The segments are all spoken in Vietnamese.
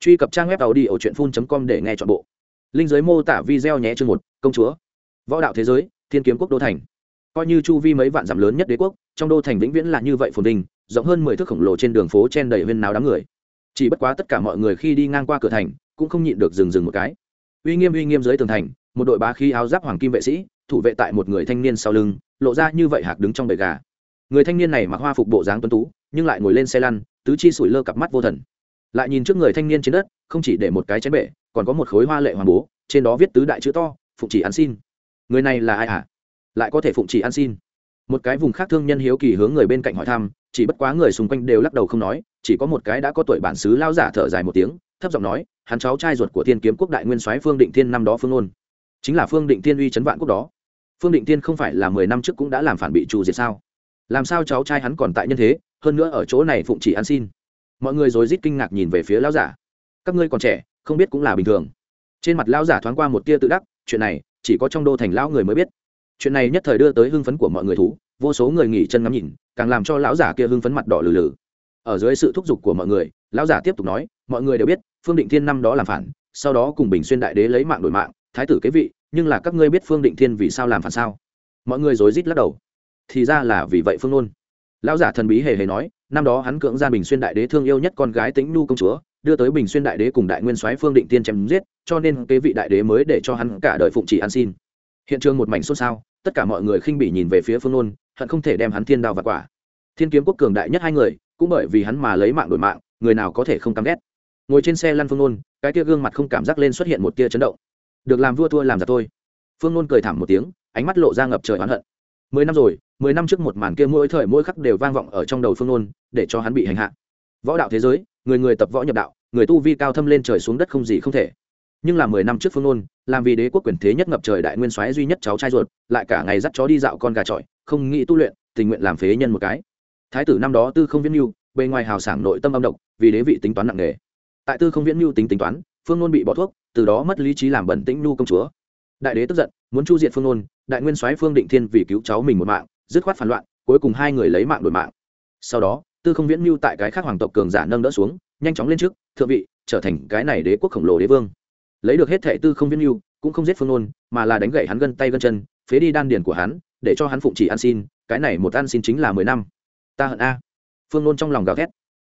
truy cập trang web tàu đi ở truyện com để nghe chọn bộ. Linh giới mô tả video nhé chương một, công chúa. Võ đạo thế giới, thiên kiếm quốc đô thành. Coi như chu vi mấy vạn dặm lớn nhất đế quốc, trong đô thành vĩnh viễn là như vậy phồn đình rộng hơn mười thước khổng lồ trên đường phố chen đầy huyên náo đám người. Chỉ bất quá tất cả mọi người khi đi ngang qua cửa thành, cũng không nhịn được dừng dừng một cái. Uy nghiêm uy nghiêm dưới tường thành, một đội bá khí áo giáp hoàng kim vệ sĩ, thủ vệ tại một người thanh niên sau lưng, lộ ra như vậy hạc đứng trong bầy gà. Người thanh niên này mặc hoa phục bộ dáng tuấn tú, nhưng lại ngồi lên xe lăn, tứ chi sủi lơ cặp mắt vô thần lại nhìn trước người thanh niên trên đất, không chỉ để một cái chén bể, còn có một khối hoa lệ hoàng bố, trên đó viết tứ đại chữ to, phụng chỉ ăn xin. Người này là ai hả? Lại có thể phụng chỉ ăn xin. Một cái vùng khác thương nhân hiếu kỳ hướng người bên cạnh hỏi thăm, chỉ bất quá người xung quanh đều lắc đầu không nói, chỉ có một cái đã có tuổi bản xứ lao giả thở dài một tiếng, thấp giọng nói, hắn cháu trai ruột của thiên kiếm quốc đại nguyên soái phương định thiên năm đó phương ôn chính là phương định thiên uy chấn vạn quốc đó. Phương định thiên không phải là mười năm trước cũng đã làm phản bị trù diệt sao? Làm sao cháu trai hắn còn tại nhân thế, hơn nữa ở chỗ này phụng chỉ ăn xin? Mọi người rồi rít kinh ngạc nhìn về phía lão giả. Các ngươi còn trẻ, không biết cũng là bình thường. Trên mặt lão giả thoáng qua một tia tự đắc, chuyện này chỉ có trong đô thành lão người mới biết. Chuyện này nhất thời đưa tới hưng phấn của mọi người thú, vô số người nghỉ chân ngắm nhìn, càng làm cho lão giả kia hưng phấn mặt đỏ lừ lừ. Ở dưới sự thúc giục của mọi người, lão giả tiếp tục nói, mọi người đều biết, phương định thiên năm đó làm phản, sau đó cùng bình xuyên đại đế lấy mạng đổi mạng, thái tử kế vị, nhưng là các ngươi biết phương định thiên vì sao làm phản sao? Mọi người rối rít lắc đầu. Thì ra là vì vậy phương nôn lão giả thần bí hề hề nói, năm đó hắn cưỡng ra bình xuyên đại đế thương yêu nhất con gái tĩnh nhu công chúa, đưa tới bình xuyên đại đế cùng đại nguyên soái phương định tiên chém giết, cho nên kế vị đại đế mới để cho hắn cả đời phụng chỉ ăn xin. Hiện trường một mảnh xôn xao, tất cả mọi người khinh bỉ nhìn về phía phương nôn, hận không thể đem hắn thiên đao và quả. Thiên kiếm quốc cường đại nhất hai người, cũng bởi vì hắn mà lấy mạng đổi mạng, người nào có thể không căm ghét. Ngồi trên xe lăn phương nôn, cái tia gương mặt không cảm giác lên xuất hiện một tia chấn động. Được làm vua thua làm ra thôi. Phương nôn cười thảm một tiếng, ánh mắt lộ ra ngập trời oán hận mười năm rồi, mười năm trước một màn kia mỗi thời mỗi khắc đều vang vọng ở trong đầu phương nôn, để cho hắn bị hành hạ. Võ đạo thế giới, người người tập võ nhập đạo, người tu vi cao thâm lên trời xuống đất không gì không thể. Nhưng là mười năm trước phương nôn, làm vì đế quốc quyền thế nhất ngập trời đại nguyên soái duy nhất cháu trai ruột, lại cả ngày dắt chó đi dạo con gà trọi, không nghĩ tu luyện, tình nguyện làm phế nhân một cái. Thái tử năm đó tư không viễn mưu bề ngoài hào sảng nội tâm âm độc, vì đế vị tính toán nặng nề. Tại tư không viễn mưu tính tính toán, phương nôn bị bỏ thuốc, từ đó mất lý trí làm bẩn tĩnh nu công chúa. Đại đế tức giận, muốn chu diệt phương nôn đại nguyên soái phương định thiên vì cứu cháu mình một mạng, dứt khoát phản loạn, cuối cùng hai người lấy mạng đổi mạng. Sau đó, tư không viễn mưu tại cái khác hoàng tộc cường giả nâng đỡ xuống, nhanh chóng lên trước, thượng vị, trở thành cái này đế quốc khổng lồ đế vương. Lấy được hết thệ tư không viễn mưu, cũng không giết phương nôn, mà là đánh gậy hắn gân tay gân chân, phế đi đan điền của hắn, để cho hắn phụng chỉ ăn xin, cái này một ăn xin chính là mười năm. Ta hận a. Phương nôn trong lòng gào thét.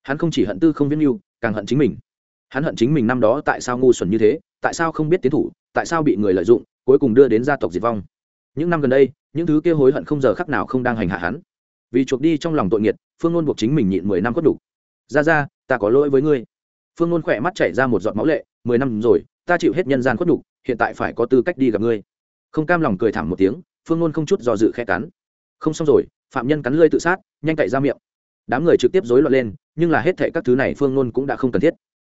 Hắn không chỉ hận tư không viễn mưu, càng hận chính mình. Hắn hận chính mình năm đó tại sao ngu xuẩn như thế, tại sao không biết tiến thủ, tại sao bị người lợi dụng, cuối cùng đưa đến gia tộc diệt vong những năm gần đây, những thứ kia hối hận không giờ khắc nào không đang hành hạ hắn. Vì chuộc đi trong lòng tội nghiệt, phương nôn buộc chính mình nhịn mười năm cốt đủ. Ra ra, ta có lỗi với ngươi. Phương nôn khỏe mắt chảy ra một giọt máu lệ, mười năm rồi, ta chịu hết nhân gian khuất đủ, hiện tại phải có tư cách đi gặp ngươi. Không cam lòng cười thảm một tiếng, phương nôn không chút do dự khẽ cắn. Không xong rồi, phạm nhân cắn lơi tự sát, nhanh cậy ra miệng. Đám người trực tiếp rối loạn lên, nhưng là hết thệ các thứ này phương nôn cũng đã không cần thiết.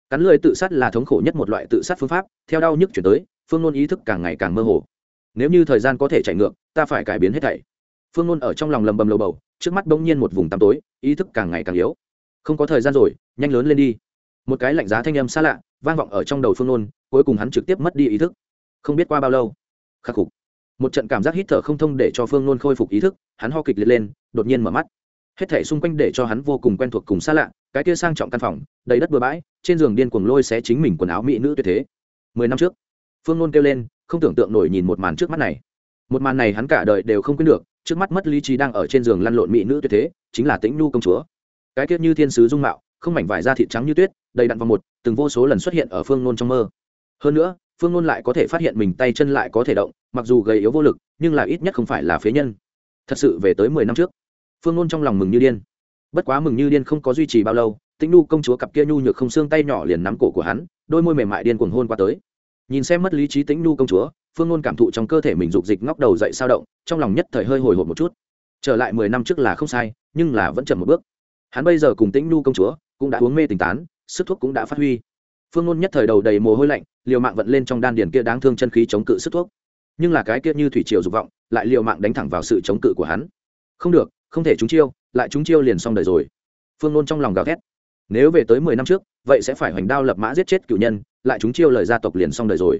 Cắn lơi tự sát là thống khổ nhất một loại tự sát phương pháp, theo đau nhức chuyển tới, phương nôn ý thức càng ngày càng mơ hồ nếu như thời gian có thể chạy ngược, ta phải cải biến hết thảy. Phương nôn ở trong lòng lầm bầm lầu bầu, trước mắt bỗng nhiên một vùng tăm tối, ý thức càng ngày càng yếu. Không có thời gian rồi, nhanh lớn lên đi. Một cái lạnh giá thanh âm xa lạ, vang vọng ở trong đầu phương nôn, cuối cùng hắn trực tiếp mất đi ý thức. Không biết qua bao lâu, khắc phục. Một trận cảm giác hít thở không thông để cho phương nôn khôi phục ý thức, hắn ho kịch liệt lên, đột nhiên mở mắt. Hết thảy xung quanh để cho hắn vô cùng quen thuộc cùng xa lạ, cái kia sang trọng căn phòng, đầy đất bừa bãi, trên giường điên cuồng lôi xé chính mình quần áo mỹ nữ tuyệt thế. Mười năm trước, phương nôn kêu lên không tưởng tượng nổi nhìn một màn trước mắt này. Một màn này hắn cả đời đều không quên được, trước mắt mất lý trí đang ở trên giường lăn lộn mỹ nữ tuyệt thế, chính là tĩnh nhu công chúa. Cái tiết như thiên sứ dung mạo, không mảnh vải da thịt trắng như tuyết, đầy đặn vào một, từng vô số lần xuất hiện ở phương nôn trong mơ. Hơn nữa, phương nôn lại có thể phát hiện mình tay chân lại có thể động, mặc dù gầy yếu vô lực, nhưng là ít nhất không phải là phế nhân. Thật sự về tới mười năm trước, phương nôn trong lòng mừng như điên. Bất quá mừng như điên không có duy trì bao lâu, tĩnh nhu công chúa cặp kia nhu nhược không xương tay nhỏ liền nắm cổ của hắn, đôi môi mềm mại điên cuồng hôn qua tới nhìn xem mất lý trí tĩnh nhu công chúa, phương ngôn cảm thụ trong cơ thể mình dục dịch ngóc đầu dậy sao động, trong lòng nhất thời hơi hồi hộp một chút. Trở lại mười năm trước là không sai, nhưng là vẫn chậm một bước. Hắn bây giờ cùng tĩnh nhu công chúa cũng đã uống mê tỉnh tán, sức thuốc cũng đã phát huy. Phương ngôn nhất thời đầu đầy mồ hôi lạnh, liều mạng vận lên trong đan điền kia đáng thương chân khí chống cự sức thuốc. Nhưng là cái kia như thủy triều dục vọng, lại liều mạng đánh thẳng vào sự chống cự của hắn. Không được, không thể trúng chiêu, lại trúng chiêu liền xong đời rồi. Phương ngôn trong lòng gào thét. Nếu về tới mười năm trước, vậy sẽ phải hoành đao lập mã giết chết cựu nhân lại chúng chiêu lời gia tộc liền xong đời rồi.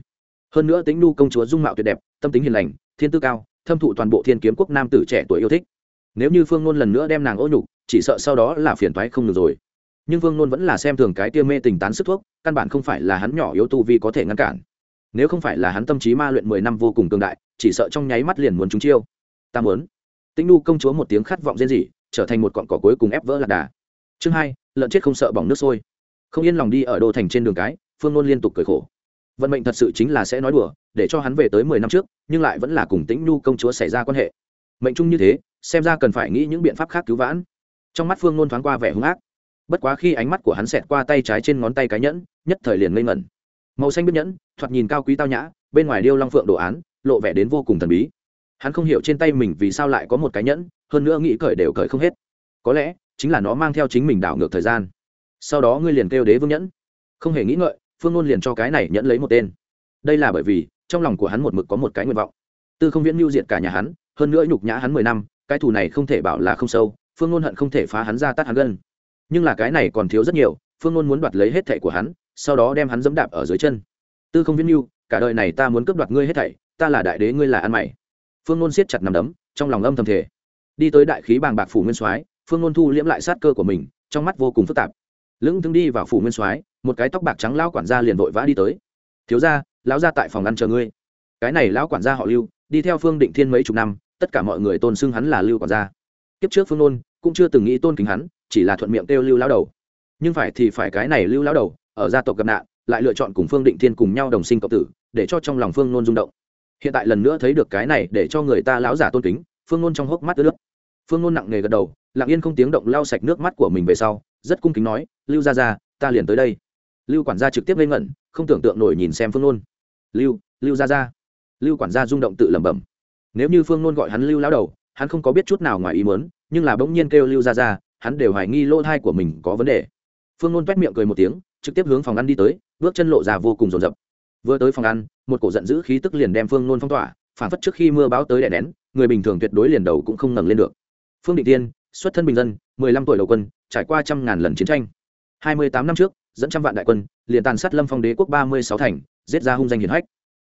Hơn nữa tính nu công chúa dung mạo tuyệt đẹp, tâm tính hiền lành, thiên tư cao, thâm thụ toàn bộ thiên kiếm quốc nam tử trẻ tuổi yêu thích. Nếu như phương Luân lần nữa đem nàng ô nhục, chỉ sợ sau đó là phiền toái không được rồi. Nhưng vương nôn vẫn là xem thường cái tia mê tình tán sức thuốc, căn bản không phải là hắn nhỏ yếu tu vi có thể ngăn cản. Nếu không phải là hắn tâm trí ma luyện mười năm vô cùng cường đại, chỉ sợ trong nháy mắt liền muốn chúng chiêu. Ta muốn. Tĩnh nu công chúa một tiếng khát vọng rên rỉ, trở thành một cọn cỏ cuối cùng ép vỡ lạc đà. Chương hai, lợn chết không sợ bỏng nước sôi. Không yên lòng đi ở đô thành trên đường cái phương nôn liên tục cười khổ. Vận mệnh thật sự chính là sẽ nói đùa, để cho hắn về tới mười năm trước, nhưng lại vẫn là cùng tĩnh nhu công chúa xảy ra quan hệ. Mệnh chung như thế, xem ra cần phải nghĩ những biện pháp khác cứu vãn. Trong mắt phương nôn thoáng qua vẻ hung ác. Bất quá khi ánh mắt của hắn xẹt qua tay trái trên ngón tay cái nhẫn, nhất thời liền ngây ngẩn. Màu xanh biết nhẫn, thoạt nhìn cao quý tao nhã, bên ngoài điêu long phượng đồ án, lộ vẻ đến vô cùng thần bí. Hắn không hiểu trên tay mình vì sao lại có một cái nhẫn, hơn nữa nghĩ cởi đều cởi không hết. Có lẽ, chính là nó mang theo chính mình đảo ngược thời gian. Sau đó ngươi liền kêu đế vương nhẫn. Không hề nghĩ ngợi phương ngôn liền cho cái này nhẫn lấy một tên. Đây là bởi vì, trong lòng của hắn một mực có một cái nguyện vọng. Tư không viễn mưu diệt cả nhà hắn, hơn nữa nhục nhã hắn mười năm, cái thù này không thể bảo là không sâu, phương ngôn hận không thể phá hắn ra tắt hắn gân. Nhưng là cái này còn thiếu rất nhiều, phương ngôn muốn đoạt lấy hết thẻ của hắn, sau đó đem hắn dẫm đạp ở dưới chân. Tư không viễn mưu, cả đời này ta muốn cướp đoạt ngươi hết thảy, ta là đại đế ngươi là ăn mày. Phương ngôn siết chặt nằm đấm, trong lòng âm thầm thể đi tới đại khí bàng bạc phủ nguyên soái, phương ngôn thu liễm lại sát cơ của mình, trong mắt vô cùng phức tạp. Lững thương đi vào phủ nguyên soái một cái tóc bạc trắng lao quản gia liền vội vã đi tới. Thiếu ra lão ra tại phòng ăn chờ ngươi. Cái này lão quản gia họ lưu, đi theo phương định thiên mấy chục năm, tất cả mọi người tôn xưng hắn là lưu quản gia. Kiếp trước phương nôn cũng chưa từng nghĩ tôn kính hắn, chỉ là thuận miệng kêu lưu lao đầu. Nhưng phải thì phải cái này lưu lao đầu, ở gia tộc gặp nạn, lại lựa chọn cùng phương định thiên cùng nhau đồng sinh cộng tử, để cho trong lòng phương nôn rung động. Hiện tại lần nữa thấy được cái này để cho người ta lão giả tôn kính, phương nôn trong hốc mắt ướt nước phương nôn nặng nề gật đầu, lặng yên không tiếng động lau sạch nước mắt của mình về sau, rất cung kính nói, lưu ra ra ta liền tới đây lưu quản gia trực tiếp lên ngẩn không tưởng tượng nổi nhìn xem phương nôn. Lưu lưu gia gia, lưu quản gia rung động tự lẩm bẩm. Nếu như phương nôn gọi hắn lưu lao đầu hắn không có biết chút nào ngoài ý mớn nhưng là bỗng nhiên kêu lưu gia gia, hắn đều hoài nghi lỗ thai của mình có vấn đề. Phương nôn t miệng cười một tiếng trực tiếp hướng phòng ăn đi tới bước chân lộ ra vô cùng rồn rập vừa tới phòng ăn một cổ giận dữ khí tức liền đem phương nôn phong tỏa phản phất trước khi mưa báo tới đè nén người bình thường tuyệt đối liền đầu cũng không ngẩng lên được. Phương định tiên xuất thân bình dân mười lăm tuổi đầu quân trải qua trăm ngàn lần chiến tranh. Hai mươi tám năm trước dẫn trăm vạn đại quân, liền tàn sát lâm phong đế quốc ba mươi sáu thành, giết ra hung danh hiển hách.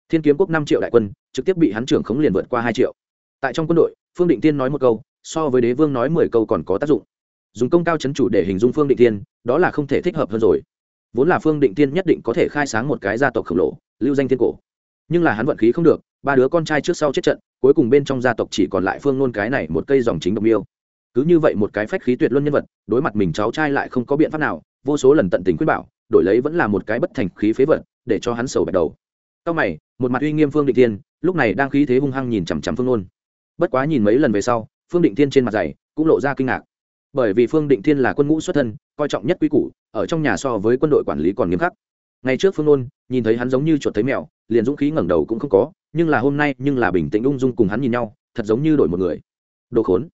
Thiên kiếm quốc năm triệu đại quân, trực tiếp bị hắn trưởng khống liền vượt qua hai triệu. Tại trong quân đội, phương định tiên nói một câu, so với đế vương nói mười câu còn có tác dụng. Dùng công cao chấn chủ để hình dung phương định tiên đó là không thể thích hợp hơn rồi. Vốn là phương định tiên nhất định có thể khai sáng một cái gia tộc khổng lồ, lưu danh thiên cổ. Nhưng là hắn vận khí không được, ba đứa con trai trước sau chết trận, cuối cùng bên trong gia tộc chỉ còn lại phương nôn cái này một cây dòng chính độc yêu cứ như vậy một cái phách khí tuyệt luân nhân vật, đối mặt mình cháu trai lại không có biện pháp nào vô số lần tận tình quyết bảo, đổi lấy vẫn là một cái bất thành khí phế vật, để cho hắn sầu bạch đầu. Sau mày, một mặt uy nghiêm phương định thiên, lúc này đang khí thế hung hăng nhìn chằm chằm phương nôn. Bất quá nhìn mấy lần về sau, phương định thiên trên mặt dày cũng lộ ra kinh ngạc. Bởi vì phương định thiên là quân ngũ xuất thân, coi trọng nhất quy củ, ở trong nhà so với quân đội quản lý còn nghiêm khắc. Ngày trước phương nôn, nhìn thấy hắn giống như chuột thấy mèo, liền dũng khí ngẩng đầu cũng không có, nhưng là hôm nay, nhưng là bình tĩnh ung dung cùng hắn nhìn nhau, thật giống như đổi một người. Đồ khốn.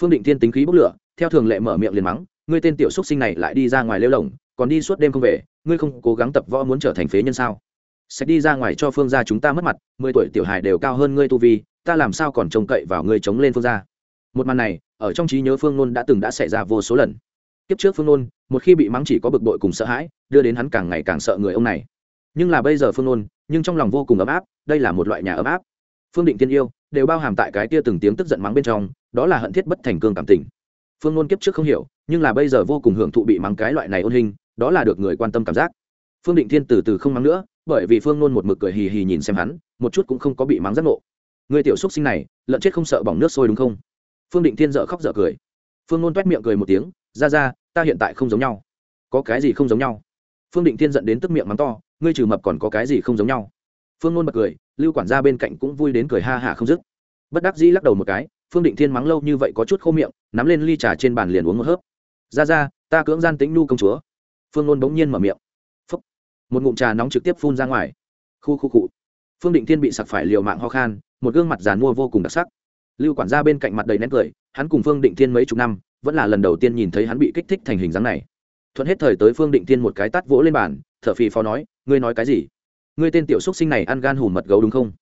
Phương định thiên tính khí bốc lửa, theo thường lệ mở miệng liền mắng ngươi tên tiểu xúc sinh này lại đi ra ngoài lêu lồng, còn đi suốt đêm không về, ngươi không cố gắng tập võ muốn trở thành phế nhân sao? Sẽ đi ra ngoài cho phương gia chúng ta mất mặt, mười tuổi tiểu hài đều cao hơn ngươi tu vi, ta làm sao còn trông cậy vào ngươi chống lên phương gia? Một màn này, ở trong trí nhớ phương nôn đã từng đã xảy ra vô số lần. Kiếp trước phương nôn, một khi bị mắng chỉ có bực bội cùng sợ hãi, đưa đến hắn càng ngày càng sợ người ông này. Nhưng là bây giờ phương nôn, nhưng trong lòng vô cùng ấm áp, đây là một loại nhà ấm áp. Phương định tiên yêu đều bao hàm tại cái tia từng tiếng tức giận mắng bên trong, đó là hận thiết bất thành cương cảm tình phương nôn kiếp trước không hiểu, nhưng là bây giờ vô cùng hưởng thụ bị mắng cái loại này ôn hình, đó là được người quan tâm cảm giác. Phương định thiên từ từ không mắng nữa, bởi vì phương nôn một mực cười hì hì nhìn xem hắn, một chút cũng không có bị mắng giác ngộ. Người tiểu xúc sinh này, lợn chết không sợ bỏng nước sôi đúng không? Phương định thiên dợ khóc dợ cười. Phương nôn t miệng cười một tiếng, ra ra, ta hiện tại không giống nhau. Có cái gì không giống nhau? Phương định thiên dẫn đến tức miệng mắng to, ngươi trừ mập còn có cái gì không giống nhau? Phương nôn bật cười, lưu quản gia bên cạnh cũng vui đến cười ha hả không dứt. Bất đắc dĩ lắc đầu một cái phương định thiên mắng lâu như vậy có chút khô miệng, nắm lên ly trà trên bàn liền uống một hớp. Ra ra, ta cưỡng gian tính nu công chúa. Phương nôn bỗng nhiên mở miệng. Phúc. một ngụm trà nóng trực tiếp phun ra ngoài. Khu khu cụ phương định thiên bị sặc phải liều mạng ho khan, một gương mặt giàn mua vô cùng đặc sắc. Lưu quản gia bên cạnh mặt đầy nét cười, hắn cùng phương định thiên mấy chục năm, vẫn là lần đầu tiên nhìn thấy hắn bị kích thích thành hình dáng này. Thuận hết thời tới phương định thiên một cái tắt vỗ lên bàn, thở phì phò nói, ngươi nói cái gì? Ngươi tên tiểu xúc sinh này ăn gan hùm mật gấu đúng không?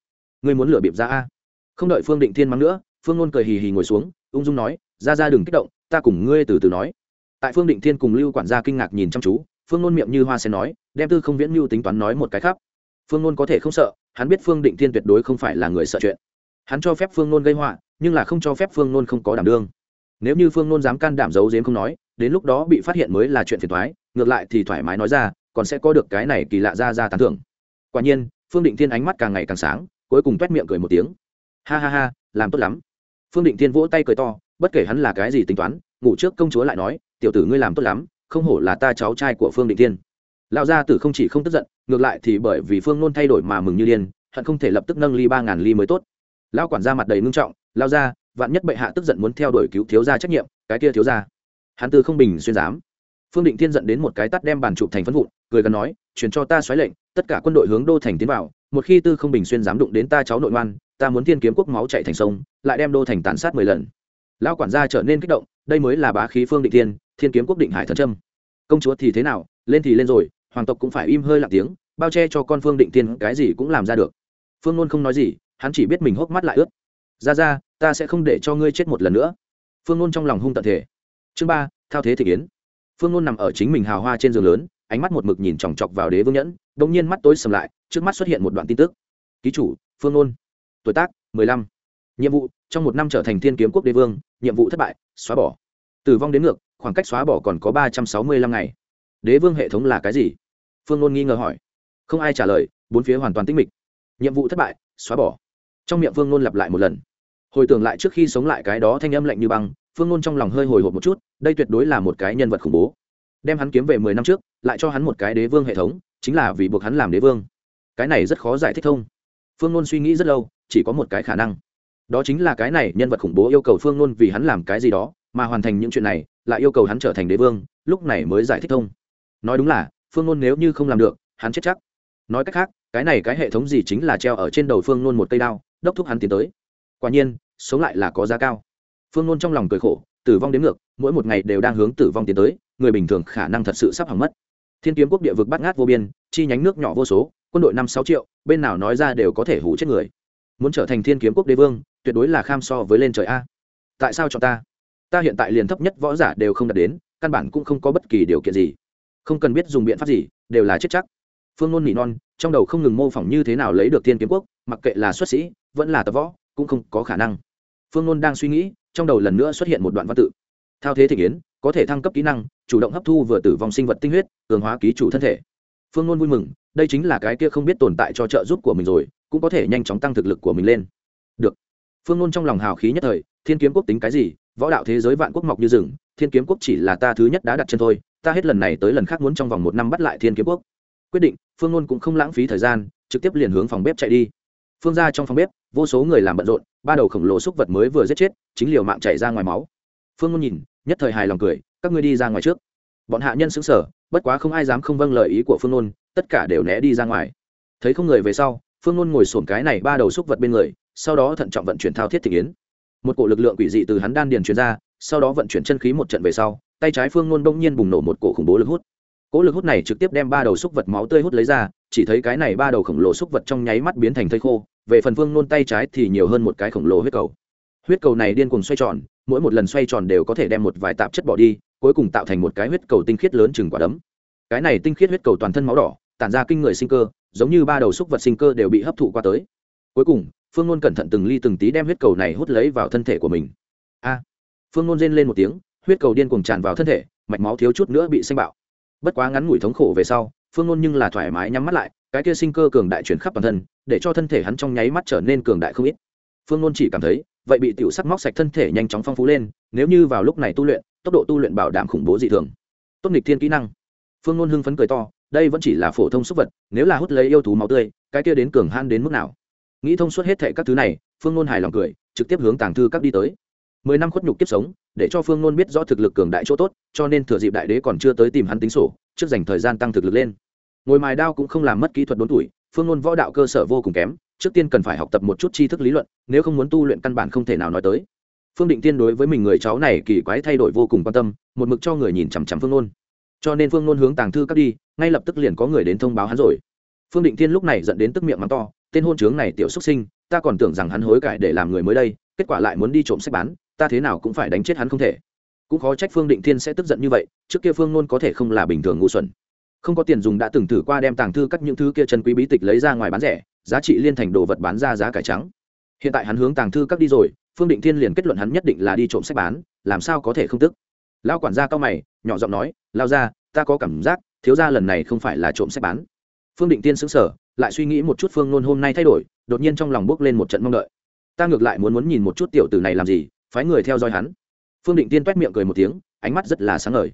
Ngươi muốn lửa bịp ra a? Không đợi phương định thiên mắng nữa phương ngôn cười hì hì ngồi xuống, ung dung nói, ra ra đừng kích động, ta cùng ngươi từ từ nói. Tại phương định thiên cùng lưu quản gia kinh ngạc nhìn chăm chú, phương ngôn miệng như hoa sen nói, đem tư không viễn mưu tính toán nói một cái khác phương ngôn có thể không sợ, hắn biết phương định thiên tuyệt đối không phải là người sợ chuyện. Hắn cho phép phương ngôn gây họa, nhưng là không cho phép phương ngôn không có đảm đương. Nếu như phương ngôn dám can đảm giấu giếm không nói, đến lúc đó bị phát hiện mới là chuyện phiền thoái ngược lại thì thoải mái nói ra, còn sẽ có được cái này kỳ lạ ra ra tán thưởng. Quả nhiên, phương định thiên ánh mắt càng ngày càng sáng, cuối cùng t t miệng cười một tiếng. Ha ha ha, làm tốt lắm phương định thiên vỗ tay cười to, bất kể hắn là cái gì tính toán, ngủ trước công chúa lại nói, tiểu tử ngươi làm tốt lắm, không hổ là ta cháu trai của phương định thiên. Lão gia tử không chỉ không tức giận, ngược lại thì bởi vì phương nôn thay đổi mà mừng như điên, hận không thể lập tức nâng ly ba ngàn ly mới tốt. Lão quản gia mặt đầy ngưng trọng lao ra vạn nhất bệ hạ tức giận muốn theo đuổi cứu thiếu gia trách nhiệm, cái kia thiếu gia. Hắn tư không bình xuyên giám. Phương định thiên giận đến một cái tắt đem bàn chụp thành phân vụn, cười gần nói, truyền cho ta xoáy lệnh, tất cả quân đội hướng đô thành tiến vào, một khi tư không bình xuyên dám đụng đến ta cháu nội ngoan ta muốn thiên kiếm quốc máu chạy thành sông, lại đem đô thành tàn sát mười lần. Lão quản gia trở nên kích động, đây mới là bá khí phương định thiên thiên kiếm quốc định hải thần trâm công chúa thì thế nào, lên thì lên rồi, hoàng tộc cũng phải im hơi lặng tiếng, bao che cho con phương định thiên, cái gì cũng làm ra được. Phương luôn không nói gì, hắn chỉ biết mình hốc mắt lại ướt. Ra ra, ta sẽ không để cho ngươi chết một lần nữa. Phương luôn trong lòng hung tận thể. Chương ba, thao thế thị kiến. Phương luôn nằm ở chính mình hào hoa trên giường lớn, ánh mắt một mực nhìn chòng chọc vào đế vương nhẫn đ ỗ n g nhiên mắt tối sầm lại, trước mắt xuất hiện một đoạn tin tức. Ký chủ, phương luôn tuổi tác, mười lăm. Nhiệm vụ, trong một năm trở thành thiên kiếm quốc đế vương, nhiệm vụ thất bại, xóa bỏ. Tử vong đến ngược, khoảng cách xóa bỏ còn có ba trăm sáu mươi lăm ngày. Đế vương hệ thống là cái gì? Phương ngôn nghi ngờ hỏi. Không ai trả lời, bốn phía hoàn toàn tĩnh mịch. Nhiệm vụ thất bại, xóa bỏ. Trong miệng phương ngôn lặp lại một lần. Hồi tưởng lại trước khi sống lại cái đó thanh âm lạnh như băng, phương ngôn trong lòng hơi hồi hộp một chút, đây tuyệt đối là một cái nhân vật khủng bố. Đem hắn kiếm về mười năm trước, lại cho hắn một cái đế vương hệ thống, chính là vì buộc hắn làm đế vương. Cái này rất khó giải thích thông phương ngôn suy nghĩ rất lâu chỉ có một cái khả năng. Đó chính là cái này, nhân vật khủng bố yêu cầu phương ngôn vì hắn làm cái gì đó, mà hoàn thành những chuyện này, lại yêu cầu hắn trở thành đế vương, lúc này mới giải thích thông. Nói đúng là, phương ngôn nếu như không làm được, hắn chết chắc. Nói cách khác, cái này cái hệ thống gì chính là treo ở trên đầu phương ngôn một cây đao, đốc thúc hắn tiến tới. Quả nhiên, sống lại là có giá cao. Phương nôn trong lòng cười khổ, tử vong đến ngược, mỗi một ngày đều đang hướng tử vong tiến tới, người bình thường khả năng thật sự sắp hỏng mất. Thiên kiếm quốc địa vực bắt ngát vô biên, chi nhánh nước nhỏ vô số, quân đội năm sáu triệu, bên nào nói ra đều có thể hủ chết người muốn trở thành thiên kiếm quốc đế vương, tuyệt đối là kham so với lên trời a. Tại sao cho ta? Ta hiện tại liền thấp nhất võ giả đều không đạt đến, căn bản cũng không có bất kỳ điều kiện gì. Không cần biết dùng biện pháp gì, đều là chết chắc. Phương nôn nỉ non, trong đầu không ngừng mô phỏng như thế nào lấy được thiên kiếm quốc, mặc kệ là xuất sĩ, vẫn là tập võ, cũng không có khả năng. Phương nôn đang suy nghĩ, trong đầu lần nữa xuất hiện một đoạn văn tự. Thao thế thể yến, có thể thăng cấp kỹ năng, chủ động hấp thu vừa tử vong sinh vật tinh huyết, cường hóa ký chủ thân thể. Phương nôn vui mừng, đây chính là cái kia không biết tồn tại cho trợ giúp của mình rồi cũng có thể nhanh chóng tăng thực lực của mình lên. Được. Phương ngôn trong lòng hào khí nhất thời, thiên kiếm quốc tính cái gì, võ đạo thế giới vạn quốc mọc như rừng, thiên kiếm quốc chỉ là ta thứ nhất đã đặt chân thôi, ta hết lần này tới lần khác muốn trong vòng một năm bắt lại thiên kiếm quốc. Quyết định, phương ngôn cũng không lãng phí thời gian, trực tiếp liền hướng phòng bếp chạy đi. Phương ra trong phòng bếp, vô số người làm bận rộn, ba đầu khổng lồ xúc vật mới vừa giết chết, chính liều mạng chảy ra ngoài máu. Phương ngôn nhìn, nhất thời hài lòng cười, các ngươi đi ra ngoài trước. Bọn hạ nhân xứng sở bất quá không ai dám không vâng lời ý của phương ngôn tất cả đều né đi ra ngoài. Thấy không người về sau phương nôn ngồi sổm cái này ba đầu xúc vật bên người, sau đó thận trọng vận chuyển thao thiết thị yến. Một cổ lực lượng quỷ dị từ hắn đan điền chuyển ra, sau đó vận chuyển chân khí một trận về sau, tay trái phương nôn bỗng nhiên bùng nổ một cổ khủng bố lực hút. Cỗ lực hút này trực tiếp đem ba đầu xúc vật máu tươi hút lấy ra, chỉ thấy cái này ba đầu khổng lồ xúc vật trong nháy mắt biến thành thây khô, về phần phương nôn tay trái thì nhiều hơn một cái khổng lồ huyết cầu. Huyết cầu này điên cuồng xoay tròn, mỗi một lần xoay tròn đều có thể đem một vài tạp chất bỏ đi, cuối cùng tạo thành một cái huyết cầu tinh khiết lớn chừng quả đấm. Cái này tinh khiết huyết cầu toàn thân máu đỏ, tản ra kinh người sinh cơ giống như ba đầu xúc vật sinh cơ đều bị hấp thụ qua tới. Cuối cùng, phương nôn cẩn thận từng ly từng tí đem huyết cầu này hút lấy vào thân thể của mình. A! Phương nôn rên lên một tiếng, huyết cầu điên cuồng tràn vào thân thể, mạch máu thiếu chút nữa bị xanh bạo. Bất quá ngắn ngủi thống khổ về sau, phương nôn nhưng là thoải mái nhắm mắt lại, cái kia sinh cơ cường đại chuyển khắp toàn thân, để cho thân thể hắn trong nháy mắt trở nên cường đại không ít. Phương nôn chỉ cảm thấy, vậy bị tiểu sắc móc sạch thân thể nhanh chóng phong phú lên, nếu như vào lúc này tu luyện, tốc độ tu luyện bảo đảm khủng bố dị thường. Tốt nghịch thiên kỹ năng. Phương nôn hưng phấn cười to đây vẫn chỉ là phổ thông súc vật, nếu là hút lấy yêu thú máu tươi, cái kia đến cường han đến mức nào? Nghĩ thông suốt hết thệ các thứ này, phương nôn hài lòng cười, trực tiếp hướng tàng thư các đi tới. Mười năm khuất nhục kiếp sống, để cho phương nôn biết rõ thực lực cường đại chỗ tốt, cho nên thừa dịp đại đế còn chưa tới tìm hắn tính sổ, trước dành thời gian tăng thực lực lên. Ngồi mài đao cũng không làm mất kỹ thuật đốn tuổi, phương nôn võ đạo cơ sở vô cùng kém, trước tiên cần phải học tập một chút tri thức lý luận, nếu không muốn tu luyện căn bản không thể nào nói tới. Phương định tiên đối với mình người cháu này kỳ quái thay đổi vô cùng quan tâm, một mực cho người nhìn chằm chằm phương nôn cho nên phương nôn hướng tàng thư cắt đi, ngay lập tức liền có người đến thông báo hắn rồi. Phương định Thiên lúc này dẫn đến tức miệng mắng to, tên hôn trướng này tiểu xuất sinh, ta còn tưởng rằng hắn hối cải để làm người mới đây, kết quả lại muốn đi trộm sách bán, ta thế nào cũng phải đánh chết hắn không thể. Cũng khó trách phương định thiên sẽ tức giận như vậy, trước kia phương nôn có thể không là bình thường ngu xuẩn. Không có tiền dùng đã từng thử qua đem tàng thư cắt những thứ kia chân quý bí tịch lấy ra ngoài bán rẻ, giá trị liên thành đồ vật bán ra giá cải trắng. Hiện tại hắn hướng tàng thư cắt đi rồi, phương định thiên liền kết luận hắn nhất định là đi trộm sách bán, làm sao có thể không tức lão quản gia cao mày, nhỏ giọng nói lao ra ta có cảm giác, thiếu gia lần này không phải là trộm sách bán. Phương định tiên xứng sở lại suy nghĩ một chút phương nôn hôm nay thay đổi, đột nhiên trong lòng bước lên một trận mong đợi. Ta ngược lại muốn muốn nhìn một chút tiểu tử này làm gì, phái người theo dõi hắn. Phương định tiên t miệng cười một tiếng, ánh mắt rất là sáng ngời.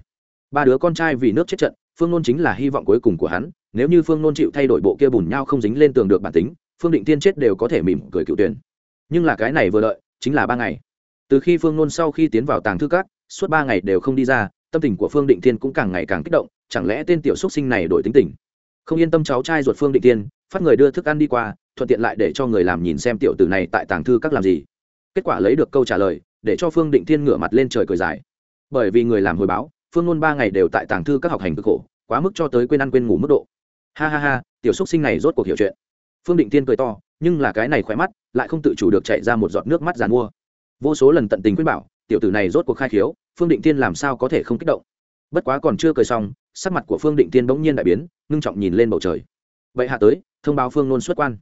Ba đứa con trai vì nước chết trận, phương nôn chính là hy vọng cuối cùng của hắn, nếu như phương nôn chịu thay đổi bộ kia bùn nhau không dính lên tường được bản tính, phương định tiên chết đều có thể mỉm cười cựu tuyển. Nhưng là cái này vừa đợi, chính là ba ngày. Từ khi phương nôn sau khi tiến vào tàng thư cát suốt ba ngày đều không đi ra, tâm tình của phương định Thiên cũng càng ngày càng kích động, chẳng lẽ tên tiểu xúc sinh này đổi tính tình? Không yên tâm cháu trai ruột phương định tiên phát người đưa thức ăn đi qua, thuận tiện lại để cho người làm nhìn xem tiểu tử này tại tàng thư các làm gì. Kết quả lấy được câu trả lời, để cho phương định Thiên ngửa mặt lên trời cười dài. Bởi vì người làm hồi báo, phương luôn ba ngày đều tại tàng thư các học hành cực khổ, quá mức cho tới quên ăn quên ngủ mức độ. Ha ha ha, tiểu xúc sinh này rốt cuộc hiểu chuyện. Phương định tiên cười to, nhưng là cái này khỏe mắt, lại không tự chủ được chạy ra một giọt nước mắt giàn mua. Vô số lần tận tình quyết bảo tiểu tử này rốt cuộc khai khiếu, phương định tiên làm sao có thể không kích động? Bất quá còn chưa cười xong, sắc mặt của phương định tiên bỗng nhiên đại biến, ngưng trọng nhìn lên bầu trời. Vậy hạ tới, thông báo phương nôn xuất quan.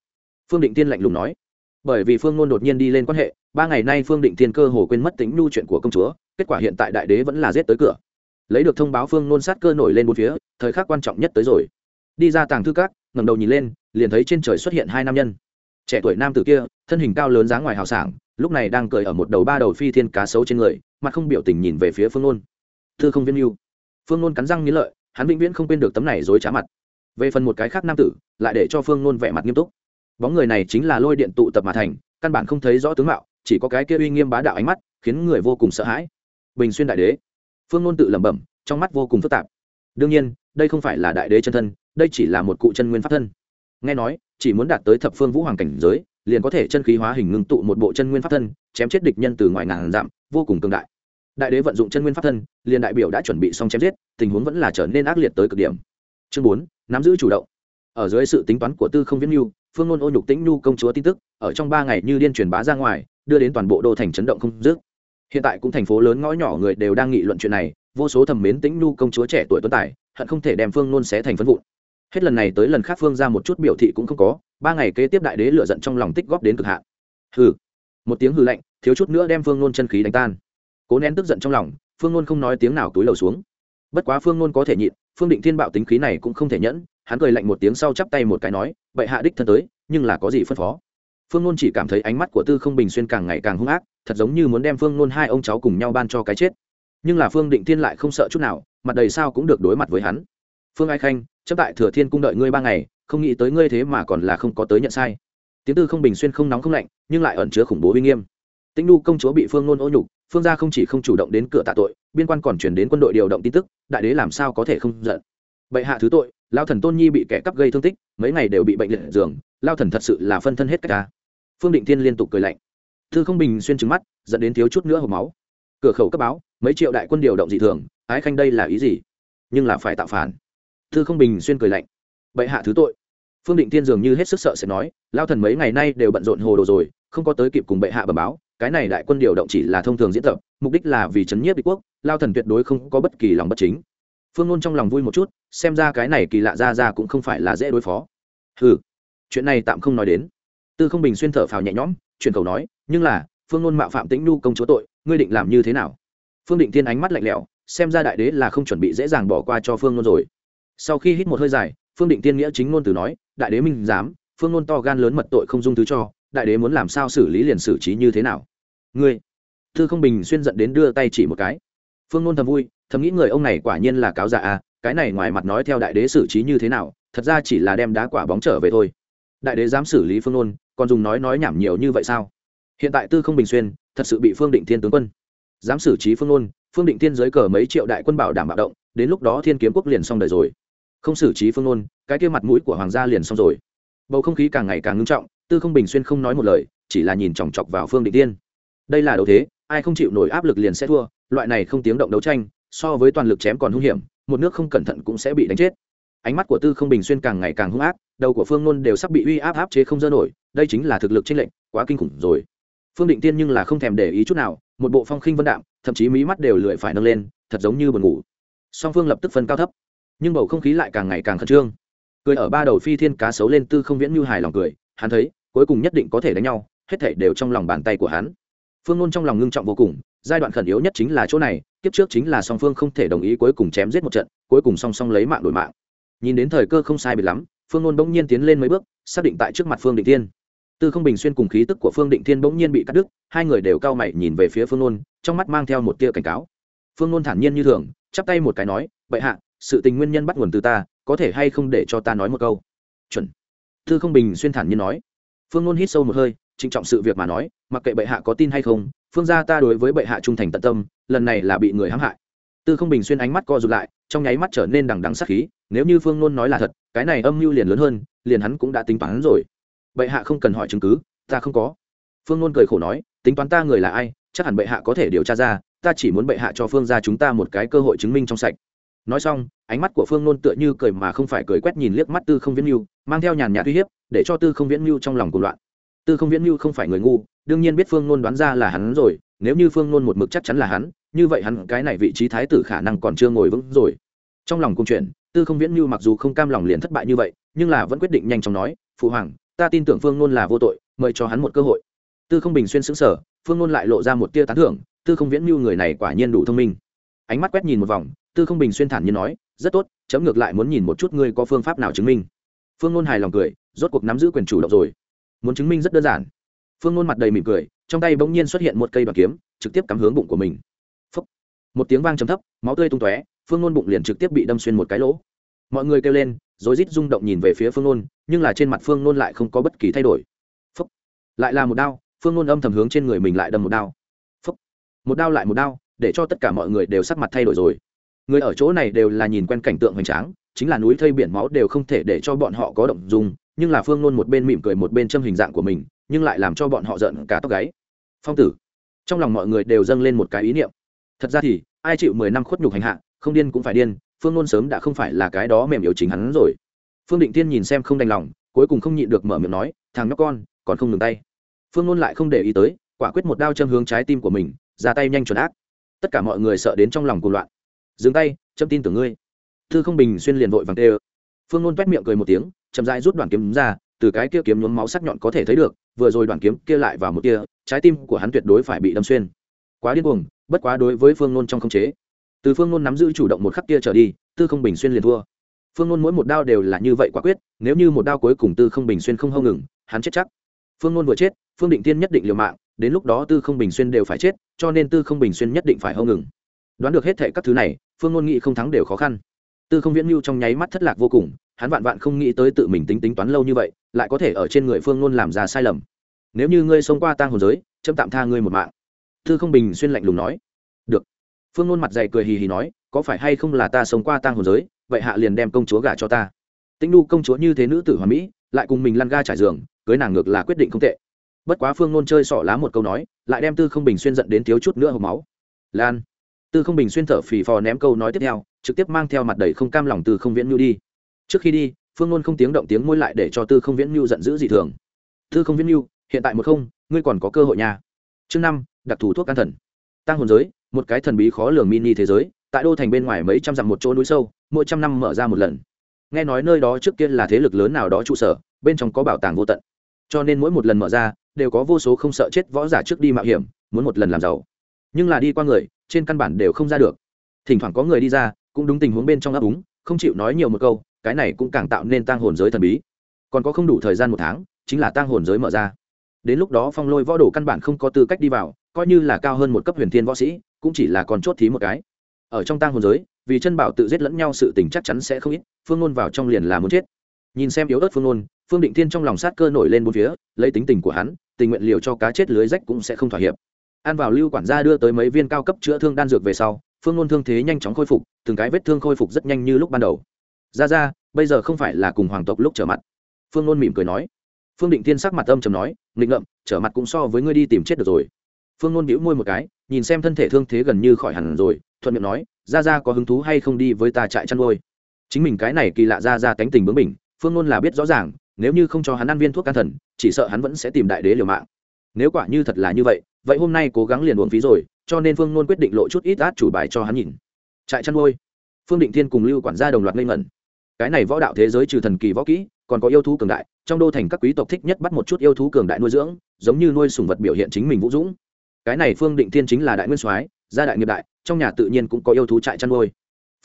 Phương định tiên lạnh lùng nói. Bởi vì phương nôn đột nhiên đi lên quan hệ, ba ngày nay phương định tiên cơ hồ quên mất tính nhu chuyện của công chúa, kết quả hiện tại đại đế vẫn là giết tới cửa. Lấy được thông báo phương nôn sát cơ nổi lên bốn phía, thời khắc quan trọng nhất tới rồi. Đi ra tàng thư các ngầm đầu nhìn lên, liền thấy trên trời xuất hiện hai nam nhân trẻ tuổi nam tử kia, thân hình cao lớn dáng ngoài hào sảng, lúc này đang cười ở một đầu ba đầu phi thiên cá sấu trên người, mặt không biểu tình nhìn về phía phương nôn. Thư không viên mưu phương nôn cắn răng nghĩ lợi, hắn vĩnh viễn không quên được tấm này dối trá mặt. Về phần một cái khác nam tử, lại để cho phương nôn vẻ mặt nghiêm túc. Bóng người này chính là lôi điện tụ tập mà thành, căn bản không thấy rõ tướng mạo, chỉ có cái kia uy nghiêm bá đạo ánh mắt, khiến người vô cùng sợ hãi. Bình xuyên đại đế. Phương nôn tự lẩm bẩm, trong mắt vô cùng phức tạp. Đương nhiên, đây không phải là đại đế chân thân, đây chỉ là một cụ chân nguyên pháp thân nghe nói, chỉ muốn đạt tới thập phương vũ hoàng cảnh giới, liền có thể chân khí hóa hình ngưng tụ một bộ chân nguyên pháp thân, chém chết địch nhân từ ngoài ngàn dặm, vô cùng cường đại. Đại đế vận dụng chân nguyên pháp thân, liền đại biểu đã chuẩn bị xong chém giết, tình huống vẫn là trở nên ác liệt tới cực điểm. Chương bốn, nắm giữ chủ động. Ở dưới sự tính toán của tư không viễn nhu, phương ngôn ô nhục tĩnh nhu công chúa tin tức, ở trong ba ngày như điên truyền bá ra ngoài, đưa đến toàn bộ đô thành chấn động không dứt. Hiện tại cũng thành phố lớn ngõ nhỏ người đều đang nghị luận chuyện này, vô số thầm mến tĩnh nhu công chúa trẻ tuổi tuấn tài, hận không thể đem phương nôn xé thành phân vụn hết lần này tới lần khác phương ra một chút biểu thị cũng không có, ba ngày kế tiếp đại đế lựa giận trong lòng tích góp đến cực hạn. Hừ. Một tiếng hừ lạnh, thiếu chút nữa đem phương nôn chân khí đánh tan. Cố nén tức giận trong lòng, phương nôn không nói tiếng nào túi lầu xuống. Bất quá phương nôn có thể nhịn, phương định thiên bạo tính khí này cũng không thể nhẫn, hắn cười lạnh một tiếng sau chắp tay một cái nói vậy hạ đích thân tới, nhưng là có gì phân phó? Phương nôn chỉ cảm thấy ánh mắt của tư không bình xuyên càng ngày càng hung ác, thật giống như muốn đem phương nôn hai ông cháu cùng nhau ban cho cái chết. Nhưng là phương định thiên lại không sợ chút nào, mặt đầy sao cũng được đối mặt với hắn phương ai khanh chấp tại thừa thiên cung đợi ngươi ba ngày, không nghĩ tới ngươi thế mà còn là không có tới nhận sai. Tiếng tư không bình xuyên không nóng không lạnh, nhưng lại ẩn chứa khủng bố uy nghiêm. Tĩnh nu công chúa bị phương nôn ô nhục, phương gia không chỉ không chủ động đến cửa tạ tội, biên quan còn chuyển đến quân đội điều động tin tức, đại đế làm sao có thể không giận? Bệ hạ thứ tội, lao thần tôn nhi bị kẻ cắp gây thương tích, mấy ngày đều bị bệnh liệt giường, lao thần thật sự là phân thân hết cả phương định thiên liên tục cười lạnh. Thư không bình xuyên trứng mắt dẫn đến thiếu chút nữa hộp máu. Cửa khẩu cấp báo, mấy triệu đại quân điều động dị thường, ái khanh đây là ý gì? Nhưng là phải tạo phản thư không bình xuyên cười lạnh. Bệ hạ thứ tội. Phương định thiên dường như hết sức sợ sẽ nói lao thần mấy ngày nay đều bận rộn hồ đồ rồi, không có tới kịp cùng bệ hạ bẩm báo, cái này đại quân điều động chỉ là thông thường diễn tập, mục đích là vì chấn nhiếp địch quốc lao thần tuyệt đối không có bất kỳ lòng bất chính. Phương ngôn trong lòng vui một chút, xem ra cái này kỳ lạ ra ra cũng không phải là dễ đối phó. Ừ chuyện này tạm không nói đến. Tư không bình xuyên thở phào nhẹ nhõm truyền cầu nói, nhưng là, phương ngôn mạo phạm tĩnh nhu công chúa tội, ngươi định làm như thế nào? Phương định thiên ánh mắt lạnh lẽo, xem ra đại đế là không chuẩn bị dễ dàng bỏ qua cho phương ngôn rồi sau khi hít một hơi dài, phương định tiên nghĩa chính ngôn từ nói, đại đế minh dám phương ngôn to gan lớn mật tội không dung thứ cho, đại đế muốn làm sao xử lý liền xử trí như thế nào? Ngươi, thư không bình xuyên giận đến đưa tay chỉ một cái. Phương ngôn thầm vui, thầm nghĩ người ông này quả nhiên là cáo giả à cái này ngoài mặt nói theo đại đế xử trí như thế nào, thật ra chỉ là đem đá quả bóng trở về thôi. Đại đế dám xử lý phương ngôn, còn dùng nói nói nhảm nhiều như vậy sao? Hiện tại tư không bình xuyên, thật sự bị phương định thiên tướng quân dám xử trí phương ngôn, phương định thiên giới cờ mấy triệu đại quân bảo đảm bạo động, đến lúc đó thiên kiếm quốc liền xong đời rồi không xử trí phương ngôn, cái kia mặt mũi của hoàng gia liền xong rồi. Bầu không khí càng ngày càng ngưng trọng, tư không bình xuyên không nói một lời, chỉ là nhìn chòng chọc vào phương định tiên. Đây là đấu thế, ai không chịu nổi áp lực liền sẽ thua, loại này không tiếng động đấu tranh, so với toàn lực chém còn hung hiểm, một nước không cẩn thận cũng sẽ bị đánh chết. Ánh mắt của tư không bình xuyên càng ngày càng hung ác, đầu của phương nôn đều sắp bị uy áp áp chế không dơ nổi, đây chính là thực lực trên lệnh quá kinh khủng rồi. Phương định tiên nhưng là không thèm để ý chút nào, một bộ phong khinh vân đạm, thậm chí mí mắt đều lười phải nâng lên, thật giống như buồn ngủ. Song phương lập tức phân cao thấp nhưng bầu không khí lại càng ngày càng khẩn trương. Cười ở ba đầu phi thiên cá sấu lên tư không viễn như hài lòng cười, hắn thấy, cuối cùng nhất định có thể đánh nhau, hết thảy đều trong lòng bàn tay của hắn. Phương ngôn trong lòng ngưng trọng vô cùng, giai đoạn khẩn yếu nhất chính là chỗ này, kiếp trước chính là song phương không thể đồng ý cuối cùng chém giết một trận, cuối cùng song song lấy mạng đổi mạng. Nhìn đến thời cơ không sai biệt lắm, phương ngôn bỗng nhiên tiến lên mấy bước, xác định tại trước mặt phương định thiên. Tư không bình xuyên cùng khí tức của phương định thiên bỗng nhiên bị cắt đứt, hai người đều cao mày nhìn về phía phương ngôn trong mắt mang theo một tia cảnh cáo. Phương ngôn thản nhiên như thường, chắp tay một cái nói vậy hạ sự tình nguyên nhân bắt nguồn từ ta, có thể hay không để cho ta nói một câu? Chuẩn. Thư không bình xuyên thản nhiên nói. Phương ngôn hít sâu một hơi, trịnh trọng sự việc mà nói, mặc kệ bệ hạ có tin hay không, phương gia ta đối với bệ hạ trung thành tận tâm, lần này là bị người hãm hại. Tư không bình xuyên ánh mắt co rụt lại, trong nháy mắt trở nên đằng đằng sắc khí, nếu như phương ngôn nói là thật, cái này âm mưu liền lớn hơn, liền hắn cũng đã tính toán rồi. Bệ hạ không cần hỏi chứng cứ, ta không có. Phương ngôn cười khổ nói, tính toán ta người là ai, chắc hẳn bệ hạ có thể điều tra ra, ta chỉ muốn bệ hạ cho phương gia chúng ta một cái cơ hội chứng minh trong sạch nói xong, ánh mắt của phương nôn tựa như cười mà không phải cười quét nhìn liếc mắt tư không viễn mưu mang theo nhàn nhạt uy hiếp, để cho tư không viễn mưu trong lòng cuộc loạn. Tư không viễn mưu không phải người ngu, đương nhiên biết phương nôn đoán ra là hắn rồi, nếu như phương nôn một mực chắc chắn là hắn, như vậy hắn, cái này vị trí thái tử khả năng còn chưa ngồi vững rồi. Trong lòng cung chuyện tư không viễn mưu mặc dù không cam lòng liền thất bại như vậy, nhưng là vẫn quyết định nhanh chóng nói, phụ hoàng, ta tin tưởng phương nôn là vô tội, mời cho hắn một cơ hội. Tư không bình xuyên xứng sở phương nôn lại lộ ra một tia tán thưởng, tư không viễn mưu người này quả nhiên đủ thông minh. Ánh mắt quét nhìn một vòng tư không bình xuyên thản như nói rất tốt chấm ngược lại muốn nhìn một chút ngươi có phương pháp nào chứng minh. Phương ngôn hài lòng cười rốt cuộc nắm giữ quyền chủ động rồi. Muốn chứng minh rất đơn giản. Phương ngôn mặt đầy mỉm cười trong tay bỗng nhiên xuất hiện một cây bằng kiếm trực tiếp cắm hướng bụng của mình. Một tiếng vang trầm thấp máu tươi tung tóe phương ngôn bụng liền trực tiếp bị đâm xuyên một cái lỗ. Mọi người kêu lên rối rít rung động nhìn về phía phương ngôn, nhưng là trên mặt phương ngôn lại không có bất kỳ thay đổi. Lại là một đao phương ngôn âm thầm hướng trên người mình lại đâm một đao. Một đao lại một đao để cho tất cả mọi người đều sắc mặt thay đổi rồi người ở chỗ này đều là nhìn quen cảnh tượng hoành tráng, chính là núi thây biển máu đều không thể để cho bọn họ có động dung, nhưng là phương nôn một bên mỉm cười một bên châm hình dạng của mình, nhưng lại làm cho bọn họ giận cả tóc gáy. Phong tử. Trong lòng mọi người đều dâng lên một cái ý niệm. Thật ra thì, ai chịu mười năm khuất nhục hành hạ, không điên cũng phải điên, phương nôn sớm đã không phải là cái đó mềm yếu chính hắn rồi. Phương định tiên nhìn xem không đành lòng, cuối cùng không nhịn được mở miệng nói, thằng nhóc con, còn không ngừng tay. Phương nôn lại không để ý tới, quả quyết một đao châm hướng trái tim của mình, ra tay nhanh chuẩn ác. Tất cả mọi người sợ đến trong lòng cuộc loạn dừng tay châm tin tưởng ngươi. Thư không bình xuyên liền vội vàng tê ơ phương nôn t miệng cười một tiếng, chậm dại rút đoàn kiếm ra, từ cái kia kiếm nhuốm máu sắc nhọn có thể thấy được, vừa rồi đoàn kiếm kia lại vào một kia trái tim của hắn tuyệt đối phải bị đâm xuyên. Quá điên cuồng, bất quá đối với phương nôn trong không chế. Từ phương nôn nắm giữ chủ động một khắc kia trở đi tư không bình xuyên liền thua. Phương nôn mỗi một đao đều là như vậy quả quyết, nếu như một đao cuối cùng tư không bình xuyên không hâu ngừng, hắn chết chắc. Phương nôn vừa chết, phương định tiên nhất định liều mạng, đến lúc đó tư không bình xuyên đều phải chết, cho nên tư không bình xuyên nhất định phải hâu ngừng. Đoán được hết thệ các thứ này phương nôn nghị không thắng đều khó khăn. Tư không viễn mưu trong nháy mắt thất lạc vô cùng, hắn vạn vạn không nghĩ tới tự mình tính tính toán lâu như vậy, lại có thể ở trên người phương nôn làm ra sai lầm. Nếu như ngươi xông qua tang hồn giới, chấm tạm tha ngươi một mạng. Thư không bình xuyên lạnh lùng nói. Được. Phương nôn mặt dày cười hì hì nói, có phải hay không là ta sống qua tang hồn giới, vậy hạ liền đem công chúa gả cho ta. Tĩnh nu công chúa như thế nữ tử hoàn mỹ, lại cùng mình lăn ga trải giường, cưới nàng ngược là quyết định không tệ. Bất quá phương nôn chơi xỏ lá một câu nói, lại đem tư không bình xuyên giận đến thiếu chút nữa hộp máu. Lan tư không bình xuyên thở phì phò ném câu nói tiếp theo, trực tiếp mang theo mặt đầy không cam lòng từ không viễn nhu đi. Trước khi đi, phương nôn không tiếng động tiếng môi lại để cho tư không viễn nhu giận dữ dị thường. Tư không viễn nhu, hiện tại một không, ngươi còn có cơ hội nhà chương năm, đặc thù thuốc can thần. Tăng hồn giới, một cái thần bí khó lường mini thế giới, tại đô thành bên ngoài mấy trăm dặm một chỗ núi sâu, mỗi trăm năm mở ra một lần. Nghe nói nơi đó trước kia là thế lực lớn nào đó trụ sở, bên trong có bảo tàng vô tận. Cho nên mỗi một lần mở ra, đều có vô số không sợ chết võ giả trước đi mạo hiểm, muốn một lần làm giàu nhưng là đi qua người, trên căn bản đều không ra được. Thỉnh thoảng có người đi ra, cũng đúng tình huống bên trong ấp úng, không chịu nói nhiều một câu, cái này cũng càng tạo nên tang hồn giới thần bí. Còn có không đủ thời gian một tháng, chính là tang hồn giới mở ra. Đến lúc đó phong lôi võ đồ căn bản không có tư cách đi vào, coi như là cao hơn một cấp huyền thiên võ sĩ, cũng chỉ là còn chốt thí một cái. Ở trong tang hồn giới, vì chân bảo tự giết lẫn nhau sự tình chắc chắn sẽ không ít, phương ngôn vào trong liền là muốn chết. Nhìn xem yếu ớt phương ngôn phương định thiên trong lòng sát cơ nổi lên bốn phía, lấy tính tình của hắn, tình nguyện liều cho cá chết lưới rách cũng sẽ không thỏa hiệp ăn vào lưu quản gia đưa tới mấy viên cao cấp chữa thương đan dược về sau, phương ngôn thương thế nhanh chóng khôi phục, từng cái vết thương khôi phục rất nhanh như lúc ban đầu. Ra ra, bây giờ không phải là cùng hoàng tộc lúc trở mặt. Phương ngôn mỉm cười nói. Phương định Thiên sắc mặt âm chầm nói, nghịch ngợm, trở mặt cũng so với ngươi đi tìm chết được rồi. Phương ngôn bĩu môi một cái, nhìn xem thân thể thương thế gần như khỏi hẳn rồi, thuận miệng nói, ra ra có hứng thú hay không đi với ta trại chăn nuôi? Chính mình cái này kỳ lạ ra ra cánh tình bướng mình phương ngôn là biết rõ ràng, nếu như không cho hắn ăn viên thuốc can thần, chỉ sợ hắn vẫn sẽ tìm đại đế liều mạng. Nếu quả như thật là như vậy vậy hôm nay cố gắng liền uống phí rồi, cho nên phương nôn quyết định lộ chút ít át chủ bài cho hắn nhìn. Trại chăn nuôi. Phương định thiên cùng lưu quản gia đồng loạt ngây ngẩn. Cái này võ đạo thế giới trừ thần kỳ võ kỹ, còn có yêu thú cường đại, trong đô thành các quý tộc thích nhất bắt một chút yêu thú cường đại nuôi dưỡng, giống như nuôi sùng vật biểu hiện chính mình vũ dũng. Cái này phương định thiên chính là đại nguyên soái, gia đại nghiệp đại, trong nhà tự nhiên cũng có yêu thú trại chăn nuôi.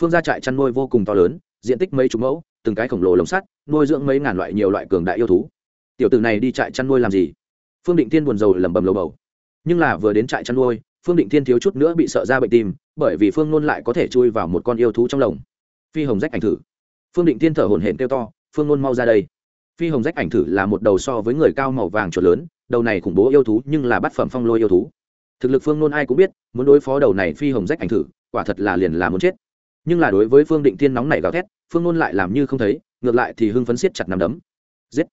Phương gia trại chăn nuôi vô cùng to lớn, diện tích mấy chục mẫu, từng cái khổng lồ lồng sắt, nuôi dưỡng mấy ngàn loại nhiều loại cường đại yêu thú. Tiểu tử này đi trại chăn nuôi làm gì? Phương định thiên buồn rầu lẩm bẩm lầu bầu nhưng là vừa đến trại chăn nuôi, phương định thiên thiếu chút nữa bị sợ ra bệnh tim, bởi vì phương nôn lại có thể chui vào một con yêu thú trong lồng. Phi hồng rách ảnh thử. Phương định thiên thở hổn hển kêu to, phương nôn mau ra đây. Phi hồng rách ảnh thử là một đầu so với người cao màu vàng chuột lớn, đầu này khủng bố yêu thú nhưng là bát phẩm phong lôi yêu thú. Thực lực phương nôn ai cũng biết, muốn đối phó đầu này phi hồng rách ảnh thử, quả thật là liền là muốn chết. Nhưng là đối với phương định thiên nóng này gào thét, phương nôn lại làm như không thấy, ngược lại thì hưng phấn siết chặt nằm đấm. Giết!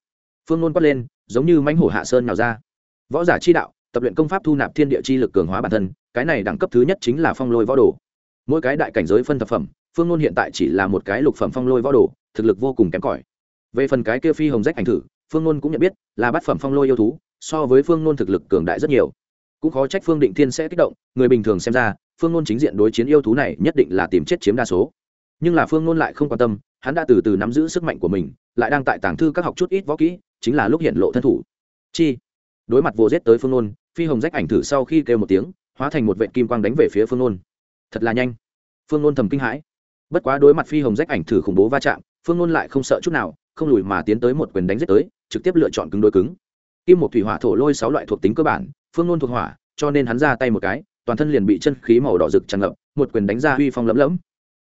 Phương nôn quát lên, giống như mãnh hổ hạ sơn nào ra. Võ giả chi đạo tập luyện công pháp thu nạp thiên địa chi lực cường hóa bản thân, cái này đẳng cấp thứ nhất chính là phong lôi võ đồ. Mỗi cái đại cảnh giới phân thập phẩm, phương ngôn hiện tại chỉ là một cái lục phẩm phong lôi võ đồ, thực lực vô cùng kém cỏi. Về phần cái kia phi hồng rách ảnh thử, phương ngôn cũng nhận biết, là bát phẩm phong lôi yêu thú, so với phương ngôn thực lực cường đại rất nhiều. Cũng khó trách phương định thiên sẽ kích động, người bình thường xem ra, phương ngôn chính diện đối chiến yêu thú này nhất định là tìm chết chiếm đa số. Nhưng là phương ngôn lại không quan tâm, hắn đã từ từ nắm giữ sức mạnh của mình, lại đang tại tàng thư các học chút ít võ kỹ, chính là lúc hiện lộ thân thủ. Chi? Đối mặt vô giết tới phương ngôn phi hồng rách ảnh thử sau khi kêu một tiếng, hóa thành một vệ kim quang đánh về phía phương nôn. Thật là nhanh. Phương nôn thầm kinh hãi. Bất quá đối mặt phi hồng rách ảnh thử khủng bố va chạm, phương nôn lại không sợ chút nào, không lùi mà tiến tới một quyền đánh giết tới, trực tiếp lựa chọn cứng đối cứng. Kim một thủy hỏa thổ lôi sáu loại thuộc tính cơ bản, phương nôn thuộc hỏa, cho nên hắn ra tay một cái, toàn thân liền bị chân khí màu đỏ rực tràn ngập, một quyền đánh ra huy phong lẫm lẫm.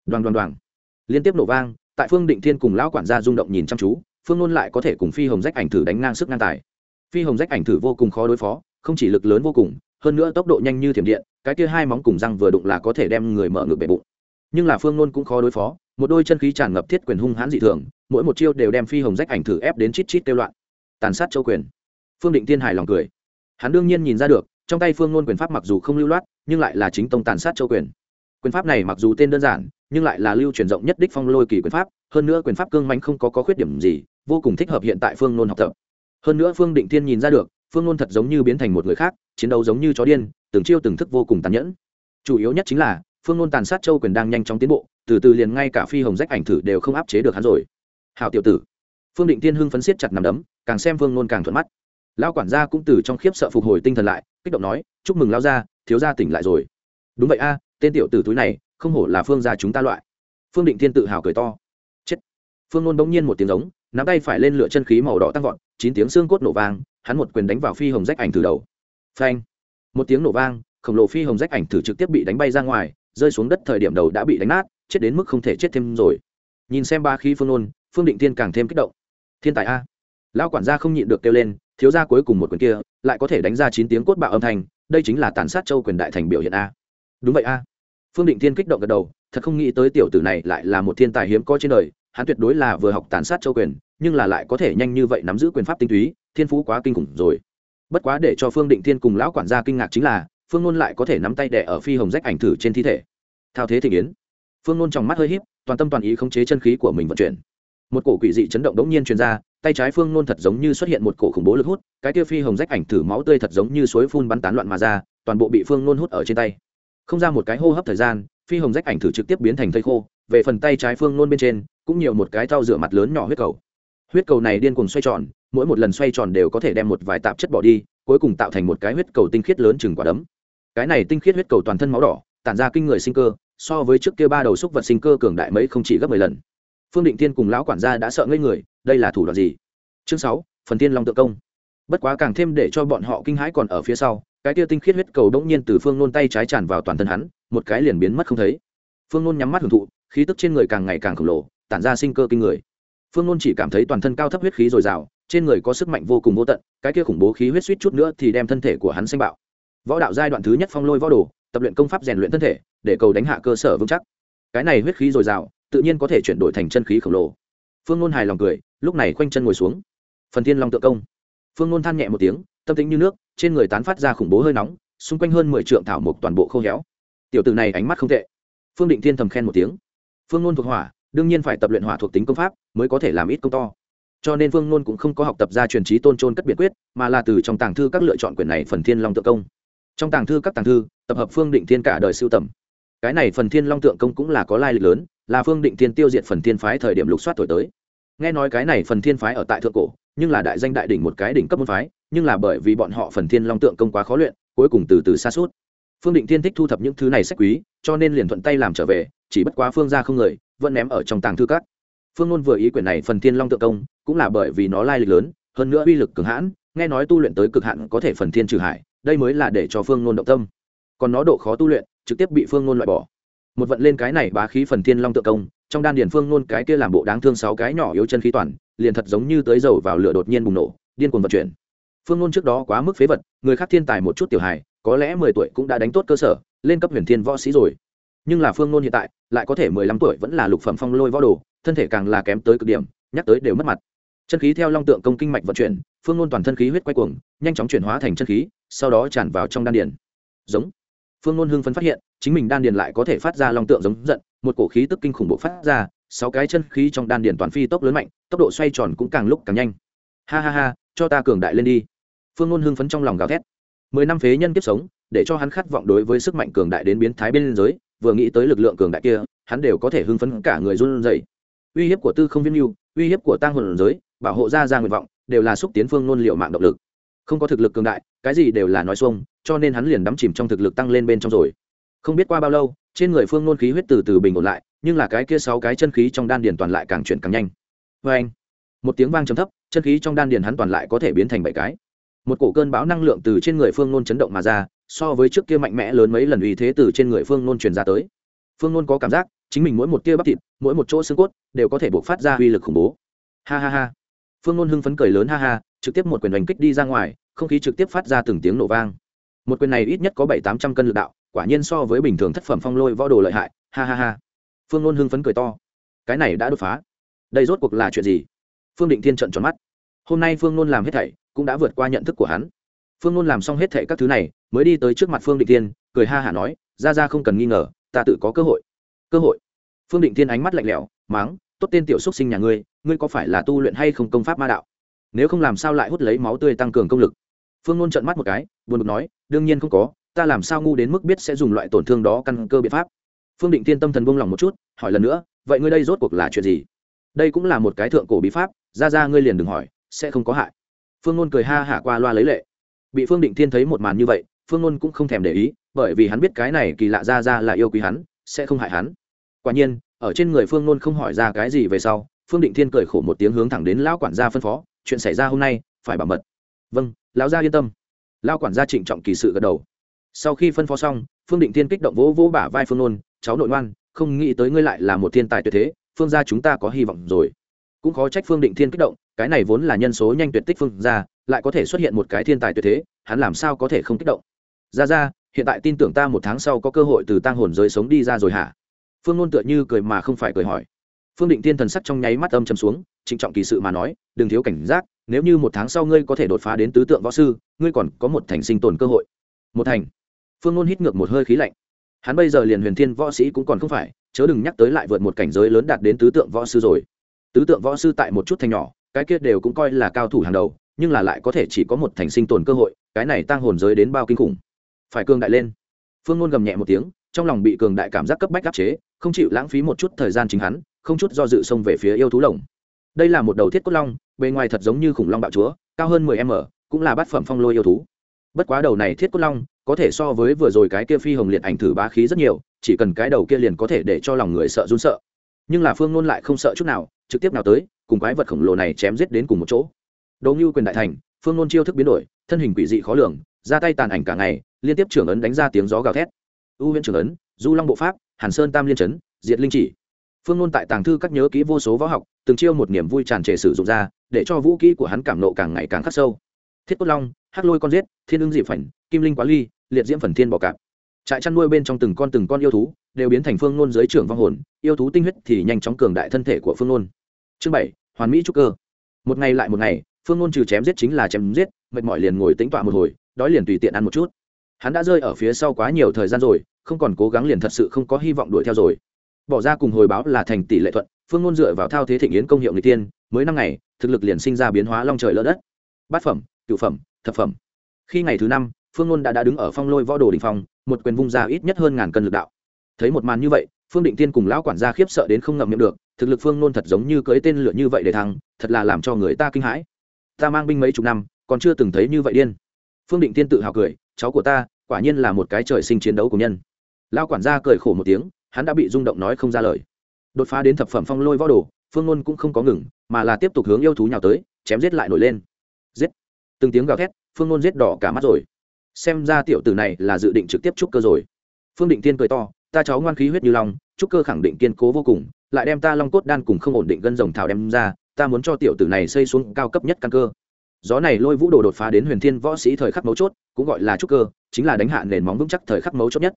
Đoàn đoàn đoàn liên tiếp nổ vang, tại phương định thiên cùng lão quản gia rung động nhìn chăm chú, phương nôn lại có thể cùng phi hồng rách ảnh thử đánh ngang sức ngang tài. Phi hồng rách ảnh thử vô cùng khó đối phó không chỉ lực lớn vô cùng hơn nữa tốc độ nhanh như thiểm điện cái kia hai móng cùng răng vừa đụng là có thể đem người mở ngực bể bụng. Nhưng là phương nôn cũng khó đối phó một đôi chân khí tràn ngập thiết quyền hung hãn dị thường mỗi một chiêu đều đem phi hồng rách ảnh thử ép đến chít chít kêu loạn. Tàn sát châu quyền. Phương định tiên hài lòng cười. Hắn đương nhiên nhìn ra được trong tay phương nôn quyền pháp mặc dù không lưu loát nhưng lại là chính tông tàn sát châu quyền. Quyền pháp này mặc dù tên đơn giản nhưng lại là lưu truyền rộng nhất đích phong lôi kỳ quyền pháp hơn nữa quyền pháp cương mạnh không có, có khuyết điểm gì vô cùng thích hợp hiện tại phương nôn học tập. Hơn nữa phương định tiên nhìn ra được phương nôn thật giống như biến thành một người khác, chiến đấu giống như chó điên, từng chiêu từng thức vô cùng tàn nhẫn. Chủ yếu nhất chính là, phương nôn tàn sát châu quyền đang nhanh chóng tiến bộ, từ từ liền ngay cả phi hồng rách ảnh thử đều không áp chế được hắn rồi. Hào tiểu tử. Phương định tiên hưng phấn siết chặt nằm đấm, càng xem phương nôn càng thuận mắt. Lao quản gia cũng từ trong khiếp sợ phục hồi tinh thần lại, kích động nói, chúc mừng lao gia, thiếu gia tỉnh lại rồi. Đúng vậy a, tên tiểu tử túi này, không hổ là phương gia chúng ta loại. Phương định thiên tự hào cười to. Chết. Phương nôn bỗng nhiên một tiếng giống, nắm tay phải lên lửa chân khí màu đỏ tăng vọt chín tiếng xương cốt nổ vang, hắn một quyền đánh vào phi hồng rách ảnh từ đầu. Phanh! Một tiếng nổ vang, khổng lồ phi hồng rách ảnh thử trực tiếp bị đánh bay ra ngoài, rơi xuống đất thời điểm đầu đã bị đánh nát, chết đến mức không thể chết thêm rồi. Nhìn xem ba khí phương nôn phương định thiên càng thêm kích động. Thiên tài a! Lão quản gia không nhịn được kêu lên, thiếu gia cuối cùng một quyền kia, lại có thể đánh ra chín tiếng cốt bạo âm thanh, đây chính là tàn sát châu quyền đại thành biểu hiện a. Đúng vậy a. Phương định thiên kích động gật đầu, thật không nghĩ tới tiểu tử này lại là một thiên tài hiếm có trên đời, hắn tuyệt đối là vừa học tàn sát châu quyền nhưng là lại có thể nhanh như vậy nắm giữ quyền pháp tinh túy, thiên phú quá kinh khủng rồi. Bất quá để cho phương định thiên cùng lão quản gia kinh ngạc chính là, phương nôn lại có thể nắm tay đẻ ở phi hồng rách ảnh thử trên thi thể. Thao thế thị yến. Phương nôn trong mắt hơi h í p toàn tâm toàn ý khống chế chân khí của mình vận chuyển. Một cổ quỷ dị chấn động đống nhiên truyền ra, tay trái phương nôn thật giống như xuất hiện một cổ khủng bố lực hút, cái kia phi hồng rách ảnh thử máu tươi thật giống như suối phun bắn tán loạn mà ra, toàn bộ bị phương nôn hút ở trên tay. Không ra một cái hô hấp thời gian, phi hồng rách ảnh thử trực tiếp biến thành thây khô, về phần tay trái phương nôn bên trên, cũng nhiều một cái thao rửa mặt lớn nhỏ huyết cầu huyết cầu này điên cuồng xoay tròn, mỗi một lần xoay tròn đều có thể đem một vài tạp chất bỏ đi, cuối cùng tạo thành một cái huyết cầu tinh khiết lớn chừng quả đấm. Cái này tinh khiết huyết cầu toàn thân máu đỏ, tản ra kinh người sinh cơ, so với trước kia ba đầu xúc vật sinh cơ cường đại mấy không chỉ gấp mười lần. Phương định thiên cùng lão quản gia đã sợ ngây người, đây là thủ đoạn gì? Chương sáu, phần tiên long tự công. Bất quá càng thêm để cho bọn họ kinh hãi còn ở phía sau, cái tia tinh khiết huyết cầu đống nhiên từ phương nôn tay trái tràn vào toàn thân hắn, một cái liền biến mất không thấy. Phương nôn nhắm mắt hưởng thụ, khí tức trên người càng ngày càng khổng lồ, tản ra sinh cơ kinh người phương nôn chỉ cảm thấy toàn thân cao thấp huyết khí dồi dào, trên người có sức mạnh vô cùng vô tận, cái kia khủng bố khí huyết suýt chút nữa thì đem thân thể của hắn xanh bạo. Võ đạo giai đoạn thứ nhất phong lôi võ đồ, tập luyện công pháp rèn luyện thân thể, để cầu đánh hạ cơ sở vững chắc. Cái này huyết khí dồi dào, tự nhiên có thể chuyển đổi thành chân khí khổng lồ. Phương nôn hài lòng cười, lúc này khoanh chân ngồi xuống. Phần thiên long tự công. Phương nôn than nhẹ một tiếng, tâm tính như nước, trên người tán phát ra khủng bố hơi nóng, xung quanh hơn mười trượng thảo mộc toàn bộ khô héo. Tiểu tử này ánh mắt không tệ. Phương định thiên thầm khen một tiếng. Phương nôn thuộc hỏa đương nhiên phải tập luyện hỏa thuộc tính công pháp mới có thể làm ít công to. Cho nên vương nôn cũng không có học tập ra truyền trí tôn trôn cất biệt quyết, mà là từ trong tàng thư các lựa chọn quyển này phần thiên long tượng công. Trong tàng thư các tàng thư, tập hợp phương định thiên cả đời sưu tầm. Cái này phần thiên long tượng công cũng là có lai lịch lớn, là phương định thiên tiêu diệt phần thiên phái thời điểm lục soát tuổi tới. Nghe nói cái này phần thiên phái ở tại thượng cổ, nhưng là đại danh đại đỉnh một cái đỉnh cấp môn phái, nhưng là bởi vì bọn họ phần thiên long tượng công quá khó luyện, cuối cùng từ từ xa suốt phương định thiên thích thu thập những thứ này sách quý, cho nên liền thuận tay làm trở về, chỉ bất quá phương ra không người vẫn ném ở trong tàng thư các. Phương ngôn vừa ý quyển này phần thiên long tự công, cũng là bởi vì nó lai lịch lớn, hơn nữa uy lực cường hãn, nghe nói tu luyện tới cực hạn có thể phần thiên trừ hải, đây mới là để cho phương ngôn động tâm. Còn nó độ khó tu luyện, trực tiếp bị phương ngôn loại bỏ. Một vận lên cái này bá khí phần thiên long tự công, trong đan điền phương ngôn cái kia làm bộ đáng thương sáu cái nhỏ yếu chân khí toàn, liền thật giống như tới dầu vào lửa đột nhiên bùng nổ, điên cuồng vận chuyển. Phương ngôn trước đó quá mức phế vật, người khác thiên tài một chút tiểu hài, có lẽ mười tuổi cũng đã đánh tốt cơ sở, lên cấp huyền thiên võ sĩ rồi nhưng là phương nôn hiện tại, lại có thể mười lăm tuổi vẫn là lục phẩm phong lôi võ đồ, thân thể càng là kém tới cực điểm, nhắc tới đều mất mặt. Chân khí theo long tượng công kinh mạch vận chuyển, phương nôn toàn thân khí huyết quay cuồng, nhanh chóng chuyển hóa thành chân khí, sau đó tràn vào trong đan điền. Giống. Phương nôn hưng phấn phát hiện, chính mình đan điền lại có thể phát ra long tượng giống giận, một cổ khí tức kinh khủng bộ phát ra, sáu cái chân khí trong đan điền toàn phi tốc lớn mạnh, tốc độ xoay tròn cũng càng lúc càng nhanh. Ha ha ha, cho ta cường đại lên đi. Phương nôn hưng phấn trong lòng gào thét. Mười năm phế nhân kiếp sống, để cho hắn khát vọng đối với sức mạnh cường đại đến biến thái bên giới vừa nghĩ tới lực lượng cường đại kia, hắn đều có thể hưng phấn cả người run rẩy. Uy hiếp của tư không viễn mưu uy hiếp của tăng hồn giới, bảo hộ gia ra nguyện vọng, đều là xúc tiến phương nôn liệu mạng động lực. Không có thực lực cường đại, cái gì đều là nói xuông, cho nên hắn liền đắm chìm trong thực lực tăng lên bên trong rồi. Không biết qua bao lâu, trên người phương nôn khí huyết từ từ bình ổn lại, nhưng là cái kia sáu cái chân khí trong đan điền toàn lại càng chuyển càng nhanh. Vê anh, một tiếng vang trầm thấp, chân khí trong đan điền hắn toàn lại có thể biến thành bảy cái. Một cổ cơn bão năng lượng từ trên người phương nôn chấn động mà ra so với trước kia mạnh mẽ lớn mấy lần uy thế từ trên người phương nôn truyền ra tới. Phương nôn có cảm giác, chính mình mỗi một tia bắp thịt, mỗi một chỗ xương cốt, đều có thể buộc phát ra uy lực khủng bố. Ha ha ha. Phương nôn hưng phấn cười lớn ha ha, trực tiếp một quyền đánh kích đi ra ngoài, không khí trực tiếp phát ra từng tiếng nổ vang. Một quyền này ít nhất có bảy tám trăm cân lực đạo, quả nhiên so với bình thường thất phẩm phong lôi võ đồ lợi hại. Ha ha ha. Phương nôn hưng phấn cười to. Cái này đã đột phá. Đây rốt cuộc là chuyện gì? Phương định thiên trận tròn mắt. Hôm nay phương nôn làm hết thảy, cũng đã vượt qua nhận thức của hắn phương nôn làm xong hết thệ các thứ này, mới đi tới trước mặt phương định thiên, cười ha hả nói, ra ra không cần nghi ngờ, ta tự có cơ hội. Cơ hội? Phương định thiên ánh mắt lạnh lẽo, máng, tốt tên tiểu xúc sinh nhà ngươi ngươi có phải là tu luyện hay không công pháp ma đạo? Nếu không làm sao lại hút lấy máu tươi tăng cường công lực? Phương nôn trận mắt một cái, buồn bực nói, đương nhiên không có, ta làm sao ngu đến mức biết sẽ dùng loại tổn thương đó căn cơ biện pháp? Phương định tiên tâm thần buông lòng một chút, hỏi lần nữa, vậy ngươi đây rốt cuộc là chuyện gì? Đây cũng là một cái thượng cổ bí pháp, ra ra ngươi liền đừng hỏi, sẽ không có hại. Phương nôn cười ha hả qua loa lấy lệ bị phương định thiên thấy một màn như vậy, phương ngôn cũng không thèm để ý, bởi vì hắn biết cái này kỳ lạ ra ra là yêu quý hắn, sẽ không hại hắn. Quả nhiên, ở trên người phương ngôn không hỏi ra cái gì về sau, phương định thiên cười khổ một tiếng hướng thẳng đến lão quản gia phân phó, chuyện xảy ra hôm nay, phải bảo mật. Vâng lão gia yên tâm. Lão quản gia trịnh trọng kỳ sự gật đầu. Sau khi phân phó xong, phương định thiên kích động vỗ vỗ bả vai phương ngôn cháu nội ngoan, không nghĩ tới ngươi lại là một thiên tài tuyệt thế, phương gia chúng ta có hy vọng rồi. Cũng khó trách phương định thiên kích động, cái này vốn là nhân số nhanh tuyệt tích phương gia lại có thể xuất hiện một cái thiên tài tuyệt thế, hắn làm sao có thể không kích động? Ra ra, hiện tại tin tưởng ta một tháng sau có cơ hội từ tang hồn giới sống đi ra rồi hả? Phương ngôn tựa như cười mà không phải cười hỏi. Phương định tiên thần sắc trong nháy mắt âm chầm xuống, trịnh trọng kỳ sự mà nói, đừng thiếu cảnh giác, nếu như một tháng sau ngươi có thể đột phá đến tứ tượng võ sư, ngươi còn có một thành sinh tồn cơ hội. Một thành. Phương ngôn hít ngược một hơi khí lạnh. Hắn bây giờ liền huyền thiên võ sĩ cũng còn không phải, chớ đừng nhắc tới lại vượt một cảnh giới lớn đạt đến tứ tượng võ sư rồi. Tứ tượng võ sư tại một chút thành nhỏ, cái kia đều cũng coi là cao thủ hàng đầu nhưng là lại có thể chỉ có một thành sinh tồn cơ hội, cái này tăng hồn giới đến bao kinh khủng. Phải cường đại lên. Phương ngôn gầm nhẹ một tiếng, trong lòng bị cường đại cảm giác cấp bách áp chế, không chịu lãng phí một chút thời gian chính hắn, không chút do dự xông về phía yêu thú lồng. Đây là một đầu thiết cốt long, bề ngoài thật giống như khủng long bạo chúa, cao hơn mười m, cũng là bát phẩm phong lôi yêu thú. Bất quá đầu này thiết cốt long, có thể so với vừa rồi cái kia phi hồng liệt ảnh thử bá khí rất nhiều, chỉ cần cái đầu kia liền có thể để cho lòng người sợ run sợ. Nhưng là phương nôn lại không sợ chút nào, trực tiếp nào tới, cùng quái vật khổng lồ này chém giết đến cùng một chỗ đỗ ngưu quyền đại thành, phương nôn chiêu thức biến đổi, thân hình quỷ dị khó lường, ra tay tàn ảnh cả ngày, liên tiếp trưởng ấn đánh ra tiếng gió gào thét. U huyện trưởng ấn, du long bộ pháp, hàn sơn tam liên chấn, diệt linh chỉ. Phương nôn tại tàng thư các nhớ kỹ vô số võ học, từng chiêu một niềm vui tràn trề sử dụng ra, để cho vũ kỹ của hắn cảm nộ càng ngày càng khắc sâu. Thiết cốt long, hắc lôi con giết, thiên ưng dị phảnh kim linh quá ly, liệt diễm phần thiên bò cạp. Trại chăn nuôi bên trong từng con từng con yêu thú, đều biến thành phương nôn dưới trưởng vong hồn, yêu thú tinh huyết thì nhanh chóng cường đại thân thể của phương nôn chương bảy, hoàn mỹ trúc cơ. Một ngày lại một ngày phương nôn trừ chém giết chính là chém giết mệt mỏi liền ngồi tính tọa một hồi đói liền tùy tiện ăn một chút. Hắn đã rơi ở phía sau quá nhiều thời gian rồi không còn cố gắng liền thật sự không có hy vọng đuổi theo rồi. Bỏ ra cùng hồi báo là thành tỷ lệ thuận phương ngôn dựa vào thao thế thịnh yến công hiệu người tiên mới năm ngày thực lực liền sinh ra biến hóa long trời lỡ đất. Bát phẩm cựu phẩm thập phẩm. Khi ngày thứ năm phương ngôn đã, đã đứng ở phong lôi võ đồ đình phong một quyền vung ra ít nhất hơn ngàn cân lực đạo. Thấy một màn như vậy phương định tiên cùng lão quản gia khiếp sợ đến không ngậm miệng được thực lực phương ngôn thật giống như cưới tên lửa như vậy để thăng thật là làm cho người ta kinh hãi ta mang binh mấy chục năm, còn chưa từng thấy như vậy điên. Phương định tiên tự hào cười, cháu của ta, quả nhiên là một cái trời sinh chiến đấu của nhân. Lao quản gia cười khổ một tiếng, hắn đã bị rung động nói không ra lời. Đột phá đến thập phẩm phong lôi võ đồ, phương ngôn cũng không có ngừng, mà là tiếp tục hướng yêu thú nhào tới, chém giết lại nổi lên. Giết! Từng tiếng gào thét, phương ngôn giết đỏ cả mắt rồi. Xem ra tiểu tử này là dự định trực tiếp trúc cơ rồi. Phương định tiên cười to, ta cháu ngoan khí huyết như long, trúc cơ khẳng định kiên cố vô cùng, lại đem ta long cốt đan cùng không ổn định gân rồng thảo đem ra ta muốn cho tiểu tử này xây xuống cao cấp nhất căn cơ. Gió này lôi vũ đồ đột phá đến huyền thiên võ sĩ thời khắc mấu chốt, cũng gọi là trúc cơ, chính là đánh hạ nền móng vững chắc thời khắc mấu chốt nhất.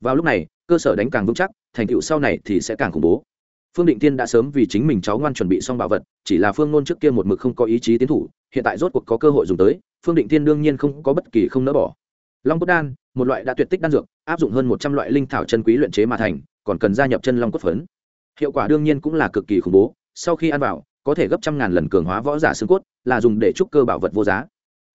Vào lúc này, cơ sở đánh càng vững chắc, thành tựu sau này thì sẽ càng khủng bố. Phương định tiên đã sớm vì chính mình cháu ngoan chuẩn bị xong bảo vật, chỉ là phương ngôn trước kia một mực không có ý chí tiến thủ, hiện tại rốt cuộc có cơ hội dùng tới, phương định tiên đương nhiên không có bất kỳ không nỡ bỏ. Long cốt đan, một loại đã tuyệt tích đan dược, áp dụng hơn một trăm loại linh thảo chân quý luyện chế mà thành, còn cần gia nhập chân long cốt phấn. Hiệu quả đương nhiên cũng là cực kỳ khủng bố, sau khi ăn vào có thể gấp trăm ngàn lần cường hóa võ giả xương cốt, là dùng để trúc cơ bảo vật vô giá.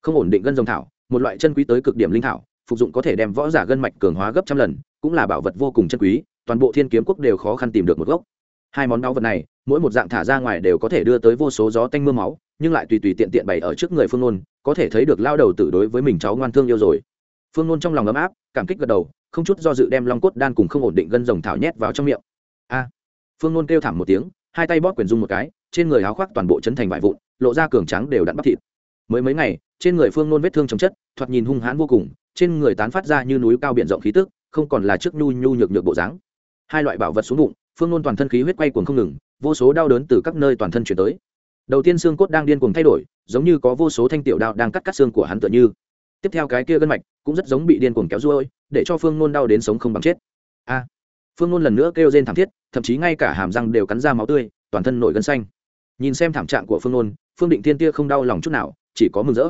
Không ổn định gân rồng thảo, một loại chân quý tới cực điểm linh thảo, phục dụng có thể đem võ giả gân mạch cường hóa gấp trăm lần, cũng là bảo vật vô cùng chân quý, toàn bộ thiên kiếm quốc đều khó khăn tìm được một gốc. Hai món báu vật này, mỗi một dạng thả ra ngoài đều có thể đưa tới vô số gió tanh m ư a máu, nhưng lại tùy tùy tiện tiện bày ở trước người phương nôn, có thể thấy được lao đầu tử đối với mình cháu ngoan thương yêu rồi. Phương nôn trong lòng ấm áp, cảm kích gật đầu, không chút do dự đem long cốt đan cùng không ổn định gân rồng thảo nhét vào trong miệng. A! Phương nôn kêu thảm một tiếng, hai tay bóp quyền dung một cái trên người áo khoác toàn bộ chấn thành vải vụn, lộ ra cường trắng đều đặn bắp thịt. Mới mấy ngày, trên người phương nôn vết thương chồng chất, thoạt nhìn hung hãn vô cùng, trên người tán phát ra như núi cao biển rộng khí tức, không còn là trước nhu nhu nhược nhược bộ dáng. Hai loại bảo vật xuống bụng, phương nôn toàn thân khí huyết quay cuồng không ngừng, vô số đau đớn từ các nơi toàn thân chuyển tới. Đầu tiên xương cốt đang điên cuồng thay đổi, giống như có vô số thanh tiểu đao đang cắt cắt xương của hắn tựa như. Tiếp theo cái kia gân mạch cũng rất giống bị điên cuồng kéo ruôi, để cho phương nôn đau đến sống không bằng chết. A! Phương nôn lần nữa kêu rên thảm thiết, thậm chí ngay cả hàm răng đều cắn ra máu tươi, toàn thân nổi gân xanh nhìn xem thảm trạng của phương nôn, phương định thiên tia không đau lòng chút nào, chỉ có mừng rỡ.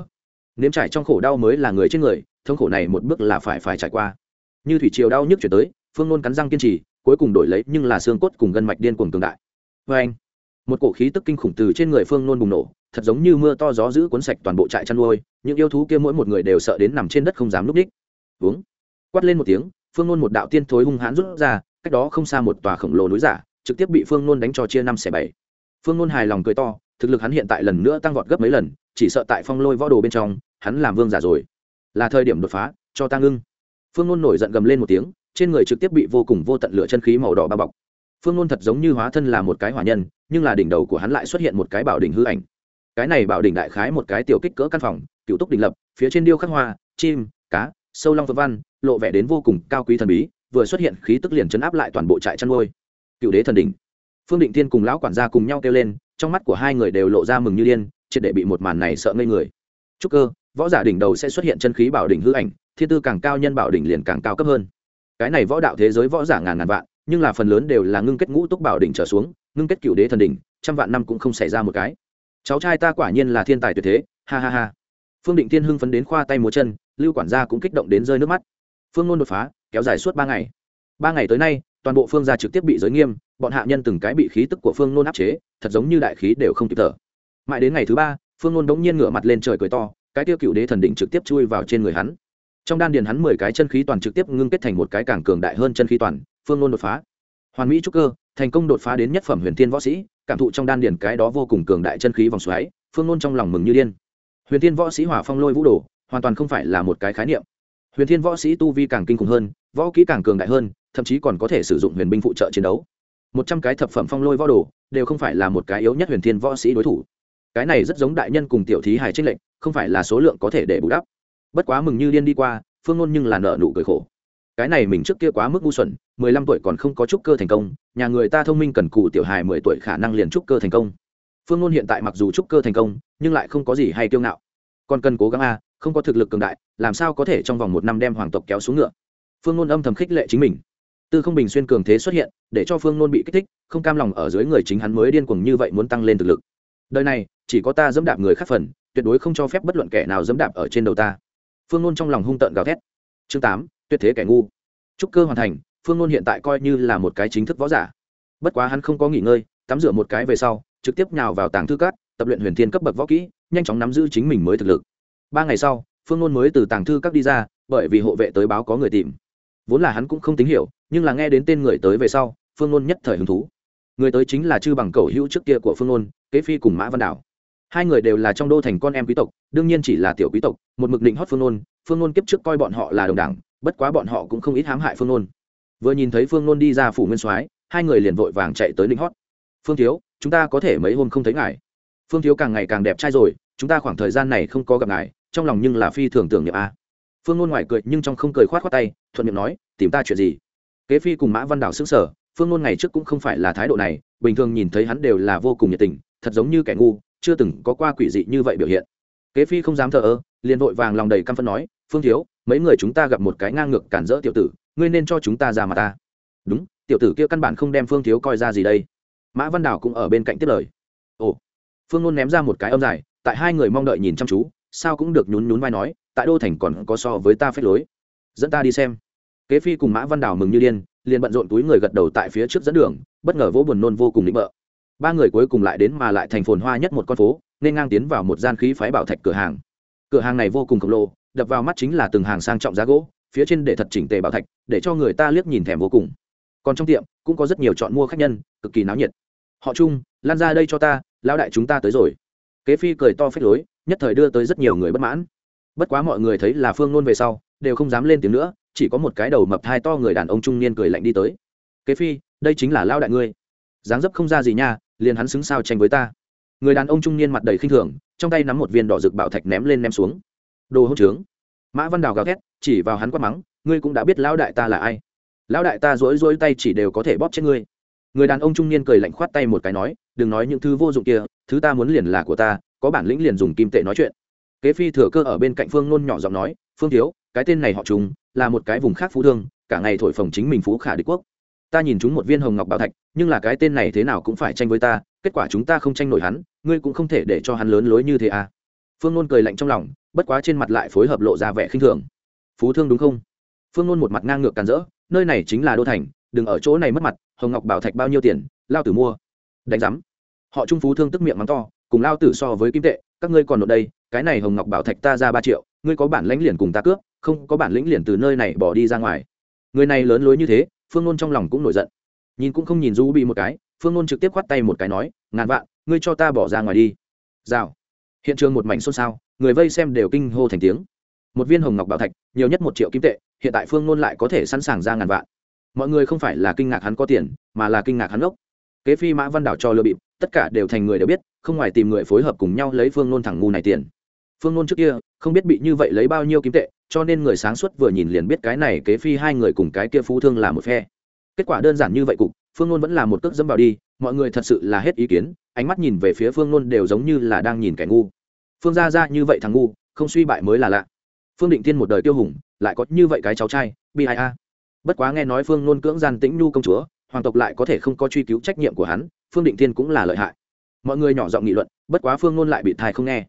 Nếm trải trong khổ đau mới là người trên người, thống khổ này một bước là phải phải trải qua. Như thủy triều đau nhức chuyển tới, phương nôn cắn răng kiên trì, cuối cùng đổi lấy nhưng là xương cốt cùng gân mạch điên cuồng cường đại. Vê anh, một cổ khí tức kinh khủng từ trên người phương nôn bùng nổ, thật giống như mưa to gió giữ cuốn sạch toàn bộ trại chăn nuôi, những yêu thú kia mỗi một người đều sợ đến nằm trên đất không dám núp đích. Uống. Quát lên một tiếng, phương nôn một đạo tiên thối hung hãn rút ra, cách đó không xa một tòa khổng lồ núi giả, trực tiếp bị phương nôn đánh cho chia năm xẻ bảy phương ngôn hài lòng cười to, thực lực hắn hiện tại lần nữa tăng vọt gấp mấy lần, chỉ sợ tại phong lôi võ đồ bên trong, hắn làm vương giả rồi. Là thời điểm đột phá, cho ta ngưng. Phương ngôn nổi giận gầm lên một tiếng, trên người trực tiếp bị vô cùng vô tận lửa chân khí màu đỏ bao bọc. Phương ngôn thật giống như hóa thân là một cái hỏa nhân, nhưng là đỉnh đầu của hắn lại xuất hiện một cái bảo đỉnh hư ảnh. Cái này bảo đỉnh đại khái một cái tiểu kích cỡ căn phòng, cựu túc đỉnh lập, phía trên điêu khắc hoa, chim, cá, sâu long vân văn, lộ vẻ đến vô cùng cao quý thần bí, vừa xuất hiện khí tức liền chấn áp lại toàn bộ trại chăn nuôi. Cựu đế thần đỉnh phương định tiên cùng lão quản gia cùng nhau kêu lên, trong mắt của hai người đều lộ ra mừng như điên, triệt để bị một màn này sợ ngây người. Chúc cơ, võ giả đỉnh đầu sẽ xuất hiện chân khí bảo đỉnh hư ảnh, thiên tư càng cao nhân bảo đỉnh liền càng cao cấp hơn. Cái này võ đạo thế giới võ giả ngàn ngàn vạn, nhưng là phần lớn đều là ngưng kết ngũ túc bảo đỉnh trở xuống, ngưng kết cựu đế thần đỉnh, trăm vạn năm cũng không xảy ra một cái. Cháu trai ta quả nhiên là thiên tài tuyệt thế, ha ha ha. Phương định tiên hưng phấn đến khoa tay múa chân, lưu quản gia cũng kích động đến rơi nước mắt. Phương ngôn đột phá, kéo dài suốt ba ngày. Ba ngày tới nay toàn bộ phương gia trực tiếp bị giới nghiêm, bọn hạ nhân từng cái bị khí tức của phương nôn áp chế, thật giống như đại khí đều không kịp thở. Mãi đến ngày thứ ba, phương nôn đống nhiên ngửa mặt lên trời cười to, cái tiêu cựu đế thần định trực tiếp chui vào trên người hắn. Trong đan điền hắn mười cái chân khí toàn trực tiếp ngưng kết thành một cái càng cường đại hơn chân khí toàn, phương nôn đột phá. Hoàn mỹ trúc cơ, thành công đột phá đến nhất phẩm huyền thiên võ sĩ, cảm thụ trong đan điền cái đó vô cùng cường đại chân khí vòng xoáy, phương nôn trong lòng mừng như điên. Huyền thiên võ sĩ hỏa phong lôi vũ đồ, hoàn toàn không phải là một cái khái niệm. Huyền thiên võ sĩ tu vi càng kinh khủng hơn, võ kỹ càng cường đại hơn thậm chí còn có thể sử dụng huyền binh phụ trợ chiến đấu. Một trăm cái thập phẩm phong lôi võ đồ đều không phải là một cái yếu nhất huyền thiên võ sĩ đối thủ. Cái này rất giống đại nhân cùng tiểu thí hài trích lệnh không phải là số lượng có thể để bù đắp. Bất quá mừng như điên đi qua, phương ngôn nhưng là nợ nụ cười khổ. Cái này mình trước kia quá mức ngu xuẩn, mười lăm tuổi còn không có trúc cơ thành công, nhà người ta thông minh cần cù tiểu hài mười tuổi khả năng liền trúc cơ thành công. Phương ngôn hiện tại mặc dù trúc cơ thành công, nhưng lại không có gì hay kiêu ngạo. Còn cần cố gắng a không có thực lực cường đại, làm sao có thể trong vòng một năm đem hoàng tộc kéo xuống ngựa? Phương ngôn âm thầm khích lệ chính mình tư không bình xuyên cường thế xuất hiện, để cho phương nôn bị kích thích, không cam lòng ở dưới người chính hắn mới điên cuồng như vậy muốn tăng lên thực lực. Đời này, chỉ có ta dẫm đạp người khác phần, tuyệt đối không cho phép bất luận kẻ nào dẫm đạp ở trên đầu ta. Phương nôn trong lòng hung tợn gào thét. Chương tám, tuyệt thế kẻ ngu. Trúc cơ hoàn thành, phương nôn hiện tại coi như là một cái chính thức võ giả. Bất quá hắn không có nghỉ ngơi, tắm rửa một cái về sau, trực tiếp nhào vào tàng thư cát, tập luyện huyền thiên cấp bậc võ kỹ, nhanh chóng nắm giữ chính mình mới thực lực. Ba ngày sau, phương nôn mới từ tàng thư các đi ra, bởi vì hộ vệ tới báo có người tìm. Vốn là hắn cũng không tín hiểu nhưng là nghe đến tên người tới về sau, phương ngôn nhất thời hứng thú. Người tới chính là chư bằng cầu hữu trước kia của phương ngôn kế phi cùng mã văn đảo. Hai người đều là trong đô thành con em quý tộc, đương nhiên chỉ là tiểu quý tộc, một mực định hót phương nôn phương nôn kiếp trước coi bọn họ là đồng đảng, bất quá bọn họ cũng không ít hãm hại phương nôn. Vừa nhìn thấy phương nôn đi ra phủ nguyên soái, hai người liền vội vàng chạy tới định hót. Phương thiếu, chúng ta có thể mấy hôm không thấy ngài? Phương thiếu càng ngày càng đẹp trai rồi, chúng ta khoảng thời gian này không có gặp ngài, trong lòng nhưng là phi thường tưởng niệm a. Phương nôn ngoài cười nhưng trong không cười khoát khoát tay, thuận miệng nói, tìm ta chuyện gì? Kế phi cùng mã văn đảo xứng sở phương nôn ngày trước cũng không phải là thái độ này, bình thường nhìn thấy hắn đều là vô cùng nhiệt tình, thật giống như kẻ ngu, chưa từng có qua quỷ dị như vậy biểu hiện. Kế phi không dám thờ ơ, liền vội vàng lòng đầy căm phân nói, phương thiếu, mấy người chúng ta gặp một cái ngang ngược cản rỡ tiểu tử, ngươi nên cho chúng ta ra mà ta. Đúng, tiểu tử kia căn bản không đem phương thiếu coi ra gì đây. Mã văn đảo cũng ở bên cạnh tiếp lời. Ồ. Phương nôn ném ra một cái âm dài, tại hai người mong đợi nhìn chăm chú, sao cũng được nhún nhún vai nói, tại đô thành còn có so với ta phép lối. Dẫn ta đi xem kế phi cùng mã văn Đào mừng như điên, liền bận rộn túi người gật đầu tại phía trước dẫn đường, bất ngờ vỗ buồn nôn vô cùng định bợ. Ba người cuối cùng lại đến mà lại thành phồn hoa nhất một con phố, nên ngang tiến vào một gian khí phái bảo thạch cửa hàng. Cửa hàng này vô cùng khổng lồ, đập vào mắt chính là từng hàng sang trọng giá gỗ, phía trên để thật chỉnh tề bảo thạch, để cho người ta liếc nhìn thèm vô cùng. Còn trong tiệm, cũng có rất nhiều chọn mua khách nhân, cực kỳ náo nhiệt. Họ chung, lan ra đây cho ta, lão đại chúng ta tới rồi. Kế phi cười to phết lối, nhất thời đưa tới rất nhiều người bất mãn. Bất quá mọi người thấy là phương nôn về sau, đều không dám lên tiếng nữa chỉ có một cái đầu mập thai to người đàn ông trung niên cười lạnh đi tới. Kế phi, đây chính là lao đại ngươi. Dáng dấp không ra gì nha, liền hắn xứng sao tranh với ta. Người đàn ông trung niên mặt đầy khinh thường, trong tay nắm một viên đỏ rực bảo thạch ném lên ném xuống. Đồ hỗn trướng. Mã văn đào gào thét, chỉ vào hắn quát mắng, ngươi cũng đã biết lão đại ta là ai. Lão đại ta rối rối tay chỉ đều có thể bóp chết ngươi. Người đàn ông trung niên cười lạnh khoát tay một cái nói, đừng nói những thứ vô dụng kia, thứ ta muốn liền là của ta, có bản lĩnh liền dùng kim tệ nói chuyện. Kế phi thừa cơ ở bên cạnh phương nôn nhỏ giọng nói, phương thiếu cái tên này họ chúng là một cái vùng khác phú thương, cả ngày thổi phồng chính mình phú khả đế quốc. Ta nhìn chúng một viên hồng ngọc bảo thạch, nhưng là cái tên này thế nào cũng phải tranh với ta, kết quả chúng ta không tranh nổi hắn, ngươi cũng không thể để cho hắn lớn lối như thế à. Phương nôn cười lạnh trong lòng, bất quá trên mặt lại phối hợp lộ ra vẻ khinh thường. Phú thương đúng không? Phương nôn một mặt ngang ngược càn rỡ, nơi này chính là đô thành, đừng ở chỗ này mất mặt, hồng ngọc bảo thạch bao nhiêu tiền, lao tử mua. Đánh giám. Họ trung phú thương tức miệng mắng to, cùng lao tử so với kim tệ, các ngươi còn nộp đây, cái này hồng ngọc bảo thạch ta ra ba triệu ngươi có bản lãnh liền cùng ta cướp, không có bản lĩnh liền từ nơi này bỏ đi ra ngoài. Người này lớn lối như thế, phương nôn trong lòng cũng nổi giận. Nhìn cũng không nhìn du bị một cái, phương nôn trực tiếp khoát tay một cái nói, ngàn vạn, ngươi cho ta bỏ ra ngoài đi. Rào. Hiện trường một mảnh xôn xao, người vây xem đều kinh hô thành tiếng. Một viên hồng ngọc bảo thạch, nhiều nhất một triệu kim tệ, hiện tại phương nôn lại có thể sẵn sàng ra ngàn vạn. Mọi người không phải là kinh ngạc hắn có tiền, mà là kinh ngạc hắn ốc. Kế phi mã văn đảo cho lừa bịp, tất cả đều thành người đều biết, không ngoài tìm người phối hợp cùng nhau lấy phương nôn thẳng ngu này tiền phương nôn trước kia, không biết bị như vậy lấy bao nhiêu kim tệ, cho nên người sáng suốt vừa nhìn liền biết cái này kế phi hai người cùng cái kia phú thương là một phe. Kết quả đơn giản như vậy cục, phương nôn vẫn là một cước dẫm vào đi, mọi người thật sự là hết ý kiến, ánh mắt nhìn về phía phương nôn đều giống như là đang nhìn kẻ ngu. Phương ra ra như vậy thằng ngu, không suy bại mới là lạ. Phương định tiên một đời tiêu hùng, lại có như vậy cái cháu trai, bi ai a. Bất quá nghe nói phương nôn cưỡng gian tĩnh nhu công chúa, hoàng tộc lại có thể không có truy cứu trách nhiệm của hắn, phương định tiên cũng là lợi hại. Mọi người nhỏ giọng nghị luận, bất quá phương nôn lại bị thai không nghe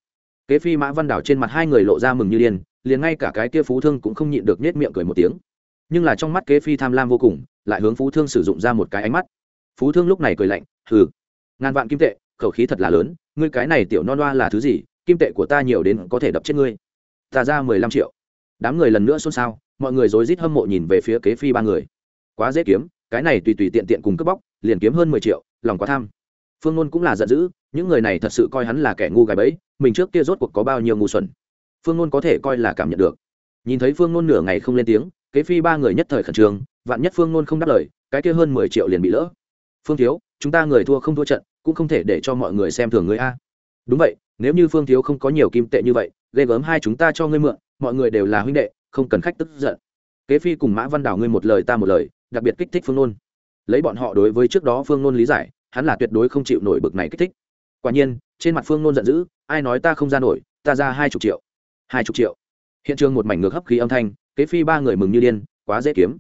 kế phi mã văn đảo trên mặt hai người lộ ra mừng như điên, liền ngay cả cái kia phú thương cũng không nhịn được nết miệng cười một tiếng. Nhưng là trong mắt kế phi tham lam vô cùng, lại hướng phú thương sử dụng ra một cái ánh mắt. Phú thương lúc này cười lạnh, hừ, ngàn vạn kim tệ, khẩu khí thật là lớn, ngươi cái này tiểu non loa là thứ gì, kim tệ của ta nhiều đến có thể đập chết ngươi. Ta ra mười lăm triệu. Đám người lần nữa xôn xao, mọi người rối rít hâm mộ nhìn về phía kế phi ba người. Quá dễ kiếm, cái này tùy tùy tiện tiện cùng cướp bóc, liền kiếm hơn mười triệu, lòng quá tham phương ngôn cũng là giận dữ, những người này thật sự coi hắn là kẻ ngu gái bẫy, mình trước kia rốt cuộc có bao nhiêu ngu xuẩn. Phương ngôn có thể coi là cảm nhận được. Nhìn thấy phương ngôn nửa ngày không lên tiếng, kế phi ba người nhất thời khẩn trương, vạn nhất phương ngôn không đáp lời, cái kia hơn mười triệu liền bị lỡ. Phương thiếu, chúng ta người thua không thua trận, cũng không thể để cho mọi người xem thường người a. Đúng vậy, nếu như phương thiếu không có nhiều kim tệ như vậy, ghê gớm hai chúng ta cho ngươi mượn, mọi người đều là huynh đệ, không cần khách tức giận. Kế phi cùng mã văn đào ngươi một lời ta một lời, đặc biệt kích thích phương nôn. Lấy bọn họ đối với trước đó phương nôn lý giải hắn là tuyệt đối không chịu nổi bực này kích thích. Quả nhiên, trên mặt phương nôn giận dữ, ai nói ta không ra nổi, ta ra hai chục triệu. Hai chục triệu. Hiện trường một mảnh ngược hấp khí âm thanh, kế phi ba người mừng như điên, quá dễ kiếm.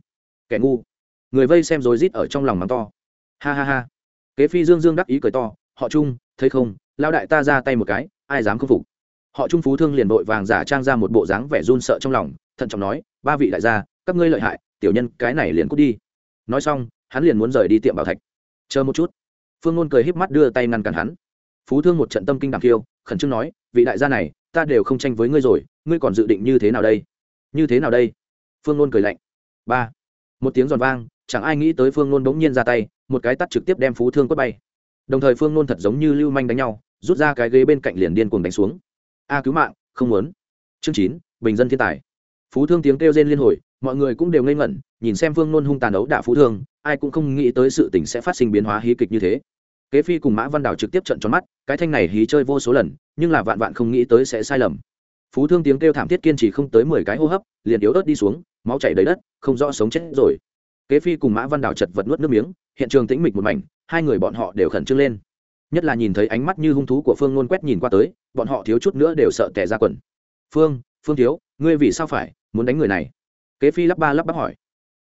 Kẻ ngu. Người vây xem rối rít ở trong lòng mắng to. Ha ha ha. Kế phi dương dương đắc ý cười to, họ trung, thấy không? Lao đại ta ra tay một cái, ai dám không phục? Họ trung phú thương liền vội vàng giả trang ra một bộ dáng vẻ run sợ trong lòng, thận trọng nói, ba vị đại gia, các ngươi lợi hại, tiểu nhân cái này liền cút đi. Nói xong, hắn liền muốn rời đi tiệm bảo thạch. Chờ một chút phương ngôn cười híp mắt đưa tay ngăn cản hắn. Phú thương một trận tâm kinh đàm khiêu, khẩn trương nói, vị đại gia này, ta đều không tranh với ngươi rồi, ngươi còn dự định như thế nào đây? Như thế nào đây? Phương ngôn cười lạnh. Ba. Một tiếng giòn vang, chẳng ai nghĩ tới phương ngôn bỗng nhiên ra tay, một cái tắt trực tiếp đem phú thương quất bay. Đồng thời phương ngôn thật giống như lưu manh đánh nhau, rút ra cái ghế bên cạnh liền điên cuồng đánh xuống. A cứu mạng, không muốn. Chương chín, bình dân thiên tài phú thương tiếng kêu rên liên hồi, mọi người cũng đều ngây ngẩn, nhìn xem phương nôn hung tàn ấu đả phú thương, ai cũng không nghĩ tới sự tình sẽ phát sinh biến hóa hí kịch như thế. Kế phi cùng mã văn đào trực tiếp trận tròn mắt, cái thanh này hí chơi vô số lần, nhưng là vạn vạn không nghĩ tới sẽ sai lầm. Phú thương tiếng kêu thảm thiết kiên trì không tới mười cái hô hấp, liền yếu ớt đi xuống, máu chảy đầy đất, không rõ sống chết rồi. Kế phi cùng mã văn đào chật vật nuốt nước miếng, hiện trường tĩnh mịch một mảnh, hai người bọn họ đều khẩn trương lên. Nhất là nhìn thấy ánh mắt như hung thú của phương nôn quét nhìn qua tới, bọn họ thiếu chút nữa đều sợ tẻ ra quần. Phương phương thiếu, ngươi vì sao phải muốn đánh người này. Kế phi lắp ba lắp bắp hỏi.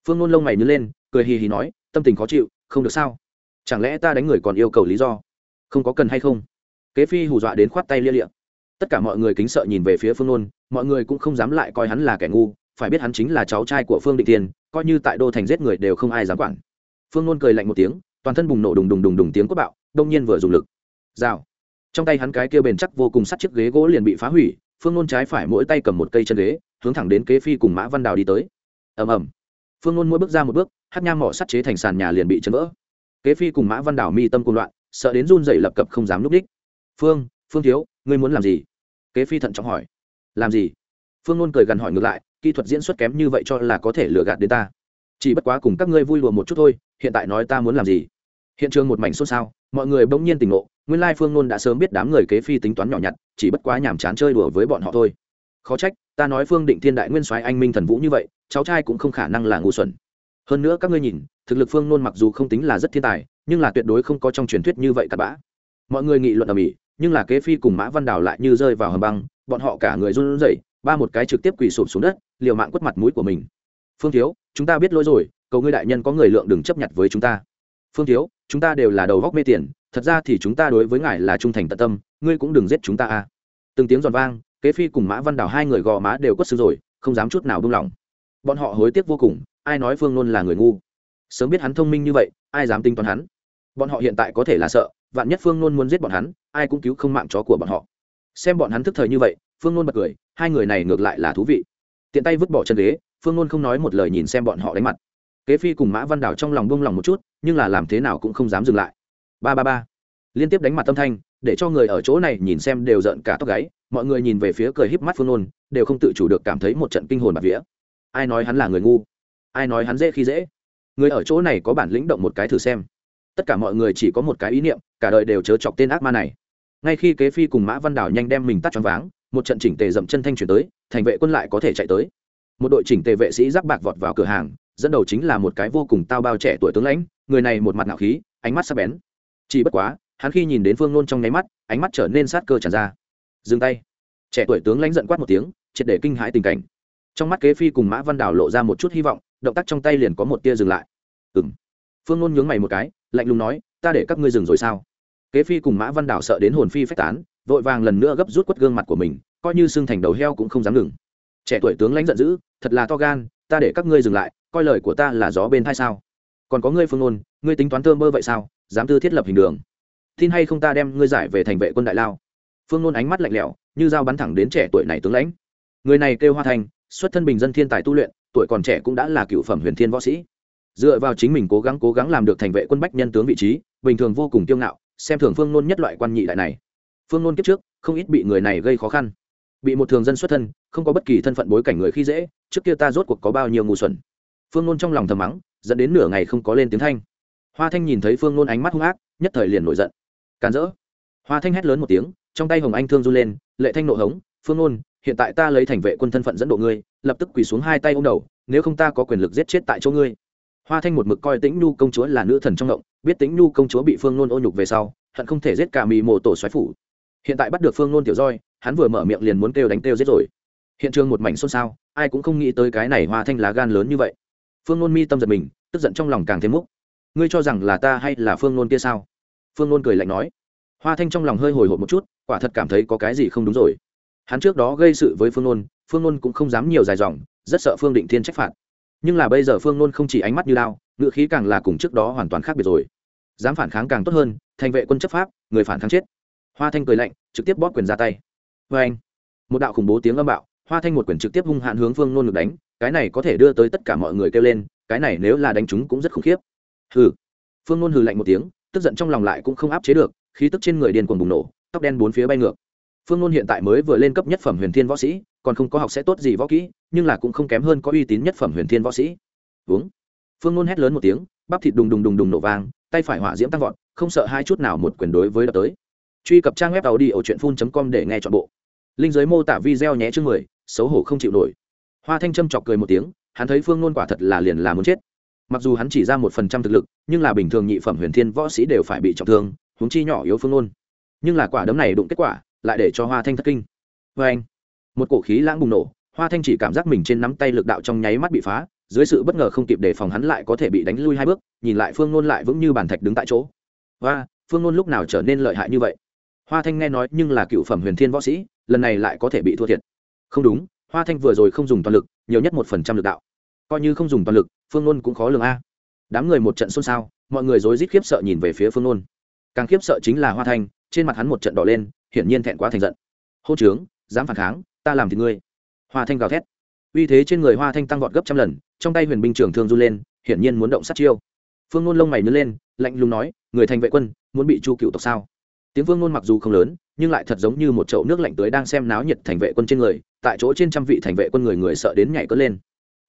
Phương nôn lông mày nhớ lên, cười hì hì nói, tâm tình khó chịu, không được sao? Chẳng lẽ ta đánh người còn yêu cầu lý do? Không có cần hay không? Kế phi hù dọa đến khoát tay lia liệm tất cả mọi người kính sợ nhìn về phía phương nôn, mọi người cũng không dám lại coi hắn là kẻ ngu, phải biết hắn chính là cháu trai của phương định tiên, coi như tại đô thành giết người đều không ai dám quản. Phương nôn cười lạnh một tiếng, toàn thân bùng nổ đùng đùng đùng đùng tiếng quất bạo, đông nhiên vừa dùng lực. Rào. Trong tay hắn cái kia bền chắc vô cùng sắt chiếc ghế gỗ liền bị phá hủy, phương nôn trái phải mỗi tay cầm một cây chân ghế hướng thẳng đến kế phi cùng mã văn đào đi tới. Ầm ầm. Phương ngôn mỗi bước ra một bước, hát nham mỏ sắt chế thành sàn nhà liền bị chấn vỡ. Kế phi cùng mã văn đào mi tâm cùng loạn, sợ đến run dậy lập cập không dám núp đích. Phương phương thiếu, ngươi muốn làm gì? Kế phi thận trọng hỏi. Làm gì? Phương ngôn cười gần hỏi ngược lại, kỹ thuật diễn xuất kém như vậy cho là có thể lừa gạt đến ta. Chỉ bất quá cùng các ngươi vui lùa một chút thôi, hiện tại nói ta muốn làm gì? Hiện trường một mảnh xôn xao, mọi người bỗng nhiên tỉnh ngộ, nguyên lai phương ngôn đã sớm biết đám người kế phi tính toán nhỏ nhặt, chỉ bất quá nhàm chán chơi đùa với bọn họ thôi khó trách, ta nói phương định thiên đại nguyên soái anh minh thần vũ như vậy, cháu trai cũng không khả năng là ngu xuẩn. Hơn nữa các ngươi nhìn, thực lực phương nôn mặc dù không tính là rất thiên tài, nhưng là tuyệt đối không có trong truyền thuyết như vậy cặn bã. Mọi người nghị luận ở mỹ nhưng là kế phi cùng mã văn đào lại như rơi vào hầm băng, bọn họ cả người run rẩy, ba một cái trực tiếp quỳ sụp xuống đất, liều mạng quất mặt mũi của mình. Phương thiếu, chúng ta biết lỗi rồi, cầu ngươi đại nhân có người lượng đừng chấp nhận với chúng ta. Phương thiếu, chúng ta đều là đầu góc mê tiền, thật ra thì chúng ta đối với ngài là trung thành tận tâm, ngươi cũng đừng giết chúng ta a từng tiếng giòn vang kế phi cùng mã văn đào hai người gò má đều quất xứ rồi, không dám chút nào buông lỏng. Bọn họ hối tiếc vô cùng, ai nói phương nôn là người ngu? Sớm biết hắn thông minh như vậy, ai dám tính toán hắn? Bọn họ hiện tại có thể là sợ, vạn nhất phương nôn muốn giết bọn hắn, ai cũng cứu không mạng chó của bọn họ. Xem bọn hắn thức thời như vậy, phương nôn bật cười, hai người này ngược lại là thú vị. Tiện tay vứt bỏ chân ghế, phương nôn không nói một lời nhìn xem bọn họ đánh mặt. Kế phi cùng mã văn đào trong lòng bông lòng một chút, nhưng là làm thế nào cũng không dám dừng lại. Ba ba ba. Liên tiếp đánh mặt tâm thanh để cho người ở chỗ này nhìn xem đều giận cả tóc gáy, mọi người nhìn về phía cười híp mắt phương nôn, đều không tự chủ được cảm thấy một trận kinh hồn bạc vía. Ai nói hắn là người ngu? Ai nói hắn dễ khi dễ? Người ở chỗ này có bản lĩnh động một cái thử xem. Tất cả mọi người chỉ có một cái ý niệm, cả đời đều chớ chọc tên ác ma này. Ngay khi kế phi cùng mã văn đảo nhanh đem mình tắt choáng váng, một trận chỉnh tề dậm chân thanh chuyển tới, thành vệ quân lại có thể chạy tới. Một đội chỉnh tề vệ sĩ giáp bạc vọt vào cửa hàng, dẫn đầu chính là một cái vô cùng tao bao trẻ tuổi tướng lãnh, người này một mặt ngạo khí, ánh mắt sắc bén. Chỉ bất quá hắn khi nhìn đến phương nôn trong nháy mắt, ánh mắt trở nên sát cơ tràn ra. Dừng tay. Trẻ tuổi tướng lãnh giận quát một tiếng, triệt để kinh hãi tình cảnh. Trong mắt kế phi cùng mã văn đào lộ ra một chút hy vọng, động tác trong tay liền có một tia dừng lại. Ừng phương nôn nhướng mày một cái, lạnh lùng nói, ta để các ngươi dừng rồi sao? Kế phi cùng mã văn đào sợ đến hồn phi phách tán, vội vàng lần nữa gấp rút quất gương mặt của mình, coi như xương thành đầu heo cũng không dám ngừng. Trẻ tuổi tướng lãnh giận dữ, thật là to gan, ta để các ngươi dừng lại, coi lời của ta là gió bên thai sao? Còn có ngươi phương nôn, ngươi tính toán thơ mơ vậy sao? Dám tư thiết lập hình đường tin hay không ta đem ngươi giải về thành vệ quân đại lao. Phương nôn ánh mắt lạnh lẽo, như dao bắn thẳng đến trẻ tuổi này tướng lãnh. Người này kêu hoa thành, xuất thân bình dân thiên tài tu luyện, tuổi còn trẻ cũng đã là cựu phẩm huyền thiên võ sĩ. Dựa vào chính mình cố gắng cố gắng làm được thành vệ quân bách nhân tướng vị trí, bình thường vô cùng kiêu ngạo, xem thường phương nôn nhất loại quan nhị đại này. Phương nôn kiếp trước, không ít bị người này gây khó khăn. Bị một thường dân xuất thân, không có bất kỳ thân phận bối cảnh người khi dễ, trước kia ta rốt cuộc có bao nhiêu ngu xuẩn. Phương nôn trong lòng thầm mắng, dẫn đến nửa ngày không có lên tiếng thanh. Hoa thanh nhìn thấy phương nôn ánh mắt hung ác, nhất thời liền nổi giận càn rỡ. Hoa thanh hét lớn một tiếng, trong tay hồng anh thương run lên, lệ thanh nộ hống, phương nôn, hiện tại ta lấy thành vệ quân thân phận dẫn độ ngươi, lập tức quỳ xuống hai tay ô m đầu, nếu không ta có quyền lực giết chết tại chỗ ngươi. Hoa thanh một mực coi tĩnh nhu công chúa là nữ thần trong động, biết tĩnh nhu công chúa bị phương nôn ô nhục về sau, hận không thể giết cả mì mồ tổ xoáy phủ. Hiện tại bắt được phương nôn tiểu roi, hắn vừa mở miệng liền muốn kêu đánh kêu giết rồi. Hiện trường một mảnh xôn xao, ai cũng không nghĩ tới cái này hoa thanh lá gan lớn như vậy. Phương nôn mi tâm giật mình, tức giận trong lòng càng thêm múc. Ngươi cho rằng là ta hay là phương nôn kia sao? Phương nôn cười lạnh nói. Hoa thanh trong lòng hơi hồi hộp một chút, quả thật cảm thấy có cái gì không đúng rồi. Hắn trước đó gây sự với phương nôn phương nôn cũng không dám nhiều dài dòng, rất sợ phương định thiên trách phạt. Nhưng là bây giờ phương nôn không chỉ ánh mắt như lao ngự khí càng là cùng trước đó hoàn toàn khác biệt rồi. Dám phản kháng càng tốt hơn, thành vệ quân chấp pháp, người phản kháng chết. Hoa thanh cười lạnh, trực tiếp bóp quyền ra tay. Vê anh, một đạo khủng bố tiếng âm bạo, hoa thanh một quyền trực tiếp hung hạn hướng phương nôn ngược đánh, cái này có thể đưa tới tất cả mọi người kêu lên, cái này nếu là đánh chúng cũng rất khủng khiếp. Hừ. Phương nôn hừ lạnh một tiếng tức giận trong lòng lại cũng không áp chế được, khí tức trên người điên cuồng bùng nổ, tóc đen bốn phía bay ngược. Phương nôn hiện tại mới vừa lên cấp nhất phẩm huyền thiên võ sĩ, còn không có học sẽ tốt gì võ kỹ, nhưng là cũng không kém hơn có uy tín nhất phẩm huyền thiên võ sĩ. Uống. Phương nôn hét lớn một tiếng, bắp thịt đùng đùng đùng đùng nổ vang, tay phải hỏa diễm tăng vọt, không sợ hai chút nào một quyền đối với đập tới. Truy cập trang web tàu đi ở truyện phun com để nghe chọn bộ. Linh giới mô tả video nhé chương mười, xấu hổ không chịu nổi. Hoa thanh trâm chọc cười một tiếng, hắn thấy phương nôn quả thật là liền là muốn chết mặc dù hắn chỉ ra một phần trăm thực lực, nhưng là bình thường nhị phẩm huyền thiên võ sĩ đều phải bị trọng thương, huống chi nhỏ yếu phương nôn nhưng là quả đấm này đụng kết quả, lại để cho hoa thanh thất kinh. Vê anh, một cổ khí lãng bùng nổ, hoa thanh chỉ cảm giác mình trên nắm tay lực đạo trong nháy mắt bị phá, dưới sự bất ngờ không kịp đề phòng hắn lại có thể bị đánh lui hai bước, nhìn lại phương nôn lại vững như bàn thạch đứng tại chỗ. Và, phương nôn lúc nào trở nên lợi hại như vậy? Hoa thanh nghe nói nhưng là cựu phẩm huyền thiên võ sĩ, lần này lại có thể bị thua thiệt. Không đúng, hoa thanh vừa rồi không dùng toàn lực, nhiều nhất một phần trăm lực đạo coi như không dùng toàn lực, phương nôn cũng khó lường a. Đám người một trận xôn xao, mọi người rối rít khiếp sợ nhìn về phía phương nôn. Càng khiếp sợ chính là hoa thanh, trên mặt hắn một trận đỏ lên, hiển nhiên thẹn quá thành giận. Hô trướng dám phản kháng, ta làm thì ngươi. Hoa thanh gào thét. Uy thế trên người hoa thanh tăng vọt gấp trăm lần, trong tay huyền binh trưởng thương run lên, hiển nhiên muốn động sát chiêu. Phương nôn lông mày nứt lên, lạnh lùng nói, người thành vệ quân, muốn bị chu cựu tộc sao? Tiếng phương nôn mặc dù không lớn, nhưng lại thật giống như một chậu nước lạnh tưới đang xem náo nhiệt thành vệ quân trên người, tại chỗ trên trăm vị thành vệ quân người người sợ đến nhảy cất lên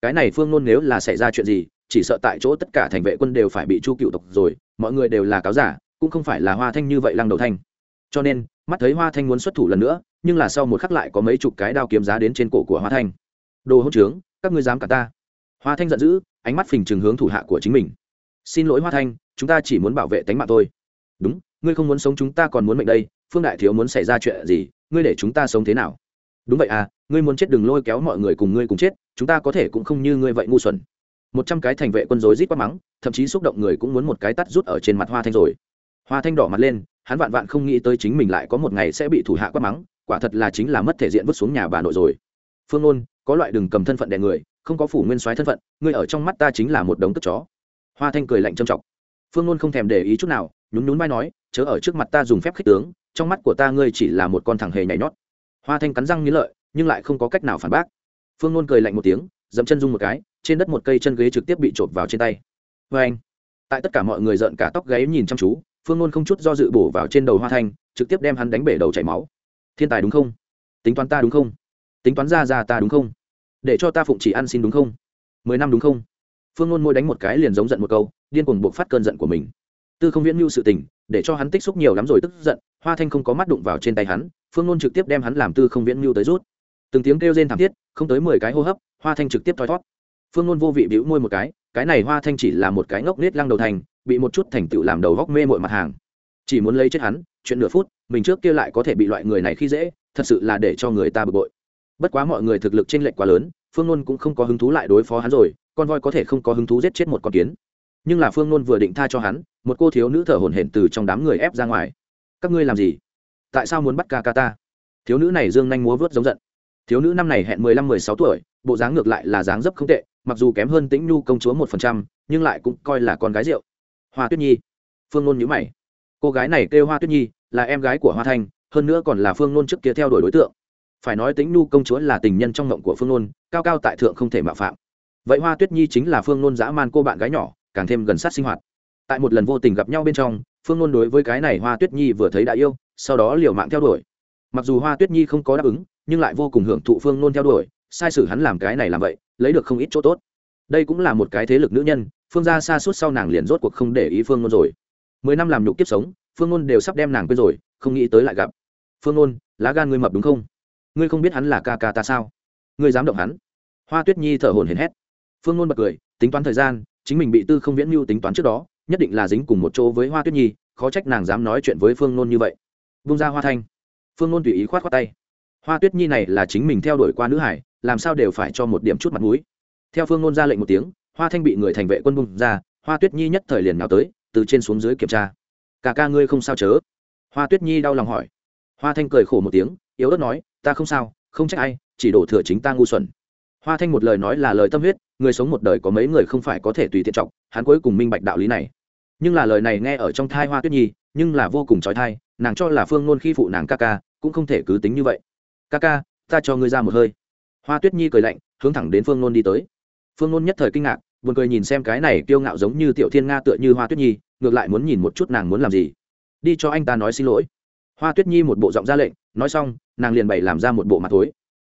cái này phương nôn nếu là xảy ra chuyện gì, chỉ sợ tại chỗ tất cả thành vệ quân đều phải bị chu cựu tộc rồi, mọi người đều là cáo giả, cũng không phải là hoa thanh như vậy lăng đầu thanh. Cho nên, mắt thấy hoa thanh muốn xuất thủ lần nữa, nhưng là sau một khắc lại có mấy chục cái đao kiếm giá đến trên cổ của hoa thanh. Đồ hỗn trướng, các ngươi dám cả ta. Hoa thanh giận dữ, ánh mắt phình trừng hướng thủ hạ của chính mình. Xin lỗi hoa thanh, chúng ta chỉ muốn bảo vệ tánh mạng thôi. Đúng, ngươi không muốn sống chúng ta còn muốn mệnh đây, phương đại thiếu muốn xảy ra chuyện gì, ngươi để chúng ta sống thế nào? Đúng vậy à ngươi muốn chết đừng lôi kéo mọi người cùng ngươi cùng chết, chúng ta có thể cũng không như ngươi vậy ngu xuẩn. Một trăm cái thành vệ quân rối rít quát mắng, thậm chí xúc động người cũng muốn một cái tắt rút ở trên mặt hoa thanh rồi. Hoa thanh đỏ mặt lên, hắn vạn vạn không nghĩ tới chính mình lại có một ngày sẽ bị thủ hạ quát mắng, quả thật là chính là mất thể diện vứt xuống nhà bà nội rồi. Phương ôn có loại đừng cầm thân phận đè người, không có phủ nguyên soái thân phận, ngươi ở trong mắt ta chính là một đống tức chó. Hoa thanh cười lạnh trầm trọng. Phương ôn không thèm để ý chút nào, nhún nhún vai nói, chớ ở trước mặt ta dùng phép khích tướng, trong mắt của ta ngươi chỉ là một con thằng hề nhảy nhót. Hoa thanh cắn răng nghĩ lợi nhưng lại không có cách nào phản bác. Phương nôn cười lạnh một tiếng, dẫm chân rung một cái, trên đất một cây chân ghế trực tiếp bị trộm vào trên tay. Vê anh, tại tất cả mọi người giận cả tóc gáy nhìn chăm chú, phương nôn không chút do dự bổ vào trên đầu hoa thanh, trực tiếp đem hắn đánh bể đầu chảy máu. Thiên tài đúng không? Tính toán ta đúng không? Tính toán ra ra ta đúng không? Để cho ta phụng chỉ ăn xin đúng không? Mười năm đúng không? Phương nôn môi đánh một cái liền giống giận một câu, điên cuồng buộc phát cơn giận của mình. Tư không viễn mưu sự tình, để cho hắn tích xúc nhiều lắm rồi tức giận, hoa thanh không có mắt đụng vào trên tay hắn, phương nôn trực tiếp đem hắn làm tư không viễn mưu tới rút từng tiếng kêu rên thảm thiết, không tới mười cái hô hấp, hoa thanh trực tiếp thoi thót. Phương ngôn vô vị bĩu môi một cái cái này hoa thanh chỉ là một cái ngốc nết lăng đầu thành, bị một chút thành tựu làm đầu góc mê mội mặt hàng. Chỉ muốn lấy chết hắn, chuyện nửa phút, mình trước kia lại có thể bị loại người này khi dễ, thật sự là để cho người ta bực bội. Bất quá mọi người thực lực t r ê n lệch quá lớn, phương ngôn cũng không có hứng thú lại đối phó hắn rồi, con voi có thể không có hứng thú giết chết một con kiến. Nhưng là phương ngôn vừa định tha cho hắn, một cô thiếu nữ thở hổn hển từ trong đám người ép ra ngoài. Các ngươi làm gì? Tại sao muốn bắt ca ca ta? Thiếu nữ này dương nhanh múa vớt giống giận thiếu nữ năm này hẹn mười lăm, mười sáu tuổi, bộ dáng ngược lại là dáng dấp không tệ, mặc dù kém hơn tĩnh nhu công chúa một phần trăm, nhưng lại cũng coi là con gái rượu. Hoa tuyết nhi. Phương nôn nhữ mày. Cô gái này kêu hoa tuyết nhi, là em gái của hoa thanh, hơn nữa còn là phương nôn trước kia theo đuổi đối tượng. Phải nói tính nhu công chúa là tình nhân trong mộng của phương nôn, cao cao tại thượng không thể mạo phạm. Vậy hoa tuyết nhi chính là phương nôn dã man cô bạn gái nhỏ, càng thêm gần sát sinh hoạt. Tại một lần vô tình gặp nhau bên trong, phương nôn đối với cái này hoa tuyết nhi vừa thấy đã yêu, sau đó liều mạng theo đuổi. Mặc dù hoa tuyết nhi không có đáp ứng nhưng lại vô cùng hưởng thụ phương nôn theo đuổi sai sử hắn làm cái này làm vậy lấy được không ít chỗ tốt. Đây cũng là một cái thế lực nữ nhân phương ra xa suốt sau nàng liền rốt cuộc không để ý phương nôn rồi. Mười năm làm nhục kiếp sống phương nôn đều sắp đem nàng quên rồi không nghĩ tới lại gặp. Phương nôn, lá gan ngươi mập đúng không? Ngươi không biết hắn là ca ca ta sao? Ngươi dám động hắn? Hoa tuyết nhi thở hồn hển hét. Phương nôn bật cười tính toán thời gian chính mình bị tư không viễn mưu tính toán trước đó nhất định là dính cùng một chỗ với hoa tuyết nhi khó trách nàng dám nói chuyện với phương nôn như vậy. Vung ra hoa thanh. Phương nôn tùy ý khoát khoát tay hoa tuyết nhi này là chính mình theo đuổi qua nữ hải, làm sao đều phải cho một điểm chút mặt mũi. Theo phương ngôn ra lệnh một tiếng, hoa thanh bị người thành vệ quân bung ra, hoa tuyết nhi nhất thời liền nào tới, từ trên xuống dưới kiểm tra. Cả ca ngươi không sao chớ? Hoa tuyết nhi đau lòng hỏi. Hoa thanh cười khổ một tiếng, yếu ớt nói, ta không sao, không trách ai, chỉ đổ thừa chính ta ngu xuẩn. Hoa thanh một lời nói là lời tâm huyết, người sống một đời có mấy người không phải có thể tùy tiện trọng, hắn cuối cùng minh bạch đạo lý này. Nhưng là lời này nghe ở trong thai hoa tuyết nhi, nhưng là vô cùng trói thai, nàng cho là phương nôn khi phụ nàng ca ca, cũng không thể cứ tính như vậy ca ca, ta cho ngươi ra một hơi. Hoa tuyết nhi cười lạnh, hướng thẳng đến phương nôn đi tới. Phương nôn nhất thời kinh ngạc, buồn cười nhìn xem cái này kiêu ngạo giống như tiểu thiên nga tựa như hoa tuyết nhi, ngược lại muốn nhìn một chút nàng muốn làm gì. Đi cho anh ta nói xin lỗi. Hoa tuyết nhi một bộ giọng ra lệnh, nói xong, nàng liền bày làm ra một bộ mặt thối.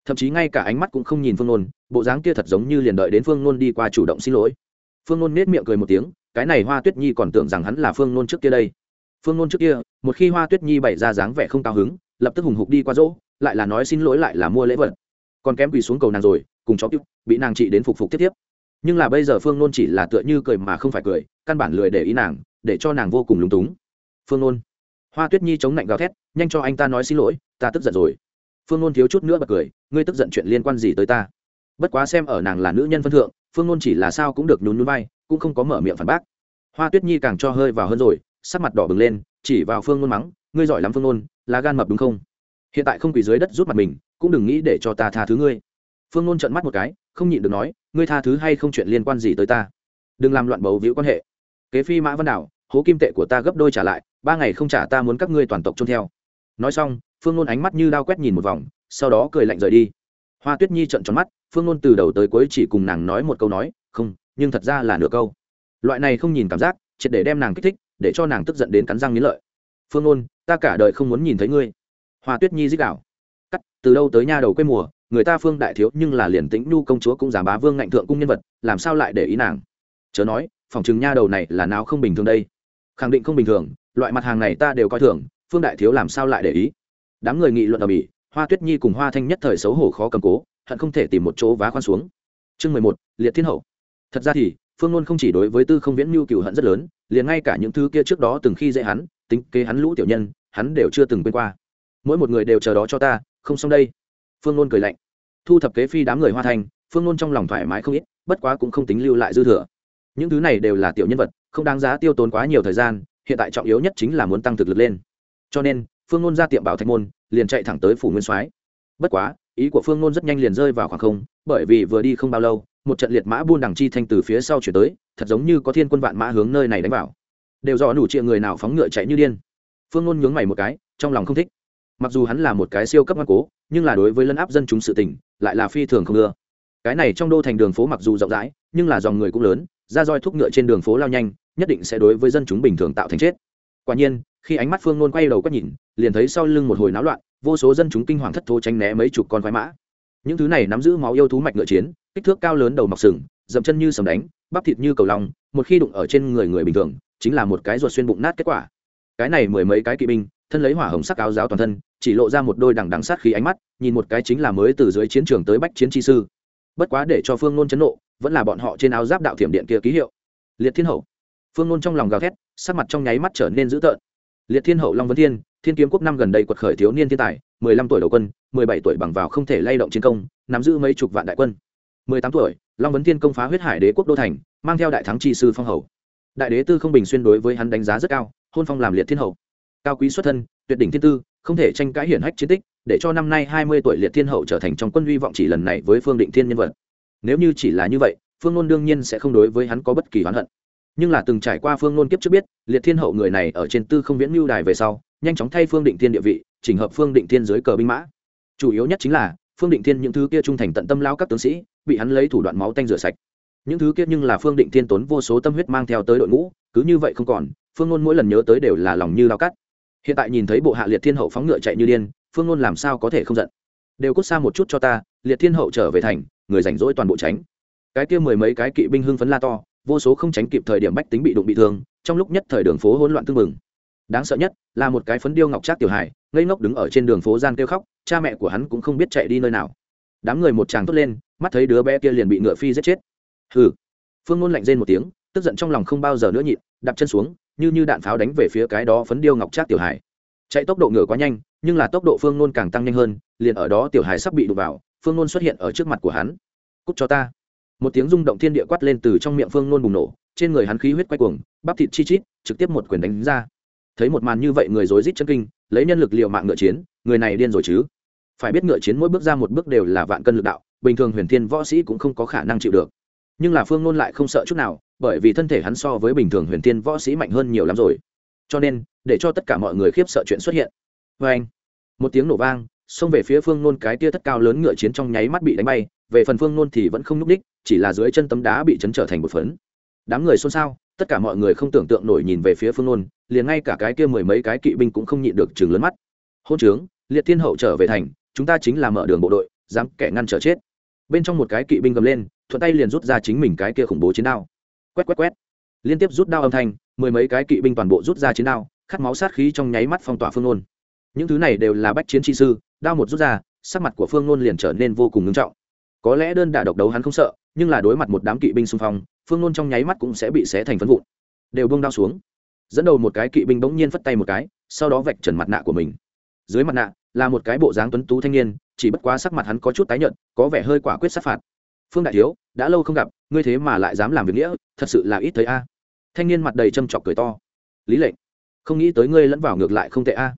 Thậm chí ngay cả ánh mắt cũng không nhìn phương nôn, bộ dáng kia thật giống như liền đợi đến phương nôn đi qua chủ động xin lỗi. Phương nôn nết miệng cười một tiếng, cái này hoa tuyết nhi còn tưởng rằng hắn là phương nôn trước kia đây. Phương nôn trước kia, một khi hoa tuyết nhi bày ra dáng vẻ không cao hứng, lập tức hùng hục đi qua dỗ lại là nói xin lỗi lại là mua lễ vật. Còn kém quỳ xuống cầu nàng rồi, cùng chó cứu bị nàng trị đến phục phục tiếp tiếp. Nhưng là bây giờ phương nôn chỉ là tựa như cười mà không phải cười, căn bản lười để ý nàng, để cho nàng vô cùng lúng túng. Phương nôn. Hoa tuyết nhi chống lạnh gào thét, nhanh cho anh ta nói xin lỗi, ta tức giận rồi. Phương nôn thiếu chút nữa bật cười, ngươi tức giận chuyện liên quan gì tới ta? Bất quá xem ở nàng là nữ nhân phân thượng, phương nôn chỉ là sao cũng được nhún nhún vai, cũng không có mở miệng phản bác. Hoa tuyết nhi càng cho hơi vào hơn rồi, sắc mặt đỏ bừng lên, chỉ vào phương nôn mắng, ngươi giỏi lắm phương nôn là gan mập đúng không? Hiện tại không quỳ dưới đất rút mặt mình, cũng đừng nghĩ để cho ta tha thứ ngươi. Phương nôn trận mắt một cái, không nhịn được nói, ngươi tha thứ hay không chuyện liên quan gì tới ta? Đừng làm loạn bầu víu quan hệ. Kế phi mã văn đảo, hố kim tệ của ta gấp đôi trả lại, ba ngày không trả ta muốn các ngươi toàn tộc trông theo. Nói xong, phương nôn ánh mắt như đao quét nhìn một vòng, sau đó cười lạnh rời đi. Hoa tuyết nhi trận tròn mắt, phương nôn từ đầu tới cuối chỉ cùng nàng nói một câu nói, không, nhưng thật ra là nửa câu. Loại này không nhìn cảm giác, triệt để đem nàng kích thích, để cho nàng tức giận đến cắn răng nghĩ lợi. Phương nôn, ta cả đời không muốn nhìn thấy ngươi hoa tuyết nhi dích đạo. Cắt, từ đâu tới nha đầu quê mùa, người ta phương đại thiếu nhưng là liền tĩnh nhu công chúa cũng giả bá vương ngạnh thượng cung nhân vật, làm sao lại để ý nàng? Chớ nói, phòng chừng nha đầu này là nào không bình thường đây? Khẳng định không bình thường, loại mặt hàng này ta đều coi thường, phương đại thiếu làm sao lại để ý? Đám người nghị luận ở mỹ, hoa tuyết nhi cùng hoa thanh nhất thời xấu hổ khó cầm cố, hận không thể tìm một chỗ vá khoan xuống. Chương mười một, liệt thiên hậu. Thật ra thì, phương Luôn không chỉ đối với tư không viễn nhu cựu hận rất lớn, liền ngay cả những thứ kia trước đó từng khi dễ hắn, tính kế hắn lũ tiểu nhân, hắn đều chưa từng quên qua mỗi một người đều chờ đó cho ta, không xong đây. Phương nôn cười lạnh. Thu thập kế phi đám người hoa thành. phương nôn trong lòng thoải mái không ít, bất quá cũng không tính lưu lại dư thừa. Những thứ này đều là tiểu nhân vật, không đáng giá tiêu tốn quá nhiều thời gian, hiện tại trọng yếu nhất chính là muốn tăng thực lực lên. Cho nên, phương nôn ra tiệm bảo thạch môn, liền chạy thẳng tới phủ nguyên soái. Bất quá, ý của phương nôn rất nhanh liền rơi vào khoảng không, bởi vì vừa đi không bao lâu, một trận liệt mã buôn đằng chi thanh từ phía sau chuyển tới, thật giống như có thiên quân vạn mã hướng nơi này đánh vào. Đều do đủ triệu người nào phóng ngựa chạy như điên. Phương nôn nhướng mày một cái, trong lòng không thích mặc dù hắn là một cái siêu cấp ngoan cố, nhưng là đối với lấn áp dân chúng sự tỉnh lại là phi thường không ưa. Cái này trong đô thành đường phố mặc dù rộng rãi, nhưng là dòng người cũng lớn, ra roi thúc ngựa trên đường phố lao nhanh, nhất định sẽ đối với dân chúng bình thường tạo thành chết. Quả nhiên, khi ánh mắt phương nôn quay đầu quét nhìn, liền thấy sau lưng một hồi náo loạn, vô số dân chúng kinh hoàng thất thố tránh né mấy chục con khoái mã. Những thứ này nắm giữ máu yêu thú mạch ngựa chiến, kích thước cao lớn đầu mọc sừng, dậm chân như sầm đánh, bắp thịt như cầu lòng một khi đụng ở trên người người bình thường, chính là một cái ruột xuyên bụng nát kết quả. Cái này mười mấy cái kỵ binh, thân lấy hỏa hồng sắc áo giáo toàn thân chỉ lộ ra một đôi đằng đằng sát khí ánh mắt, nhìn một cái chính là mới từ dưới chiến trường tới bách chiến chi sư. Bất quá để cho phương nôn chấn nộ, vẫn là bọn họ trên áo giáp đạo thiểm điện kia ký hiệu. Liệt thiên hậu. Phương nôn trong lòng gào thét, sắc mặt trong nháy mắt trở nên dữ tợn. Liệt thiên hậu long vân thiên thiên kiếm quốc năm gần đây quật khởi thiếu niên thiên tài, mười lăm tuổi đầu quân, mười bảy tuổi bằng vào không thể lay động chiến công, nắm giữ mấy chục vạn đại quân. mười tám tuổi, long vấn thiên công phá huyết hải đế quốc đô thành, mang theo đại thắng chi sư phong hầu. Đại đế tư không bình xuyên đối với hắn đánh giá rất cao, hôn phong làm liệt thiên hậu. Cao quý xuất thân, tuyệt đỉnh thiên tư không thể tranh cãi hiển hách chiến tích, để cho năm nay hai mươi tuổi liệt thiên hậu trở thành trong quân hy vọng chỉ lần này với phương định thiên nhân vật. Nếu như chỉ là như vậy, phương nôn đương nhiên sẽ không đối với hắn có bất kỳ oán hận. Nhưng là từng trải qua phương nôn kiếp trước biết, liệt thiên hậu người này ở trên tư không viễn mưu đài về sau, nhanh chóng thay phương định thiên địa vị, chỉnh hợp phương định thiên dưới cờ binh mã. Chủ yếu nhất chính là, phương định thiên những thứ kia trung thành tận tâm lao các tướng sĩ, bị hắn lấy thủ đoạn máu tanh rửa sạch. Những thứ kia nhưng là phương định thiên tốn vô số tâm huyết mang theo tới đội ngũ, cứ như vậy không còn, phương nôn mỗi lần nhớ tới đều là lòng như lao cắt hiện tại nhìn thấy bộ hạ liệt thiên hậu phóng ngựa chạy như điên, phương ngôn làm sao có thể không giận? Đều cút xa một chút cho ta, liệt thiên hậu trở về thành, người rảnh rỗi toàn bộ tránh. Cái kia mười mấy cái kỵ binh hưng phấn la to, vô số không tránh kịp thời điểm bách tính bị đụng bị thương, trong lúc nhất thời đường phố hỗn loạn tương mừng đáng sợ nhất là một cái phấn điêu ngọc trác tiểu hải ngây ngốc đứng ở trên đường phố gian kêu khóc, cha mẹ của hắn cũng không biết chạy đi nơi nào. Đám người một tràng tốt lên, mắt thấy đứa bé kia liền bị ngựa phi giết chết. Hừ. Phương ngôn lạnh rên một tiếng, tức giận trong lòng không bao giờ nữa nhịn, đạp chân xuống như như đạn pháo đánh về phía cái đó phấn điêu ngọc trác tiểu hải. Chạy tốc độ ngựa quá nhanh, nhưng là tốc độ phương nôn càng tăng nhanh hơn, liền ở đó tiểu hải sắp bị đụng vào, phương nôn xuất hiện ở trước mặt của hắn. Cút cho ta! Một tiếng rung động thiên địa quát lên từ trong miệng phương nôn bùng nổ, trên người hắn khí huyết quay cuồng, bắp thịt chi chít, trực tiếp một quyền đánh ra. Thấy một màn như vậy người rối rít chân kinh, lấy nhân lực liệu mạng ngựa chiến, người này điên rồi chứ? Phải biết ngựa chiến mỗi bước ra một bước đều là vạn cân lực đạo, bình thường huyền thiên võ sĩ cũng không có khả năng chịu được. Nhưng là phương nôn lại không sợ chút nào bởi vì thân thể hắn so với bình thường huyền thiên võ sĩ mạnh hơn nhiều lắm rồi. Cho nên để cho tất cả mọi người khiếp sợ chuyện xuất hiện. Vê anh một tiếng nổ vang xông về phía phương nôn cái tia thất cao lớn ngựa chiến trong nháy mắt bị đánh bay về phần phương nôn thì vẫn không nhúc đích, chỉ là dưới chân tấm đá bị chấn trở thành một phấn. Đám người xôn xao tất cả mọi người không tưởng tượng nổi nhìn về phía phương nôn liền ngay cả cái kia mười mấy cái kỵ binh cũng không nhịn được chừng lớn mắt. Hôn trướng liệt thiên hậu trở về thành chúng ta chính là mở đường bộ đội dám kẻ ngăn trở chết. Bên trong một cái kỵ binh gầm lên thuận tay liền rút ra chính mình cái kia khủng bố chiến đao quét quét quét. Liên tiếp rút đao âm thanh, mười mấy cái kỵ binh toàn bộ rút ra chiến đao, khát máu sát khí trong nháy mắt phong tỏa phương nôn những thứ này đều là bách chiến chi sư, đao một rút ra, sắc mặt của phương nôn liền trở nên vô cùng ngưng trọng. Có lẽ đơn đả độc đấu hắn không sợ, nhưng là đối mặt một đám kỵ binh xung phong, phương nôn trong nháy mắt cũng sẽ bị xé thành phân vụn. Đều bông đao xuống. Dẫn đầu một cái kỵ binh bỗng nhiên phất tay một cái, sau đó vạch trần mặt nạ của mình. Dưới mặt nạ là một cái bộ dáng tuấn tú thanh niên, chỉ bất quá sắc mặt hắn có chút tái nhợt, có vẻ hơi quả quyết sát phạt phương đại thiếu, đã lâu không gặp, ngươi thế mà lại dám làm việc nghĩa, thật sự là ít thấy a. Thanh niên mặt đầy châm chọc cười to. Lý lệnh, không nghĩ tới ngươi lẫn vào ngược lại không tệ a.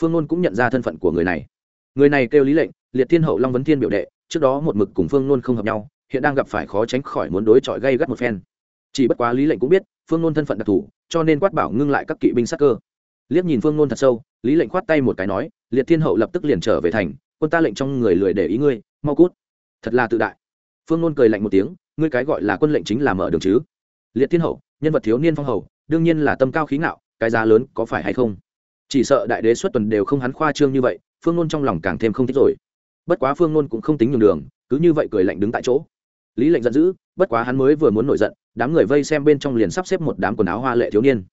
Phương nôn cũng nhận ra thân phận của người này. Người này kêu lý lệnh, liệt thiên hậu long vấn thiên biểu đệ, trước đó một mực cùng phương nôn không hợp nhau, hiện đang gặp phải khó tránh khỏi muốn đối chọi gây gắt một phen. Chỉ bất quá lý lệnh cũng biết, phương nôn thân phận đặc thù, cho nên quát bảo ngưng lại các kỵ binh sắc cơ. Liếc nhìn phương nôn thật sâu, lý lệnh khoát tay một cái nói, liệt thiên hậu lập tức liền trở về thành, quân ta lệnh trong người lười để ý ngươi, mau cút. Thật là tự đại phương nôn cười lạnh một tiếng, ngươi cái gọi là quân lệnh chính là mở đường chứ? Liệt thiên hậu, nhân vật thiếu niên phong hầu, đương nhiên là tâm cao khí ngạo, cái giá lớn có phải hay không? Chỉ sợ đại đế xuất tuần đều không hắn khoa trương như vậy, phương nôn trong lòng càng thêm không thích rồi. Bất quá phương nôn cũng không tính nhường đường, cứ như vậy cười lạnh đứng tại chỗ. Lý lệnh giận dữ, bất quá hắn mới vừa muốn nổi giận, đám người vây xem bên trong liền sắp xếp một đám quần áo hoa lệ thiếu niên.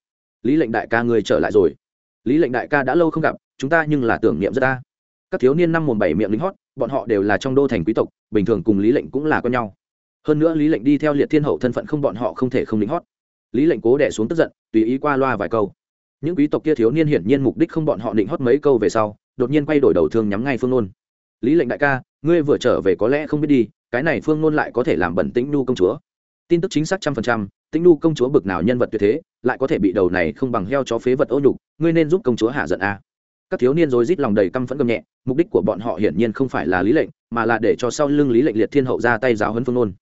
Lý lệnh đại ca người trở lại rồi. Lý lệnh đại ca đã lâu không gặp, chúng ta nhưng là tưởng niệm rất ta các thiếu niên năm mồm bảy miệng lính hót, bọn họ đều là trong đô thành quý tộc, bình thường cùng lý lệnh cũng là con nhau. Hơn nữa lý lệnh đi theo liệt thiên hậu thân phận không bọn họ không thể không lính hót. Lý lệnh cố đẻ xuống tức giận, tùy ý qua loa vài câu. Những quý tộc kia thiếu niên hiển nhiên mục đích không bọn họ định hót mấy câu về sau, đột nhiên quay đổi đầu thương nhắm ngay phương nôn. Lý lệnh đại ca, ngươi vừa trở về có lẽ không biết đi, cái này phương nôn lại có thể làm bẩn tĩnh nu công chúa. Tin tức chính xác trăm phần trăm, tĩnh nu công chúa bực nào nhân vật tuyệt thế, lại có thể bị đầu này không bằng heo chó phế vật ô nhục, ngươi nên giúp công chúa hạ giận a các thiếu niên rồi rít lòng đầy căm phẫn gầm nhẹ, mục đích của bọn họ hiển nhiên không phải là lý lệnh, mà là để cho sau lưng lý lệnh liệt thiên hậu ra tay giáo hấn phương nôn.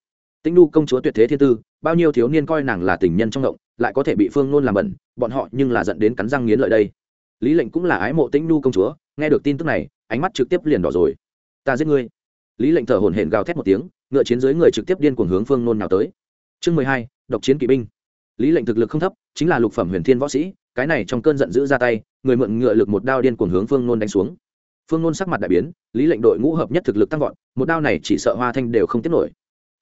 Tĩnh nu công chúa tuyệt thế thiên tư, bao nhiêu thiếu niên coi nàng là tình nhân trong động, lại có thể bị phương nôn làm bẩn, bọn họ nhưng là dẫn đến cắn răng nghiến lợi đây. Lý lệnh cũng là ái mộ tĩnh nu công chúa, nghe được tin tức này, ánh mắt trực tiếp liền đỏ rồi. Ta giết ngươi. Lý lệnh thở hổn hển gào thét một tiếng, ngựa chiến dưới người trực tiếp điên cuồng hướng phương nôn nào tới. Chương mười hai, độc chiến kỵ binh. Lý lệnh thực lực không thấp, chính là lục phẩm huyền thiên võ sĩ cái này trong cơn giận dữ ra tay, người mượn ngựa lực một đao điên cuồng hướng phương nôn đánh xuống. Phương nôn sắc mặt đại biến, lý lệnh đội ngũ hợp nhất thực lực tăng vọt, một đao này chỉ sợ hoa thanh đều không tiếp nổi.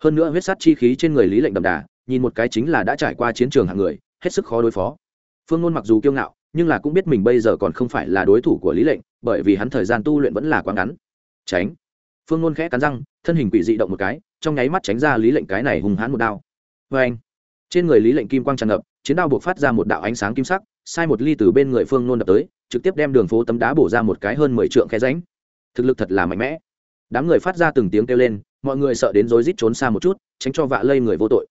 Hơn nữa huyết sát chi khí trên người lý lệnh đậm đà, nhìn một cái chính là đã trải qua chiến trường hạng người, hết sức khó đối phó. Phương nôn mặc dù kiêu ngạo, nhưng là cũng biết mình bây giờ còn không phải là đối thủ của lý lệnh, bởi vì hắn thời gian tu luyện vẫn là quá ngắn. Tránh. Phương nôn khẽ cắn răng, thân hình quỷ dị động một cái, trong nháy mắt tránh ra lý lệnh cái này hùng hãn một đao. Vê anh trên người lý lệnh kim quang tràn ngập, chiến đao buộc phát ra một đạo ánh sáng kim sắc sai một ly từ bên người phương nôn đập tới, trực tiếp đem đường phố tấm đá bổ ra một cái hơn mười trượng khe ránh thực lực thật là mạnh mẽ. Đám người phát ra từng tiếng kêu lên, mọi người sợ đến rối rít trốn xa một chút, tránh cho vạ lây người vô tội.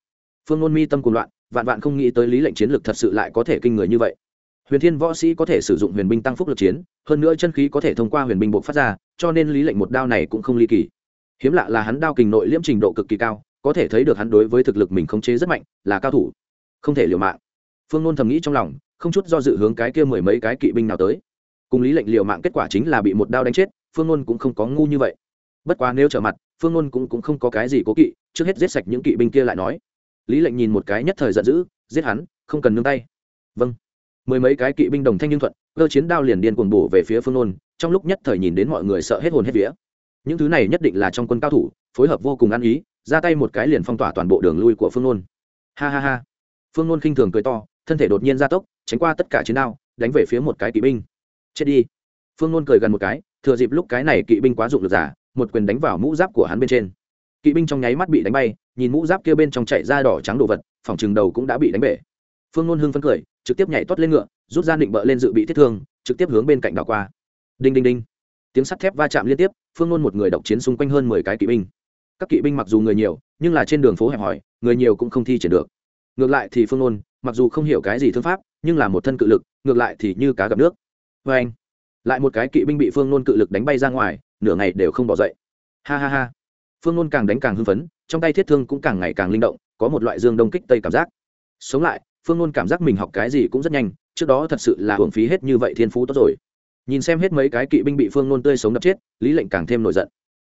Phương nôn mi tâm cùng loạn, vạn vạn không nghĩ tới lý lệnh chiến lực thật sự lại có thể kinh người như vậy. Huyền thiên võ sĩ có thể sử dụng huyền binh tăng phúc lực chiến, hơn nữa chân khí có thể thông qua huyền binh buộc phát ra, cho nên lý lệnh một đao này cũng không ly kỳ. Hiếm lạ là hắn đao kình nội liễm trình độ cực kỳ cao, có thể thấy được hắn đối với thực lực mình khống chế rất mạnh, là cao thủ, không thể liều mạng. Phương nôn thầm nghĩ trong lòng không chút do dự hướng cái kia mười mấy cái kỵ binh nào tới. Cùng lý lệnh liều mạng kết quả chính là bị một đao đánh chết phương ngôn cũng không có ngu như vậy. Bất quá nếu trở mặt phương ngôn cũng, cũng không có cái gì cố kỵ trước hết giết sạch những kỵ binh kia lại nói. Lý lệnh nhìn một cái nhất thời giận dữ giết hắn không cần nương tay. Vâng. Mười mấy cái kỵ binh đồng thanh nhưng thuận cơ chiến đao liền điên cuồng bổ về phía phương ngôn trong lúc nhất thời nhìn đến mọi người sợ hết hồn hết vía. Những thứ này nhất định là trong quân cao thủ phối hợp vô cùng ăn ý ra tay một cái liền phong tỏa toàn bộ đường lui của phương ngôn ha ha ha. Phương ngôn khinh thường cười to thân thể đột nhiên ra tốc tránh qua tất cả chiến đao, đánh về phía một cái kỵ binh. Chết đi. Phương nôn cười gần một cái, thừa dịp lúc cái này kỵ binh quá dụng lực giả, một quyền đánh vào mũ giáp của hắn bên trên. Kỵ binh trong nháy mắt bị đánh bay, nhìn mũ giáp kia bên trong chạy ra đỏ trắng đồ vật, phòng chừng đầu cũng đã bị đánh bể. Phương nôn hưng phấn cười, trực tiếp nhảy toát lên ngựa, rút ra định bợ lên dự bị thiết thương, trực tiếp hướng bên cạnh đảo qua. Đinh đinh đinh. Tiếng sắt thép va chạm liên tiếp, phương nôn một người độc chiến xung quanh hơn mười cái kỵ binh. Các kỵ binh mặc dù người nhiều, nhưng là trên đường phố hẹp hòi, người nhiều cũng không thi triển được. Ngược lại thì phương nôn, mặc dù không hiểu cái gì thương pháp nhưng là một thân cự lực, ngược lại thì như cá gặp nước. Vê anh, lại một cái kỵ binh bị phương nôn cự lực đánh bay ra ngoài, nửa ngày đều không bỏ dậy. Ha ha ha. Phương nôn càng đánh càng hưng phấn, trong tay thiết thương cũng càng ngày càng linh động, có một loại dương đông kích tây cảm giác. Sống lại, phương nôn cảm giác mình học cái gì cũng rất nhanh, trước đó thật sự là hưởng phí hết như vậy thiên phú tốt rồi. Nhìn xem hết mấy cái kỵ binh bị phương nôn tươi sống đập chết, lý lệnh càng thêm nổi giận.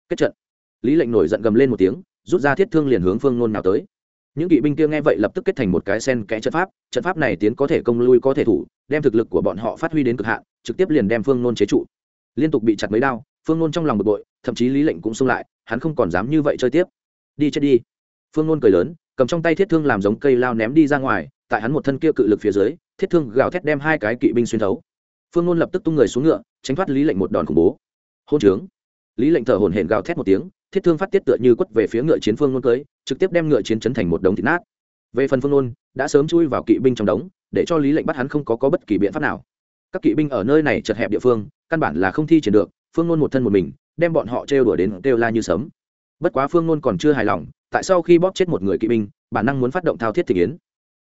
Kết trận. Lý lệnh nổi giận gầm lên một tiếng, rút ra thiết thương liền hướng phương nôn nào tới những kỵ binh kia nghe vậy lập tức kết thành một cái sen kẽ trận pháp trận pháp này tiến có thể công lui có thể thủ, đem thực lực của bọn họ phát huy đến cực hạn, trực tiếp liền đem phương nôn chế trụ. Liên tục bị chặt mấy đao, phương nôn trong lòng bực bội, thậm chí lý lệnh cũng xông lại, hắn không còn dám như vậy chơi tiếp. Đi chết đi. Phương nôn cười lớn, cầm trong tay thiết thương làm giống cây lao ném đi ra ngoài, tại hắn một thân kia cự lực phía dưới, thiết thương gào thét đem hai cái kỵ binh xuyên thấu. Phương nôn lập tức tung người xuống ngựa, tránh thoát lý lệnh một đòn khủng bố. Hôn trướng. Lý lệnh thở hổn hển gào thét một tiếng, thiết thương phát tiết tựa như quất về phía ngựa chiến phương nôn cưới trực tiếp đem ngựa chiến chấn thành một đống thịt nát. Về phần phương nôn đã sớm chui vào kỵ binh trong đống để cho lý lệnh bắt hắn không có, có bất kỳ biện pháp nào. Các kỵ binh ở nơi này chật hẹp địa phương căn bản là không thi triển được phương nôn một thân một mình đem bọn họ trêu đuổi đến kêu la như sấm. Bất quá phương nôn còn chưa hài lòng tại sau khi bóp chết một người kỵ binh bản năng muốn phát động thao thiết thị yến.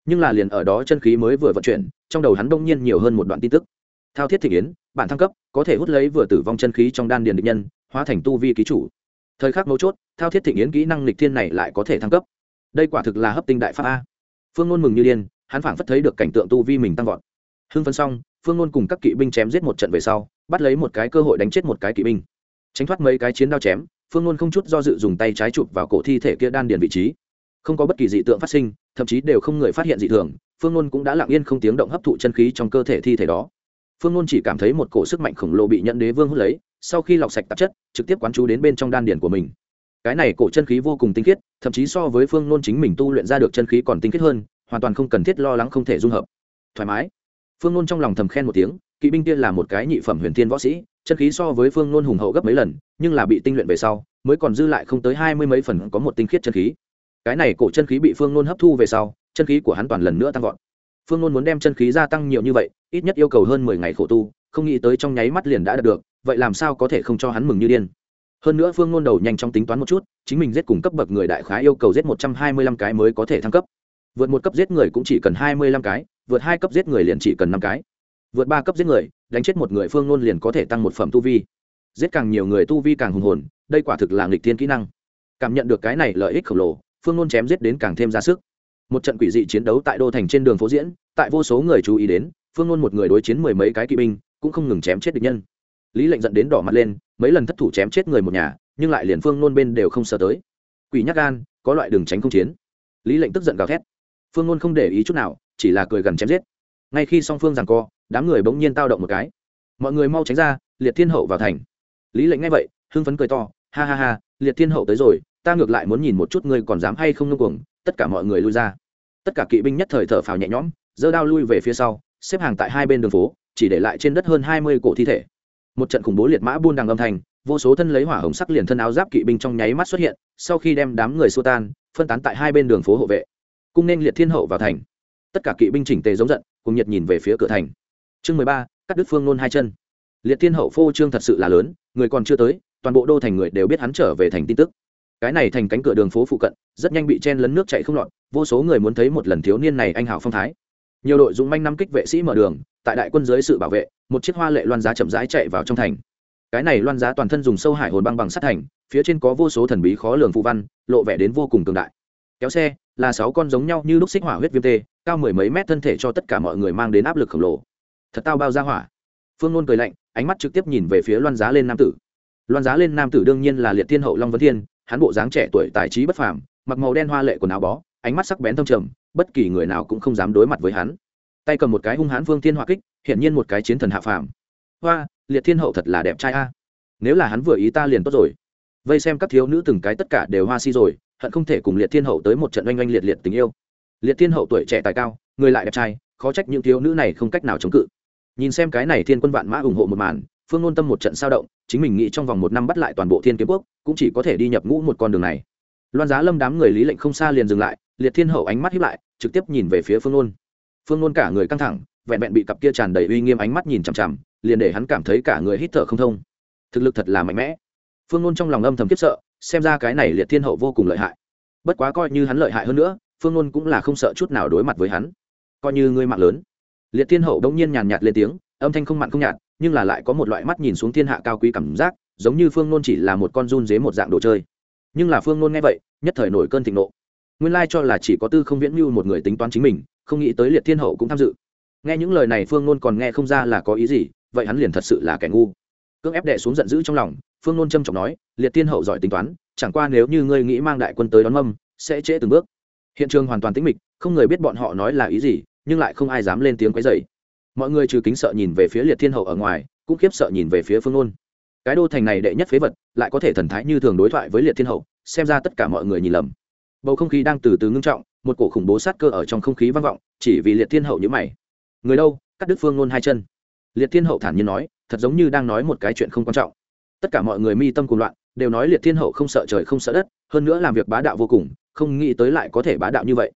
Nhưng là liền ở đó chân khí mới vừa vận chuyển trong đầu hắn đông nhiên nhiều hơn một đoạn tin tức. Thao thiết thị yến bản thăng cấp có thể hút lấy vừa tử vong chân khí trong đan điền địch nhân hóa thành tu vi ký chủ thời khắc mấu chốt, thao thiết thị yến kỹ năng lịch thiên này lại có thể thăng cấp. Đây quả thực là hấp tinh đại pháp a. Phương ngôn mừng như điên, hắn phảng phất thấy được cảnh tượng tu vi mình tăng vọt. Hưng phân xong, phương ngôn cùng các kỵ binh chém giết một trận về sau, bắt lấy một cái cơ hội đánh chết một cái kỵ binh. Tránh thoát mấy cái chiến đao chém, phương ngôn không chút do dự dùng tay trái chụp vào cổ thi thể kia đan điền vị trí. Không có bất kỳ dị tượng phát sinh, thậm chí đều không người phát hiện dị thường, phương ngôn cũng đã lặng yên không tiếng động hấp thụ chân khí trong cơ thể thi thể đó phương ngôn chỉ cảm thấy một cổ sức mạnh khổng lồ bị nhận đế vương hút lấy, sau khi lọc sạch tạp chất, trực tiếp quán chú đến bên trong đan điển của mình. Cái này cổ chân khí vô cùng tinh khiết, thậm chí so với phương ngôn chính mình tu luyện ra được chân khí còn tinh khiết hơn, hoàn toàn không cần thiết lo lắng không thể dung hợp. Thoải mái. Phương ngôn trong lòng thầm khen một tiếng, kỵ binh kia là một cái nhị phẩm huyền thiên võ sĩ, chân khí so với phương ngôn hùng hậu gấp mấy lần, nhưng là bị tinh luyện về sau, mới còn dư lại không tới hai mươi mấy phần có một tinh khiết chân khí. Cái này cổ chân khí bị phương ngôn hấp thu về sau, chân khí của hắn toàn lần nữa tăng vọt phương ngôn muốn đem chân khí gia tăng nhiều như vậy, ít nhất yêu cầu hơn mười ngày khổ tu, không nghĩ tới trong nháy mắt liền đã đạt được, vậy làm sao có thể không cho hắn mừng như điên? Hơn nữa phương ngôn đầu nhanh trong tính toán một chút, chính mình giết cùng cấp bậc người đại khái yêu cầu giết một trăm hai mươi lăm cái mới có thể thăng cấp. Vượt một cấp giết người cũng chỉ cần hai mươi lăm cái, vượt hai cấp giết người liền chỉ cần năm cái. Vượt ba cấp giết người, đánh chết một người phương ngôn liền có thể tăng một phẩm tu vi. Giết càng nhiều người tu vi càng hùng hồn, đây quả thực là nghịch thiên kỹ năng. Cảm nhận được cái này lợi ích khổng lồ, phương ngôn chém giết đến càng thêm ra sức một trận quỷ dị chiến đấu tại đô thành trên đường phố diễn, tại vô số người chú ý đến, phương ngôn một người đối chiến mười mấy cái kỵ binh, cũng không ngừng chém chết địch nhân. Lý lệnh dẫn đến đỏ mặt lên, mấy lần thất thủ chém chết người một nhà, nhưng lại liền phương ngôn bên đều không sợ tới. Quỷ nhắc gan, có loại đường tránh không chiến. Lý lệnh tức giận gào thét. Phương ngôn không để ý chút nào, chỉ là cười gần chém giết. Ngay khi song phương rằng co, đám người bỗng nhiên tao động một cái. Mọi người mau tránh ra, liệt thiên hậu vào thành. Lý lệnh nghe vậy, hưng phấn cười to, ha ha ha, liệt thiên hậu tới rồi, ta ngược lại muốn nhìn một chút ngươi còn dám hay không ngưng cuồng tất cả mọi người lui ra. Tất cả kỵ binh nhất thời thở phào nhẹ nhõm dơ đao lui về phía sau, xếp hàng tại hai bên đường phố, chỉ để lại trên đất hơn hai mươi cổ thi thể. Một trận khủng bố liệt mã buôn đằng âm thanh, vô số thân lấy hỏa hồng sắc liền thân áo giáp kỵ binh trong nháy mắt xuất hiện, sau khi đem đám người xô tan, phân tán tại hai bên đường phố hộ vệ. Cung nên liệt thiên hậu vào thành. Tất cả kỵ binh chỉnh tề giống giận, cùng nhiệt nhìn về phía cửa thành. Chương mười ba, cắt đứt phương nôn hai chân. Liệt thiên hậu phô trương thật sự là lớn, người còn chưa tới, toàn bộ đô thành người đều biết hắn trở về thành tin tức cái này thành cánh cửa đường phố phụ cận, rất nhanh bị chen lấn nước chạy không lọt, vô số người muốn thấy một lần thiếu niên này anh hảo phong thái. Nhiều đội dũng manh năm kích vệ sĩ mở đường, tại đại quân dưới sự bảo vệ, một chiếc hoa lệ loan giá chậm rãi chạy vào trong thành. Cái này loan giá toàn thân dùng sâu hải hồn băng bằng sắt thành, phía trên có vô số thần bí khó lường phụ văn, lộ vẻ đến vô cùng cường đại. Kéo xe, là sáu con giống nhau như lúc xích hỏa huyết viêm tê, cao mười mấy mét thân thể cho tất cả mọi người mang đến áp lực khổng lồ. Thật tao bao ra hỏa. Phương nôn cười lạnh, ánh mắt trực tiếp nhìn về phía loan giá lên nam tử. Loan giá lên nam tử đương nhiên là liệt thiên hậu long vấn thiên hắn bộ dáng trẻ tuổi tài trí bất phàm, mặc màu đen hoa lệ quần áo bó, ánh mắt sắc bén thâm trầm, bất kỳ người nào cũng không dám đối mặt với hắn. Tay cầm một cái hung hãn vương thiên hỏa kích, hiển nhiên một cái chiến thần hạ phàm. Hoa, liệt thiên hậu thật là đẹp trai a. Nếu là hắn vừa ý ta liền tốt rồi. Vây xem các thiếu nữ từng cái tất cả đều hoa si rồi, hận không thể cùng liệt thiên hậu tới một trận oanh oanh liệt liệt tình yêu. Liệt thiên hậu tuổi trẻ tài cao, người lại đẹp trai, khó trách những thiếu nữ này không cách nào chống cự. Nhìn xem cái này thiên quân vạn mã ủng hộ một màn, phương ngôn tâm một trận sao động chính mình nghĩ trong vòng một năm bắt lại toàn bộ thiên kiếm quốc, cũng chỉ có thể đi nhập ngũ một con đường này. Loan giá lâm đám người lý lệnh không xa liền dừng lại, liệt thiên hậu ánh mắt hiếp lại, trực tiếp nhìn về phía phương nôn. Phương nôn cả người căng thẳng, vẹn vẹn bị cặp kia tràn đầy uy nghiêm ánh mắt nhìn chằm chằm, liền để hắn cảm thấy cả người hít thở không thông. Thực lực thật là mạnh mẽ. Phương nôn trong lòng âm thầm kiếp sợ, xem ra cái này liệt thiên hậu vô cùng lợi hại. Bất quá coi như hắn lợi hại hơn nữa, phương nôn cũng là không sợ chút nào đối mặt với hắn. Coi như ngươi mạng lớn. Liệt thiên hậu đống nhiên nhàn nhạt lên tiếng, âm thanh không mặn không nhạt nhưng là lại có một loại mắt nhìn xuống thiên hạ cao quý cảm giác, giống như phương nôn chỉ là một con run dế một dạng đồ chơi. Nhưng là phương nôn nghe vậy, nhất thời nổi cơn thịnh nộ. Nguyên lai cho là chỉ có tư không viễn mưu một người tính toán chính mình, không nghĩ tới liệt thiên hậu cũng tham dự. Nghe những lời này phương nôn còn nghe không ra là có ý gì, vậy hắn liền thật sự là kẻ ngu. Cưỡng ép đệ xuống giận dữ trong lòng, phương nôn trâm trọng nói, liệt thiên hậu giỏi tính toán, chẳng qua nếu như ngươi nghĩ mang đại quân tới đón mâm, sẽ trễ từng bước. Hiện trường hoàn toàn tĩnh mịch, không người biết bọn họ nói là ý gì, nhưng lại không ai dám lên tiếng quấy dày mọi người trừ kính sợ nhìn về phía liệt thiên hậu ở ngoài, cũng khiếp sợ nhìn về phía phương ngôn. Cái đô thành này đệ nhất phế vật, lại có thể thần thái như thường đối thoại với liệt thiên hậu, xem ra tất cả mọi người nhìn lầm. Bầu không khí đang từ từ ngưng trọng, một cổ khủng bố sát cơ ở trong không khí vang vọng, chỉ vì liệt thiên hậu như mày. Người đâu? Cắt đứt phương nôn hai chân. Liệt thiên hậu thản nhiên nói, thật giống như đang nói một cái chuyện không quan trọng. Tất cả mọi người mi tâm cùng loạn, đều nói liệt thiên hậu không sợ trời không sợ đất, hơn nữa làm việc bá đạo vô cùng, không nghĩ tới lại có thể bá đạo như vậy.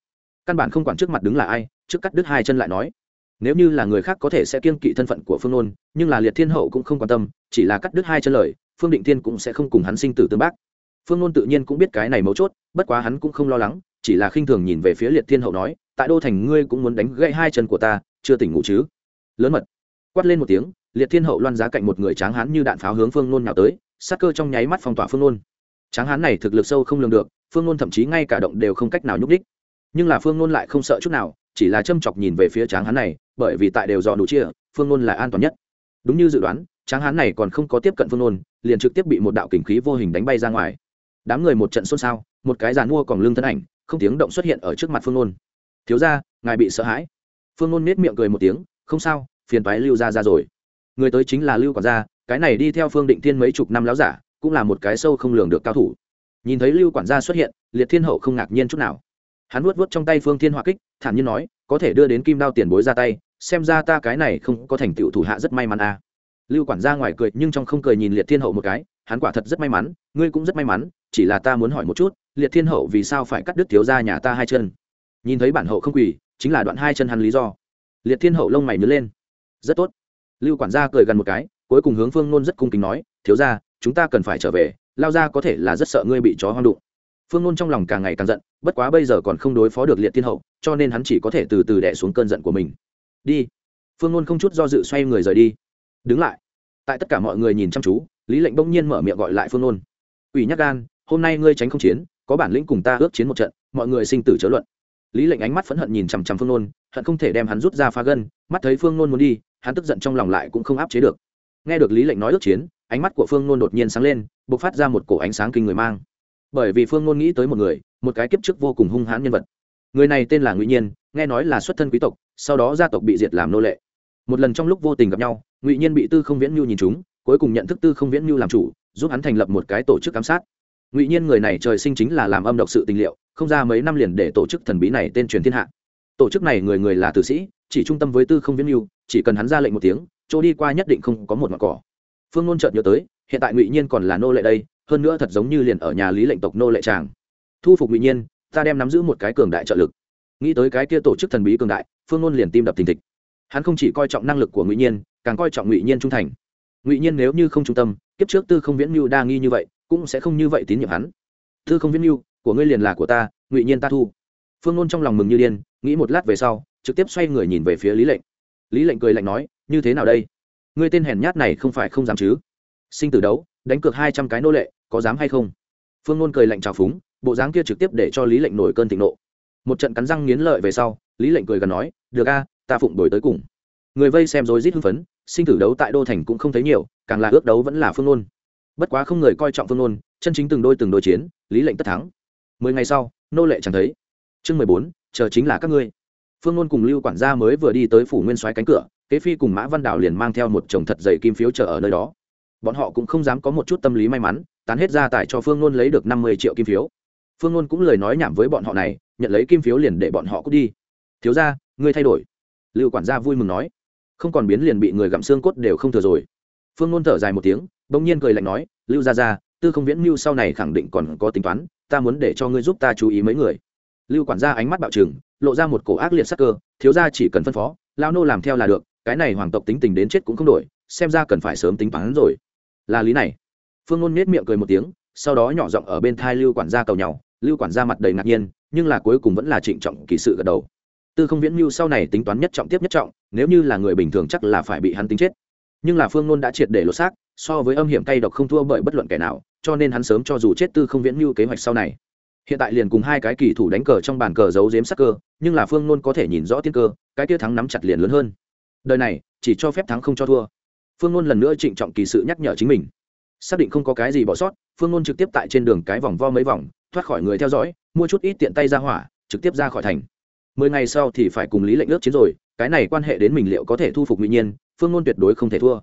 Căn bản không quản trước mặt đứng là ai, trước cắt đứt hai chân lại nói nếu như là người khác có thể sẽ kiên kỵ thân phận của phương nôn, nhưng là liệt thiên hậu cũng không quan tâm, chỉ là cắt đứt hai chân lời, phương định thiên cũng sẽ không cùng hắn sinh tử tương bác. Phương nôn tự nhiên cũng biết cái này mấu chốt, bất quá hắn cũng không lo lắng, chỉ là khinh thường nhìn về phía liệt thiên hậu nói, tại đô thành ngươi cũng muốn đánh gãy hai chân của ta, chưa tỉnh ngủ chứ? Lớn mật, quát lên một tiếng, liệt thiên hậu loan giá cạnh một người tráng hán như đạn pháo hướng phương nôn nhào tới sát cơ trong nháy mắt phong tỏa phương nôn. Tráng hán này thực lực sâu không lường được, phương nôn thậm chí ngay cả động đều không cách nào nhúc đích nhưng là phương nôn lại không sợ chút nào, chỉ là châm chọc nhìn về phía tráng hán này bởi vì tại đều dò đủ chia, phương nôn là an toàn nhất. Đúng như dự đoán, tráng hán này còn không có tiếp cận phương nôn liền trực tiếp bị một đạo kình khí vô hình đánh bay ra ngoài. Đám người một trận xôn xao, một cái giàn mua còn lưng thân ảnh, không tiếng động xuất hiện ở trước mặt phương nôn thiếu ra ngài bị sợ hãi. Phương nôn nết miệng cười một tiếng, không sao, phiền toái lưu ra ra rồi. Người tới chính là lưu quản gia, cái này đi theo phương định thiên mấy chục năm láo giả, cũng là một cái sâu không lường được cao thủ. Nhìn thấy lưu quản gia xuất hiện, liệt thiên hậu không ngạc nhiên chút nào. Hắn vuốt vuốt trong tay phương thiên hỏa kích, thản nhiên nói, có thể đưa đến kim đao tiền bối ra tay xem ra ta cái này không có thành tựu thủ hạ rất may mắn à. lưu quản gia ngoài cười, nhưng trong không cười nhìn liệt thiên hậu một cái, hắn quả thật rất may mắn, ngươi cũng rất may mắn, chỉ là ta muốn hỏi một chút, liệt thiên hậu vì sao phải cắt đứt thiếu ra nhà ta hai chân? Nhìn thấy bản hậu không quỳ, chính là đoạn hai chân hắn lý do. Liệt thiên hậu lông mày nhớ lên. Rất tốt. Lưu quản gia cười gần một cái, cuối cùng hướng phương nôn rất cung kính nói, thiếu ra chúng ta cần phải trở về, lao ra có thể là rất sợ ngươi bị chó hoang đụng. Phương nôn trong lòng càng ngày càng giận, bất quá bây giờ còn không đối phó được liệt thiên hậu, cho nên hắn chỉ có thể từ từ đẻ xuống cơn giận của mình đi. Phương nôn không chút do dự xoay người rời đi. Đứng lại. Tại tất cả mọi người nhìn chăm chú, lý lệnh bỗng nhiên mở miệng gọi lại phương nôn. Ủy nhắc gan, hôm nay ngươi tránh không chiến, có bản lĩnh cùng ta ước chiến một trận, mọi người sinh tử chớ luận. Lý lệnh ánh mắt phẫn hận nhìn chằm chằm phương nôn, hận không thể đem hắn rút ra phá gân, mắt thấy phương nôn muốn đi, hắn tức giận trong lòng lại cũng không áp chế được. Nghe được lý lệnh nói ước chiến, ánh mắt của phương nôn đột nhiên sáng lên b ộ c phát ra một cổ ánh sáng kinh người mang. Bởi vì phương nôn nghĩ tới một người, một cái kiếp trước vô cùng hung hãn nhân vật người này tên là ngụy nhiên, nghe nói là xuất thân quý tộc, sau đó gia tộc bị diệt làm nô lệ. Một lần trong lúc vô tình gặp nhau, ngụy nhiên bị tư không viễn mưu nhìn chúng cuối cùng nhận thức tư không viễn mưu làm chủ, giúp hắn thành lập một cái tổ chức giám sát. Ngụy nhiên người này trời sinh chính là làm âm độc sự tình liệu, không ra mấy năm liền để tổ chức thần bí này tên truyền thiên hạ. Tổ chức này người người là tử sĩ, chỉ trung tâm với tư không viễn mưu chỉ cần hắn ra lệnh một tiếng, chỗ đi qua nhất định không có một mặt cỏ. Phương ngôn chợt nhớ tới, hiện tại ngụy nhiên còn là nô lệ đây, hơn nữa thật giống như liền ở nhà lý lệnh tộc nô lệ tràng thu phục ngụy nhiên ta đem nắm giữ một cái cường đại trợ lực. Nghĩ tới cái kia tổ chức thần bí cường đại, phương ngôn liền tim đập thình thịch. Hắn không chỉ coi trọng năng lực của ngụy nhiên, càng coi trọng ngụy nhiên trung thành. Ngụy nhiên nếu như không trung tâm, kiếp trước tư không viễn mưu đa nghi như vậy, cũng sẽ không như vậy tín nhiệm hắn. Tư không viễn mưu của ngươi liền là của ta, ngụy nhiên ta thu. Phương ngôn trong lòng mừng như điên, nghĩ một lát về sau, trực tiếp xoay người nhìn về phía lý lệnh. Lý lệnh cười lạnh nói, như thế nào đây? Ngươi tên hèn nhát này không phải không dám chứ? Sinh tử đấu, đánh cược hai trăm cái nô lệ, có dám hay không? Phương ngôn cười lạnh trào phúng bộ dáng kia trực tiếp để cho lý lệnh nổi cơn thịnh nộ. Một trận cắn răng nghiến lợi về sau, lý lệnh cười gần nói, được a, ta phụng đổi tới cùng. Người vây xem rồi rít hưng phấn, sinh tử đấu tại đô thành cũng không thấy nhiều, càng là ước đấu vẫn là phương ngôn bất quá không người coi trọng phương ngôn chân chính từng đôi từng đôi chiến, lý lệnh tất thắng. Mười ngày sau, nô lệ chẳng thấy. Chương mười bốn, chờ chính là các ngươi. Phương ngôn cùng lưu quản gia mới vừa đi tới phủ nguyên soái cánh cửa, kế phi cùng mã văn đào liền mang theo một chồng thật dày kim phiếu chờ ở nơi đó. Bọn họ cũng không dám có một chút tâm lý may mắn, tán hết ra tài cho phương ngôn lấy được năm mươi triệu kim phiếu phương ngôn cũng lời nói nhảm với bọn họ này, nhận lấy kim phiếu liền để bọn họ cút đi. Thiếu ra ngươi thay đổi. Lưu quản gia vui mừng nói. Không còn biến liền bị người gặm xương cốt đều không thừa rồi. Phương ngôn thở dài một tiếng, bỗng nhiên cười lạnh nói, lưu gia gia, tư không viễn mưu sau này khẳng định còn có tính toán, ta muốn để cho ngươi giúp ta chú ý mấy người. Lưu quản gia ánh mắt bạo trừng, lộ ra một cổ ác liệt sắc cơ, thiếu gia chỉ cần phân phó lao nô làm theo là được, cái này hoàng tộc tính tình đến chết cũng không đổi, xem ra cần phải sớm tính toán rồi. Là lý này. Phương ngôn nết miệng cười một tiếng, sau đó nhỏ giọng ở bên thai lưu quản gia cầu nhau lưu quản gia mặt đầy ngạc nhiên, nhưng là cuối cùng vẫn là trịnh trọng kỳ sự gật đầu. Tư không viễn mưu sau này tính toán nhất trọng tiếp nhất trọng, nếu như là người bình thường chắc là phải bị hắn tính chết. Nhưng là phương nôn đã triệt để lột xác, so với âm hiểm cay độc không thua bởi bất luận kẻ nào, cho nên hắn sớm cho dù chết tư không viễn mưu kế hoạch sau này. Hiện tại liền cùng hai cái kỳ thủ đánh cờ trong bàn cờ giấu giếm sắc cơ, nhưng là phương nôn có thể nhìn rõ tiên cơ, cái tia thắng nắm chặt liền lớn hơn. Đời này, chỉ cho phép thắng không cho thua. Phương nôn lần nữa trịnh trọng kỳ sự nhắc nhở chính mình. Xác định không có cái gì bỏ sót, phương nôn trực tiếp tại trên đường cái vòng vo mấy vòng thoát khỏi người theo dõi, mua chút ít tiện tay ra hỏa, trực tiếp ra khỏi thành. Mười ngày sau thì phải cùng lý lệnh ước chiến rồi, cái này quan hệ đến mình liệu có thể thu phục ngụy nhiên, phương nôn tuyệt đối không thể thua.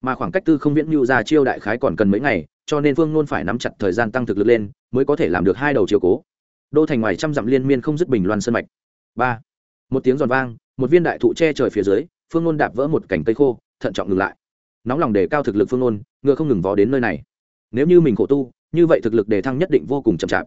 Mà khoảng cách tư không viễn mưu ra chiêu đại khái còn cần mấy ngày, cho nên phương nôn phải nắm chặt thời gian tăng thực lực lên, mới có thể làm được hai đầu chiều cố. Đô thành ngoài trăm dặm liên miên không dứt bình loan sân mạch. Ba. Một tiếng giòn vang, một viên đại thụ che trời phía dưới, phương nôn đạp vỡ một cành cây khô, thận trọng ngừng lại. Nóng lòng đề cao thực lực phương nôn, ngựa không ngừng vó đến nơi này. Nếu như mình khổ tu, như vậy thực lực đề thăng nhất định vô cùng chậm chạp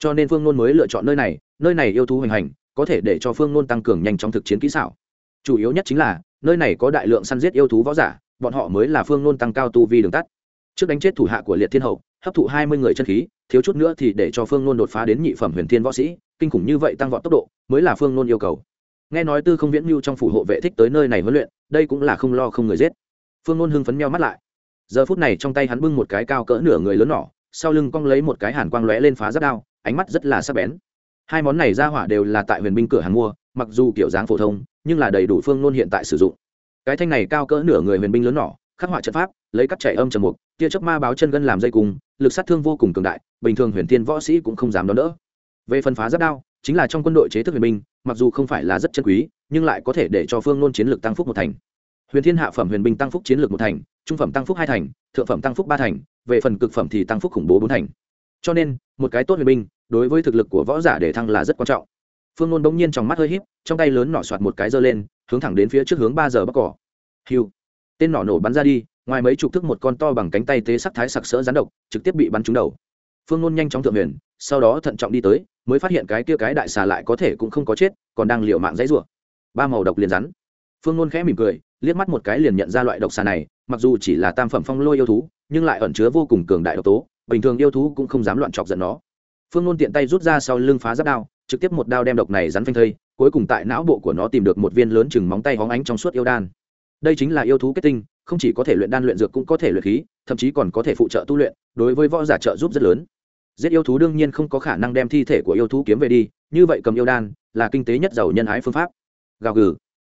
cho nên phương nôn mới lựa chọn nơi này nơi này yêu thú hoành hành, có thể để cho phương nôn tăng cường nhanh chóng thực chiến kỹ xảo. Chủ yếu nhất chính là, nơi này có đại lượng săn giết yêu thú võ giả, bọn họ mới là phương nôn tăng cao tu vi đường tắt. Trước đánh chết thủ hạ của liệt thiên hậu, hấp thụ hai mươi người chân khí, thiếu chút nữa thì để cho phương nôn đột phá đến nhị phẩm huyền thiên võ sĩ, kinh khủng như vậy tăng vọt tốc độ, mới là phương nôn yêu cầu. Nghe nói tư không viễn mưu trong phủ hộ vệ thích tới nơi này huấn luyện, đây cũng là không lo không người giết. Phương nôn hưng phấn meo mắt lại. Giờ phút này trong tay hắn bưng một cái cao cỡ nửa người lớn nhỏ sau lưng cong lấy một cái hàn quang lóe lên phá giáp đao, ánh mắt rất là sắc bén. Hai món này ra hỏa đều là tại huyền binh cửa hàng mua, mặc dù kiểu dáng phổ thông, nhưng là đầy đủ phương nôn hiện tại sử dụng. Cái thanh này cao cỡ nửa người huyền binh lớn nhỏ, khắc họa trận pháp, lấy cắt chảy âm trầm mục, tia chớp ma báo chân gân làm dây cùng lực sát thương vô cùng cường đại, bình thường huyền thiên võ sĩ cũng không dám đón đỡ. Về phần phá giáp đao, chính là trong quân đội chế thức huyền binh, mặc dù không phải là rất chân quý, nhưng lại có thể để cho phương nôn chiến lược tăng phúc một thành. Huyền thiên hạ phẩm huyền binh tăng phúc chiến lược một thành, trung phẩm tăng phúc hai thành, thượng phẩm tăng phúc ba thành về phần cực phẩm thì tăng phúc khủng bố bốn thành cho nên, một cái tốt huyền binh, đối với thực lực của võ giả để thăng là rất quan trọng. Phương nôn bỗng nhiên trong mắt hơi híp, trong tay lớn nỏ soạt một cái giơ lên, hướng thẳng đến phía trước hướng ba giờ bắc cỏ. Hiu. Tên nỏ nổ bắn ra đi, ngoài mấy chục thức một con to bằng cánh tay tế sắc thái sặc sỡ rắn độc, trực tiếp bị bắn trúng đầu. Phương nôn nhanh chóng thượng huyền, sau đó thận trọng đi tới, mới phát hiện cái kia cái đại xà lại có thể cũng không có chết, còn đang liều mạng dãy rủa. Ba màu độc liền rắn. Phương nôn khẽ mỉm cười, liếc mắt một cái liền nhận ra loại độc xà này mặc dù chỉ là tam phẩm phong lôi yêu thú, nhưng lại ẩn chứa vô cùng cường đại độc tố, bình thường yêu thú cũng không dám loạn chọc giận nó. Phương nôn tiện tay rút ra sau lưng phá giáp đao, trực tiếp một đao đem độc này rắn phanh thây, cuối cùng tại não bộ của nó tìm được một viên lớn chừng móng tay hóng ánh trong suốt yêu đan. Đây chính là yêu thú kết tinh, không chỉ có thể luyện đan luyện dược cũng có thể luyện khí, thậm chí còn có thể phụ trợ tu luyện, đối với võ giả trợ giúp rất lớn. Giết yêu thú đương nhiên không có khả năng đem thi thể của yêu thú kiếm về đi, như vậy cầm yêu đan là kinh tế nhất giàu nhân ái phương pháp. Gào gừ.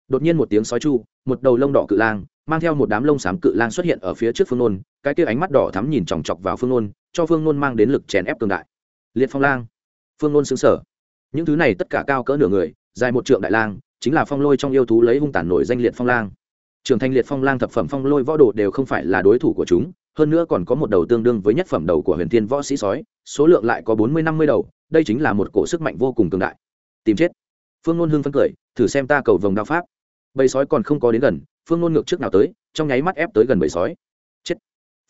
Đột nhiên một tiếng sói chu, một đầu lông đỏ cự lang mang theo một đám lông xám cự lang xuất hiện ở phía trước phương nôn, cái kia ánh mắt đỏ thắm nhìn chòng chọc vào phương nôn, cho phương nôn mang đến lực chèn ép cường đại. Liệt phong lang. Phương nôn xứng sở những thứ này tất cả cao cỡ nửa người, dài một trượng đại lang, chính là phong lôi trong yêu thú lấy hung tản nổi danh liệt phong lang. Trường thanh liệt phong lang thập phẩm phong lôi võ đồ đều không phải là đối thủ của chúng, hơn nữa còn có một đầu tương đương với nhất phẩm đầu của huyền thiên võ sĩ sói, số lượng lại có bốn mươi năm mươi đầu, đây chính là một cổ sức mạnh vô cùng cường đại. Tìm chết. Phương ngôn hưng phấn cười, thử xem ta cầu vồng đao pháp. Bầy sói còn không có đến gần phương ngôn ngược trước nào tới, trong nháy mắt ép tới gần bầy sói. Chết.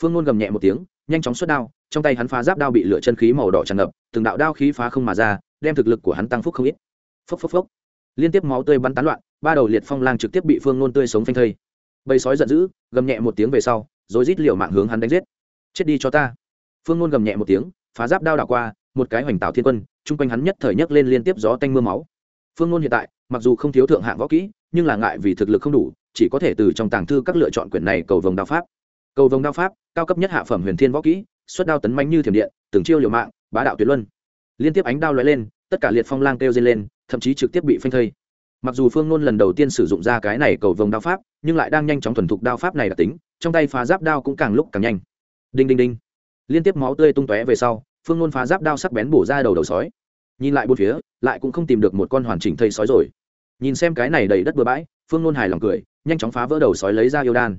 Phương ngôn gầm nhẹ một tiếng, nhanh chóng xuất đao, trong tay hắn phá giáp đao bị lửa chân khí màu đỏ tràn ngập, từng đạo đao khí phá không mà ra, đem thực lực của hắn tăng phúc không ít. Phốc phốc phốc. Liên tiếp máu tươi bắn tán loạn, ba đầu liệt phong lang trực tiếp bị phương nôn tươi sống phanh thây. Bầy sói giận dữ, gầm nhẹ một tiếng về sau, rồi rít liều mạng hướng hắn đánh giết. Chết đi cho ta. Phương nôn gầm nhẹ một tiếng, phá giáp đao đảo qua, một cái hoành tạo thiên quân, chung quanh hắn nhất thời nhấc lên liên tiếp gió tanh mưa máu. Phương nôn hiện tại, mặc dù không thiếu thượng hạng võ kỹ, nhưng là ngại vì thực lực không đủ chỉ có thể từ trong tàng thư các lựa chọn quyển này cầu vồng đao pháp. Cầu vồng đao pháp, cao cấp nhất hạ phẩm huyền thiên võ kỹ, xuất đao tấn manh như thiểm điện, từng chiêu liều mạng, bá đạo tuyệt luân. Liên tiếp ánh đao lóe lên, tất cả liệt phong lang kêu dây lên, thậm chí trực tiếp bị phanh thây. Mặc dù phương nôn lần đầu tiên sử dụng ra cái này cầu vồng đao pháp, nhưng lại đang nhanh chóng thuần thục đao pháp này đặc tính, trong tay phá giáp đao cũng càng lúc càng nhanh. Đinh đinh đinh. Liên tiếp máu tươi tung tóe về sau, phương nôn phá giáp đao sắc bén bổ ra đầu đầu sói. Nhìn lại bốn phía, lại cũng không tìm được một con hoàn chỉnh thây sói rồi. Nhìn xem cái này đầy đất bừa bãi, phương nôn hài lòng cười nhanh chóng phá vỡ đầu sói lấy ra yêu đan.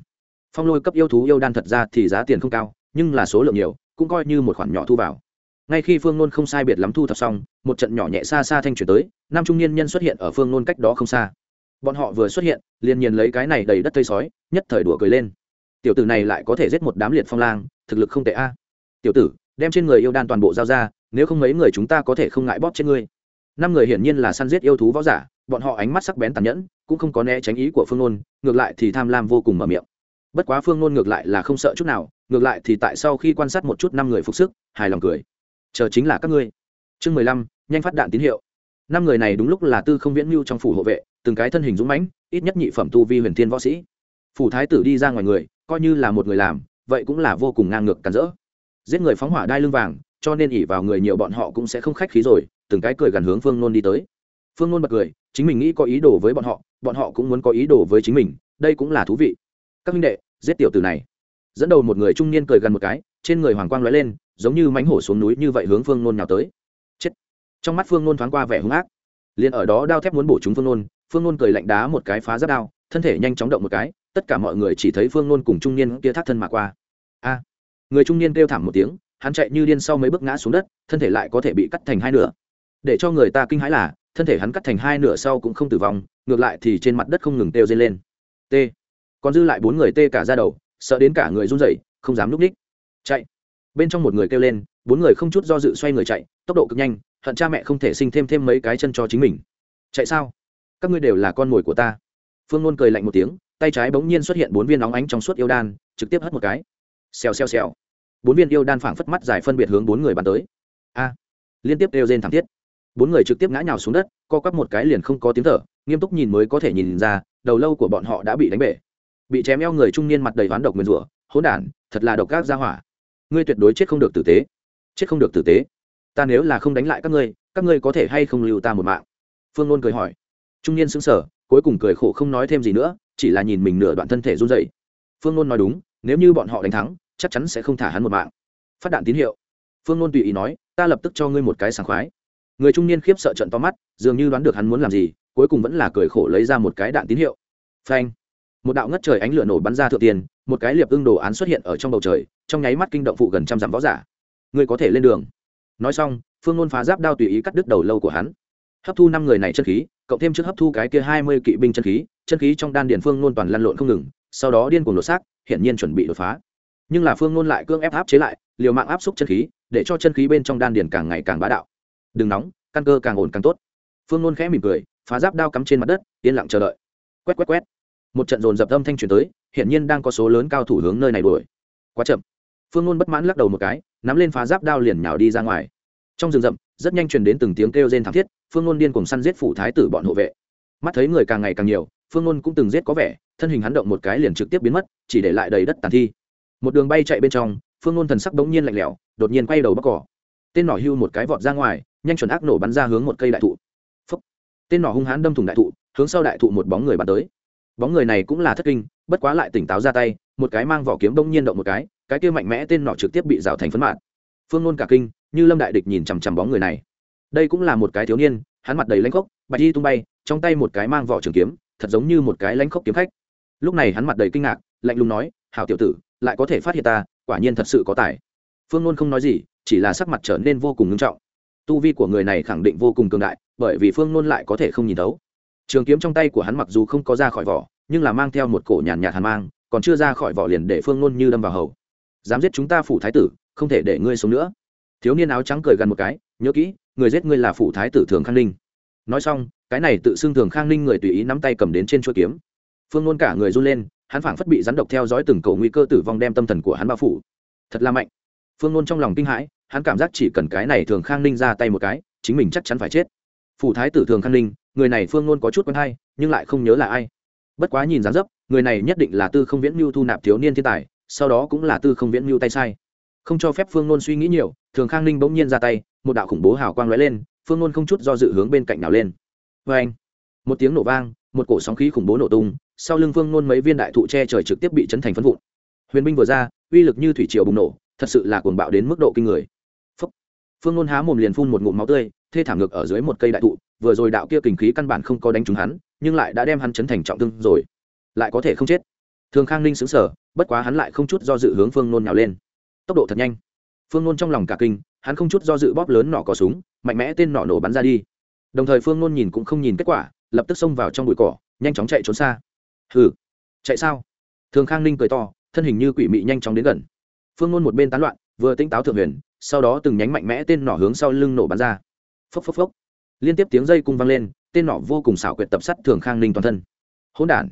Phong lôi cấp yêu thú yêu đan thật ra thì giá tiền không cao, nhưng là số lượng nhiều, cũng coi như một khoản nhỏ thu vào. Ngay khi phương nôn không sai biệt lắm thu thập xong, một trận nhỏ nhẹ xa xa thanh chuyển tới, nam trung niên nhân xuất hiện ở phương nôn cách đó không xa. Bọn họ vừa xuất hiện, liền nhìn lấy cái này đầy đất tây sói, nhất thời đùa cười lên. Tiểu tử này lại có thể giết một đám liệt phong lang, thực lực không tệ a. Tiểu tử, đem trên người yêu đan toàn bộ giao ra, nếu không mấy người chúng ta có thể không ngại bóp trên ngươi. Năm người hiển nhiên là săn giết yêu thú võ giả bọn họ ánh mắt sắc bén tàn nhẫn, cũng không có né tránh ý của phương nôn, ngược lại thì tham lam vô cùng mở miệng. Bất quá phương nôn ngược lại là không sợ chút nào, ngược lại thì tại sau khi quan sát một chút năm người phục sức, hài lòng cười. Chờ chính là các ngươi. Chương mười lăm, nhanh phát đạn tín hiệu. Năm người này đúng lúc là tư không viễn mưu trong phủ hộ vệ, từng cái thân hình dũng mãnh, ít nhất nhị phẩm tu vi huyền thiên võ sĩ. Phủ thái tử đi ra ngoài người, coi như là một người làm, vậy cũng là vô cùng ngang ngược cắn rỡ. Giết người phóng hỏa đai lưng vàng, cho nên ỉ vào người nhiều bọn họ cũng sẽ không khách khí rồi, từng cái cười gần hướng phương nôn đi tới phương nôn bật cười, chính mình nghĩ có ý đồ với bọn họ bọn họ cũng muốn có ý đồ với chính mình, đây cũng là thú vị. Các minh đệ, giết tiểu tử này. Dẫn đầu một người trung niên cười gần một cái, trên người hoàng quang lóe lên, giống như mánh hổ xuống núi như vậy hướng phương nôn nhào tới. Chết. Trong mắt phương nôn thoáng qua vẻ hung ác. Liền ở đó đao thép muốn bổ chúng phương nôn phương nôn cười lạnh đá một cái phá giáp đao, thân thể nhanh chóng động một cái, tất cả mọi người chỉ thấy phương nôn cùng trung niên kia thác thân mà qua. A. À. Người trung niên kêu thảm một tiếng, hắn chạy như điên sau mấy bước ngã xuống đất, thân thể lại có thể bị cắt thành hai nửa. Để cho người ta kinh hãi là thân thể hắn cắt thành hai nửa sau cũng không tử vong, ngược lại thì trên mặt đất không ngừng têu dây lên. T. Còn dư lại bốn người tê cả ra đầu, sợ đến cả người run rẩy, không dám núp ních. Chạy. Bên trong một người kêu lên, bốn người không chút do dự xoay người chạy, tốc độ cực nhanh, hận cha mẹ không thể sinh thêm thêm mấy cái chân cho chính mình. Chạy sao? Các ngươi đều là con mồi của ta. Phương luôn cười lạnh một tiếng, tay trái bỗng nhiên xuất hiện bốn viên nóng ánh trong suốt yêu đan, trực tiếp hất một cái. Xèo xèo xèo. Bốn viên yêu đan phảng phất mắt dài phân biệt hướng bốn người bắn tới. A. Liên tiếp đều rên thẳng thiết bốn người trực tiếp ngã nhào xuống đất, co quắp một cái liền không có tiếng thở, nghiêm túc nhìn mới có thể nhìn ra, đầu lâu của bọn họ đã bị đánh bể. Bị chém eo người trung niên mặt đầy hoán độc nguyên rủa, hỗn đản, thật là độc gác ra hỏa. Ngươi tuyệt đối chết không được tử tế. Chết không được tử tế. Ta nếu là không đánh lại các ngươi các ngươi có thể hay không lưu ta một mạng? Phương nôn cười hỏi. Trung niên xứng sở cuối cùng cười khổ không nói thêm gì nữa, chỉ là nhìn mình nửa đoạn thân thể run dậy phương nôn nói đúng, nếu như bọn họ đánh thắng, chắc chắn sẽ không thả hắn một mạng. Phát đạn tín hiệu. Phương nôn tùy ý nói, ta lập tức cho ngươi một cái sảng khoái người trung niên khiếp sợ trận to mắt, dường như đoán được hắn muốn làm gì, cuối cùng vẫn là cười khổ lấy ra một cái đạn tín hiệu. Phanh! Một đạo ngất trời ánh lửa nổ bắn ra thượng tiền một cái liệp ưng đồ án xuất hiện ở trong bầu trời, trong nháy mắt kinh động phụ gần trăm dặm võ giả. Ngươi có thể lên đường. Nói xong, phương ngôn phá giáp đao tùy ý cắt đứt đầu lâu của hắn. Hấp thu năm người này chân khí, cộng thêm trước hấp thu cái kia hai mươi kỵ binh chân khí chân khí trong đan điện phương ngôn toàn lăn lộn không ngừng, sau đó điên cuồng đột xác, hiển nhiên chuẩn bị đột phá. Nhưng là phương ngôn lại cương ép áp chế lại, liều mạng áp xúc chân khí, để cho chân khí bên trong đan điền càng ngày càng bá đạo đừng nóng, căn cơ càng ổn càng tốt. Phương nôn khẽ mỉm cười, phá giáp đao cắm trên mặt đất, yên lặng chờ đợi. Quét quét quét. Một trận dồn dập âm thanh truyền tới, hiển nhiên đang có số lớn cao thủ hướng nơi này đuổi. Quá chậm. Phương nôn bất mãn lắc đầu một cái, nắm lên phá giáp đao liền nhào đi ra ngoài. Trong rừng rậm, rất nhanh truyền đến từng tiếng kêu rên thảm thiết, phương nôn điên cùng săn giết phủ thái tử bọn hộ vệ. Mắt thấy người càng ngày càng nhiều, phương nôn cũng từng giết có vẻ, thân hình hắn động một cái liền trực tiếp biến mất, chỉ để lại đầy đất tàn thi. Một đường bay chạy bên trong, phương nôn thần sắc bỗng nhiên lạnh lẽo, đột nhiên quay đầu bắc cỏ. Tên nỏ hưu một cái vọt ra ngoài nhanh chuẩn ác nổ bắn ra hướng một cây đại thụ. Phúc. tên nỏ hung hãn đâm thủng đại thụ, hướng sau đại thụ một bóng người bắn tới. Bóng người này cũng là thất kinh, bất quá lại tỉnh táo ra tay, một cái mang vỏ kiếm bỗng nhiên động một cái cái kia mạnh mẽ tên nọ trực tiếp bị rào thành phấn mạng phương nôn cả kinh, như lâm đại địch nhìn chằm chằm bóng người này. Đây cũng là một cái thiếu niên, hắn mặt đầy lãnh khốc, bạch đi tung bay, trong tay một cái mang vỏ trường kiếm, thật giống như một cái lãnh khốc kiếm khách. Lúc này hắn mặt đầy kinh ngạc, lạnh lùng nói, hảo tiểu tử, lại có thể phát hiện ta, quả nhiên thật sự có tài. Phương nôn không nói gì, chỉ là sắc mặt trở nên vô cùng ngưng trọng tu vi của người này khẳng định vô cùng cường đại, bởi vì phương nôn lại có thể không nhìn thấu. Trường kiếm trong tay của hắn mặc dù không có ra khỏi vỏ, nhưng là mang theo một cổ nhàn nhạt hàn mang, còn chưa ra khỏi vỏ liền để phương nôn như đâm vào hầu. Dám giết chúng ta phủ thái tử, không thể để ngươi sống nữa. Thiếu niên áo trắng cười gần một cái, nhớ kỹ, người giết ngươi là phủ thái tử thường khang ninh. Nói xong, cái này tự xưng thường khang ninh người tùy ý nắm tay cầm đến trên chuỗi kiếm. Phương nôn cả người run lên, hắn phảng phất bị rắn độc theo dõi từng cầu nguy cơ tử vong đem tâm thần của hắn bao phủ. Thật là mạnh phương nôn trong lòng kinh hãi, hắn cảm giác chỉ cần cái này thường khang ninh ra tay một cái, chính mình chắc chắn phải chết. Phủ thái tử thường khang ninh, người này phương nôn có chút quen hay, nhưng lại không nhớ là ai. Bất quá nhìn dáng dấp, người này nhất định là tư không viễn mưu thu nạp thiếu niên thiên tài, sau đó cũng là tư không viễn mưu tay sai. Không cho phép phương nôn suy nghĩ nhiều, thường khang ninh bỗng nhiên ra tay, một đạo khủng bố hào quang lóe lên, phương nôn không chút do dự hướng bên cạnh nào lên. Vê anh một tiếng nổ vang, một cổ sóng khí khủng bố nổ tung, sau lưng phương nôn mấy viên đại thụ che trời trực tiếp bị chấn thành phân vụn. Huyền binh vừa ra, uy lực như thủy triều bùng nổ thật sự là cuồng bạo đến mức độ kinh người. Phúc. phương nôn há mồm liền phun một ngụm máu tươi, thê thảm ngực ở dưới một cây đại thụ, vừa rồi đạo kia kình khí căn bản không có đánh trúng hắn, nhưng lại đã đem hắn chấn thành trọng thương rồi. Lại có thể không chết. Thường khang ninh xứng sở bất quá hắn lại không chút do dự hướng phương nôn nhào lên. Tốc độ thật nhanh. Phương nôn trong lòng cả kinh, hắn không chút do dự bóp lớn nỏ cò súng, mạnh mẽ tên nỏ nổ bắn ra đi. Đồng thời phương nôn nhìn cũng không nhìn kết quả, lập tức xông vào trong bụi cỏ, nhanh chóng chạy trốn xa. Hừ. Chạy sao? Thường khang ninh cười to, thân hình như quỷ mị nhanh chóng đến gần phương nôn một bên tán loạn, vừa tinh táo thượng huyền, sau đó từng nhánh mạnh mẽ tên nỏ hướng sau lưng nổ bắn ra. Phốc phốc phốc. Liên tiếp tiếng dây cung vang lên, tên nỏ vô cùng xảo quyệt tập sắt thường khang ninh toàn thân. Hỗn đản.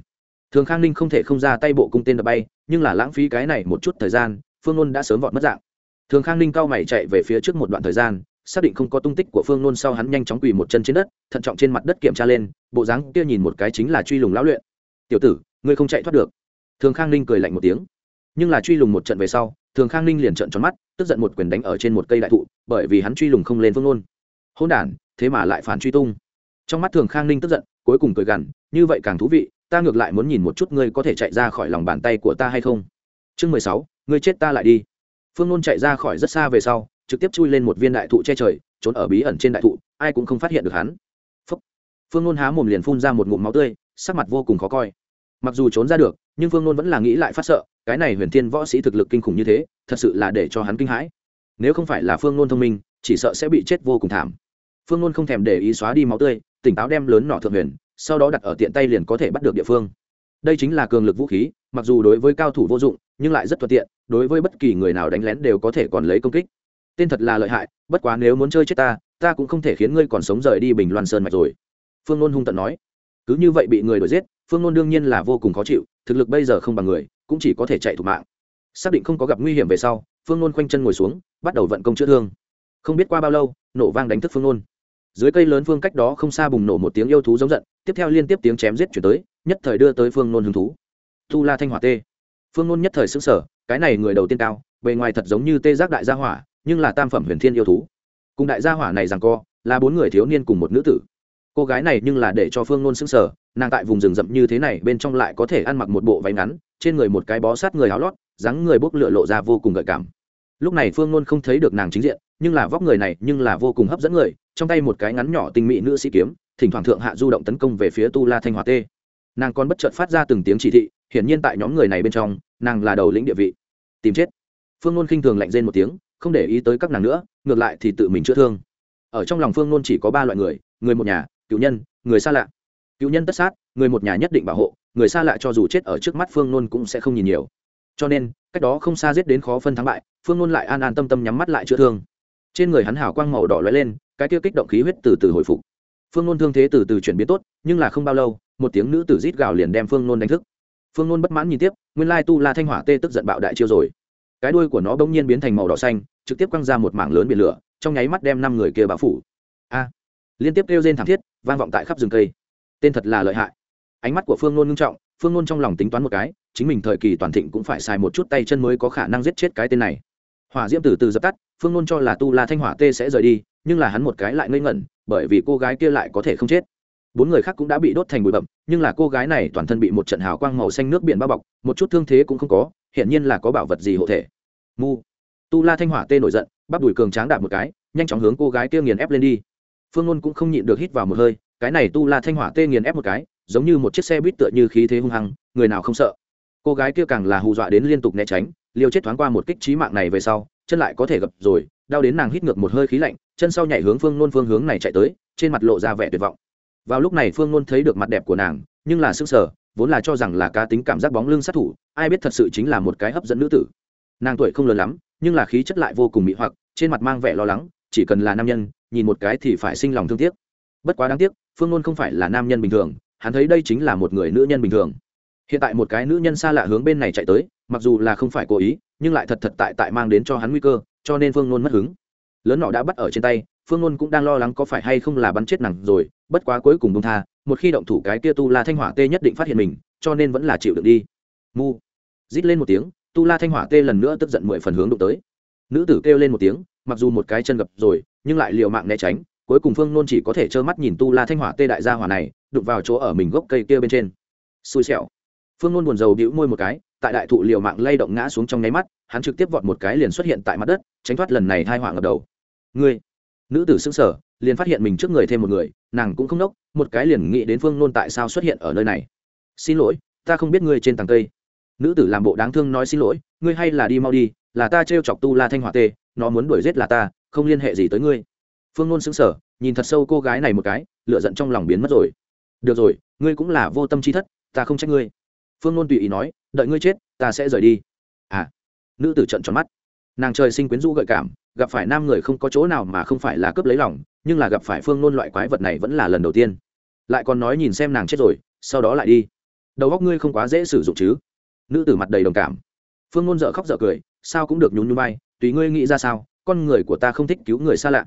Thường khang ninh không thể không ra tay bộ cung tên đập bay, nhưng là lãng phí cái này một chút thời gian, phương nôn đã sớm vọt mất dạng. Thường khang ninh cao mày chạy về phía trước một đoạn thời gian, xác định không có tung tích của phương nôn sau hắn nhanh chóng quỳ một chân trên đất, thận trọng trên mặt đất kiểm tra lên, bộ dáng kia nhìn một cái chính là truy lùng lão luyện. Tiểu tử, ngươi không chạy thoát được. Thường khang ninh cười lạnh một tiếng. Nhưng là truy lùng một trận về sau thường khang ninh liền trợn tròn mắt, tức giận một quyền đánh ở trên một cây đại thụ, bởi vì hắn truy lùng không lên phương nôn hôn đản, thế mà lại phản truy tung. Trong mắt thường khang ninh tức giận, cuối cùng cười gằn, như vậy càng thú vị, ta ngược lại muốn nhìn một chút ngươi có thể chạy ra khỏi lòng bàn tay của ta hay không? Chương mười sáu, ngươi chết ta lại đi. Phương nôn chạy ra khỏi rất xa về sau, trực tiếp chui lên một viên đại thụ che trời, trốn ở bí ẩn trên đại thụ, ai cũng không phát hiện được hắn. Phúc. phương nôn há mồm liền phun ra một ngụm máu tươi, sắc mặt vô cùng khó coi mặc dù trốn ra được, nhưng phương nôn vẫn là nghĩ lại phát sợ, cái này huyền thiên võ sĩ thực lực kinh khủng như thế, thật sự là để cho hắn kinh hãi. Nếu không phải là phương nôn thông minh, chỉ sợ sẽ bị chết vô cùng thảm. Phương nôn không thèm để ý xóa đi máu tươi, tỉnh táo đem lớn nọ thượng huyền, sau đó đặt ở tiện tay liền có thể bắt được địa phương. Đây chính là cường lực vũ khí, mặc dù đối với cao thủ vô dụng, nhưng lại rất thuận tiện, đối với bất kỳ người nào đánh lén đều có thể còn lấy công kích. Tên thật là lợi hại, bất quá nếu muốn chơi chết ta ta cũng không thể khiến ngươi còn sống rời đi bình loan sơn mạch rồi. Phương nôn hung tận nói cứ như vậy bị người đuổi giết, phương nôn đương nhiên là vô cùng khó chịu, thực lực bây giờ không bằng người, cũng chỉ có thể chạy thủ mạng. Xác định không có gặp nguy hiểm về sau, phương nôn khoanh chân ngồi xuống, bắt đầu vận công chữa thương. Không biết qua bao lâu, nổ vang đánh thức phương nôn. Dưới cây lớn phương cách đó không xa bùng nổ một tiếng yêu thú giống giận, tiếp theo liên tiếp tiếng chém giết chuyển tới, nhất thời đưa tới phương nôn hứng thú. Tu la thanh hỏa tê. Phương nôn nhất thời xứng sở cái này người đầu tiên cao, bề ngoài thật giống như tê giác đại gia hỏa, nhưng là tam phẩm huyền thiên yêu thú. Cùng đại gia hỏa này rằng co, là bốn người thiếu niên cùng một nữ tử cô gái này nhưng là để cho phương nôn xứng sở nàng tại vùng rừng rậm như thế này bên trong lại có thể ăn mặc một bộ váy ngắn, trên người một cái bó sát người áo lót, dáng người bốc lửa lộ ra vô cùng gợi cảm. Lúc này phương nôn không thấy được nàng chính diện, nhưng là vóc người này nhưng là vô cùng hấp dẫn người, trong tay một cái ngắn nhỏ tinh mỹ nữ sĩ kiếm, thỉnh thoảng thượng hạ du động tấn công về phía tu la thanh hòa tê. Nàng còn bất chợt phát ra từng tiếng chỉ thị, hiển nhiên tại nhóm người này bên trong, nàng là đầu lĩnh địa vị. Tìm chết. Phương nôn khinh thường lạnh rên một tiếng, không để ý tới các nàng nữa, ngược lại thì tự mình chữa thương. Ở trong lòng phương nôn chỉ có ba loại người người một nhà cựu nhân, người xa lạ. Cựu nhân tất sát, người một nhà nhất định bảo hộ, người xa lạ cho dù chết ở trước mắt phương nôn cũng sẽ không nhìn nhiều. Cho nên, cách đó không xa giết đến khó phân thắng bại, phương nôn lại an an tâm tâm nhắm mắt lại chữa thương. Trên người hắn hào quang màu đỏ lóe lên, cái kia kích động khí huyết từ từ hồi phục. Phương nôn thương thế từ từ chuyển biến tốt, nhưng là không bao lâu, một tiếng nữ tử rít gào liền đem phương nôn đánh thức. Phương nôn bất mãn nhìn tiếp, nguyên lai tu la thanh hỏa tê tức giận bạo đại chiêu rồi. Cái đuôi của nó bỗng nhiên biến thành màu đỏ xanh, trực tiếp quăng ra một mảng lớn biển lửa, trong nháy mắt đem năm người kia bao phủ. A! Liên tiếp kêu rên thảm thiết, vang vọng tại khắp rừng cây. Tên thật là lợi hại. Ánh mắt của phương nôn ngưng trọng, phương nôn trong lòng tính toán một cái, chính mình thời kỳ toàn thịnh cũng phải xài một chút tay chân mới có khả năng giết chết cái tên này. Hỏa diễm từ từ dập tắt, phương nôn cho là tu la thanh hỏa tê sẽ rời đi, nhưng là hắn một cái lại ngây ngẩn, bởi vì cô gái kia lại có thể không chết. Bốn người khác cũng đã bị đốt thành bụi bậm nhưng là cô gái này toàn thân bị một trận hào quang màu xanh nước biển bao bọc, một chút thương thế cũng không có, hiển nhiên là có bảo vật gì hộ thể. Mu. Tu la thanh hỏa tê nổi giận bắt đùi cường tráng đạp một cái, nhanh chóng hướng cô gái kia nghiền ép lên đi phương ngôn cũng không nhịn được hít vào một hơi, cái này tu la thanh hỏa tê nghiền ép một cái, giống như một chiếc xe buýt tựa như khí thế hung hăng, người nào không sợ. Cô gái kia càng là hù dọa đến liên tục né tránh, liều chết thoáng qua một kích trí mạng này về sau, chân lại có thể gập rồi, đau đến nàng hít ngược một hơi khí lạnh, chân sau nhảy hướng phương nôn phương hướng này chạy tới, trên mặt lộ ra vẻ tuyệt vọng. Vào lúc này phương nôn thấy được mặt đẹp của nàng, nhưng là sức sở vốn là cho rằng là cá tính cảm giác bóng lưng sát thủ, ai biết thật sự chính là một cái hấp dẫn nữ tử. Nàng tuổi không lớn lắm, nhưng là khí chất lại vô cùng mỹ hoặc, trên mặt mang vẻ lo lắng, chỉ cần là nam nhân nhìn một cái thì phải sinh lòng thương tiếc. Bất quá đáng tiếc, phương nôn không phải là nam nhân bình thường, hắn thấy đây chính là một người nữ nhân bình thường. Hiện tại một cái nữ nhân xa lạ hướng bên này chạy tới, mặc dù là không phải cố ý, nhưng lại thật thật tại tại mang đến cho hắn nguy cơ, cho nên phương nôn mất hứng. Lớn nọ đã bắt ở trên tay, phương nôn cũng đang lo lắng có phải hay không là bắn chết nàng rồi, bất quá cuối cùng bông tha, một khi động thủ cái kia tu la thanh hỏa tê nhất định phát hiện mình, cho nên vẫn là chịu được đi. Mu, rít lên một tiếng, tu la thanh hỏa tê lần nữa tức giận mười phần hướng đụng tới. Nữ tử kêu lên một tiếng mặc dù một cái chân gập rồi, nhưng lại liều mạng né tránh, cuối cùng phương nôn chỉ có thể trơ mắt nhìn tu la thanh hỏa tê đại gia hỏa này, đụng vào chỗ ở mình gốc cây kia bên trên. Xui xẻo. Phương nôn buồn rầu đĩu môi một cái, tại đại thụ liều mạng lay động ngã xuống trong nháy mắt, hắn trực tiếp vọt một cái liền xuất hiện tại mặt đất, tránh thoát lần này thai hỏa ngập đầu. Ngươi, nữ tử xứng sở liền phát hiện mình trước người thêm một người, nàng cũng không đốc một cái liền nghĩ đến phương nôn tại sao xuất hiện ở nơi này. Xin lỗi, ta không biết ngươi trên tầng cây. Nữ tử làm bộ đáng thương nói xin lỗi, ngươi hay là đi mau đi, là ta t chọc tu la thanh hỏa tê nó muốn đuổi giết là ta, không liên hệ gì tới ngươi. Phương nôn xứng sở nhìn thật sâu cô gái này một cái lựa giận trong lòng biến mất rồi. Được rồi, ngươi cũng là vô tâm chi thất, ta không trách ngươi. Phương nôn tùy ý nói, đợi ngươi chết, ta sẽ rời đi. À nữ tử trận tròn mắt. Nàng trời sinh quyến rũ gợi cảm, gặp phải nam người không có chỗ nào mà không phải là cướp lấy lòng, nhưng là gặp phải phương nôn loại quái vật này vẫn là lần đầu tiên. Lại còn nói nhìn xem nàng chết rồi, sau đó lại đi. Đầu góc ngươi không quá dễ sử dụng chứ? Nữ tử mặt đầy đồng cảm. Phương nôn dợ khóc dợ cười, sao cũng được nhún nhún bay tùy ngươi nghĩ ra sao, con người của ta không thích cứu người xa lạ.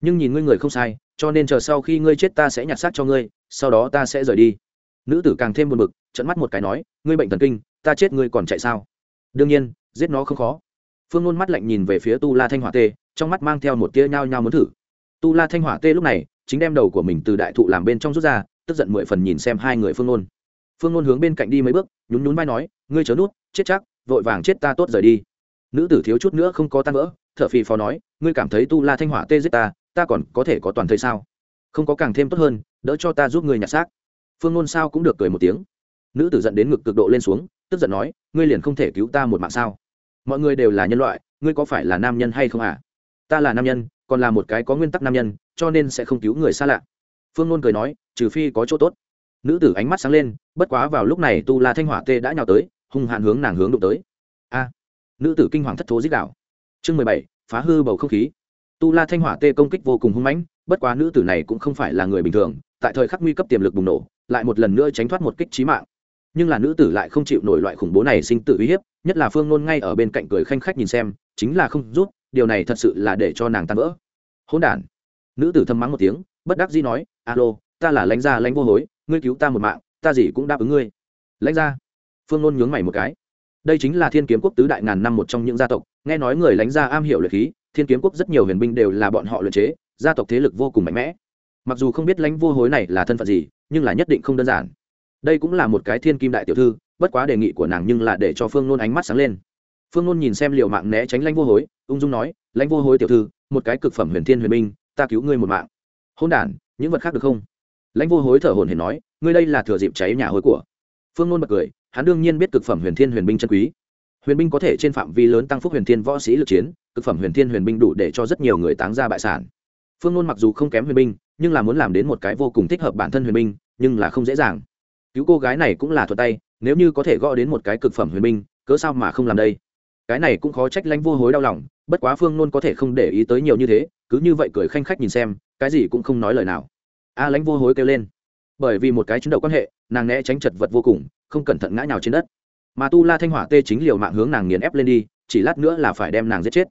Nhưng nhìn ngươi người không sai, cho nên chờ sau khi ngươi chết ta sẽ nhặt xác cho ngươi, sau đó ta sẽ rời đi. Nữ tử càng thêm buồn bực trận mắt một cái nói, ngươi bệnh thần kinh, ta chết ngươi còn chạy sao? Đương nhiên, giết nó không khó. Phương nôn mắt lạnh nhìn về phía tu la thanh hỏa tê, trong mắt mang theo một tia nhao nhao muốn thử. Tu la thanh hỏa tê lúc này, chính đem đầu của mình từ đại thụ làm bên trong rút ra, tức giận mười phần nhìn xem hai người phương nôn phương nôn hướng bên cạnh đi mấy bước, nhún nhún vai nói, ngươi chớ nút, chết chắc, vội vàng chết ta tốt rời đi nữ tử thiếu chút nữa không có tan vỡ thợ phì phò nói, ngươi cảm thấy tu la thanh hỏa tê giết ta ta còn có thể có toàn thây sao? Không có càng thêm tốt hơn, đỡ cho ta giúp ngươi nhặt xác. Phương nôn sao cũng được cười một tiếng. Nữ tử giận đến ngực cực độ lên xuống, tức giận nói, ngươi liền không thể cứu ta một mạng sao? Mọi người đều là nhân loại, ngươi có phải là nam nhân hay không à ta là nam nhân, còn là một cái có nguyên tắc nam nhân, cho nên sẽ không cứu người xa lạ. Phương ngôn cười nói, trừ phi có chỗ tốt. Nữ tử ánh mắt sáng lên, bất quá vào lúc này tu la thanh hỏa tê đã nhào tới, hung hạn hướng nàng hướng đụng tới. A nữ tử kinh hoàng thất thố dích đạo. Chương mười bảy, phá hư bầu không khí. Tu la thanh hỏa tê công kích vô cùng hung mãnh, bất quá nữ tử này cũng không phải là người bình thường, tại thời khắc nguy cấp tiềm lực bùng nổ, lại một lần nữa tránh thoát một kích trí mạng. Nhưng là nữ tử lại không chịu nổi loại khủng bố này sinh tử uy hiếp, nhất là phương nôn ngay ở bên cạnh cười khanh khách nhìn xem, chính là không rút, điều này thật sự là để cho nàng tan vỡ. Hỗn đản. Nữ tử thâm mắng một tiếng, bất đắc dĩ nói, alo, ta là lãnh gia lãnh vô hối, ngươi cứu ta một mạng, ta gì cũng đáp ứng ngươi. Lãnh gia? Phương nôn nhướng mày một cái đây chính là thiên kiếm quốc tứ đại ngàn năm một trong những gia tộc, nghe nói người lãnh gia am hiểu luyện khí, thiên kiếm quốc rất nhiều huyền binh đều là bọn họ luyện chế, gia tộc thế lực vô cùng mạnh mẽ. Mặc dù không biết lãnh vô hối này là thân phận gì, nhưng là nhất định không đơn giản. Đây cũng là một cái thiên kim đại tiểu thư, bất quá đề nghị của nàng nhưng là để cho phương nôn ánh mắt sáng lên. Phương nôn nhìn xem liệu mạng né tránh lãnh vô hối, ung dung nói lãnh vô hối tiểu thư, một cái cực phẩm huyền thiên huyền binh, ta cứu ngươi một mạng. Hôn đ những vật khác được không? Lãnh vô hối thở hồn hển nói, ngươi đây là thừa dịp cháy nhà hối của. Phương nôn bật cười hắn đương nhiên biết cực phẩm huyền thiên huyền binh chân quý. Huyền binh có thể trên phạm vi lớn tăng phúc huyền thiên võ sĩ lực chiến, cực phẩm huyền thiên huyền binh đủ để cho rất nhiều người táng ra bại sản. Phương nôn mặc dù không kém huyền binh, nhưng là muốn làm đến một cái vô cùng thích hợp bản thân huyền binh, nhưng là không dễ dàng. Cứu cô gái này cũng là thuật tay, nếu như có thể gõ đến một cái cực phẩm huyền binh, cớ sao mà không làm đây? Cái này cũng khó trách lãnh vô hối đau lòng, bất quá phương nôn có thể không để ý tới nhiều như thế, cứ như vậy cười khanh khách nhìn xem, cái gì cũng không nói lời nào. A lãnh vô hối kêu lên. Bởi vì một cái chứng đầu quan hệ, nàng né tránh chật vật vô cùng không cẩn thận ngã nhào trên đất. Mà tu la thanh hỏa tê chính liều mạng hướng nàng nghiền ép lên đi, chỉ lát nữa là phải đem nàng giết chết.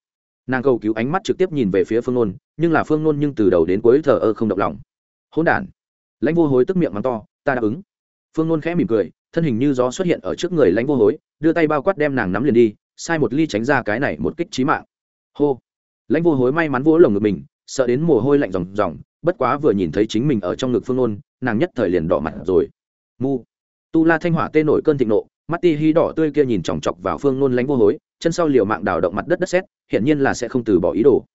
Nàng cầu cứu ánh mắt trực tiếp nhìn về phía phương nôn, nhưng là phương nôn nhưng từ đầu đến cuối thờ ơ không động lòng. Hôn đản! Lãnh vô hối tức miệng mắng to, ta đáp ứng. Phương nôn khẽ mỉm cười, thân hình như gió xuất hiện ở trước người lãnh vô hối, đưa tay bao quát đem nàng nắm liền đi, sai một ly tránh ra cái này một kích trí mạng. Hô! Lãnh vô hối may mắn vỗ lồng ngực mình, sợ đến mồ hôi lạnh ròng ròng, bất quá vừa nhìn thấy chính mình ở trong ngực phương nôn, nàng nhất thời liền đỏ mặt rồi. Mu! Tu la thanh hỏa tê nổi cơn thịnh nộ, mắt ti hi đỏ tươi kia nhìn chòng chọc vào phương nôn lãnh vô hối, chân sau liều mạng đào động mặt đất đất xét hiển nhiên là sẽ không từ bỏ ý đồ.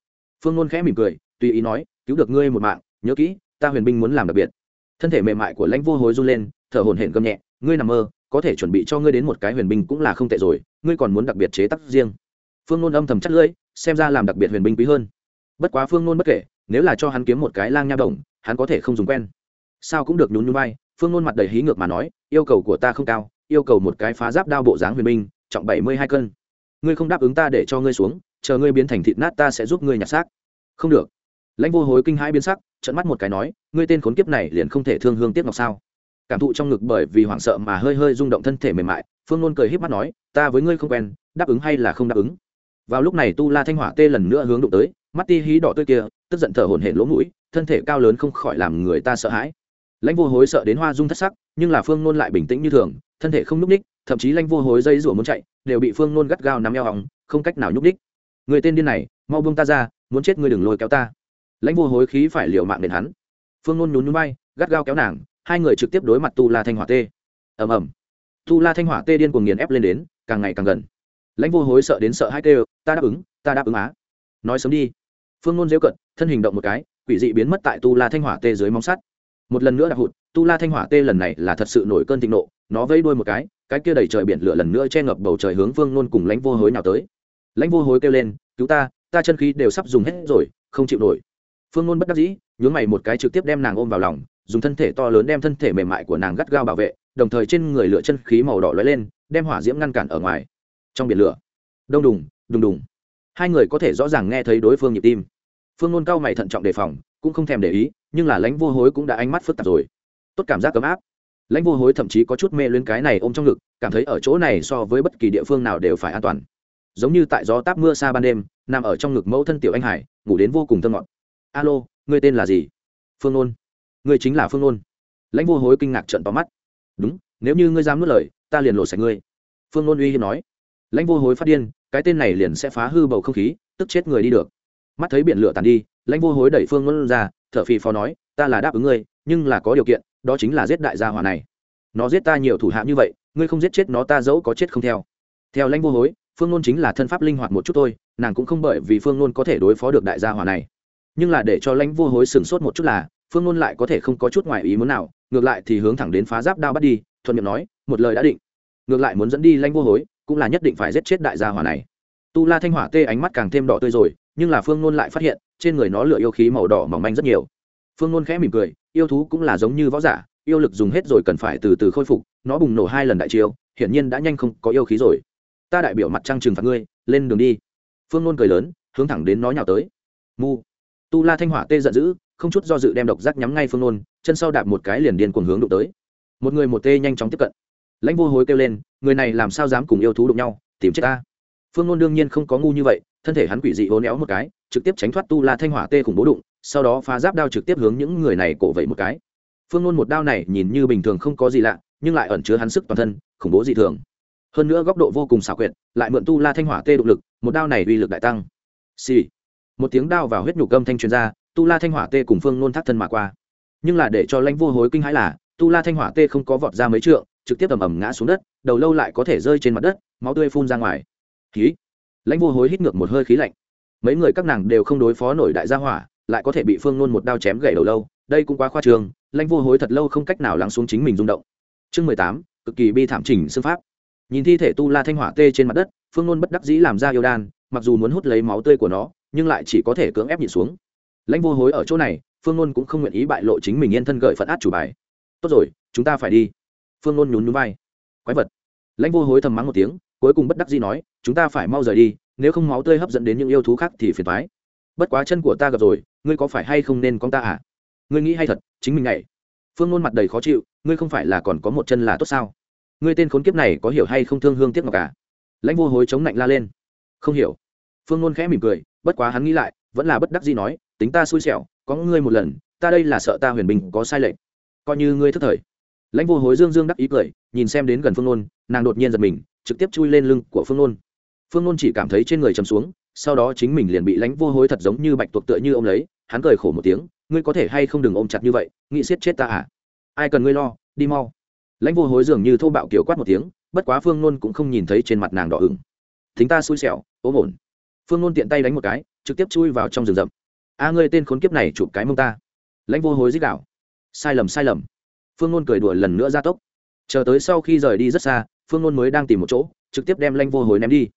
Phương nôn khẽ mỉm cười, tùy ý nói, cứu được ngươi một mạng, nhớ kỹ, ta huyền binh muốn làm đặc biệt. Thân thể mềm mại của lãnh vô hối run lên, thở hồn hển gầm nhẹ, ngươi nằm mơ, có thể chuẩn bị cho ngươi đến một cái huyền binh cũng là không tệ rồi, ngươi còn muốn đặc biệt chế tác riêng. Phương nôn âm thầm chắc lưỡi, xem ra làm đặc biệt huyền binh quý hơn. Bất quá phương nôn bất kể, nếu là cho hắn kiếm một cái lang nha đồng, hắn có thể không dùng quen. Sao cũng được nhún nhún bay phương nôn mặt đầy hí ngược mà nói yêu cầu của ta không cao yêu cầu một cái phá giáp đao bộ dáng huyền minh, trọng bảy mươi hai cân. Ngươi không đáp ứng ta để cho ngươi xuống chờ ngươi biến thành thịt nát ta sẽ giúp ngươi nhặt xác. Không được. Lãnh vô hối kinh hãi biến sắc trận mắt một cái nói ngươi tên khốn kiếp này liền không thể thương hương tiếc ngọc sao? Cảm thụ trong ngực bởi vì hoảng sợ mà hơi hơi rung động thân thể mềm mại phương nôn cười h í p mắt nói ta với ngươi không quen đáp ứng hay là không đáp ứng? Vào lúc này tu la thanh hỏa tê lần nữa hướng đụng tới mắt ti hí đỏ tươi kia tức giận thở hổn hển lỗ mũi thân thể cao lớn không khỏi làm người ta sợ hãi. Lãnh vô hối sợ đến hoa rung thất sắc nhưng là phương nôn lại bình tĩnh như thường, thân thể không nhúc ních thậm chí lãnh vô hối dây rủa muốn chạy, đều bị phương nôn gắt gao nắm eo hỏng, không cách nào nhúc ních người tên điên này, mau buông ta ra, muốn chết ngươi đừng lôi kéo ta. Lãnh vô hối khí phải liều mạng đến hắn. Phương nôn nhún nhún bay gắt gao kéo nàng, hai người trực tiếp đối mặt tu la thanh hỏa tê. Ầm ầm. Tu la thanh hỏa tê điên cuồng nghiền ép lên đến, càng ngày càng gần. Lãnh vô hối sợ đến sợ hai kêu ta đáp ứng, ta đáp ứng á. Nói sớm đi. Phương nôn rêu cận, thân hình động một cái, quỷ dị biến mất tại tu la thanh hỏa tê dưới móng sắt. Một lần nữa đạp hụt tu la thanh hỏa tê lần này là thật sự nổi cơn thịnh nộ, nó vây đuôi một cái cái kia đầy trời biển lửa lần nữa che ngập bầu trời hướng Vương nôn cùng lãnh vô hối nào tới. Lãnh vô hối kêu lên, cứu ta ta chân khí đều sắp dùng hết rồi, không chịu nổi. Phương nôn bất đắc dĩ, nhướng mày một cái trực tiếp đem nàng ôm vào lòng, dùng thân thể to lớn đem thân thể mềm mại của nàng gắt gao bảo vệ, đồng thời trên người lửa chân khí màu đỏ lóe lên, đem hỏa diễm ngăn cản ở ngoài. Trong biển lửa, đông đùng đùng đùng. Hai người có thể rõ ràng nghe thấy đối phương nhịp tim. Phương nôn cao mày thận trọng đề phòng, cũng không thèm để ý, nhưng là lãnh vô hối cũng đã ánh mắt phức tạp rồi tốt cảm giác ấm áp. Lãnh vô hối thậm chí có chút mê lên cái này ôm trong ngực, cảm thấy ở chỗ này so với bất kỳ địa phương nào đều phải an toàn. Giống như tại gió táp mưa xa ban đêm, nằm ở trong ngực mẫu thân tiểu anh hải, ngủ đến vô cùng thơ ngọt. Alo người tên là gì? Phương ôn người chính là phương ôn lãnh vô hối kinh ngạc trận tóm mắt. Đúng, nếu như ngươi dám nuốt lời, ta liền lộ sạch ngươi. Phương ôn uy hiếp nói. Lãnh vô hối phát điên, cái tên này liền sẽ phá hư bầu không khí, tức chết người đi được. Mắt thấy biển lửa tàn đi, lãnh vô hối đẩy phương ôn ra, thở phì phò nói, ta là đáp ứng ngươi, nhưng là có điều kiện đó chính là giết đại gia hỏa này. Nó giết ta nhiều thủ hạ như vậy, ngươi không giết chết nó ta dẫu có chết không theo. Theo lãnh vô hối, phương nôn chính là thân pháp linh hoạt một chút thôi, nàng cũng không bởi vì phương nôn có thể đối phó được đại gia hỏa này. Nhưng là để cho lãnh vô hối sửng sốt một chút là, phương nôn lại có thể không có chút ngoài ý muốn nào, ngược lại thì hướng thẳng đến phá giáp đao bắt đi, thuận miệng nói, một lời đã định. Ngược lại muốn dẫn đi lãnh vô hối, cũng là nhất định phải giết chết đại gia hỏa này. Tu la thanh hỏa tê ánh mắt càng thêm đỏ tươi rồi, nhưng là phương nôn lại phát hiện, trên người nó lựa yêu khí màu đỏ mỏng manh rất nhiều phương nôn khẽ mỉm cười, yêu thú cũng là giống như võ giả, yêu lực dùng hết rồi cần phải từ từ khôi phục, nó bùng nổ hai lần đại chiêu, hiển nhiên đã nhanh không có yêu khí rồi. Ta đại biểu mặt trăng trừng phạt ngươi, lên đường đi. Phương nôn cười lớn, hướng thẳng đến nó nhào tới. Mu. Tu la thanh hỏa tê giận dữ, không chút do dự đem độc giác nhắm ngay phương nôn, chân sau đạp một cái liền điên cuồng hướng đụng tới. Một người một tê nhanh chóng tiếp cận. Lãnh vô hối kêu lên, người này làm sao dám cùng yêu thú đụng nhau, tìm chết ta. Phương nôn đương nhiên không có ngu như vậy, thân thể hắn quỷ dị hố néo một cái, trực tiếp tránh thoát tu la thanh hỏa tê khủng bố đụng sau đó phá giáp đao trực tiếp hướng những người này cổ vậy một cái. Phương nôn một đao này nhìn như bình thường không có gì lạ, nhưng lại ẩn chứa hắn sức toàn thân, khủng bố dị thường. Hơn nữa góc độ vô cùng xảo quyệt, lại mượn tu la thanh hỏa tê động lực, một đao này uy lực đại tăng. Xì、sì. một tiếng đao vào huyết nhục âm thanh truyền ra, tu la thanh hỏa tê cùng phương nôn thắt thân mà qua. Nhưng là để cho lãnh vô hối kinh hãi là, tu la thanh hỏa tê không có vọt ra mấy trượng, trực tiếp ầm ầm ngã xuống đất, đầu lâu lại có thể rơi trên mặt đất, máu tươi phun ra ngoài. Khí lãnh vô hối hít ngược một hơi khí lạnh. Mấy người các nàng đều không đối phó nổi đại gia hỏa lại có thể bị phương nôn một đao chém gãy đầu lâu, đây cũng quá khoa trường lãnh vô hối thật lâu không cách nào lắng xuống chính mình rung động. Chương mười tám, cực kỳ bi thảm trình xương pháp. Nhìn thi thể tu la thanh hỏa tê trên mặt đất, phương nôn bất đắc dĩ làm ra yêu đan, mặc dù muốn hút lấy máu tươi của nó, nhưng lại chỉ có thể cưỡng ép nhịn xuống. Lãnh vô hối ở chỗ này, phương nôn cũng không nguyện ý bại lộ chính mình yên thân gợi phận át chủ bài. Tốt rồi, chúng ta phải đi. Phương nôn nhún nhún vai. Quái vật. Lãnh vô hối thầm mắng một tiếng, cuối cùng bất đắc dĩ nói, chúng ta phải mau rời đi, nếu không máu tươi hấp dẫn đến những yêu thú khác thì phiền thoái bất quá chân của ta gặp rồi, ngươi có phải hay không nên con ta à? Ngươi nghĩ hay thật, chính mình này phương nôn mặt đầy khó chịu, ngươi không phải là còn có một chân là tốt sao? Ngươi tên khốn kiếp này có hiểu hay không thương hương tiếc ngọc cả à? lãnh vô hối chống lạnh la lên. Không hiểu. Phương nôn khẽ mỉm cười, bất quá hắn nghĩ lại, vẫn là bất đắc gì nói, tính ta xui xẻo, có ngươi một lần, ta đây là sợ ta huyền bình có sai lệch. Coi như ngươi thất thời. Lãnh vô hối dương dương đắc ý cười, nhìn xem đến gần phương nôn, nàng đột nhiên giật mình, trực tiếp chui lên lưng của phương nôn. Phương nôn chỉ cảm thấy trên người chầm xuống sau đó chính mình liền bị lãnh vô hối thật giống như bạch tuộc tựa như ô m lấy, hắn cười khổ một tiếng, ngươi có thể hay không đừng ôm chặt như vậy, nghĩ siết chết ta à? Ai cần ngươi lo, đi mau. Lãnh vô hối dường như thô bạo kiểu quát một tiếng, bất quá phương nôn cũng không nhìn thấy trên mặt nàng đỏ ửng. Thính ta xui xẻo, ốm ổn. Phương nôn tiện tay đánh một cái, trực tiếp chui vào trong rừng rậm. A, ngươi tên khốn kiếp này chụp cái mông ta. Lãnh vô hối dích đạo. Sai lầm sai lầm. Phương nôn cười đuổi lần nữa ra tốc. Chờ tới sau khi rời đi rất xa, phương nôn mới đang tìm một chỗ, trực tiếp đem lãnh vô hối ném đi.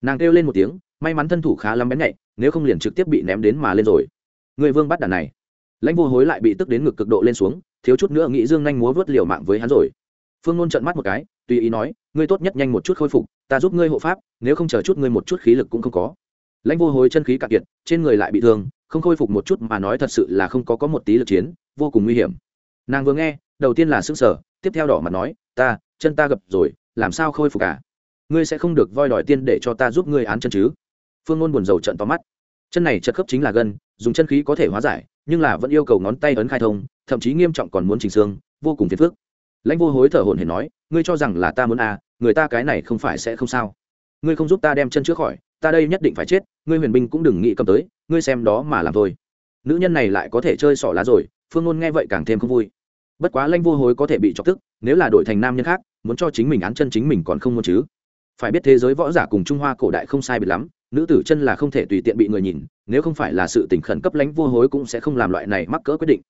Nàng kêu lên một tiếng may mắn thân thủ khá lắm bén nhạy, nếu không liền trực tiếp bị ném đến mà lên rồi. Người vương bắt đàn này. Lãnh vô hối lại bị tức đến ngực cực độ lên xuống, thiếu chút nữa nghĩ dương nhanh múa vớt liều mạng với hắn rồi. Phương nôn trận mắt một cái, tùy ý nói, ngươi tốt nhất nhanh một chút khôi phục, ta giúp ngươi hộ pháp, nếu không chờ chút ngươi một chút khí lực cũng không có. Lãnh vô hối chân khí cạn kiệt, trên người lại bị thương, không khôi phục một chút mà nói thật sự là không có có một tí lực chiến, vô cùng nguy hiểm. Nàng vừa nghe, đầu tiên là s ư n g sở tiếp theo đỏ mặt nói, ta, chân ta gập rồi, làm sao khôi phục cả ngươi sẽ không được voi đòi tiên để cho ta giúp ngươi án chân chứ? Phương ngôn buồn rầu trận to mắt. Chân này chật khớp chính là gân, dùng chân khí có thể hóa giải, nhưng là vẫn yêu cầu ngón tay ấn khai thông, thậm chí nghiêm trọng còn muốn chỉnh xương, vô cùng phiền phức. Lãnh vô hối thở hồn hển nói, ngươi cho rằng là ta muốn à người ta cái này không phải sẽ không sao. Ngươi không giúp ta đem chân chữa khỏi, ta đây nhất định phải chết, ngươi huyền binh cũng đừng nghĩ cầm tới, ngươi xem đó mà làm thôi. Nữ nhân này lại có thể chơi sỏ lá rồi, phương ngôn nghe vậy càng thêm không vui. Bất quá lanh vô hối có thể bị chọc tức, nếu là đổi thành nam nhân khác, muốn cho chính mình án chân chính mình còn không muốn chứ. Phải biết thế giới võ giả cùng trung hoa cổ đại không sai biệt lắm nữ tử chân là không thể tùy tiện bị người nhìn, nếu không phải là sự tỉnh khẩn cấp lãnh vô hối cũng sẽ không làm loại này mắc cỡ quyết định.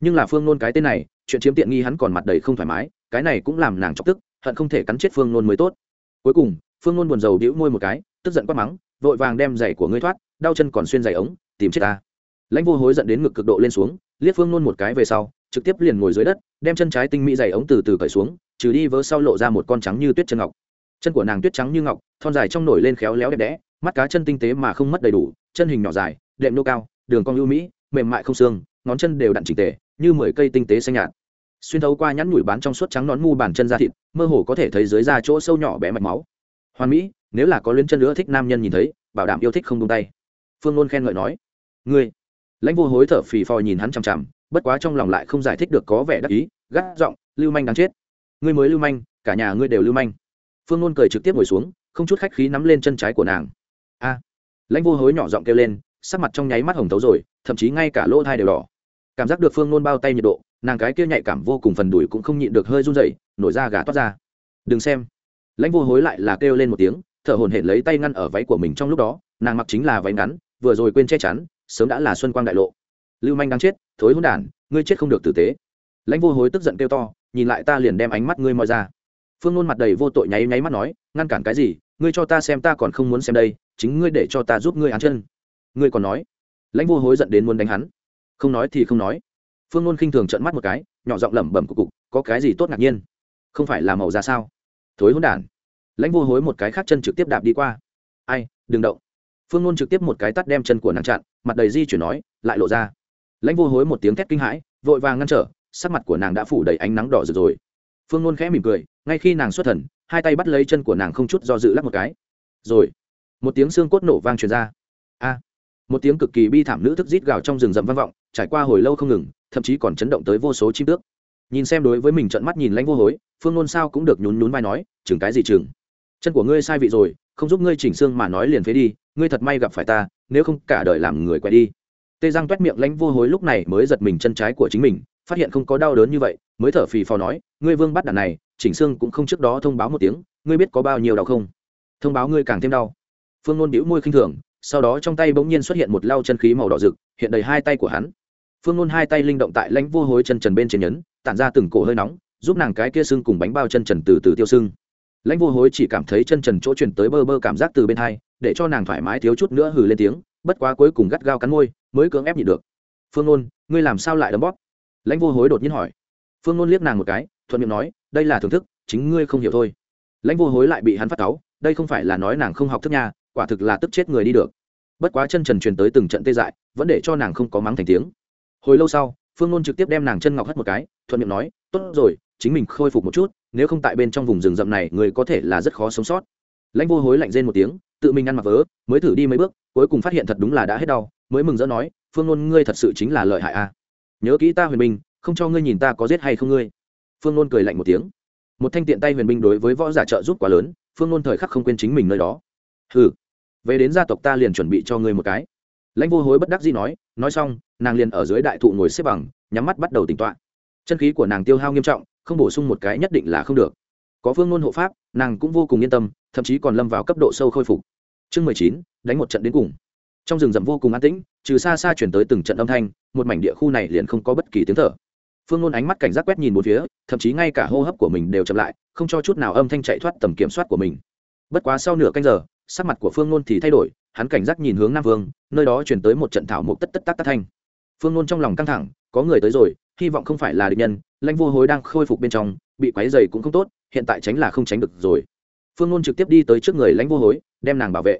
Nhưng là phương nôn cái tên này, chuyện chiếm tiện nghi hắn còn mặt đầy không thoải mái, cái này cũng làm nàng chọc tức, hận không thể cắn chết phương nôn mới tốt. Cuối cùng, phương nôn buồn rầu đĩu môi một cái, tức giận quát mắng, vội vàng đem giày của ngươi thoát, đau chân còn xuyên giày ống, tìm chết ta. Lãnh vô hối dẫn đến ngực cực độ lên xuống, liếc phương nôn một cái về sau, trực tiếp liền ngồi dưới đất, đem chân trái tinh mỹ giày ống từ từ cởi xuống, trừ đi vớ sau lộ ra một con trắng như tuyết chân ngọc. Chân của nàng tuyết trắng như ngọc, thon dài trong nổi lên khéo léo đẹp đẽ mắt cá chân tinh tế mà không mất đầy đủ, chân hình nhỏ dài, đệm nô cao, đường cong ưu mỹ, mềm mại không xương, ngón chân đều đặn chỉnh tề, như mười cây tinh tế xanh nhạt. Xuyên thấu qua nhắn nhủi bán trong suốt trắng nón mu bàn chân da thịt, mơ hồ có thể thấy dưới da chỗ sâu nhỏ bé mạch máu. Hoàn mỹ, nếu là có luyến chân nữa thích nam nhân nhìn thấy, bảo đảm yêu thích không tung tay. Phương ngôn khen ngợi nói, ngươi. Lãnh vô hối thở phì phò nhìn hắn chằm chằm, bất quá trong lòng lại không giải thích được có vẻ đắc ý, gắt giọng, lưu manh đáng chết. Ngươi mới lưu manh, cả nhà ngươi đều lưu manh. Phương ngôn cười trực tiếp ngồi xuống, không chút khách khí nắm lên chân trái của nàng a. Lãnh vô hối nhỏ giọng kêu lên, sắc mặt trong nháy mắt hồng thấu rồi, thậm chí ngay cả lỗ thai đều đỏ. Cảm giác được phương nôn bao tay nhiệt độ, nàng cái kia nhạy cảm vô cùng phần đùi cũng không nhịn được hơi run dậy nổi da gà toát ra. Đừng xem. Lãnh vô hối lại là kêu lên một tiếng, thở hồn hển lấy tay ngăn ở váy của mình trong lúc đó, nàng mặc chính là váy ngắn, vừa rồi quên che chắn, sớm đã là xuân quang đại lộ. Lưu manh đang chết, thối hôn đản ngươi chết không được tử tế. Lãnh vô hối tức giận kêu to, nhìn lại ta liền đem ánh mắt ngươi moi ra. Phương nôn mặt đầy vô tội nháy nháy mắt nói, ngăn cản cái gì? Ngươi cho ta xem ta còn không muốn xem đây chính ngươi để cho ta giúp ngươi án chân. Ngươi còn nói. Lãnh vô hối giận đến muốn đánh hắn. Không nói thì không nói. Phương nôn khinh thường trợn mắt một cái, nhỏ giọng lẩm bẩm cục cục, có cái gì tốt ngạc nhiên? Không phải là màu ra sao? Thối hỗn đản. Lãnh vô hối một cái khác chân trực tiếp đạp đi qua. Ai, đừng động. Phương nôn trực tiếp một cái tắt đem chân của nàng chặn, mặt đầy di chuyển nói, lại lộ ra. Lãnh vô hối một tiếng thét kinh hãi, vội vàng ngăn trở, sắc mặt của nàng đã phủ đầy ánh nắng đỏ rực rồi. Phương nôn khẽ mỉm cười, ngay khi nàng xuất thần, hai tay bắt lấy chân của nàng không chút do dự lắc một cái. Rồi một tiếng xương cốt nổ vang truyền ra. A! Một tiếng cực kỳ bi thảm nữ thức rít gào trong rừng rậm vang vọng, trải qua hồi lâu không ngừng, thậm chí còn chấn động tới vô số chim tước. Nhìn xem đối với mình trận mắt nhìn lãnh vô hối, phương nôn sao cũng được nhún nhún vai nói, chừng cái gì chừng? Chân của ngươi sai vị rồi, không giúp ngươi chỉnh xương mà nói liền phế đi, ngươi thật may gặp phải ta, nếu không cả đời làm người quay đi. Tê giang toét miệng lãnh vô hối lúc này mới giật mình chân trái của chính mình, phát hiện không có đau đớn như vậy, mới thở phì phò nói, ngươi vương bắt đàn này, chỉnh xương cũng không trước đó thông báo một tiếng, ngươi biết có bao nhiêu đau không? Thông báo ngươi càng thêm đau phương nôn bĩu môi khinh thường, sau đó trong tay bỗng nhiên xuất hiện một lau chân khí màu đỏ rực, hiện đầy hai tay của hắn. Phương nôn hai tay linh động tại lãnh vô hối chân trần bên trên nhấn, tản ra từng cổ hơi nóng, giúp nàng cái kia sưng cùng bánh bao chân trần từ từ tiêu sưng. Lãnh vô hối chỉ cảm thấy chân trần chỗ chuyển tới bơ bơ cảm giác từ bên hai, để cho nàng thoải mái thiếu chút nữa hừ lên tiếng, bất quá cuối cùng gắt gao cắn môi, mới cưỡng ép nhịn được. Phương nôn, ngươi làm sao lại đấm bóp? Lãnh vô hối đột nhiên hỏi. Phương nôn liếc nàng một cái, thuận miệng nói, đây là thưởng thức, chính ngươi không hiểu thôi. Lãnh vô hối lại bị hắn phát cáu, đây không phải là nói nàng không học thức nhà quả thực là tức chết người đi được. Bất quá chân trần truyền tới từng trận tê dại, vẫn để cho nàng không có mắng thành tiếng. Hồi lâu sau, phương nôn trực tiếp đem nàng chân ngọc hất một cái, thuận miệng nói, tốt rồi, chính mình khôi phục một chút, nếu không tại bên trong vùng rừng rậm này, người có thể là rất khó sống sót. Lãnh vô hối lạnh rên một tiếng, tự mình ăn mặc vớ, mới thử đi mấy bước, cuối cùng phát hiện thật đúng là đã hết đau, mới mừng rỡ nói, phương nôn, ngươi thật sự chính là lợi hại a à. nhớ kỹ ta huyền binh, không cho ngươi nhìn ta có giết hay không ngươi. Phương nôn cười lạnh một tiếng. Một thanh tiện tay huyền binh đối với võ giả trợ giúp quá lớn, phương nôn thời khắc không quên chính mình nơi đó. Hừ về đến gia tộc ta liền chuẩn bị cho ngươi một cái. Lãnh vô hối bất đắc dĩ nói nói xong, nàng liền ở dưới đại thụ ngồi xếp bằng, nhắm mắt bắt đầu tỉnh tọa. Chân khí của nàng tiêu hao nghiêm trọng, không bổ sung một cái nhất định là không được. Có phương ngôn hộ pháp, nàng cũng vô cùng yên tâm, thậm chí còn lâm vào cấp độ sâu khôi phục. Chương mười chín, đánh một trận đến cùng. Trong rừng rậm vô cùng an tĩnh, trừ xa xa chuyển tới từng trận âm thanh, một mảnh địa khu này liền không có bất kỳ tiếng thở. Phương ngôn ánh mắt cảnh giác quét nhìn một phía, thậm chí ngay cả hô hấp của mình đều chậm lại, không cho chút nào âm thanh chạy thoát tầm kiểm soát của mình. Bất quá sau nửa canh giờ sắc mặt của phương ngôn thì thay đổi, hắn cảnh giác nhìn hướng nam vương, nơi đó chuyển tới một trận thảo mộc tất tất tác tác thanh. Phương ngôn trong lòng căng thẳng, có người tới rồi, hy vọng không phải là địch nhân, lãnh vô hối đang khôi phục bên trong, bị quáy dày cũng không tốt, hiện tại tránh là không tránh được rồi. Phương ngôn trực tiếp đi tới trước người lãnh vô hối, đem nàng bảo vệ.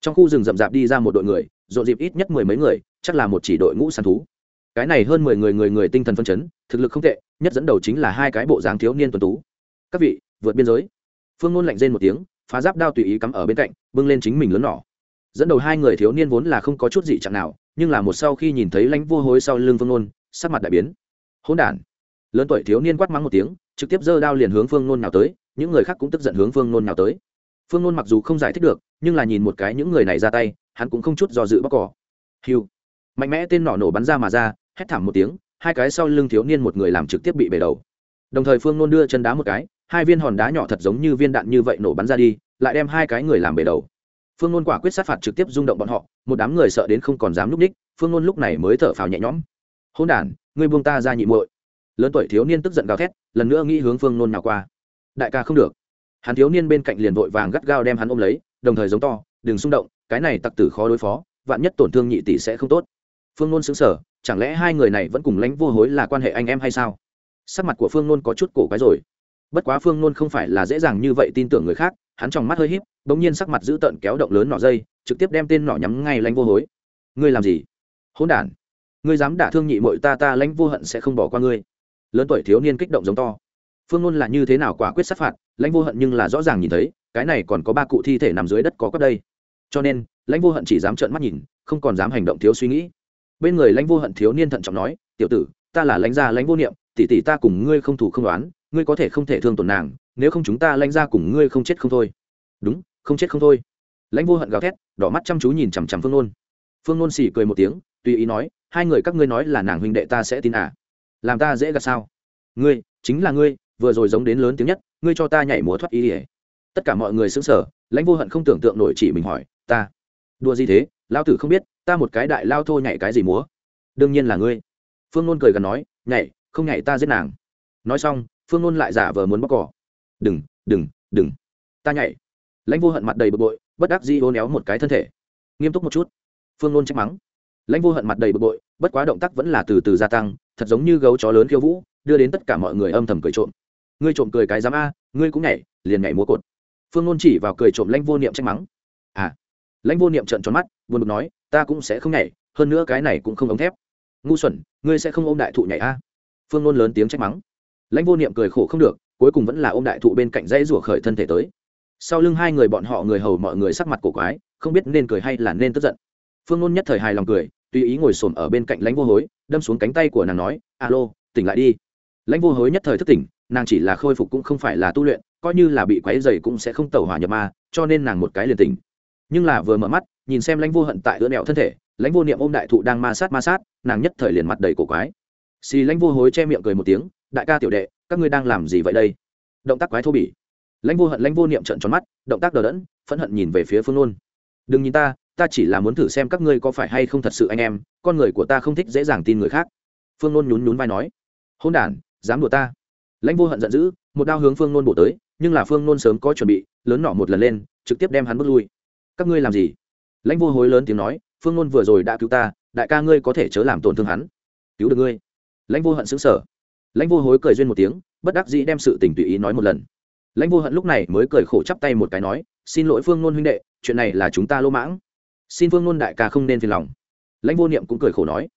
Trong khu rừng rậm rạp đi ra một đội người rộn dịp ít nhất mười mấy người, chắc là một chỉ đội ngũ săn thú. Cái này hơn mười người người người tinh thần phân chấn, thực lực không tệ, nhất dẫn đầu chính là hai cái bộ dáng thiếu niên tuần tú. Các vị, vượt biên giới. Phương ngôn lạnh rên một tiếng phá giáp đao tùy ý cắm ở bên cạnh bưng lên chính mình lớn nỏ dẫn đầu hai người thiếu niên vốn là không có chút gì chẳng nào nhưng là một sau khi nhìn thấy lãnh vô hối sau lưng phương Nôn, sắc mặt đại biến. Hỗn đản. Lớn tuổi thiếu niên quát mắng một tiếng trực tiếp giơ đao liền hướng phương nôn nào tới những người khác cũng tức giận hướng phương nôn nào tới. Phương nôn mặc dù không giải thích được nhưng là nhìn một cái những người này ra tay hắn cũng không chút do dự bóc cỏ. Hiu mạnh mẽ tên nỏ nổ bắn ra mà ra hét thảm một tiếng hai cái sau lưng thiếu niên một người làm trực tiếp bị bể đầu. Đồng thời phương nôn đưa chân đá một cái hai viên hòn đá nhỏ thật giống như viên đạn như vậy nổ bắn ra đi, lại đem hai cái người làm bể đầu. Phương nôn quả quyết sát phạt trực tiếp rung động bọn họ, một đám người sợ đến không còn dám núp ních, phương nôn lúc này mới thở phào nhẹ nhõm. Hôn đ ngươi buông ta ra nhị muội. Lớn tuổi thiếu niên tức giận gào thét, lần nữa nghĩ hướng phương nôn nào qua. Đại ca không được. Hắn thiếu niên bên cạnh liền vội vàng gắt gao đem hắn ôm lấy, đồng thời giống to, đừng xung động, cái này tặc tử khó đối phó, vạn nhất tổn thương nhị tỷ sẽ không tốt. Phương nôn xứng sở chẳng lẽ hai người này vẫn cùng lãnh vô hối là quan hệ anh em hay sao? Sắc mặt của phương nôn có chút cổ quái rồi bất quá phương nôn không phải là dễ dàng như vậy tin tưởng người khác, hắn trong mắt hơi híp, bỗng nhiên sắc mặt giữ tợn kéo động lớn nọ dây, trực tiếp đem tên nọ nhắm ngay lãnh vô hối. Ngươi làm gì? Hỗn đản, ngươi dám đả thương nhị mội ta ta lãnh vô hận sẽ không bỏ qua ngươi. Lớn tuổi thiếu niên kích động giống to. Phương ngôn là như thế nào quả quyết sát phạt, lãnh vô hận nhưng là rõ ràng nhìn thấy, cái này còn có ba cụ thi thể nằm dưới đất có cấp đây. Cho nên, lãnh vô hận chỉ dám trợn mắt nhìn, không còn dám hành động thiếu suy nghĩ. Bên người lãnh vô hận thiếu niên thận trọng nói, tiểu tử, ta là lãnh gia lãnh vô niệm, tỷ tỷ ta cùng ngươi không thủ không đoán ngươi có thể không thể thương tổn nàng, nếu không chúng ta lãnh ra cùng ngươi không chết không thôi. Đúng, không chết không thôi. Lãnh vô hận gào thét, đỏ mắt chăm chú nhìn chằm chằm phương nôn. Phương nôn xỉ cười một tiếng, tùy ý nói, hai người các ngươi nói là nàng huynh đệ ta sẽ tin à? Làm ta dễ gạt sao? Ngươi, chính là ngươi, vừa rồi giống đến lớn tiếng nhất, ngươi cho ta nhảy múa thoát ý ỉa tất cả mọi người xứng sở lãnh vô hận không tưởng tượng nổi chỉ mình hỏi, ta đua gì thế? Lao tử không biết, ta một cái đại lao thô nhảy cái gì múa? Đương nhiên là ngươi. Phương nôn cười gần nói, nhảy, không nhảy ta giết nàng. Nói xong phương nôn lại giả vờ muốn bóc cỏ. Đừng đừng đừng. Ta nhảy. Lãnh vô hận mặt đầy bực bội, bất đắc dĩ ố néo một cái thân thể. Nghiêm túc một chút. Phương nôn trách mắng. Lãnh vô hận mặt đầy bực bội, bất quá động tác vẫn là từ từ gia tăng, thật giống như gấu chó lớn khiêu vũ, đưa đến tất cả mọi người âm thầm cười trộm. Ngươi trộm cười cái dám a, ngươi cũng nhảy, liền nhảy múa cột. Phương nôn chỉ vào cười trộm lãnh vô niệm trách mắng. À. Lãnh vô niệm trợn tròn mắt, buồn bực nói, ta cũng sẽ không nhảy, hơn nữa cái này cũng không ống thép. Ngu xuẩn, ngươi sẽ không ôm đại thụ nhảy a. Phương nôn lớn tiếng trách mắng lãnh vô niệm cười khổ không được, cuối cùng vẫn là ôm đại thụ bên cạnh dãy rủa khởi thân thể tới. Sau lưng hai người bọn họ người hầu mọi người sắc mặt cổ quái, không biết nên cười hay là nên tức giận. Phương nôn nhất thời hài lòng cười, tùy ý ngồi xổm ở bên cạnh lãnh vô hối, đâm xuống cánh tay của nàng nói, alo, tỉnh lại đi. Lãnh vô hối nhất thời thức tỉnh, nàng chỉ là khôi phục cũng không phải là tu luyện, coi như là bị quáy dày cũng sẽ không tẩu hỏa nhập ma, cho nên nàng một cái liền tỉnh. Nhưng là vừa mở mắt, nhìn xem lãnh vô hận tại ưỡn nẹo thân thể, lãnh vô niệm ôm đại thụ đang ma sát ma sát, nàng nhất thời liền mặt đầy cổ quái. Xì lãnh vô hối che miệng cười một tiếng đại ca tiểu đệ, các ngươi đang làm gì vậy đây? Động tác quái thô bỉ. Lãnh vô hận, lãnh vô niệm trận tròn mắt, động tác đờ đẫn, phẫn hận nhìn về phía phương nôn đừng nhìn ta ta chỉ là muốn thử xem các ngươi có phải hay không thật sự anh em, con người của ta không thích dễ dàng tin người khác. Phương nôn nhún nhún vai nói. Hôn đản, dám đùa ta. Lãnh vô hận giận dữ, một đao hướng phương nôn bổ tới, nhưng là phương nôn sớm có chuẩn bị, lớn nỏ một lần lên, trực tiếp đem hắn bước lui. Các ngươi làm gì? Lãnh vô hối lớn tiếng nói, phương nôn vừa rồi đã cứu ta, đại ca ngươi có thể chớ làm tổn thương hắn. Cứu được ngươi. Lãnh vô hận xứng sở lãnh vô hối cười duyên một tiếng, bất đắc dĩ đem sự tình tùy ý nói một lần. Lãnh vô hận lúc này mới cười khổ chắp tay một cái nói, xin lỗi phương nôn huynh đệ, chuyện này là chúng ta lô mãng. Xin phương nôn đại ca không nên phiền lòng. Lãnh vô niệm cũng cười khổ nói.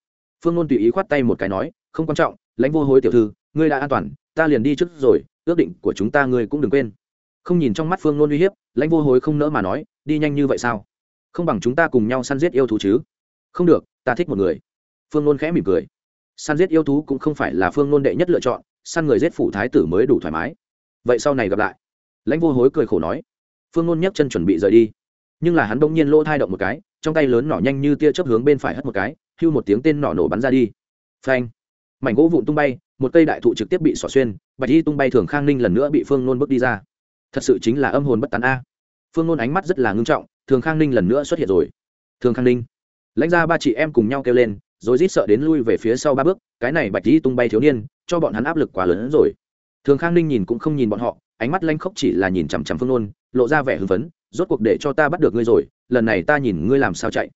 Phương nôn tùy ý khoát tay một cái nói, không quan trọng, lãnh vô hối tiểu thư, ngươi đã an toàn, ta liền đi trước rồi, ước định của chúng ta ngươi cũng đừng quên. Không nhìn trong mắt phương nôn uy hiếp, lãnh vô hối không nỡ mà nói, đi nhanh như vậy sao? Không bằng chúng ta cùng nhau săn giết yêu thú chứ? Không được, ta thích một người. Phương nôn khẽ mỉm cười săn giết yêu thú cũng không phải là phương nôn đệ nhất lựa chọn săn người giết phủ thái tử mới đủ thoải mái. Vậy sau này gặp lại. Lãnh vô hối cười khổ nói. Phương nôn nhấc chân chuẩn bị rời đi. Nhưng là hắn bỗng nhiên lỗ thai động một cái, trong tay lớn nỏ nhanh như tia chớp hướng bên phải hất một cái, hưu một tiếng tên nỏ nổ bắn ra đi. Phanh. Mảnh gỗ vụn tung bay, một cây đại thụ trực tiếp bị xỏ xuyên, bạch y tung bay thường khang ninh lần nữa bị phương nôn bước đi ra. Thật sự chính là âm hồn bất tán a. Phương nôn ánh mắt rất là ngưng trọng, thường khang ninh lần nữa xuất hiện rồi. Thường khang ninh. Lãnh ra ba chị em cùng nhau kêu lên rồi rít sợ đến lui về phía sau ba bước, cái này bạch y tung bay thiếu niên, cho bọn hắn áp lực quá lớn hơn rồi. Thường khang ninh nhìn cũng không nhìn bọn họ, ánh mắt lanh khóc chỉ là nhìn chằm chằm phương nôn, lộ ra vẻ hưng phấn, rốt cuộc để cho ta bắt được ngươi rồi, lần này ta nhìn ngươi làm sao chạy.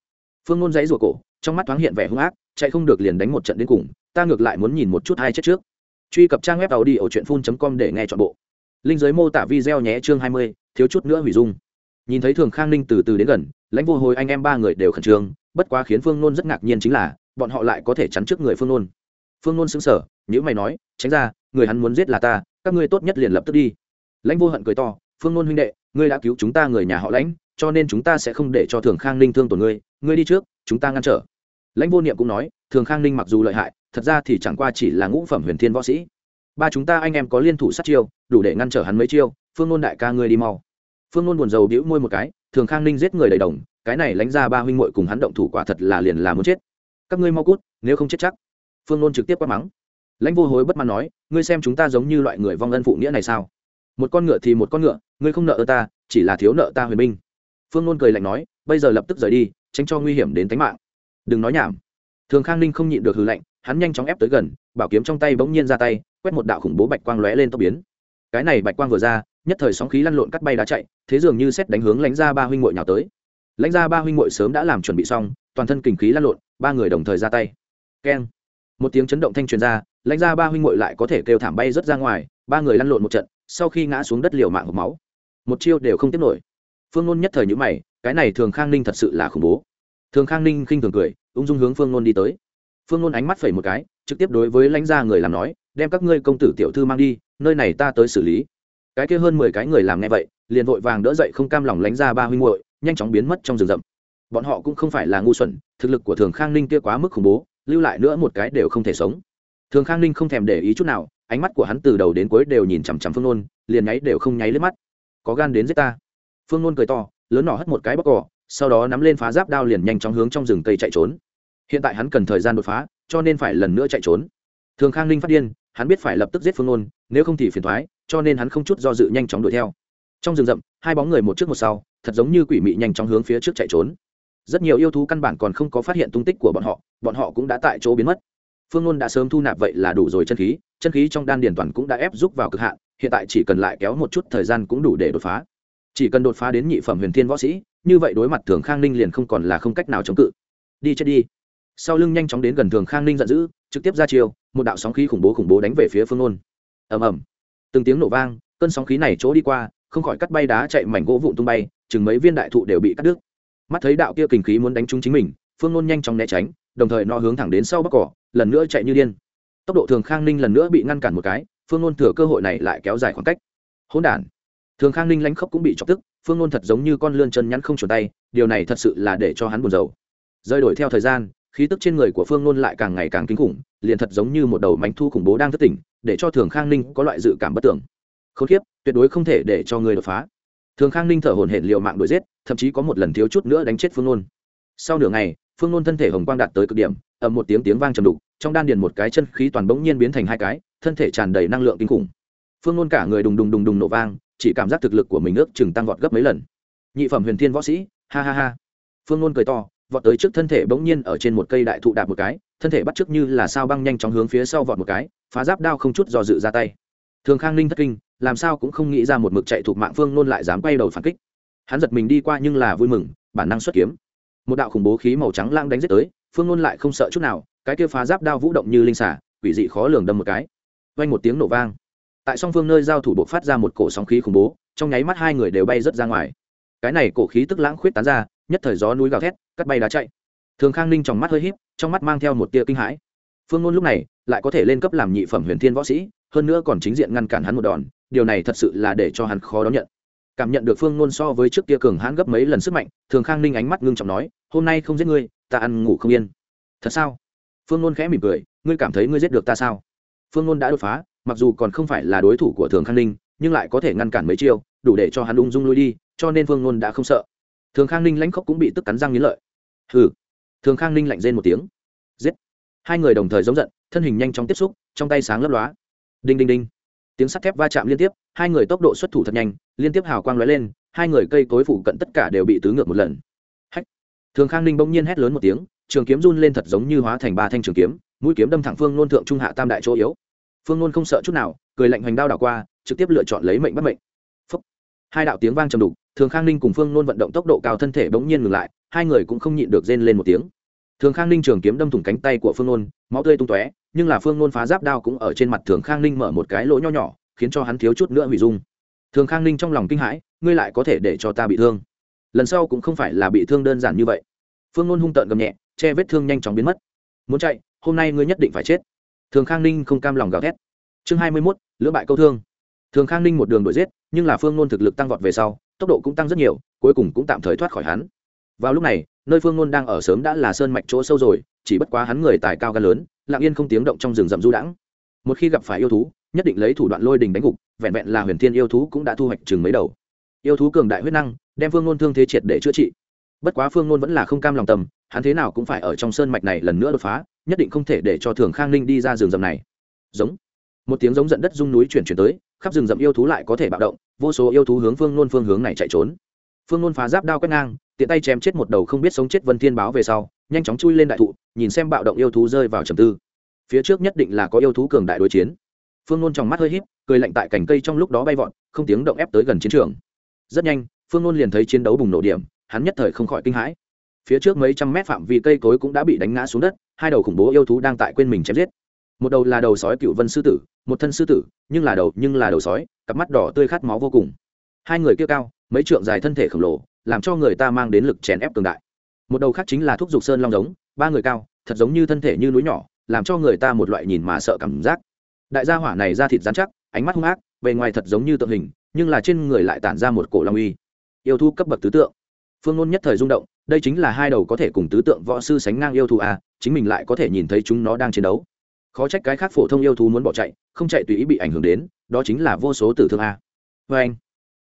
Phương nôn dãy rùa cổ, trong mắt thoáng hiện vẻ hung ác, chạy không được liền đánh một trận đến cùng, ta ngược lại muốn nhìn một chút hai chết trước. Truy cập trang web tàu đi ở truyện phun com để nghe chọn bộ. Linh giới mô tả video nhé chương hai mươi, thiếu chút nữa hủy dung. Nhìn thấy thường khang ninh từ từ đến gần, lãnh vô hồi anh em ba người đều khẩn trương, bất quá khiến phương nôn rất ngạc nhiên chính là bọn họ lại có thể chắn trước người phương nôn. Phương nôn xứng sở nhữ mày nói, tránh ra, người hắn muốn giết là ta, các ngươi tốt nhất liền lập tức đi. Lãnh vô hận cười to, phương nôn huynh đệ, ngươi đã cứu chúng ta người nhà họ lãnh, cho nên chúng ta sẽ không để cho thường khang ninh thương tổn ngươi ngươi đi trước, chúng ta ngăn trở. Lãnh vô niệm cũng nói, thường khang ninh mặc dù lợi hại, thật ra thì chẳng qua chỉ là ngũ phẩm huyền thiên võ sĩ. Ba chúng ta anh em có liên thủ sát chiêu, đủ để ngăn trở hắn mấy chiêu, phương nôn đại ca ngươi đi mau. Phương nôn buồn rầu đĩu môi một cái, thường khang ninh giết người đầy đồng, cái này lánh ra ba huynh muội cùng hắn động thủ quả thật là liền là muốn chết các ngươi mau cút, nếu không chết chắc. Phương nôn trực tiếp quát mắng. Lãnh vô hối bất mãn nói, ngươi xem chúng ta giống như loại người vong ân phụ nghĩa này sao? Một con ngựa thì một con ngựa, ngươi không nợ ơ ta, chỉ là thiếu nợ ta huyền binh. Phương nôn cười lạnh nói, bây giờ lập tức rời đi, tránh cho nguy hiểm đến tính mạng. Đừng nói nhảm. Thường khang ninh không nhịn được hư lạnh, hắn nhanh chóng ép tới gần, bảo kiếm trong tay bỗng nhiên ra tay, quét một đạo khủng bố bạch quang lóe lên tốc biến. Cái này bạch quang vừa ra, nhất thời sóng khí lăn lộn cắt bay đá chạy, thế dường như xét đánh hướng lãnh ra ba huynh muội nhào tới. Lãnh ra ba huynh muội sớm đã làm chuẩn bị xong toàn thân kình khí lăn lộn, ba người đồng thời ra tay. Keng. Một tiếng chấn động thanh truyền ra, lãnh ra ba huynh muội lại có thể kêu thảm bay rất ra ngoài, ba người lăn lộn một trận, sau khi ngã xuống đất liều mạng hộp máu. Một chiêu đều không tiếp nổi. Phương nôn nhất thời nhữ mày, cái này thường khang ninh thật sự là khủng bố. Thường khang ninh khinh thường cười, ung dung hướng phương nôn đi tới. Phương nôn ánh mắt phẩy một cái, trực tiếp đối với lãnh gia người làm nói, đem các ngươi công tử tiểu thư mang đi, nơi này ta tới xử lý. Cái kia hơn mười cái người làm nghe vậy, liền vội vàng đỡ dậy không cam lòng lãnh ra ba huynh muội, nhanh chóng biến mất trong rừng rậm bọn họ cũng không phải là ngu xuẩn, thực lực của thường khang ninh kia quá mức khủng bố, lưu lại nữa một cái đều không thể sống. Thường khang ninh không thèm để ý chút nào, ánh mắt của hắn từ đầu đến cuối đều nhìn chằm chằm phương nôn, liền nháy đều không nháy lên mắt. Có gan đến giết ta? Phương nôn cười to, lớn nỏ hất một cái bóc cỏ, sau đó nắm lên phá giáp đao liền nhanh chóng hướng trong rừng cây chạy trốn. Hiện tại hắn cần thời gian đột phá, cho nên phải lần nữa chạy trốn. Thường khang ninh phát điên, hắn biết phải lập tức giết phương nôn, nếu không thì phiền thoái cho nên hắn không chút do dự nhanh chóng đuổi theo. Trong rừng rậm, hai bóng người một trước một sau, thật giống như quỷ mị nhanh chóng hướng phía trước chạy trốn rất nhiều yêu thú căn bản còn không có phát hiện tung tích của bọn họ bọn họ cũng đã tại chỗ biến mất. Phương ngôn đã sớm thu nạp vậy là đủ rồi chân khí chân khí trong đan điền toàn cũng đã ép rút vào cực hạn, hiện tại chỉ cần lại kéo một chút thời gian cũng đủ để đột phá. Chỉ cần đột phá đến nhị phẩm huyền thiên võ sĩ, như vậy đối mặt thường khang ninh liền không còn là không cách nào chống cự. Đi chết đi. Sau lưng nhanh chóng đến gần thường khang ninh giận dữ, trực tiếp ra chiều một đạo sóng khí khủng bố khủng bố đánh về phía phương nôn. Ầm ầm. Từng tiếng nổ vang, cơn sóng khí này chỗ đi qua, không khỏi cắt bay đá chạy mảnh gỗ vụn tung bay, chừng mấy viên đại thụ đều bị cắt đứt mắt thấy đạo kia kình khí muốn đánh trúng chính mình, phương nôn nhanh chóng né tránh, đồng thời nó hướng thẳng đến sau bắc cỏ, lần nữa chạy như điên. Tốc độ thường khang ninh lần nữa bị ngăn cản một cái, phương nôn thừa cơ hội này lại kéo dài khoảng cách. Hỗn đản. Thường khang ninh lánh khóc cũng bị chọc tức, phương nôn thật giống như con lươn chân nhắn không chuồn tay, điều này thật sự là để cho hắn buồn rầu. Rơi đổi theo thời gian, khí tức trên người của phương nôn lại càng ngày càng kinh khủng, liền thật giống như một đầu mánh thu khủng bố đang thất tỉnh, để cho thường khang ninh có loại dự cảm bất tưởng k h ố n k tuyệt đối không thể để cho người đột phá. Thường khang ninh thở hổn hển liệu mạng đuổi giết thậm chí có một lần thiếu chút nữa đánh chết phương nôn. Sau nửa ngày, phương nôn thân thể hồng quang đạt tới cực điểm, ầm một tiếng tiếng vang trầm đục, trong đan điền một cái chân khí toàn bỗng nhiên biến thành hai cái, thân thể tràn đầy năng lượng kinh khủng. Phương nôn cả người đùng đùng đùng đùng nổ vang, chỉ cảm giác thực lực của mình ước chừng tăng vọt gấp mấy lần. Nhị phẩm huyền thiên võ sĩ, ha ha ha. Phương nôn cười to, vọt tới trước thân thể bỗng nhiên ở trên một cây đại thụ đạp một cái, thân thể bắt trước như là sao băng nhanh chóng hướng phía sau vọt một cái, phá giáp đao không chút do dự ra tay. Thường khang ninh thất kinh, làm sao cũng không nghĩ ra một mực chạy thuộc mạng phương nôn lại dám quay đầu phản kích hắn giật mình đi qua nhưng là vui mừng, bản năng xuất kiếm. Một đạo khủng bố khí màu trắng lang đánh giết tới, phương nôn lại không sợ chút nào, cái kia phá giáp đao vũ động như linh xả quỷ dị khó lường đâm một cái. Vang một tiếng nổ vang. Tại song phương nơi giao thủ bộ phát ra một cổ sóng khí khủng bố, trong nháy mắt hai người đều bay rớt ra ngoài. Cái này cổ khí tức lãng khuyết tán ra, nhất thời gió núi gào thét, cắt bay đá chạy. Thường khang ninh trong mắt hơi híp, trong mắt mang theo một tia kinh hãi. Phương ngôn lúc này lại có thể lên cấp làm nhị phẩm huyền thiên võ sĩ, hơn nữa còn chính diện ngăn cản hắn một đòn, điều này thật sự là để cho hắn khó đón nhận cảm nhận được phương nôn so với trước kia cường hãn gấp mấy lần sức mạnh, thường khang ninh ánh mắt ngưng trọng nói, hôm nay không giết ngươi, ta ăn ngủ không yên. Thật sao? Phương nôn khẽ mỉm cười, ngươi cảm thấy ngươi giết được ta sao? Phương nôn đã đột phá, mặc dù còn không phải là đối thủ của thường khang ninh, nhưng lại có thể ngăn cản mấy chiêu, đủ để cho hắn ung dung lui đi, cho nên phương nôn đã không sợ. Thường khang ninh lãnh khóc cũng bị tức cắn răng nghiến lợi. Hừ. Thường khang ninh lạnh rên một tiếng. Giết. Hai người đồng thời giống giận, thân hình nhanh chóng tiếp xúc, trong tay sáng lấp lóa. Đinh đinh đinh tiếng sắt thép va chạm liên tiếp, hai người tốc độ xuất thủ thật nhanh, liên tiếp hào quang lóe lên, hai người cây cối phủ cận tất cả đều bị tứ ngược một lần. Hách! Thường khang ninh bỗng nhiên hét lớn một tiếng, trường kiếm run lên thật giống như hóa thành ba thanh trường kiếm, mũi kiếm đâm thẳng phương nôn thượng trung hạ tam đại chỗ yếu. Phương nôn không sợ chút nào, cười lạnh hoành đao đảo qua, trực tiếp lựa chọn lấy mệnh bắt mệnh. Phúc. hai đạo tiếng vang trầm đục, thường khang ninh cùng phương nôn vận động tốc độ cao thân thể bỗng nhiên ngừng lại, hai người cũng không nhịn được rên lên một tiếng. Thường khang ninh trường kiếm đâm thủng cánh tay của phương nôn, máu tươi tung tóe nhưng là phương nôn phá giáp đao cũng ở trên mặt thường khang ninh mở một cái lỗ nho nhỏ, khiến cho hắn thiếu chút nữa hủy dung. Thường khang ninh trong lòng kinh hãi, ngươi lại có thể để cho ta bị thương. Lần sau cũng không phải là bị thương đơn giản như vậy. Phương nôn hung tợn gầm nhẹ, che vết thương nhanh chóng biến mất. Muốn chạy, hôm nay ngươi nhất định phải chết. Thường khang ninh không cam lòng gào thét. Chương hai mươi mốt, lưỡng bại câu thương. Thường khang ninh một đường đuổi giết, nhưng là phương nôn thực lực tăng vọt về sau, tốc độ cũng tăng rất nhiều, cuối cùng cũng tạm thời thoát khỏi hắn. Vào lúc này, nơi phương nôn đang ở sớm đã là sơn mạch chỗ sâu rồi chỉ bất quá hắn người tài cao gan lớn, lặng yên không tiếng động trong rừng rậm du đãng. Một khi gặp phải yêu thú, nhất định lấy thủ đoạn lôi đình đánh gục, vẹn vẹn là huyền thiên yêu thú cũng đã thu hoạch chừng mấy đầu. Yêu thú cường đại huyết năng, đem phương nôn thương thế triệt để chữa trị. Bất quá phương nôn vẫn là không cam lòng tầm, hắn thế nào cũng phải ở trong sơn mạch này lần nữa đột phá, nhất định không thể để cho thường khang ninh đi ra rừng rậm này. Giống. Một tiếng giống giận đất rung núi chuyển chuyển tới, khắp rừng rậm yêu thú lại có thể bạo động, vô số yêu thú hướng phương nôn phương hướng này chạy trốn. Phương nôn phá giáp đao quét ngang, tiện tay chém chết một đầu không biết sống chết vân thiên báo về sau nhanh chóng chui lên đại thụ, nhìn xem bạo động yêu thú rơi vào trầm tư. Phía trước nhất định là có yêu thú cường đại đối chiến. Phương nôn trong mắt hơi híp, cười lạnh tại cành cây trong lúc đó bay vọt, không tiếng động ép tới gần chiến trường. Rất nhanh, phương nôn liền thấy chiến đấu bùng nổ điểm, hắn nhất thời không khỏi kinh hãi. Phía trước mấy trăm mét phạm vi cây cối cũng đã bị đánh ngã xuống đất, hai đầu khủng bố yêu thú đang tại quên mình chém giết. Một đầu là đầu sói cựu vân sư tử, một thân sư tử, nhưng là đầu, nhưng là đầu sói, cặp mắt đỏ tươi khát máu vô cùng. Hai người kia cao, mấy trượng dài thân thể khổng lồ, làm cho người ta mang đến lực chèn ép cường đại một đầu khác chính là thuốc dục sơn long giống, ba người cao, thật giống như thân thể như núi nhỏ, làm cho người ta một loại nhìn mà sợ cảm giác. Đại gia hỏa này da thịt dán chắc, ánh mắt hung ác, bề ngoài thật giống như tượng hình, nhưng là trên người lại tản ra một cổ long uy. Yêu thu cấp bậc tứ tượng. Phương ngôn nhất thời rung động, đây chính là hai đầu có thể cùng tứ tượng võ sư sánh ngang yêu thú à chính mình lại có thể nhìn thấy chúng nó đang chiến đấu. Khó trách cái khác phổ thông yêu thú muốn bỏ chạy, không chạy tùy ý bị ảnh hưởng đến, đó chính là vô số tử thương a. À. vê anh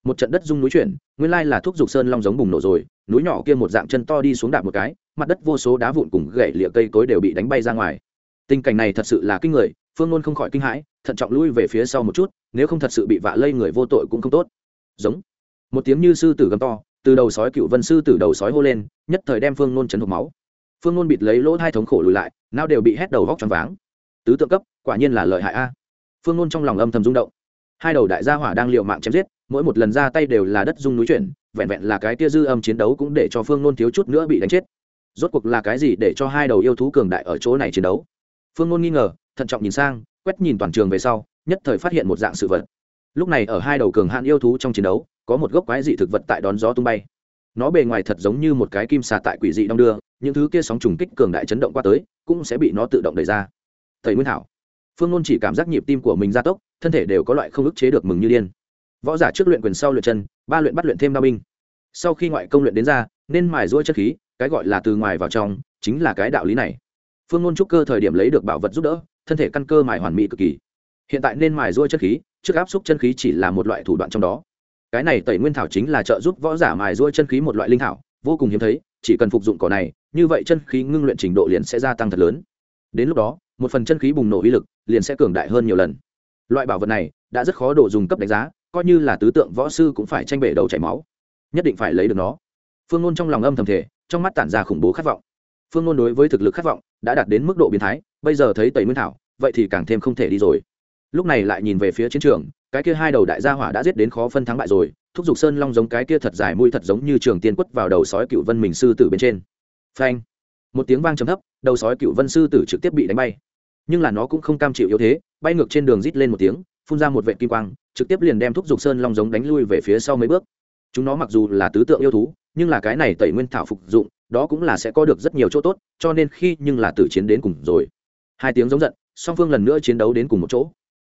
một trận đất rung núi chuyển, nguyên lai là thuốc dục sơn long giống bùng nổ rồi, núi nhỏ kia một dạng chân to đi xuống đạp một cái, mặt đất vô số đá vụn cùng gậy lịa cây cối đều bị đánh bay ra ngoài. Tình cảnh này thật sự là kinh người, phương ngôn không khỏi kinh hãi, thận trọng lui về phía sau một chút, nếu không thật sự bị vạ lây người vô tội cũng không tốt. Giống. Một tiếng như sư tử gầm to, từ đầu sói cựu vân sư từ đầu sói hô lên, nhất thời đem phương nôn chấn hộp máu. Phương nôn bịt lấy lỗ hai thống khổ lùi lại nào đều bị hét đầu vóc t r váng. Tứ tượng cấp, quả nhiên là lợi hại a. Phương nôn trong lòng âm thầm rung động. Hai đầu đại gia hỏa đang liều mạng chém giết mỗi một lần ra tay đều là đất dung núi chuyển, vẹn vẹn là cái tia dư âm chiến đấu cũng để cho phương nôn thiếu chút nữa bị đánh chết. Rốt cuộc là cái gì để cho hai đầu yêu thú cường đại ở chỗ này chiến đấu? Phương nôn nghi ngờ, thận trọng nhìn sang, quét nhìn toàn trường về sau, nhất thời phát hiện một dạng sự vật. Lúc này ở hai đầu cường hạn yêu thú trong chiến đấu, có một gốc quái dị thực vật tại đón gió tung bay. Nó bề ngoài thật giống như một cái kim xà tại quỷ dị đong đưa, những thứ kia sóng trùng kích cường đại chấn động qua tới, cũng sẽ bị nó tự động đẩy ra. Thầy nguyên thảo. Phương nôn chỉ cảm giác nhịp tim của mình gia tốc, thân thể đều có loại không ức chế được mừng như điên võ giả trước luyện quyền sau luyện chân, ba luyện bắt luyện thêm đao binh. Sau khi ngoại công luyện đến ra, nên mài ruôi chất khí, cái gọi là từ ngoài vào trong, chính là cái đạo lý này. Phương ngôn trúc cơ thời điểm lấy được bảo vật giúp đỡ, thân thể căn cơ mài hoàn mỹ cực kỳ. Hiện tại nên mài ruôi chất khí, trước áp xúc chân khí chỉ là một loại thủ đoạn trong đó. Cái này tẩy nguyên thảo chính là trợ giúp võ giả mài ruôi chân khí một loại linh thảo, vô cùng hiếm thấy, chỉ cần phục dụng cỏ này, như vậy chân khí ngưng luyện trình độ liền sẽ gia tăng thật lớn. Đến lúc đó, một phần chân khí bùng nổ uy lực liền sẽ cường đại hơn nhiều lần. Loại bảo vật này đã rất khó độ dùng cấp đánh giá coi như là tứ tượng võ sư cũng phải tranh bể đầu chảy máu. Nhất định phải lấy được nó. Phương ngôn trong lòng âm thầm thể trong mắt tản ra khủng bố khát vọng. Phương ngôn đối với thực lực khát vọng đã đạt đến mức độ biến thái, bây giờ thấy tẩy nguyên thảo, vậy thì càng thêm không thể đi rồi. Lúc này lại nhìn về phía chiến trường, cái kia hai đầu đại gia hỏa đã giết đến khó phân thắng bại rồi, thúc giục sơn long giống cái kia thật dài mũi thật giống như trường tiên quất vào đầu sói cựu vân mình sư tử bên trên. Phanh! Một tiếng vang trầm thấp, đầu sói cựu vân sư tử trực tiếp bị đánh bay. Nhưng là nó cũng không cam chịu yếu thế, bay ngược trên đường rít lên một tiếng phun ra một vệ kim quang, trực tiếp liền đem thúc giục sơn long giống đánh lui về phía sau mấy bước. Chúng nó mặc dù là tứ tượng yêu thú, nhưng là cái này tẩy nguyên thảo phục dụng, đó cũng là sẽ có được rất nhiều chỗ tốt, cho nên khi nhưng là tử chiến đến cùng rồi. Hai tiếng giống giận, song phương lần nữa chiến đấu đến cùng một chỗ.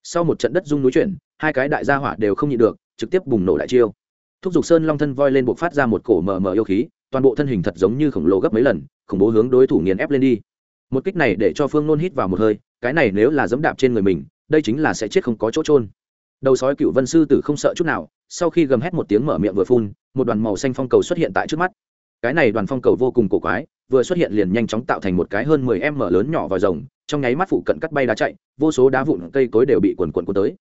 Sau một trận đất rung núi chuyển, hai cái đại gia hỏa đều không nhịn được, trực tiếp bùng nổ đại chiêu. Thúc giục sơn long thân voi lên buộc phát ra một cổ mờ mờ yêu khí, toàn bộ thân hình thật giống như khổng lồ gấp mấy lần, khủng bố hướng đối thủ nghiền ép lên đi. Một kích này để cho phương nôn hít vào một hơi, cái này nếu là dẫm đạp trên người mình đây chính là sẽ chết không có chỗ trôn đầu sói cựu vân sư tử không sợ chút nào, sau khi gầm hét một tiếng mở miệng vừa phun, một đoàn màu xanh phong cầu xuất hiện tại trước mắt. Cái này đoàn phong cầu vô cùng cổ quái, vừa xuất hiện liền nhanh chóng tạo thành một cái hơn mười em mở lớn nhỏ vào rồng, trong nháy mắt phụ cận cắt bay đá chạy, vô số đá vụn cây cối đều bị quần quần cuốn tới.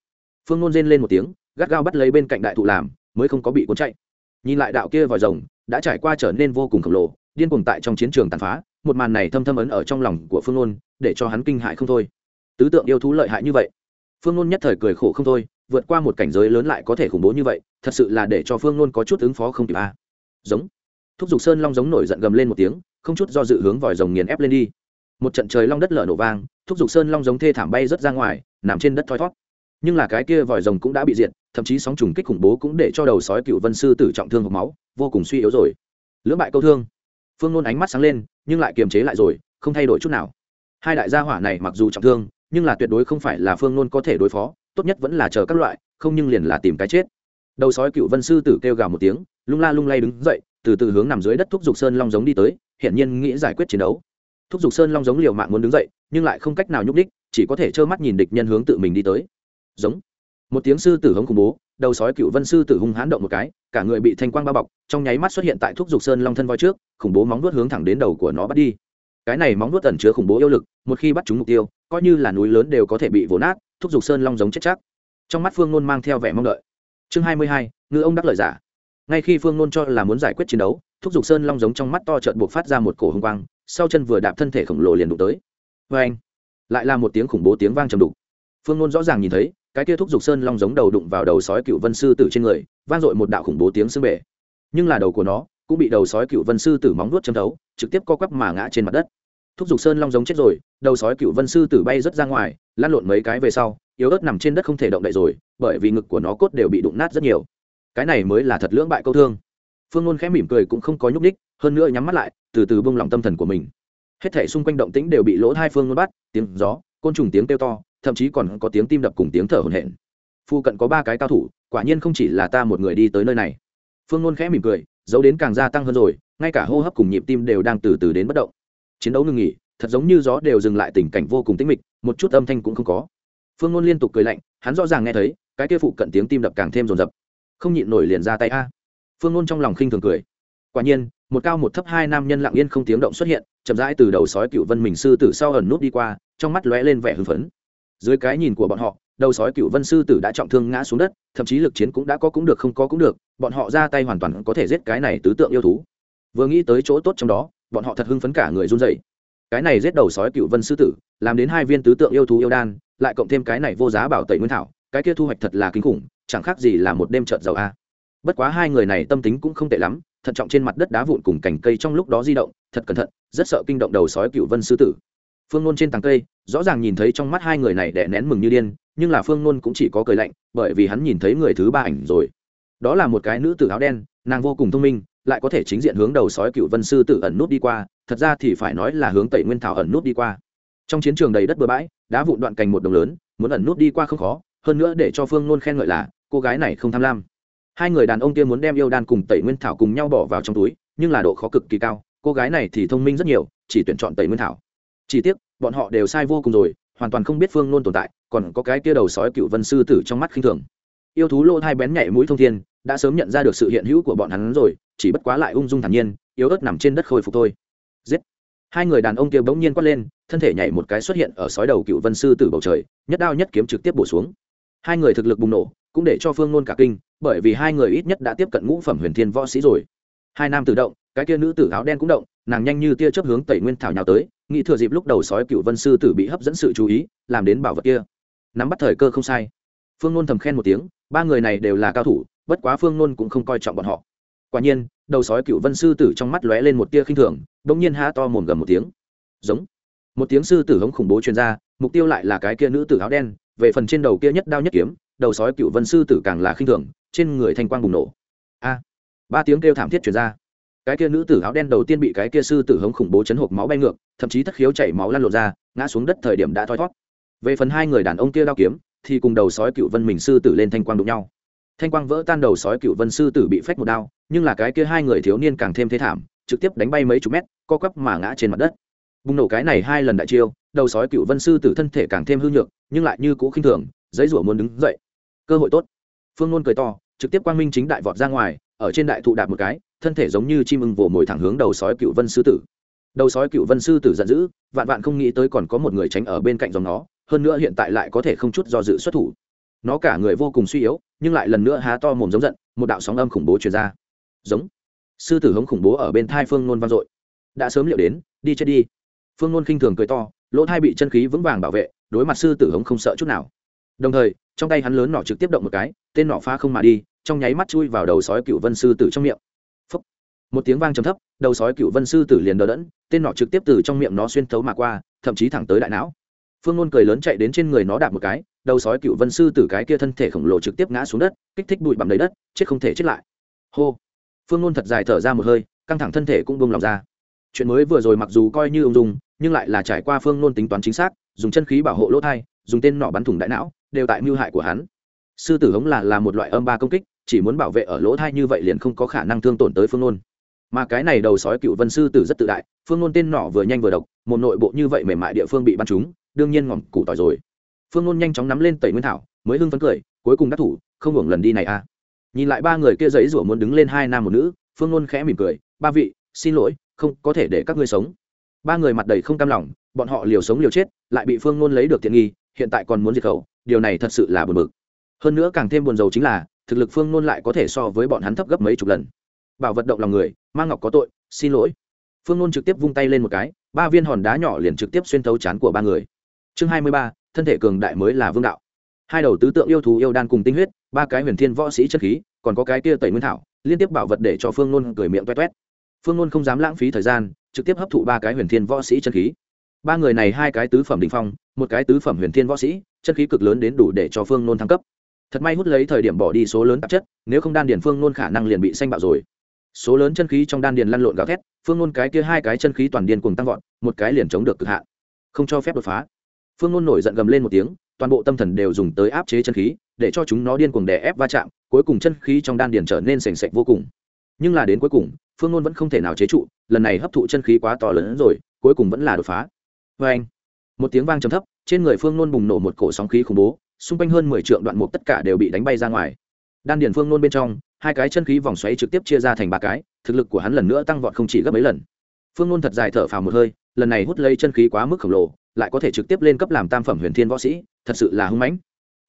Phương nôn rên lên một tiếng, gắt gao bắt lấy bên cạnh đại thụ làm, mới không có bị cuốn chạy. Nhìn lại đạo kia vòi rồng, đã trải qua trở nên vô cùng khổng lồ, điên cuồng tại trong chiến trường tàn phá, một màn này thâm thâm ấn ở trong lòng của phương nôn, để cho hắn kinh hại không thôi tứ tượng yêu thú lợi hại như vậy. Phương nôn nhất thời cười khổ không thôi, vượt qua một cảnh giới lớn lại có thể khủng bố như vậy, thật sự là để cho phương nôn có chút ứng phó không kịp a. Giống. Thúc giục sơn long giống nổi giận gầm lên một tiếng, không chút do dự hướng vòi rồng nghiền ép lên đi. Một trận trời long đất lở nổ vang, thúc giục sơn long giống thê thảm bay rớt ra ngoài, nằm trên đất thoi thót. Nhưng là cái kia vòi rồng cũng đã bị diệt, thậm chí sóng trùng kích khủng bố cũng để cho đầu sói cựu vân sư tử trọng thương hộp máu, vô cùng suy yếu rồi. Lưỡng bại câu thương. Phương nôn ánh mắt sáng lên, nhưng lại kiềm chế lại rồi, không thay đổi chút nào. Hai đại gia hỏa này mặc dù trọng thương nhưng là tuyệt đối không phải là phương nôn có thể đối phó, tốt nhất vẫn là chờ các loại, không nhưng liền là tìm cái chết. Đầu sói cựu vân sư tử kêu gào một tiếng, lung la lung lay đứng dậy, từ từ hướng nằm dưới đất thúc giục sơn long giống đi tới, hiển nhiên nghĩ giải quyết chiến đấu. Thúc giục sơn long giống liều mạng muốn đứng dậy, nhưng lại không cách nào nhúc đích chỉ có thể trơ mắt nhìn địch nhân hướng tự mình đi tới. Giống. Một tiếng sư tử hống khủng bố, đầu sói cựu vân sư tử hung hãn động một cái, cả người bị thanh quang bao bọc, trong nháy mắt xuất hiện tại thúc giục sơn long thân voi trước, khủng bố móng vuốt hướng thẳng đến đầu của nó bắt đi. Cái này móng vuốt ẩn chứa khủng bố yêu lực, một khi bắt chúng mục tiêu coi như là núi lớn đều có thể bị vồ nát, thúc giục sơn long giống chết chắc. Trong mắt phương nôn mang theo vẻ mong đợi. Chương hai mươi hai, ngư ông đắc lợi giả. Ngay khi phương nôn cho là muốn giải quyết chiến đấu, thúc giục sơn long giống trong mắt to trợn buộc phát ra một cổ hồng quang, sau chân vừa đạp thân thể khổng lồ liền đụng tới. Vê anh, lại là một tiếng khủng bố tiếng vang trầm đục. Phương nôn rõ ràng nhìn thấy, cái kia thúc giục sơn long giống đầu đụng vào đầu sói cựu vân sư tử trên người, vang dội một đạo khủng bố tiếng xương bể. Nhưng là đầu của nó cũng bị đầu sói cựu vân sư tử móng nuốt châm thấu, trực tiếp co quắp mà ngã trên mặt đất thúc giục sơn long giống chết rồi, đầu sói cựu vân sư tử bay rớt ra ngoài, lăn lộn mấy cái về sau, yếu ớt nằm trên đất không thể động đậy rồi, bởi vì ngực của nó cốt đều bị đụng nát rất nhiều. Cái này mới là thật lưỡng bại câu thương. Phương luôn khẽ mỉm cười cũng không có nhúc ních hơn nữa nhắm mắt lại, từ từ bông lòng tâm thần của mình. Hết thể xung quanh động tĩnh đều bị lỗ hai phương luôn bắt, tiếng gió, côn trùng tiếng kêu to, thậm chí còn có tiếng tim đập cùng tiếng thở hổn hển. Phu cận có ba cái cao thủ, quả nhiên không chỉ là ta một người đi tới nơi này. Phương luôn khẽ mỉm cười giấu đến càng gia tăng hơn rồi, ngay cả hô hấp cùng nhịp tim đều đang từ từ đến bất động chiến đấu ngừng nghỉ, thật giống như gió đều dừng lại tình cảnh vô cùng tĩnh mịch, một chút âm thanh cũng không có. Phương ngôn liên tục cười lạnh, hắn rõ ràng nghe thấy, cái kia phụ cận tiếng tim đập càng thêm rồn rập không nhịn nổi liền ra tay a. Phương ngôn trong lòng khinh thường cười. Quả nhiên, một cao một thấp hai nam nhân lặng yên không tiếng động xuất hiện, chậm rãi từ đầu sói cựu vân mình sư tử sau ẩn nút đi qua, trong mắt lóe lên vẻ hưng phấn. Dưới cái nhìn của bọn họ, đầu sói cựu vân sư tử đã trọng thương ngã xuống đất, thậm chí lực chiến cũng đã có cũng được không có cũng được, bọn họ ra tay hoàn toàn có thể giết cái này tứ tượng yêu thú. Vừa nghĩ tới chỗ tốt trong đó bọn họ thật hưng phấn cả người run rẩy. Cái này giết đầu sói cựu vân sư tử, làm đến hai viên tứ tượng yêu thú yêu đan, lại cộng thêm cái này vô giá bảo tẩy nguyên thảo, cái kia thu hoạch thật là kinh khủng, chẳng khác gì là một đêm trợt giàu a. Bất quá hai người này tâm tính cũng không tệ lắm, thận trọng trên mặt đất đá vụn cùng cành cây trong lúc đó di động, thật cẩn thận, rất sợ kinh động đầu sói cựu vân sư tử. Phương nôn trên tàng cây, rõ ràng nhìn thấy trong mắt hai người này đẻ nén mừng như điên, nhưng là phương nôn cũng chỉ có cười lạnh, bởi vì hắn nhìn thấy người thứ ba ảnh rồi. Đó là một cái nữ tử áo đen, nàng vô cùng thông minh lại có thể chính diện hướng đầu sói cựu vân sư tử ẩn nút đi qua, thật ra thì phải nói là hướng tẩy nguyên thảo ẩn nút đi qua. Trong chiến trường đầy đất bừa bãi, đá vụn đoạn cành một đồng lớn, muốn ẩn nút đi qua không khó, hơn nữa để cho phương nôn khen ngợi là, cô gái này không tham lam. Hai người đàn ông kia muốn đem yêu đan cùng tẩy nguyên thảo cùng nhau bỏ vào trong túi, nhưng là độ khó cực kỳ cao, cô gái này thì thông minh rất nhiều, chỉ tuyển chọn tẩy nguyên thảo. Chỉ tiếc, bọn họ đều sai vô cùng rồi, hoàn toàn không biết phương nôn tồn tại, còn có cái kia đầu sói cựu vân sư tử trong mắt khinh thường. Yêu thú lỗ hai bén nhảy mũi thông thiên đã sớm nhận ra được sự hiện hữu của bọn hắn rồi, chỉ bất quá lại ung dung thản nhiên, yếu ớt nằm trên đất khôi phục thôi. Giết! Hai người đàn ông kia bỗng nhiên quát lên, thân thể nhảy một cái xuất hiện ở sói đầu cựu vân sư tử bầu trời, nhất đao nhất kiếm trực tiếp bổ xuống. Hai người thực lực bùng nổ, cũng để cho phương nôn cả kinh, bởi vì hai người ít nhất đã tiếp cận ngũ phẩm huyền thiên võ sĩ rồi. Hai nam tự động, cái kia nữ tử áo đen cũng động, nàng nhanh như tia chớp hướng tẩy nguyên thảo nhào tới, nghĩ thừa dịp lúc đầu sói cựu vân sư tử bị hấp dẫn sự chú ý, làm đến bảo vật kia. Nắm bắt thời cơ không sai. Phương nôn thầm khen một tiếng, ba người này đều là cao thủ bất quá phương nôn cũng không coi trọng bọn họ. Quả nhiên, đầu sói cựu vân sư tử trong mắt lóe lên một tia khinh thường đ ỗ n g nhiên há to mồm gầm một tiếng. Giống. Một tiếng sư tử hống khủng bố truyền ra, mục tiêu lại là cái kia nữ tử áo đen, về phần trên đầu kia nhất đao nhất kiếm, đầu sói cựu vân sư tử càng là khinh thường, trên người thanh quang bùng nổ. A. Ba tiếng kêu thảm thiết truyền ra. Cái kia nữ tử áo đen đầu tiên bị cái kia sư tử hống khủng bố chấn hộp máu bay ngược, thậm chí thất khiếu chảy máu lan lộ ra, ngã xuống đất thời điểm đã thoi thót. Về phần hai người đàn ông kia đao kiếm, thì cùng đầu sói cựu vân mình sư tử lên thanh quang đụng nhau thanh quang vỡ tan đầu sói cựu vân sư tử bị phách một đao, nhưng là cái kia hai người thiếu niên càng thêm thế thảm, trực tiếp đánh bay mấy chục mét, co quắp mà ngã trên mặt đất. Bùng nổ cái này hai lần đại chiêu, đầu sói cựu vân sư tử thân thể càng thêm hư nhược, nhưng lại như cũ khinh thường, giấy rủa muốn đứng dậy. Cơ hội tốt. Phương nôn cười to, trực tiếp quang minh chính đại vọt ra ngoài, ở trên đại thụ đạp một cái, thân thể giống như chim ưng vồ mồi thẳng hướng đầu sói cựu vân sư tử. Đầu sói cựu vân sư tử giận dữ, vạn vạn không nghĩ tới còn có một người tránh ở bên cạnh dòng nó, hơn nữa hiện tại lại có thể không chút do dự xuất thủ. Nó cả người vô cùng suy yếu nhưng lại lần nữa há to mồm giống giận, một đạo sóng âm khủng bố truyền ra. Giống. Sư tử hống khủng bố ở bên thai phương nôn vang dội. Đã sớm liệu đến, đi chết đi. Phương nôn khinh thường cười to, lỗ thai bị chân khí vững vàng bảo vệ, đối mặt sư tử hống không sợ chút nào. Đồng thời, trong tay hắn lớn nỏ trực tiếp động một cái, tên nỏ pha không mà đi, trong nháy mắt chui vào đầu sói cựu vân sư tử trong miệng. Phúc. một tiếng vang trầm thấp, đầu sói cựu vân sư tử liền đờ đẫn, tên nỏ trực tiếp từ trong miệng nó xuyên thấu mà qua, thậm chí thẳng tới đại não. Phương nôn cười lớn chạy đến trên người nó đạp một cái đầu sói cựu vân sư tử cái kia thân thể khổng lồ trực tiếp ngã xuống đất, kích thích bụi bặm đầy đất, chết không thể chết lại. Hô. Phương nôn thật dài thở ra một hơi, căng thẳng thân thể cũng bông lòng ra. Chuyện mới vừa rồi mặc dù coi như ung dung, nhưng lại là trải qua phương nôn tính toán chính xác, dùng chân khí bảo hộ lỗ thai, dùng tên nỏ bắn thủng đại não, đều tại mưu hại của hắn. Sư tử hống là là một loại âm ba công kích, chỉ muốn bảo vệ ở lỗ thai như vậy liền không có khả năng thương tổn tới phương nôn. Mà cái này đầu sói cựu vân sư tử rất tự đại, phương nôn tên nỏ vừa nhanh vừa độc, một nội bộ như vậy mềm mại địa phương bị bắn trúng, đương nhiên ngỏm củ tỏi rồi phương ngôn nhanh chóng nắm lên tẩy nguyên thảo, mới hưng phấn cười, cuối cùng đắc thủ, không hưởng lần đi này à. Nhìn lại ba người kia giấy rủa muốn đứng lên hai nam một nữ, phương ngôn khẽ mỉm cười, ba vị, xin lỗi, không có thể để các ngươi sống. Ba người mặt đầy không cam lòng, bọn họ liều sống liều chết, lại bị phương ngôn lấy được tiện nghi, hiện tại còn muốn diệt khẩu, điều này thật sự là buồn bực. Hơn nữa càng thêm buồn rầu chính là, thực lực phương ngôn lại có thể so với bọn hắn thấp gấp mấy chục lần. Bảo vật động lòng người mang ngọc có tội, xin lỗi. Phương ngôn trực tiếp vung tay lên một cái, ba viên hòn đá nhỏ liền trực tiếp xuyên thấu chán của ba người. Chương hai mươi ba thân thể cường đại mới là vương đạo. Hai đầu tứ tượng yêu thú yêu đan cùng tinh huyết, ba cái huyền thiên võ sĩ chất khí, còn có cái kia tẩy nguyên thảo, liên tiếp bảo vật để cho phương nôn cười miệng toét toét. Phương nôn không dám lãng phí thời gian, trực tiếp hấp thụ ba cái huyền thiên võ sĩ chân khí. Ba người này hai cái tứ phẩm đình phong, một cái tứ phẩm huyền thiên võ sĩ chân khí cực lớn đến đủ để cho phương nôn thăng cấp. Thật may hút lấy thời điểm bỏ đi số lớn tạp chất, nếu không đan điền phương nôn khả năng liền bị xanh bạo rồi. Số lớn chân khí trong đan điền lăn lộn gào thét, phương nôn cái kia hai cái chân khí toàn điền cùng tăng vọt, một cái liền chống được cực hạn. Không cho phép đột phá phương nôn nổi giận gầm lên một tiếng, toàn bộ tâm thần đều dùng tới áp chế chân khí, để cho chúng nó điên cuồng đè ép va chạm, cuối cùng chân khí trong đan điền trở nên sềnh sệch vô cùng. Nhưng là đến cuối cùng, phương nôn vẫn không thể nào chế trụ, lần này hấp thụ chân khí quá to lớn hơn rồi, cuối cùng vẫn là đột phá. Vê anh, một tiếng vang trầm thấp, trên người phương nôn bùng nổ một cổ sóng khí khủng bố, xung quanh hơn mười triệu đoạn mục tất cả đều bị đánh bay ra ngoài. Đan điền phương nôn bên trong, hai cái chân khí vòng xoáy trực tiếp chia ra thành ba cái, thực lực của hắn lần nữa tăng vọt không chỉ gấp mấy lần. Phương nôn thật dài thở phào một hơi, lần này hút lấy chân khí quá mức khổng lồ lại có thể trực tiếp lên cấp làm tam phẩm huyền thiên võ sĩ, thật sự là hưng mãnh.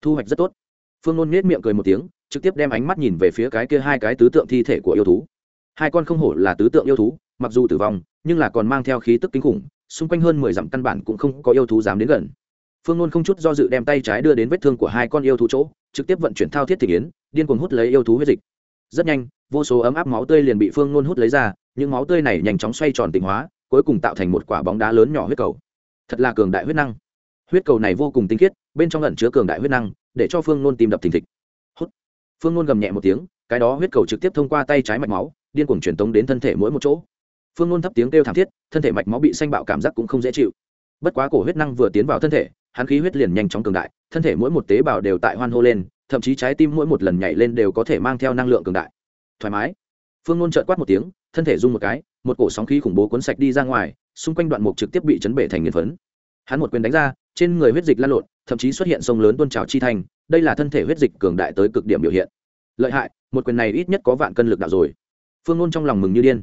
Thu hoạch rất tốt. Phương nôn nết miệng cười một tiếng, trực tiếp đem ánh mắt nhìn về phía cái kia hai cái tứ tượng thi thể của yêu thú. Hai con không hổ là tứ tượng yêu thú, mặc dù tử vong, nhưng là còn mang theo khí tức kinh khủng, xung quanh hơn mười dặm căn bản cũng không có yêu thú dám đến gần. Phương nôn không chút do dự đem tay trái đưa đến vết thương của hai con yêu thú chỗ, trực tiếp vận chuyển thao thiết thị yến, điên cuồng hút lấy yêu thú huyết dịch. Rất nhanh, vô số ấm áp máu tươi liền bị phương nôn hút lấy ra, những máu tươi này nhanh chóng xoay tròn tịnh hóa, cuối cùng tạo thành một quả bóng đá lớn nhỏ huyết cầu thật là cường đại huyết năng. Huyết cầu này vô cùng tinh khiết, bên trong lẩn chứa cường đại huyết năng, để cho phương nôn tìm đập thình thịch. Hốt. phương nôn gầm nhẹ một tiếng, cái đó huyết cầu trực tiếp thông qua tay trái mạch máu, điên cuồng truyền tống đến thân thể mỗi một chỗ. Phương nôn thấp tiếng kêu thảm thiết, thân thể mạch máu bị xanh bạo cảm giác cũng không dễ chịu. Bất quá cổ huyết năng vừa tiến vào thân thể, hắn khí huyết liền nhanh chóng cường đại, thân thể mỗi một tế bào đều tại hoan hô lên, thậm chí trái tim mỗi một lần nhảy lên đều có thể mang theo năng lượng cường đại. Thoải mái. Phương nôn trợn quát một tiếng, thân thể rung một cái, một cổ sóng khí khủng bố cuốn sạch đi ra ngoài xung quanh đoạn mục trực tiếp bị chấn bể thành nghiền phấn. Hắn một quyền đánh ra, trên người huyết dịch lan lộn, thậm chí xuất hiện sông lớn tuôn trào chi thành đây là thân thể huyết dịch cường đại tới cực điểm biểu hiện. Lợi hại, một quyền này ít nhất có vạn cân lực đạo rồi. Phương luân trong lòng mừng như điên.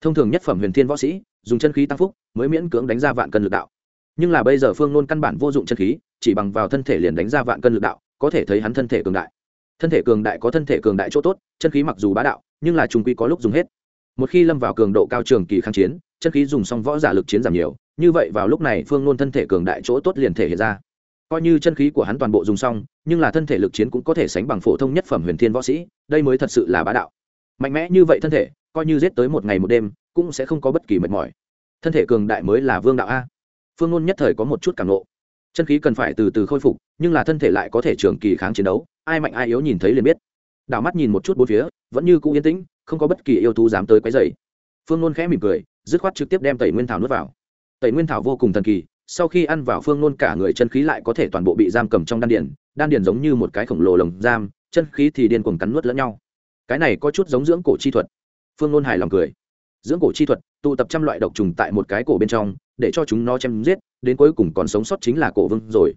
Thông thường nhất phẩm huyền thiên võ sĩ, dùng chân khí tăng phúc, mới miễn cưỡng đánh ra vạn cân lực đạo. Nhưng là bây giờ phương luân căn bản vô dụng chân khí, chỉ bằng vào thân thể liền đánh ra vạn cân lực đạo, có thể thấy hắn thân thể cường đại. Thân thể cường đại có thân thể cường đại chỗ tốt, chân khí mặc dù bá đạo, nhưng là trùng quy có lúc dùng hết. Một khi lâm vào cường độ cao trường kỳ kháng chiến chân khí dùng xong võ giả lực chiến giảm nhiều, như vậy vào lúc này phương nôn thân thể cường đại chỗ tốt liền thể hiện ra. Coi như chân khí của hắn toàn bộ dùng xong, nhưng là thân thể lực chiến cũng có thể sánh bằng phổ thông nhất phẩm huyền thiên võ sĩ, đây mới thật sự là bá đạo. Mạnh mẽ như vậy thân thể, coi như giết tới một ngày một đêm, cũng sẽ không có bất kỳ mệt mỏi. Thân thể cường đại mới là vương đạo a. Phương nôn nhất thời có một chút cảm lộ chân khí cần phải từ từ khôi phục, nhưng là thân thể lại có thể trường kỳ kháng chiến đấu, ai mạnh ai yếu nhìn thấy liền biết. Đảo mắt nhìn một chút bốn phía, vẫn như cũ yên tĩnh, không có bất kỳ yêu thú dám tới quấy dày phương nôn khẽ mỉm cười dứt khoát trực tiếp đem tẩy nguyên thảo nuốt vào. Tẩy nguyên thảo vô cùng thần kỳ, sau khi ăn vào phương nôn cả người chân khí lại có thể toàn bộ bị giam cầm trong đan điền đan điền giống như một cái khổng lồ lồng giam, chân khí thì điên cuồng cắn nuốt lẫn nhau. Cái này có chút giống dưỡng cổ chi thuật. Phương nôn hài lòng cười. Dưỡng cổ chi thuật, tụ tập trăm loại độc trùng tại một cái cổ bên trong, để cho chúng nó chém giết, đến cuối cùng còn sống sót chính là cổ vương rồi.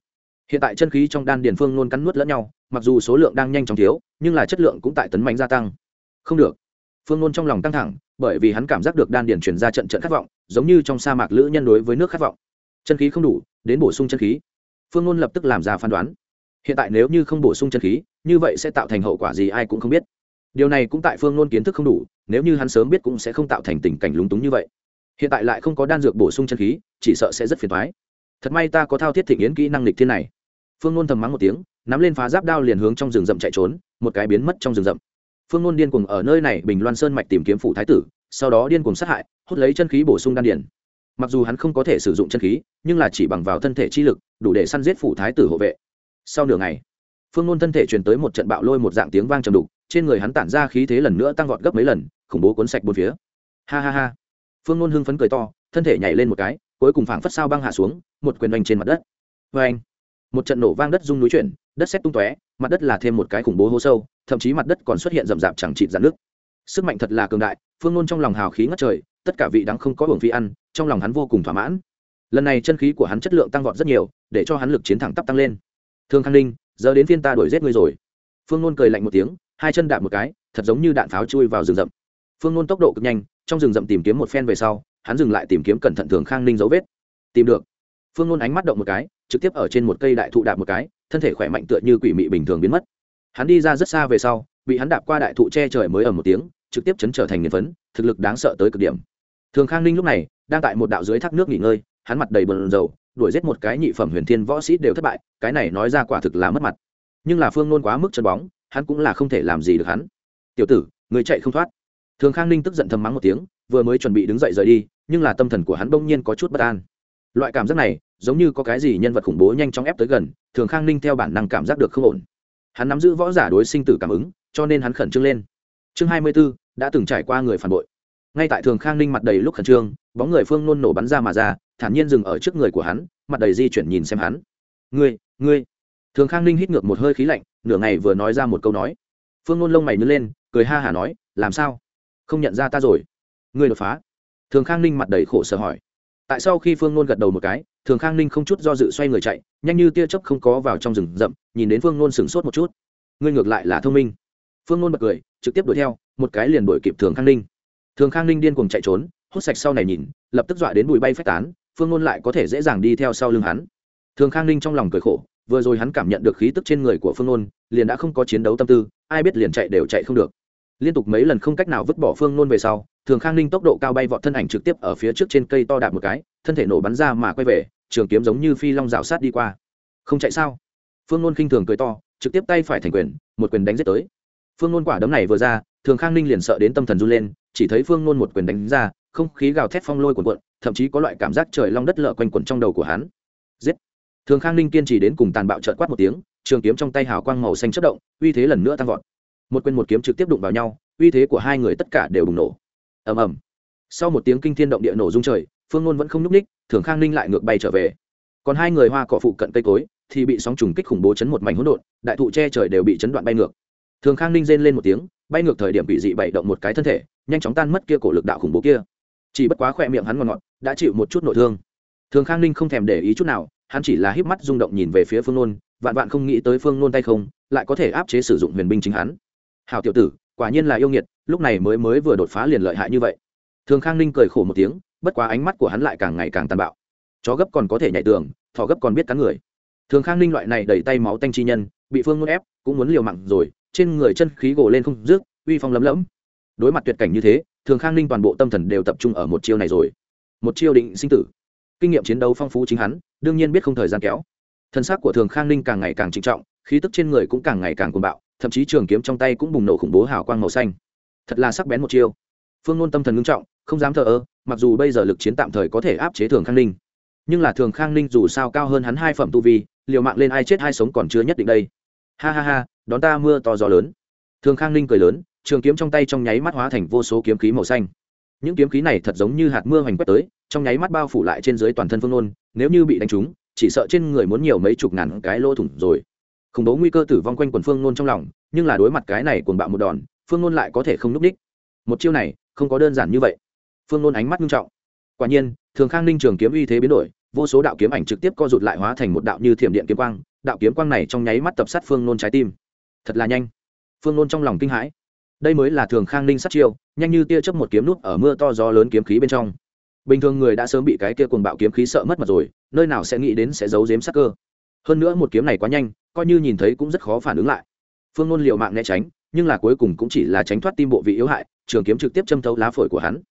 Hiện tại chân khí trong đan điền phương nôn cắn nuốt lẫn nhau, mặc dù số lượng đang nhanh chóng thiếu, nhưng là chất lượng cũng tại tấn mạnh gia tăng. Không được. Phương nôn trong lòng căng thẳng bởi vì hắn cảm giác được đan điền chuyển ra trận trận khát vọng, giống như trong sa mạc lữ nhân đối với nước khát vọng. Chân khí không đủ, đến bổ sung chân khí. Phương ngôn lập tức làm ra phán đoán. Hiện tại nếu như không bổ sung chân khí, như vậy sẽ tạo thành hậu quả gì ai cũng không biết. Điều này cũng tại phương ngôn kiến thức không đủ, nếu như hắn sớm biết cũng sẽ không tạo thành tình cảnh lúng túng như vậy. Hiện tại lại không có đan dược bổ sung chân khí, chỉ sợ sẽ rất phiền thoái thật may ta có thao thiết thịnh yến kỹ năng lịch thiên này. Phương ngôn thầm mắng một tiếng, nắm lên phá giáp đao liền hướng trong rừng rậm chạy trốn, một cái biến mất trong rừng rậm phương nôn điên cuồng ở nơi này bình loan sơn mạch tìm kiếm phủ thái tử, sau đó điên cuồng sát hại, hút lấy chân khí bổ sung đan điển mặc dù hắn không có thể sử dụng chân khí, nhưng là chỉ bằng vào thân thể chi lực, đủ để săn giết phủ thái tử hộ vệ. Sau nửa ngày, phương nôn thân thể truyền tới một trận bạo lôi một dạng tiếng vang trầm đục, trên người hắn tản ra khí thế lần nữa tăng vọt gấp mấy lần, khủng bố cuốn sạch bốn phía. Ha ha ha. Phương nôn hưng phấn cười to, thân thể nhảy lên một cái, cuối cùng phảng phất sao băng hạ xuống, một quyền đánh trên mặt đất. Vê anh một trận nổ vang đất rung núi chuyển, đất xét tung tóe mặt đất là thêm một cái khủng bố hố sâu, thậm chí mặt đất còn xuất hiện rậm rạp chẳng chịt dạn nước. Sức mạnh thật là cường đại, phương nôn trong lòng hào khí ngất trời, tất cả vị đắng không có hưởng phi ăn, trong lòng hắn vô cùng thỏa mãn. Lần này chân khí của hắn chất lượng tăng vọt rất nhiều, để cho hắn lực chiến thẳng tắp tăng lên. Thương khang ninh, giờ đến phiên ta đuổi giết ngươi rồi. Phương nôn cười lạnh một tiếng, hai chân đạp một cái, thật giống như đạn pháo chui vào rừng rậm. Phương nôn tốc độ cực nhanh, trong rừng rậm tìm kiếm một phen về sau, hắn dừng lại tìm kiếm cẩn thận thường khang ninh dấu vết. Tìm được. Phương nôn ánh mắt động một cái, trực tiếp ở trên một cây đại thụ đạp một cái thân thể khỏe mạnh tựa như quỷ mị bình thường biến mất. Hắn đi ra rất xa về sau, bị hắn đạp qua đại thụ che trời mới ở một tiếng, trực tiếp chấn trở thành nghiền phấn, thực lực đáng sợ tới cực điểm. Thường khang ninh lúc này, đang tại một đạo dưới thác nước nghỉ ngơi, hắn mặt đầy bờn dầu đuổi giết một cái nhị phẩm huyền thiên võ sĩ đều thất bại, cái này nói ra quả thực là mất mặt. Nhưng là phương nôn quá mức chân bóng, hắn cũng là không thể làm gì được hắn. Tiểu tử, người chạy không thoát. Thường khang ninh tức giận thầm mắng một tiếng, vừa mới chuẩn bị đứng dậy rời đi, nhưng là tâm thần của hắn bỗng nhiên có chút bất an loại cảm giác này, giống như có cái gì nhân vật khủng bố nhanh chóng ép tới gần, thường khang ninh theo bản năng cảm giác được không ổn. Hắn nắm giữ võ giả đối sinh tử cảm ứng, cho nên hắn khẩn trương lên. Chương hai mươi b ố đã từng trải qua người phản bội. Ngay tại thường khang ninh mặt đầy lúc khẩn trương, bóng người phương nôn nổ bắn ra mà ra, thản nhiên dừng ở trước người của hắn, mặt đầy di chuyển nhìn xem hắn. Ngươi ngươi. Thường khang ninh hít ngược một hơi khí lạnh, nửa ngày vừa nói ra một câu nói. Phương nôn lông mày nhớ lên, cười ha hả nói, làm sao? Không nhận ra ta rồi. Ngươi đột phá. Thường khang ninh mặt đầy khổ sở hỏi tại sau khi phương nôn gật đầu một cái, thường khang ninh không chút do dự xoay người chạy, nhanh như tia chớp không có vào trong rừng rậm, nhìn đến phương nôn sửng sốt một chút. Ngươi ngược lại là thông minh. Phương nôn bật cười, trực tiếp đuổi theo, một cái liền đuổi kịp thường khang ninh. Thường khang ninh điên cuồng chạy trốn, hút sạch sau này nhìn, lập tức dọa đến bụi bay phách tán, phương nôn lại có thể dễ dàng đi theo sau lưng hắn. Thường khang ninh trong lòng cười khổ, vừa rồi hắn cảm nhận được khí tức trên người của phương nôn, liền đã không có chiến đấu tâm tư, ai biết liền chạy đều chạy không được. Liên tục mấy lần không cách nào vứt bỏ phương nôn về sau thường khang ninh tốc độ cao bay vọt thân ảnh trực tiếp ở phía trước trên cây to đạp một cái, thân thể nổ bắn ra mà quay về, trường kiếm giống như phi long rào sát đi qua. Không chạy sao? Phương nôn khinh thường cười to, trực tiếp tay phải thành quyền, một quyền đánh giết tới. Phương nôn quả đấm này vừa ra, thường khang ninh liền sợ đến tâm thần run lên, chỉ thấy phương nôn một quyền đánh ra, không khí gào thét phong lôi cuồn cuộn, thậm chí có loại cảm giác trời long đất lợ quanh quẩn trong đầu của hắn. Giết! Thường khang ninh kiên trì đến cùng tàn bạo trợn quát một tiếng, trường kiếm trong tay hào quang màu xanh chất động, uy thế lần nữa tăng vọt. Một quyền một kiếm trực tiếp đụng vào nhau, uy thế của hai người tất cả đều bùng nổ ầm ầm. Sau một tiếng kinh thiên động địa nổ rung trời, phương ngôn vẫn không nhúc ních thường khang ninh lại ngược bay trở về. Còn hai người hoa cỏ phụ cận cây cối, thì bị sóng trùng kích khủng bố chấn một mảnh hỗn độn, đại thụ che trời đều bị chấn đoạn bay ngược. Thường khang ninh rên lên một tiếng, bay ngược thời điểm bị dị bậy động một cái thân thể, nhanh chóng tan mất kia cổ lực đạo khủng bố kia. Chỉ bất quá khỏe miệng hắn ngọt ngọt, đã chịu một chút nội thương. Thường khang ninh không thèm để ý chút nào, hắn chỉ là híp mắt rung động nhìn về phía phương nôn, vạn vạn không nghĩ tới phương nôn tay không, lại có thể áp chế sử dụng huyền binh chính hắn. Hào tiểu tử quả nhiên là yêu nghiệt, lúc này mới mới vừa đột phá liền lợi hại như vậy. Thường khang ninh cười khổ một tiếng, bất quá ánh mắt của hắn lại càng ngày càng tàn bạo. Chó gấp còn có thể nhảy tường, thỏ gấp còn biết cắn người. Thường khang ninh loại này đẩy tay máu tanh chi nhân, bị phương ngôn ép, cũng muốn liều mặn rồi, trên người chân khí gồ lên không rước uy phong lấm lẫm đối mặt tuyệt cảnh như thế, thường khang ninh toàn bộ tâm thần đều tập trung ở một chiêu này rồi. Một chiêu định sinh tử. Kinh nghiệm chiến đấu phong phú chính hắn, đương nhiên biết không thời gian kéo. Thân xác của thường khang ninh càng ngày càng trịnh trọng, khí tức trên người cũng càng ngày càng cuồng bạo thậm chí trường kiếm trong tay cũng bùng nổ khủng bố hào quang màu xanh. Thật là sắc bén một chiêu. Phương nôn tâm thần ngưng trọng, không dám thờ ơ, mặc dù bây giờ lực chiến tạm thời có thể áp chế thường khang ninh. Nhưng là thường khang ninh dù sao cao hơn hắn hai phẩm tu vi, liều mạng lên ai chết hai sống còn chưa nhất định đây. Ha ha ha, đón ta mưa to gió lớn. Thường khang ninh cười lớn, trường kiếm trong tay trong nháy mắt hóa thành vô số kiếm khí màu xanh. Những kiếm khí này thật giống như hạt mưa hoành quét tới, trong nháy mắt bao phủ lại trên dưới toàn thân phương nôn nếu như bị đánh trúng, chỉ sợ trên người muốn nhiều mấy chục ngàn cái lỗ thủng rồi khủng bố nguy cơ tử vong quanh quần phương nôn trong lòng, nhưng là đối mặt cái này cuồng bạo một đòn, phương nôn lại có thể không núp đích. Một chiêu này, không có đơn giản như vậy. Phương nôn ánh mắt nghiêm trọng. Quả nhiên, thường khang ninh trường kiếm uy thế biến đổi, vô số đạo kiếm ảnh trực tiếp co rụt lại hóa thành một đạo như thiểm điện kiếm quang, đạo kiếm quang này trong nháy mắt tập sát phương nôn trái tim. Thật là nhanh. Phương nôn trong lòng kinh hãi. Đây mới là thường khang ninh sát chiêu, nhanh như tia chớp một kiếm nút ở mưa to gió lớn kiếm khí bên trong. Bình thường người đã sớm bị cái kia cuồng bạo kiếm khí sợ mất mặt rồi, nơi nào sẽ nghĩ đến sẽ giấu giếm sắc cơ hơn nữa một kiếm này quá nhanh, coi như nhìn thấy cũng rất khó phản ứng lại. Phương nôn liệu mạng né tránh, nhưng là cuối cùng cũng chỉ là tránh thoát tim bộ vị yếu hại, trường kiếm trực tiếp châm thấu lá phổi của hắn.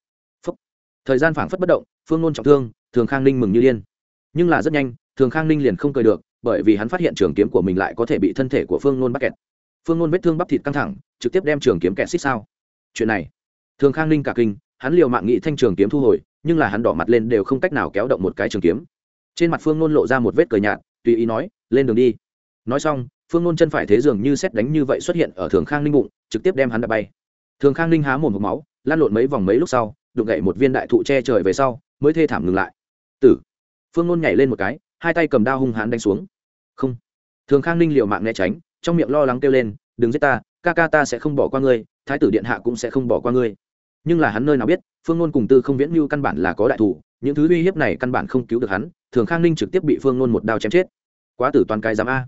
Phúc. thời gian phảng phất bất động, phương nôn trọng thương, thường khang ninh mừng như điên. Nhưng là rất nhanh, thường khang ninh liền không cười được, bởi vì hắn phát hiện trường kiếm của mình lại có thể bị thân thể của phương nôn bắt kẹt. Phương nôn vết thương bắp thịt căng thẳng, trực tiếp đem trường kiếm kẹt xích sao. Chuyện này. Thường khang ninh cả kinh, hắn liều mạng nghị thanh trường kiếm thu hồi, nhưng là hắn đỏ mặt lên đều không cách nào kéo động một cái trường kiếm. Trên mặt phương nôn lộ ra một vết cờ nhạt tùy ý nói, lên đường đi. Nói xong, phương nôn chân phải thế dường như xét đánh như vậy xuất hiện ở thường khang ninh bụng, trực tiếp đem hắn đập bay. Thường khang ninh há mồm hộp máu lan lộn mấy vòng mấy lúc sau, đụng gậy một viên đại thụ che trời về sau, mới thê thảm ngừng lại. Tử. Phương nôn nhảy lên một cái, hai tay cầm đao hung hãn đánh xuống. Không. Thường khang ninh liều mạng né tránh, trong miệng lo lắng kêu lên, đừng giết ta, ca ca ta sẽ không bỏ qua ngươi, thái tử điện hạ cũng sẽ không bỏ qua ngươi. Nhưng là hắn nơi nào biết, phương ngôn cùng tư không viễn mưu căn bản là có đại thủ những thứ uy hiếp này căn bản không cứu được hắn, thường khang ninh trực tiếp bị phương nôn một đao chém chết. Quá tử toàn cái dám a.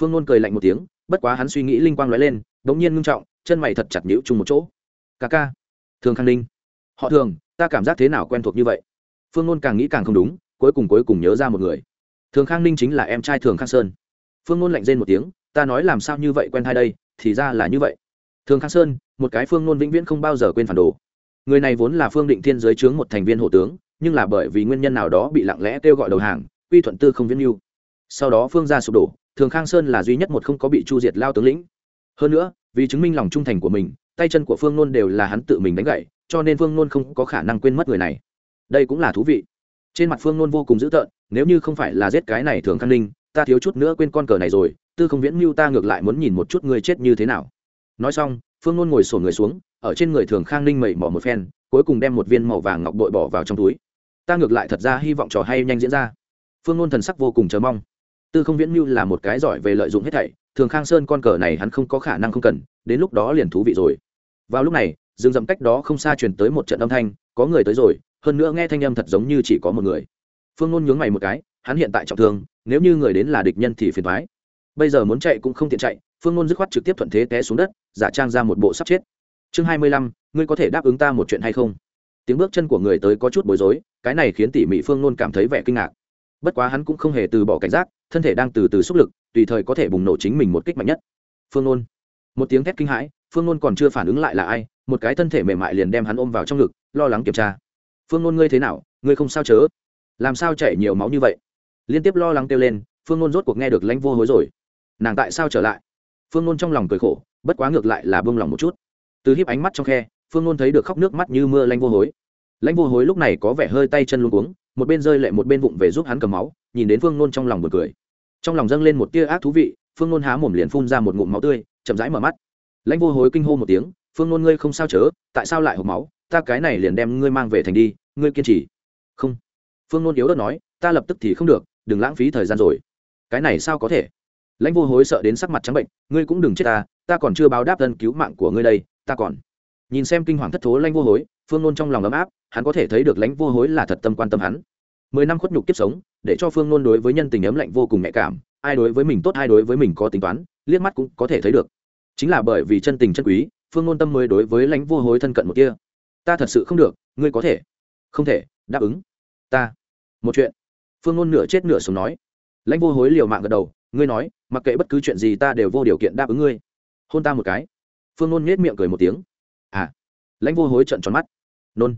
Phương nôn cười lạnh một tiếng, bất quá hắn suy nghĩ linh quang lóe lên đ ỗ n g nhiên ngưng trọng, chân mày thật chặt nhữ chung một chỗ. Ca ca. Thường khang ninh. Họ thường, ta cảm giác thế nào quen thuộc như vậy? Phương nôn càng nghĩ càng không đúng, cuối cùng cuối cùng nhớ ra một người. Thường khang ninh chính là em trai thường khang sơn. Phương nôn lạnh rên một tiếng, ta nói làm sao như vậy quen hai đây, thì ra là như vậy. Thường khang sơn, một cái phương nôn vĩnh viễn không bao giờ quên phản đồ. Người này vốn là phương định thiên giới chướng một thành viên hộ tướng nhưng là bởi vì nguyên nhân nào đó bị lặng lẽ kêu gọi đầu hàng, quy thuận tư không viễn mưu sau đó phương ra sụp đổ, thường khang sơn là duy nhất một không có bị chu diệt lao tướng lĩnh. Hơn nữa, vì chứng minh lòng trung thành của mình, tay chân của phương nôn đều là hắn tự mình đánh gậy, cho nên phương nôn không có khả năng quên mất người này. Đây cũng là thú vị. Trên mặt phương nôn vô cùng dữ tợn, nếu như không phải là giết cái này thường khang ninh, ta thiếu chút nữa quên con cờ này rồi, tư không viễn mưu ta ngược lại muốn nhìn một chút người chết như thế nào. Nói xong, phương nôn ngồi sổ người xuống, ở trên người thường khang ninh mẩy mỏ một phen cuối cùng đem một viên màu vàng ngọc bội bỏ vào trong túi. Ta ngược lại thật ra hy vọng trò hay nhanh diễn ra. Phương ngôn thần sắc vô cùng chờ mong. Tư không viễn mưu là một cái giỏi về lợi dụng hết thảy, thường khang sơn con cờ này hắn không có khả năng không cần, đến lúc đó liền thú vị rồi. Vào lúc này, rừng rậm cách đó không xa truyền tới một trận âm thanh, có người tới rồi, hơn nữa nghe thanh âm thật giống như chỉ có một người. Phương ngôn nhướng mày một cái, hắn hiện tại trọng thương, nếu như người đến là địch nhân thì phiền thoái bây giờ muốn chạy cũng không tiện chạy, phương ngôn dứt khoát trực tiếp thuận thế té xuống đất, giả trang ra một bộ sắp chết. Chương hai mươi lăm ngươi có thể đáp ứng ta một chuyện hay không? Tiếng bước chân của người tới có chút bối rối, cái này khiến tỉ mỉ phương nôn cảm thấy vẻ kinh ngạc. Bất quá hắn cũng không hề từ bỏ cảnh giác, thân thể đang từ từ xúc lực, tùy thời có thể bùng nổ chính mình một kích mạnh nhất. Phương nôn. Một tiếng thét kinh hãi, phương nôn còn chưa phản ứng lại là ai, một cái thân thể mềm mại liền đem hắn ôm vào trong ngực, lo lắng kiểm tra. Phương nôn ngươi thế nào, ngươi không sao chớ? Làm sao chảy nhiều máu như vậy? Liên tiếp lo lắng kêu lên, phương nôn rốt cuộc nghe được lãnh vô hối rồi. Nàng tại sao trở lại? Phương nôn trong lòng cười khổ, bất quá ngược lại là bông lòng một chút. Từ hiếp ánh mắt trong khe phương nôn thấy được khóc nước mắt như mưa lanh vô hối. Lãnh vô hối lúc này có vẻ hơi tay chân luôn cuống, một bên rơi lệ một bên vụng về giúp hắn cầm máu, nhìn đến phương nôn trong lòng bật cười. Trong lòng dâng lên một tia ác thú vị, phương nôn há mồm liền phun ra một ngụm máu tươi, chậm rãi mở mắt. Lãnh vô hối kinh hô một tiếng, phương nôn ngươi không sao chớ, tại sao lại hộp máu? Ta cái này liền đem ngươi mang về thành đi, ngươi kiên trì. Không. Phương nôn yếu đất nói, ta lập tức thì không được, đừng lãng phí thời gian rồi. Cái này sao có thể? Lãnh vô hối sợ đến sắc mặt trắng bệnh, ngươi cũng đừng chết ta ta còn chưa báo đáp thân cứu mạng của ngươi đây, ta còn nhìn xem kinh hoàng thất thố lãnh vô hối, phương nôn trong lòng ấm áp, hắn có thể thấy được lãnh vô hối là thật tâm quan tâm hắn. Mười năm khuất nhục kiếp sống, để cho phương nôn đối với nhân tình ấm lạnh vô cùng nhạy cảm, ai đối với mình tốt, ai đối với mình có tính toán, liếc mắt cũng có thể thấy được. Chính là bởi vì chân tình chân quý, phương nôn tâm mới đối với lãnh vô hối thân cận một kia. Ta thật sự không được, ngươi có thể. Không thể, đáp ứng. Ta. Một chuyện. Phương nôn nửa chết nửa sống nói. Lãnh vô hối liều mạng gật đầu, ngươi nói, mặc kệ bất cứ chuyện gì ta đều vô điều kiện đáp ứng ngươi. Hôn ta một cái. Phương nôn nhét miệng cười một tiếng à. Lãnh vô hối trận tròn mắt. Nôn.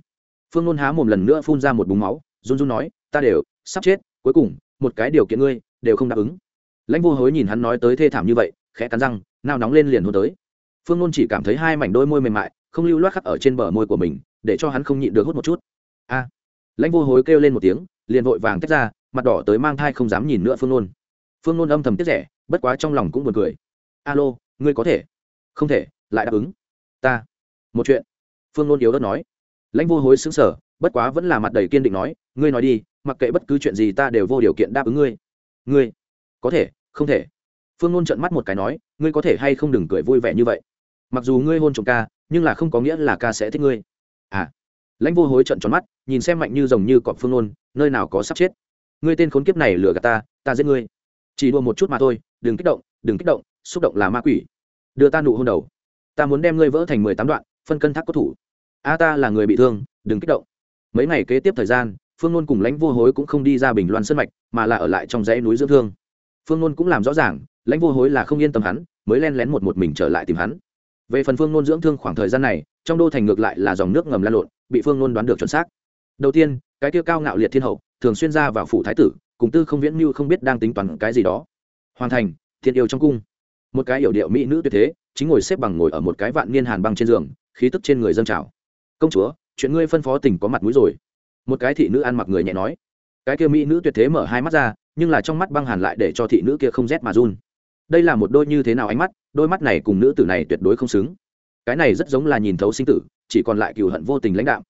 Phương nôn há mồm lần nữa phun ra một búng máu, run run nói, ta đều, sắp chết, cuối cùng, một cái điều kiện ngươi, đều không đáp ứng. Lãnh vô hối nhìn hắn nói tới thê thảm như vậy, khẽ cắn răng, nao nóng lên liền hôn tới. Phương nôn chỉ cảm thấy hai mảnh đôi môi mềm mại, không lưu loát khắc ở trên bờ môi của mình, để cho hắn không nhịn được hút một chút. A. Lãnh vô hối kêu lên một tiếng, liền vội vàng tách ra, mặt đỏ tới mang thai không dám nhìn nữa phương nôn. Phương nôn âm thầm tiếc rẻ, bất quá trong lòng cũng buồn cười. Alo, ngươi có thể? Không thể, lại đáp ứng. Ta một chuyện. Phương nôn yếu đất nói. Lãnh vô hối xứng sở bất quá vẫn là mặt đầy kiên định nói, ngươi nói đi, mặc kệ bất cứ chuyện gì ta đều vô điều kiện đáp ứng ngươi. Ngươi? Có thể, không thể. Phương nôn trận mắt một cái nói, ngươi có thể hay không đừng cười vui vẻ như vậy? Mặc dù ngươi hôn chồng ca, nhưng là không có nghĩa là ca sẽ thích ngươi. À. Lãnh vô hối trận tròn mắt, nhìn xem mạnh như rồng như cọp phương nôn, nơi nào có sắp chết? Ngươi tên khốn kiếp này lừa gạt ta ta giết ngươi. Chỉ đua một chút mà thôi, đừng kích động, đừng kích động, xúc động là ma quỷ. Đưa ta nụ hôn đầu. Ta muốn đem ngươi vỡ thành mười tám đoạn phân cân thác có thủ. A ta là người bị thương, đừng kích động. Mấy ngày kế tiếp thời gian, phương nôn cùng lãnh vô hối cũng không đi ra bình loan sân mạch, mà là ở lại trong dãy núi dưỡng thương. Phương nôn cũng làm rõ ràng, lãnh vô hối là không yên tâm hắn, mới len lén một một mình trở lại tìm hắn. Về phần phương nôn dưỡng thương khoảng thời gian này, trong đô thành ngược lại là dòng nước ngầm lan lộn, bị phương nôn đoán được chuẩn xác. Đầu tiên, cái tiêu cao ngạo liệt thiên hậu, thường xuyên ra vào phủ thái tử, cùng tư không viễn mưu không biết đang tính toán cái gì đó. Hoàn thành, thiên yêu trong cung. Một cái yểu điệu mỹ nữ tuyệt thế, chính ngồi xếp bằng ngồi ở một cái vạn niên hàn băng trên giường khí tức trên người dân trào. Công chúa, chuyện ngươi phân phó tỉnh có mặt mũi rồi. Một cái thị nữ ăn mặc người nhẹ nói. Cái kia mỹ nữ tuyệt thế mở hai mắt ra, nhưng là trong mắt băng hàn lại để cho thị nữ kia không rét mà run. Đây là một đôi như thế nào ánh mắt, đôi mắt này cùng nữ tử này tuyệt đối không xứng. Cái này rất giống là nhìn thấu sinh tử, chỉ còn lại cừu hận vô tình lãnh đạo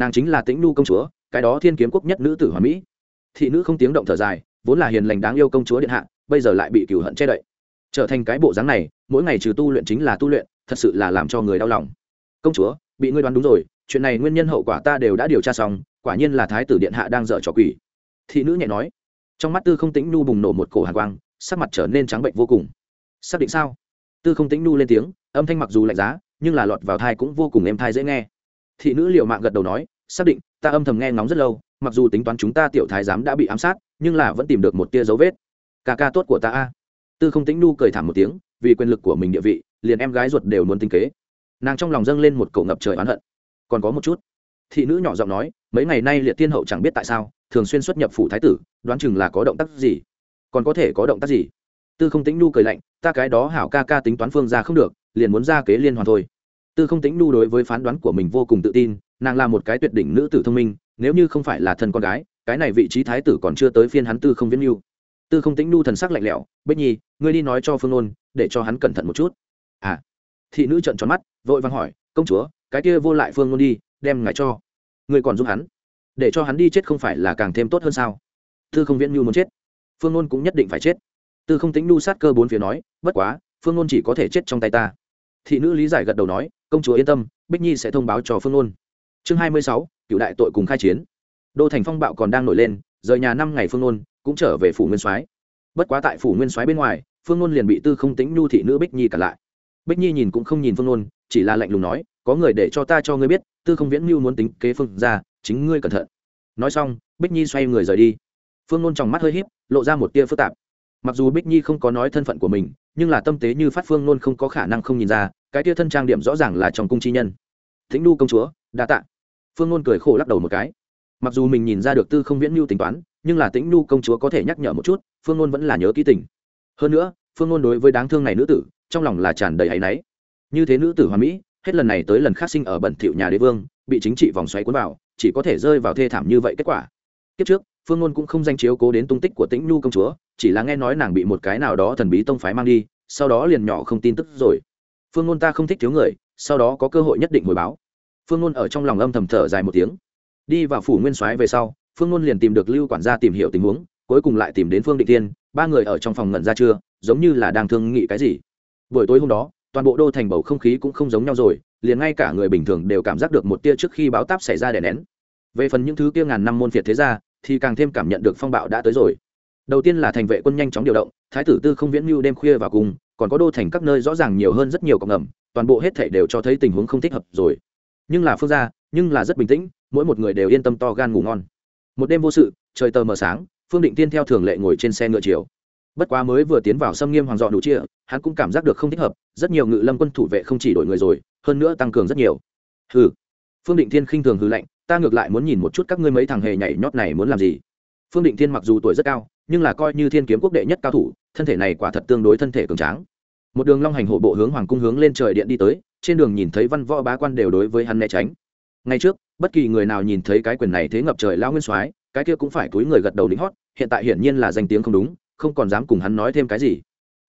nàng chính là tĩnh nu công chúa, cái đó thiên kiếm quốc nhất nữ tử hòa mỹ. Thị nữ không tiếng động thở dài, vốn là hiền lành đáng yêu công chúa điện hạ, bây giờ lại bị cừu hận che đậy. Trở thành cái bộ dáng này, mỗi ngày trừ tu luyện chính là tu luyện, thật sự là làm cho người đau lòng công chúa, bị ngươi đoán đúng rồi, chuyện này nguyên nhân hậu quả ta đều đã điều tra xong, quả nhiên là thái tử điện hạ đang dở trò quỷ. Thị nữ nhẹ nói. Trong mắt tư không tĩnh nu bùng nổ một cổ hàn quang, sắc mặt trở nên trắng bệnh vô cùng. Xác định sao? Tư không tĩnh nu lên tiếng, âm thanh mặc dù lạnh giá, nhưng là lọt vào thai cũng vô cùng êm thai dễ nghe. Thị nữ liệu mạng gật đầu nói, xác định, ta âm thầm nghe ngóng rất lâu, mặc dù tính toán chúng ta tiểu thái giám đã bị ám sát, nhưng là vẫn tìm được một tia dấu vết. Ca ca tốt của ta a. Tư không tĩnh nu cười thảm một tiếng, vì quyền lực của mình địa vị, liền em gái ruột đều muốn tính kế nàng trong lòng dâng lên một cổ ngập trời oán hận. Còn có một chút, thị nữ nhỏ giọng nói, mấy ngày nay liệt tiên hậu chẳng biết tại sao, thường xuyên xuất nhập phủ thái tử, đoán chừng là có động tác gì. Còn có thể có động tác gì? Tư không tĩnh nu cười lạnh, ta cái đó hảo ca ca tính toán phương ra không được, liền muốn ra kế liên hoàn thôi. Tư không tĩnh nu đối với phán đoán của mình vô cùng tự tin, nàng là một cái tuyệt đỉnh nữ tử thông minh, nếu như không phải là thân con gái, cái này vị trí thái tử còn chưa tới phiên hắn tư không viễn mưu tư không tĩnh nu thần sắc lạnh lẽo, bích nhi, ngươi đi nói cho phương ôn để cho hắn cẩn thận một chút. À thị nữ trợn tròn mắt, vội vàng hỏi, công chúa, cái kia vô lại phương ngôn đi, đem ngài cho. Người còn giúp hắn? Để cho hắn đi chết không phải là càng thêm tốt hơn sao? Tư không viễn nhu muốn chết. Phương ngôn cũng nhất định phải chết. Tư không tính nu sát cơ bốn phía nói, bất quá, phương ngôn chỉ có thể chết trong tay ta. Thị nữ lý giải gật đầu nói, công chúa yên tâm, bích nhi sẽ thông báo cho phương ngôn chương hai mươi sáu, cựu đại tội cùng khai chiến. Đô thành phong bạo còn đang nổi lên, rời nhà năm ngày phương ngôn cũng trở về phủ nguyên soái. Bất quá tại phủ nguyên soái bên ngoài, phương ngôn liền bị tư không tính nhu thị nữ bích nhi cả lại bích nhi nhìn cũng không nhìn phương ôn chỉ là lạnh lùng nói, có người để cho ta cho ngươi biết, tư không viễn mưu muốn tính kế phương ra chính ngươi cẩn thận. Nói xong, bích nhi xoay người rời đi. Phương ôn trong mắt hơi h í p lộ ra một tia phức tạp. Mặc dù bích nhi không có nói thân phận của mình, nhưng là tâm tế như phát phương nôn không có khả năng không nhìn ra, cái tia thân trang điểm rõ ràng là trong cung chi nhân. Thính đu công chúa, đa tạ. Phương nôn cười khổ lắc đầu một cái. Mặc dù mình nhìn ra được tư không viễn mưu tính toán, nhưng là tĩnh nhu công chúa có thể nhắc nhở một chút, phương ngôn vẫn là nhớ kỹ tình. Hơn nữa, phương ngôn đối với đáng thương này nữ tử trong lòng là tràn đầy áy náy. Như thế nữ tử hoa mỹ, hết lần này tới lần khác sinh ở bẩn thỉu nhà đế vương, bị chính trị vòng xoáy cuốn vào, chỉ có thể rơi vào thê thảm như vậy kết quả. Kiếp trước, phương ngôn cũng không danh chiếu cố đến tung tích của tĩnh nhu công chúa, chỉ là nghe nói nàng bị một cái nào đó thần bí tông phái mang đi, sau đó liền nhỏ không tin tức rồi. Phương ngôn ta không thích thiếu người, sau đó có cơ hội nhất định hồi báo. Phương ngôn ở trong lòng âm thầm thở dài một tiếng. Đi vào phủ nguyên soái về sau, phương ngôn liền tìm được lưu quản gia tìm hiểu tình huống, cuối cùng lại tìm đến phương định tiên ba người ở trong phòng ngẩn ra chưa, giống như là đang thương nghị cái gì buổi tối hôm đó, toàn bộ đô thành bầu không khí cũng không giống nhau rồi, liền ngay cả người bình thường đều cảm giác được một tia trước khi báo táp xảy ra đè nén. Về phần những thứ kia ngàn năm môn phiệt thế ra thì càng thêm cảm nhận được phong bạo đã tới rồi. Đầu tiên là thành vệ quân nhanh chóng điều động, thái tử tư không viễn mưu đêm khuya vào cùng, còn có đô thành các nơi rõ ràng nhiều hơn rất nhiều cộng ngầm toàn bộ hết thể đều cho thấy tình huống không thích hợp rồi. Nhưng là phương gia, nhưng là rất bình tĩnh, mỗi một người đều yên tâm to gan ngủ ngon. Một đêm vô sự, trời tờ mờ sáng, phương định tiên theo thường lệ ngồi trên xe ngựa chiều bất quá mới vừa tiến vào xâm nghiêm hoàng dọ đủ chia, hắn cũng cảm giác được không thích hợp, rất nhiều ngự lâm quân thủ vệ không chỉ đổi người rồi, hơn nữa tăng cường rất nhiều. Hừ. Phương định thiên khinh thường hư lệnh ta ngược lại muốn nhìn một chút các ngươi mấy thằng hề nhảy nhót này muốn làm gì. Phương định thiên mặc dù tuổi rất cao, nhưng là coi như thiên kiếm quốc đệ nhất cao thủ, thân thể này quả thật tương đối thân thể cường tráng. Một đường long hành hộ bộ hướng hoàng cung hướng lên trời điện đi tới, trên đường nhìn thấy văn võ bá quan đều đối với hắn né tránh. Ngay trước, bất kỳ người nào nhìn thấy cái quyền này thế ngập trời lao nguyên soái, cái kia cũng phải túi người gật đầu lính hót, hiện tại hiển nhiên là danh tiếng không đúng không còn dám cùng hắn nói thêm cái gì.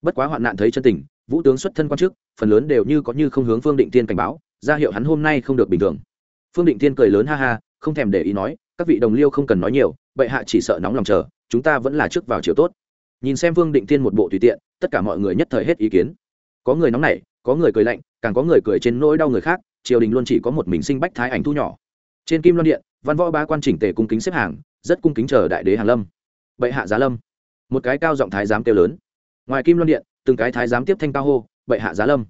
Bất quá hoạn nạn thấy chân tình, vũ tướng xuất thân quan chức phần lớn đều như có như không hướng phương định tiên cảnh báo, ra hiệu hắn hôm nay không được bình thường. Phương định tiên cười lớn ha ha, không thèm để ý nói, các vị đồng liêu không cần nói nhiều, bệ hạ chỉ sợ nóng lòng chờ, chúng ta vẫn là trước vào chiều tốt. Nhìn xem phương định tiên một bộ tùy tiện, tất cả mọi người nhất thời hết ý kiến. Có người nóng nảy, có người cười lạnh, càng có người cười trên nỗi đau người khác, triều đình luôn chỉ có một mình sinh bách thái ảnh thu nhỏ. Trên kim loan điện, văn võ ba quan chỉnh tề cung kính xếp hàng, rất cung kính chờ đại đế hàng lâm. Bệ hạ giá lâm một cái cao giọng thái giám kêu lớn. Ngoài kim loan điện, từng cái thái giám tiếp thanh cao hô, bệ hạ giá lâm.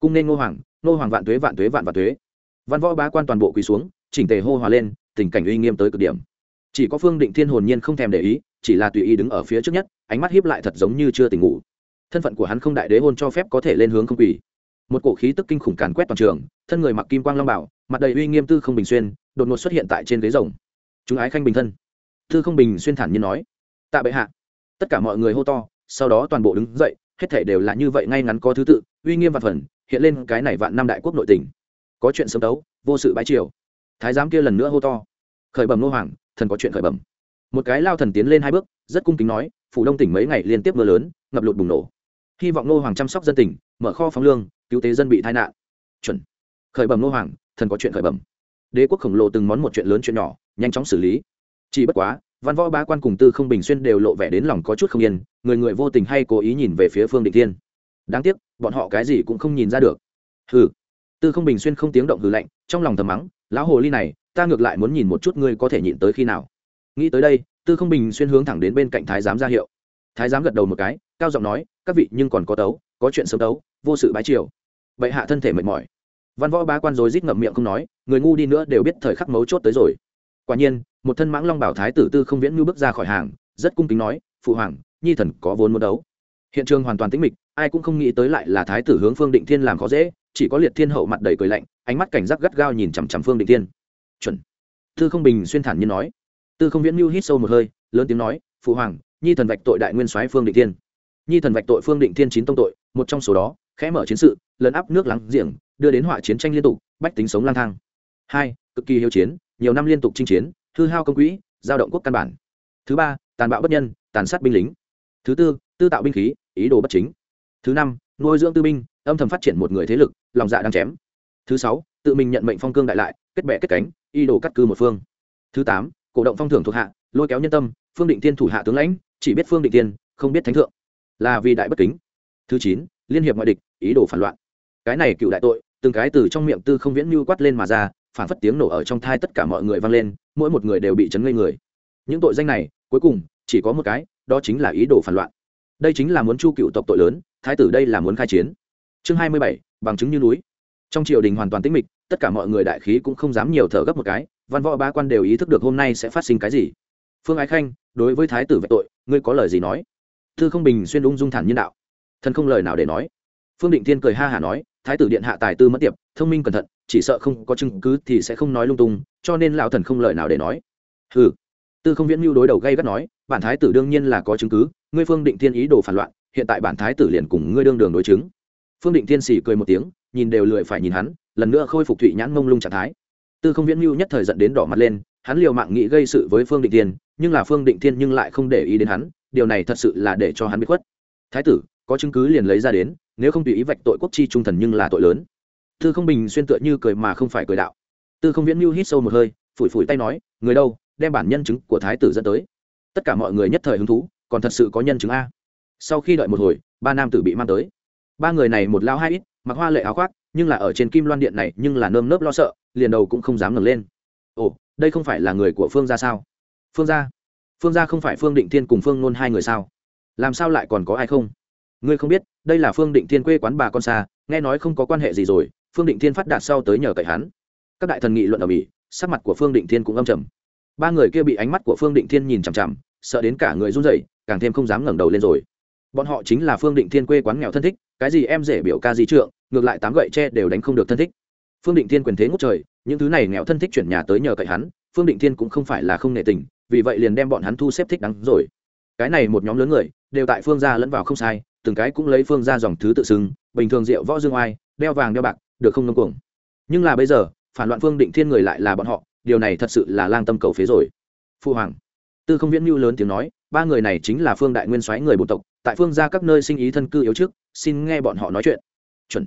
Cung nên ngô hoàng ngô hoàng vạn tuế vạn tuế, vạn vạn tuế. Văn võ bá quan toàn bộ quỳ xuống, chỉnh tề hô hòa lên, tình cảnh uy nghiêm tới cực điểm. Chỉ có phương định thiên hồn nhiên không thèm để ý, chỉ là tùy ý đứng ở phía trước nhất, ánh mắt hiếp lại thật giống như chưa tỉnh ngủ. Thân phận của hắn không đại đế hôn cho phép có thể lên hướng không quỳ. Một cổ khí tức kinh khủng càn quét toàn trường, thân người mặc kim quang long bảo, mặt đầy uy nghiêm tư không bình xuyên, đột ngột xuất hiện tại trên ghế rồng. Chúng ái khanh bình thân. Tư không bình xuyên thản nhiên nói, tạ bệ hạ tất cả mọi người hô to, sau đó toàn bộ đứng dậy, hết thể đều là như vậy ngay ngắn có thứ tự, uy nghiêm và phần hiện lên cái này vạn năm đại quốc nội tỉnh có chuyện sớm đấu, vô sự bãi triều. Thái giám kia lần nữa hô to. Khởi bẩm nô hoàng, thần có chuyện khởi bẩm. Một cái lao thần tiến lên hai bước, rất cung kính nói, phủ đông tỉnh mấy ngày liên tiếp mưa lớn, ngập lụt bùng nổ. Hy vọng nô hoàng chăm sóc dân tỉnh, mở kho phóng lương, cứu tế dân bị tai nạn. Chuẩn. Khởi bẩm nô hoàng, thần có chuyện khởi bẩm. Đế quốc khổng lồ từng món một chuyện lớn chuyện nhỏ, nhanh chóng xử lý. Chỉ bất quá văn võ bá quan cùng tư không bình xuyên đều lộ vẻ đến lòng có chút không yên, người người vô tình hay cố ý nhìn về phía phương định thiên. Đáng tiếc, bọn họ cái gì cũng không nhìn ra được. Hừ. Tư không bình xuyên không tiếng động hừ lạnh, trong lòng thầm mắng, lão hồ ly này, ta ngược lại muốn nhìn một chút ngươi có thể nhịn tới khi nào. Nghĩ tới đây, tư không bình xuyên hướng thẳng đến bên cạnh thái giám ra hiệu. Thái giám gật đầu một cái, cao giọng nói, các vị nhưng còn có tấu, có chuyện sớm tấu, vô sự bái triều. Vậy hạ thân thể mệt mỏi. Văn võ bá quan rồi rít ngậm miệng không nói, người ngu đi nữa đều biết thời khắc mấu chốt tới rồi. Quả nhiên một thân mãng long bảo thái tử tư không viễn ngư bước ra khỏi hàng, rất cung kính nói, phụ hoàng, nhi thần có vốn muốn đấu. Hiện trường hoàn toàn tĩnh mịch, ai cũng không nghĩ tới lại là thái tử hướng phương định thiên làm khó dễ, chỉ có liệt thiên hậu mặt đầy cười lạnh, ánh mắt cảnh giác gắt gao nhìn chằm chằm phương định thiên. Chuẩn. Tư không bình xuyên thản nhiên nói. Tư không viễn mưu hít sâu một hơi, lớn tiếng nói, phụ hoàng, nhi thần vạch tội đại nguyên soái phương định thiên. Nhi thần vạch tội phương định thiên chín tông tội, một trong số đó, khẽ mở chiến sự, lấn áp nước lắng giềng, đưa đến họa chiến tranh liên tục, bách tính sống lang thang. Hai, cực kỳ hiếu chiến, nhiều năm liên tục chinh chiến hư hao công quỹ, giao động quốc căn bản. Thứ ba, tàn bạo bất nhân, tàn sát binh lính. Thứ tư tư tạo binh khí, ý đồ bất chính. Thứ năm, nuôi dưỡng tư binh, âm thầm phát triển một người thế lực, lòng dạ đang chém. Thứ sáu, tự mình nhận mệnh phong cương đại lại, kết bệ kết cánh, ý đồ cắt cư một phương. Thứ tám, cổ động phong thưởng thuộc hạ, lôi kéo nhân tâm, phương định tiên thủ hạ tướng lãnh, chỉ biết phương định tiên không biết thánh thượng. Là vì đại bất kính. Thứ chín, liên hiệp ngoại địch, ý đồ phản loạn. Cái này cựu đại tội, từng cái từ trong miệng tư không viễn mưu quát lên mà ra phản phất tiếng nổ ở trong thai tất cả mọi người vang lên, mỗi một người đều bị chấn ngây người. Những tội danh này, cuối cùng, chỉ có một cái, đó chính là ý đồ phản loạn. Đây chính là muốn chu cựu tộc tội lớn, thái tử đây là muốn khai chiến. Chương hai mươi bảy, bằng chứng như núi. Trong triều đình hoàn toàn tĩnh mịch, tất cả mọi người đại khí cũng không dám nhiều thở gấp một cái, văn võ ba quan đều ý thức được hôm nay sẽ phát sinh cái gì. Phương ái khanh, đối với thái tử về tội, ngươi có lời gì nói? Thư không bình xuyên ung dung thản nhân đạo. Thần không lời nào để nói. Phương định thiên cười ha hả nói, thái tử điện hạ tài tư mất tiệp thông minh cẩn thận, chỉ sợ không có chứng cứ thì sẽ không nói lung tung, cho nên lão thần không lời nào để nói. Ừ tư không viễn mưu đối đầu gây gắt nói, bản thái tử đương nhiên là có chứng cứ, ngươi phương định thiên ý đồ phản loạn, hiện tại bản thái tử liền cùng ngươi đương đường đối chứng. Phương định thiên sỉ cười một tiếng, nhìn đều lười phải nhìn hắn, lần nữa khôi phục thụy nhãn mông lung trạng thái. Tư không viễn mưu nhất thời dẫn đến đỏ mặt lên, hắn liều mạng nghĩ gây sự với phương định thiên, nhưng là phương định thiên nhưng lại không để ý đến hắn, điều này thật sự là để cho hắn bị khuất. Thái tử, có chứng cứ liền lấy ra đến, nếu không tùy ý vạch tội quốc chi trung thần nhưng là tội lớn tư không bình xuyên tựa như cười mà không phải cười đạo. Tư không viễn mưu hít sâu một hơi, phủi phủi tay nói, người đâu, đem bản nhân chứng của thái tử dẫn tới. Tất cả mọi người nhất thời hứng thú, còn thật sự có nhân chứng a. Sau khi đợi một hồi, ba nam tử bị mang tới. Ba người này một lao hai ít, mặc hoa lệ áo khoác, nhưng là ở trên kim loan điện này nhưng là nơm nớp lo sợ, liền đầu cũng không dám ngẩng lên. Ồ, đây không phải là người của phương gia sao? Phương gia? Phương gia không phải phương định thiên cùng phương nôn hai người sao? Làm sao lại còn có ai không? Ngươi không biết, đây là phương định thiên quê quán bà con xa, nghe nói không có quan hệ gì rồi phương định thiên phát đạt sau tới nhờ cậy hắn. Các đại thần nghị luận ở mỹ, sắc mặt của phương định thiên cũng âm trầm. Ba người kia bị ánh mắt của phương định thiên nhìn chằm chằm, sợ đến cả người run rẩy, càng thêm không dám ngẩng đầu lên rồi. Bọn họ chính là phương định thiên quê quán nghèo thân thích, cái gì em rể biểu ca di trượng, ngược lại tám gậy tre đều đánh không được thân thích. Phương định thiên quyền thế ngút trời, những thứ này nghèo thân thích chuyển nhà tới nhờ cậy hắn, phương định thiên cũng không phải là không nệ tình, vì vậy liền đem bọn hắn thu xếp thích đắng rồi. Cái này một nhóm lớn người, đều tại phương gia lẫn vào không sai, từng cái cũng lấy phương gia dòng thứ tự xưng, bình thường rượu võ dương oai, đeo vàng đeo bạc được không ngông cuồng. Nhưng là bây giờ, phản loạn phương định thiên người lại là bọn họ, điều này thật sự là lang tâm cầu phế rồi. Phu hoàng, tư không viễn mưu lớn tiếng nói, ba người này chính là phương đại nguyên soái người bộ tộc, tại phương ra các nơi sinh ý thân cư yếu trước, xin nghe bọn họ nói chuyện. Chuẩn.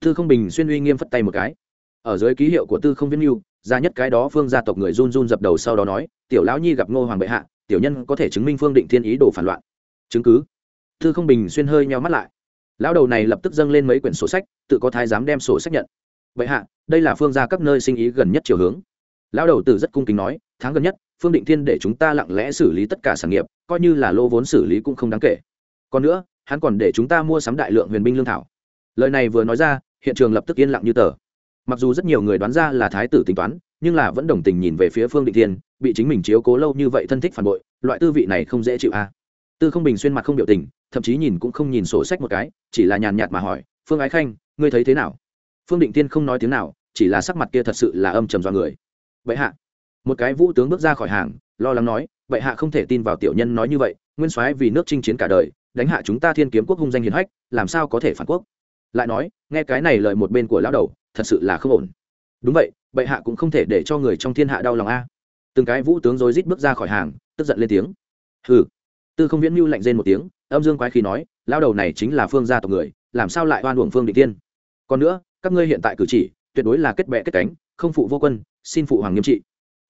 Tư không bình xuyên uy nghiêm phất tay một cái. Ở dưới ký hiệu của tư không viễn mưu ra nhất cái đó phương gia tộc người run run dập đầu sau đó nói, tiểu lão nhi gặp ngô hoàng bệ hạ, tiểu nhân có thể chứng minh phương định thiên ý đồ phản loạn. Chứng cứ. Tư không bình xuyên hơi nheo mắt lại. Lão đầu này lập tức dâng lên mấy quyển sổ sách tự có thái dám đem sổ xác nhận. Vậy hạ, đây là phương ra các nơi sinh ý gần nhất chiều hướng. Lão đầu tử rất cung kính nói, tháng gần nhất, phương định thiên để chúng ta lặng lẽ xử lý tất cả sản nghiệp, coi như là lô vốn xử lý cũng không đáng kể. Còn nữa, hắn còn để chúng ta mua sắm đại lượng huyền binh lương thảo. Lời này vừa nói ra, hiện trường lập tức yên lặng như tờ. Mặc dù rất nhiều người đoán ra là thái tử tính toán, nhưng là vẫn đồng tình nhìn về phía phương định thiên, bị chính mình chiếu cố lâu như vậy thân thích phản bội, loại tư vị này không dễ chịu a. À. tư không bình xuyên mặt không biểu tình, thậm chí nhìn cũng không nhìn sổ sách một cái, chỉ là nhàn nhạt mà hỏi, phương ái khanh ngươi thấy thế nào? Phương định tiên không nói tiếng nào, chỉ là sắc mặt kia thật sự là âm trầm do người. Vậy hạ. Một cái vũ tướng bước ra khỏi hàng, lo lắng nói vậy hạ không thể tin vào tiểu nhân nói như vậy, nguyên soái vì nước chinh chiến cả đời, đánh hạ chúng ta thiên kiếm quốc hung danh hiền hách, làm sao có thể phản quốc? Lại nói, nghe cái này lời một bên của lão đầu, thật sự là không ổn. Đúng vậy, bệ hạ cũng không thể để cho người trong thiên hạ đau lòng a. Từng cái vũ tướng rối rít bước ra khỏi hàng, tức giận lên tiếng. Hừ. Tư không viễn mưu lạnh rên một tiếng, âm dương quái khí nói, lão đầu này chính là phương gia tộc người, làm sao lại oan uổng phương định tiên còn nữa, các ngươi hiện tại cử chỉ, tuyệt đối là kết bệ kết cánh, không phụ vô quân, xin phụ hoàng nghiêm trị.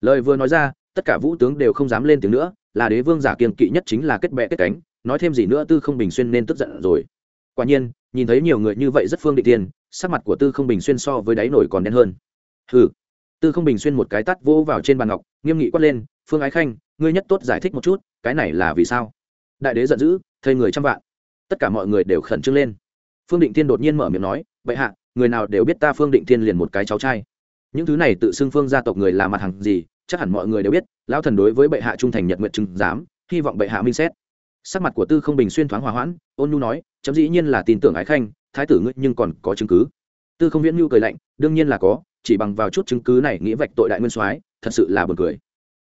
Lời vừa nói ra, tất cả vũ tướng đều không dám lên tiếng nữa, là đế vương giả kiên kỵ nhất chính là kết bệ kết cánh, nói thêm gì nữa tư không bình xuyên nên tức giận rồi. Quả nhiên, nhìn thấy nhiều người như vậy rất phương định tiên sắc mặt của tư không bình xuyên so với đáy nổi còn đen hơn. Hừ. Tư không bình xuyên một cái tắt vỗ vào trên bàn ngọc, nghiêm nghị quát lên, phương ái khanh, ngươi nhất tốt giải thích một chút, cái này là vì sao? Đại đế giận dữ thây người trăm vạn. Tất cả mọi người đều khẩn trương lên. Phương định tiên đột nhiên mở miệng nói vậy hạ, người nào đều biết ta phương định Thiên liền một cái cháu trai. Những thứ này tự xưng phương gia tộc người là mặt hàng gì, chắc hẳn mọi người đều biết, lão thần đối với bệ hạ trung thành nhật nguyện chứng giám, hy vọng bệ hạ minh xét. Sắc mặt của tư không bình xuyên thoáng hòa hoãn, ôn nhu nói, chấm dĩ nhiên là tin tưởng ái khanh, thái tử ngươi nhưng còn có chứng cứ. Tư không viễn nhu cười lạnh, đương nhiên là có, chỉ bằng vào chút chứng cứ này nghĩa vạch tội đại nguyên soái, thật sự là buồn cười.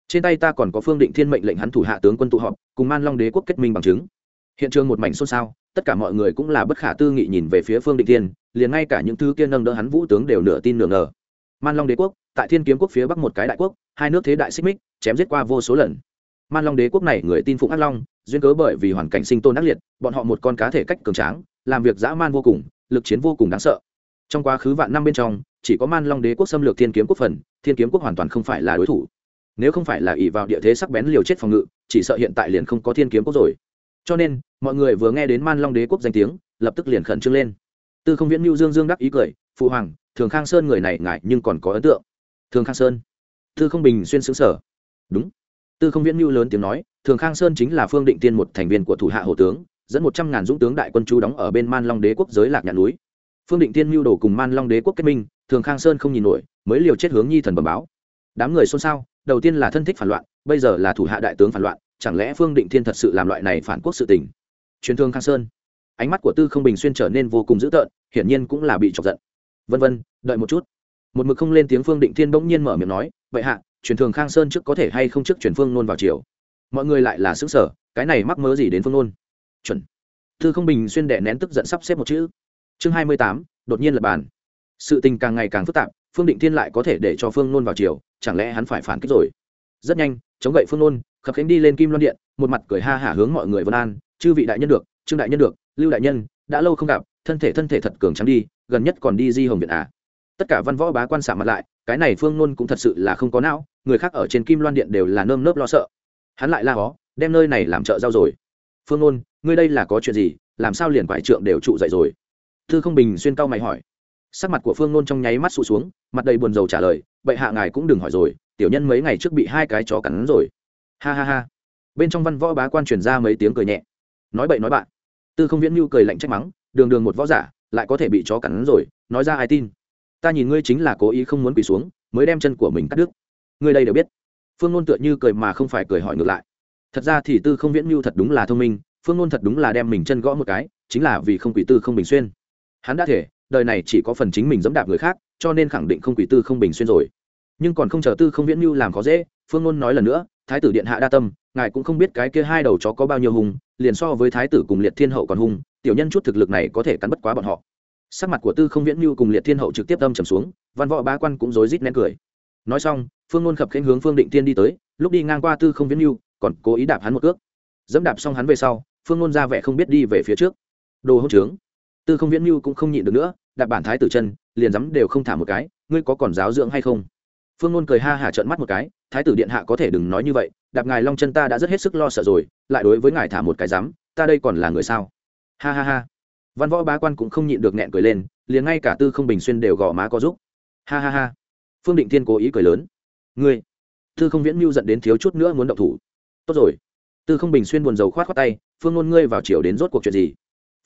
Trên tay ta còn có phương định thiên mệnh lệnh hắn thủ hạ tướng quân tụ họp, cùng man long đế quốc kết minh bằng chứng. Hiện trường một mảnh xôn xao, tất cả mọi người cũng là bất khả tư nghị nhìn về phía phương định thiên liền ngay cả những thứ kia nâng đỡ hắn vũ tướng đều nửa tin nửa ngờ. Man long đế quốc, tại thiên kiếm quốc phía bắc một cái đại quốc, hai nước thế đại xích mích, chém giết qua vô số lần. Man long đế quốc này người tin phụng ác long, duyên cớ bởi vì hoàn cảnh sinh tồn ác liệt, bọn họ một con cá thể cách cường tráng, làm việc dã man vô cùng, lực chiến vô cùng đáng sợ. Trong quá khứ vạn năm bên trong, chỉ có man long đế quốc xâm lược thiên kiếm quốc phần, thiên kiếm quốc hoàn toàn không phải là đối thủ. Nếu không phải là ỷ vào địa thế sắc bén liều chết phòng ngự, chỉ sợ hiện tại liền không có thiên kiếm quốc rồi. Cho nên, mọi người vừa nghe đến man long đế quốc danh tiếng, lập tức liền khẩn trương lên tư không viễn mưu dương dương đắc ý cười, phụ hoàng, thường khang sơn người này ngại nhưng còn có ấn tượng. Thường khang sơn? Tư không bình xuyên xứng sở đúng. Tư không viễn mưu lớn tiếng nói, thường khang sơn chính là phương định tiên một thành viên của thủ hạ hộ tướng, dẫn một trăm ngàn dũng tướng đại quân chú đóng ở bên man long đế quốc giới lạc nhạn núi. Phương định tiên mưu đồ cùng man long đế quốc kết minh, thường khang sơn không nhìn nổi, mới liều chết hướng nhi thần bẩm báo. Đám người xôn xao, đầu tiên là thân thích phản loạn, bây giờ là thủ hạ đại tướng phản loạn, chẳng lẽ phương định thiên thật sự làm loại này phản quốc sự tình? Truyền thương khang sơn ánh mắt của tư không bình xuyên trở nên vô cùng dữ tợn, hiển nhiên cũng là bị chọc giận. Vân vân, đợi một chút. Một mực không lên tiếng phương định thiên bỗng nhiên mở miệng nói, vậy hạ, truyền thường khang sơn trước có thể hay không trước truyền phương nôn vào chiều mọi người lại là xứng sở cái này mắc mớ gì đến phương nôn? Chuẩn. Thư không bình xuyên đệ nén tức giận sắp xếp một chữ. Chương hai mươi tám, đột nhiên lập bàn. Sự tình càng ngày càng phức tạp, phương định thiên lại có thể để cho phương nôn vào chiều chẳng lẽ hắn phải phản kích rồi? Rất nhanh, chống gậy phương nôn, khập khánh đi lên kim loan điện, một mặt cười ha hả hướng mọi người vân an, chư vị đại nhân được trương đại nhân được, lưu đại nhân, đã lâu không gặp, thân thể thân thể thật cường trắng đi, gần nhất còn đi di hồng viện à? Tất cả văn võ bá quan xả mặt lại, cái này phương nôn cũng thật sự là không có não, người khác ở trên kim loan điện đều là nơm nớp lo sợ. Hắn lại la hó, đem nơi này làm chợ rau rồi. Phương nôn, ngươi đây là có chuyện gì, làm sao liền quải trượng đều trụ dậy rồi? Thư không bình xuyên cao mày hỏi. Sắc mặt của phương nôn trong nháy mắt sụt xuống, mặt đầy buồn rầu trả lời, bệ hạ ngài cũng đừng hỏi rồi, tiểu nhân mấy ngày trước bị hai cái chó cắn rồi. Ha ha ha. Bên trong văn võ bá quan truyền ra mấy tiếng cười nhẹ. Nói bậy nói bạn tư không viễn mưu cười lạnh trách mắng, đường đường một võ giả, lại có thể bị chó cắn rồi, nói ra ai tin? Ta nhìn ngươi chính là cố ý không muốn quỳ xuống, mới đem chân của mình cắt đứt. Ngươi đây đều biết. Phương nôn tựa như cười mà không phải cười hỏi ngược lại. Thật ra thì tư không viễn mưu thật đúng là thông minh, phương nôn thật đúng là đem mình chân gõ một cái, chính là vì không quỷ tư không bình xuyên. Hắn đã thể, đời này chỉ có phần chính mình dẫm đạp người khác, cho nên khẳng định không quỷ tư không bình xuyên rồi. Nhưng còn không chờ tư không viễn mưu làm khó dễ, phương nôn nói lần nữa, thái tử điện hạ đa tâm, ngài cũng không biết cái kia hai đầu chó có bao nhiêu hùng liền so với thái tử cùng liệt thiên hậu còn hung, tiểu nhân chút thực lực này có thể cắn bất quá bọn họ. Sắc mặt của tư không viễn như cùng liệt thiên hậu trực tiếp âm trầm xuống, văn võ bá quan cũng rối rít nén cười. Nói xong, phương ngôn khập khanh hướng phương định tiên đi tới, lúc đi ngang qua tư không viễn như còn cố ý đạp hắn một cước. Dẫm đạp xong hắn về sau, phương ngôn ra vẻ không biết đi về phía trước. Đồ hỗn trướng. Tư không viễn như cũng không nhịn được nữa, đạp bản thái tử chân, liền dám đều không thả một cái, ngươi có còn giáo dưỡng hay không? Phương ngôn cười ha hả trợn mắt một cái, thái tử điện hạ có thể đừng nói như vậy đạp ngài long chân ta đã rất hết sức lo sợ rồi, lại đối với ngài thả một cái dám ta đây còn là người sao? Ha ha ha. Văn võ bá quan cũng không nhịn được nẹn cười lên, liền ngay cả tư không bình xuyên đều gõ má có giúp ha ha ha. Phương định thiên cố ý cười lớn. Ngươi, tư không viễn mưu dẫn đến thiếu chút nữa muốn động thủ. Tốt rồi. Tư không bình xuyên buồn rầu khoát khoát tay, phương ngôn ngươi vào chiều đến rốt cuộc chuyện gì?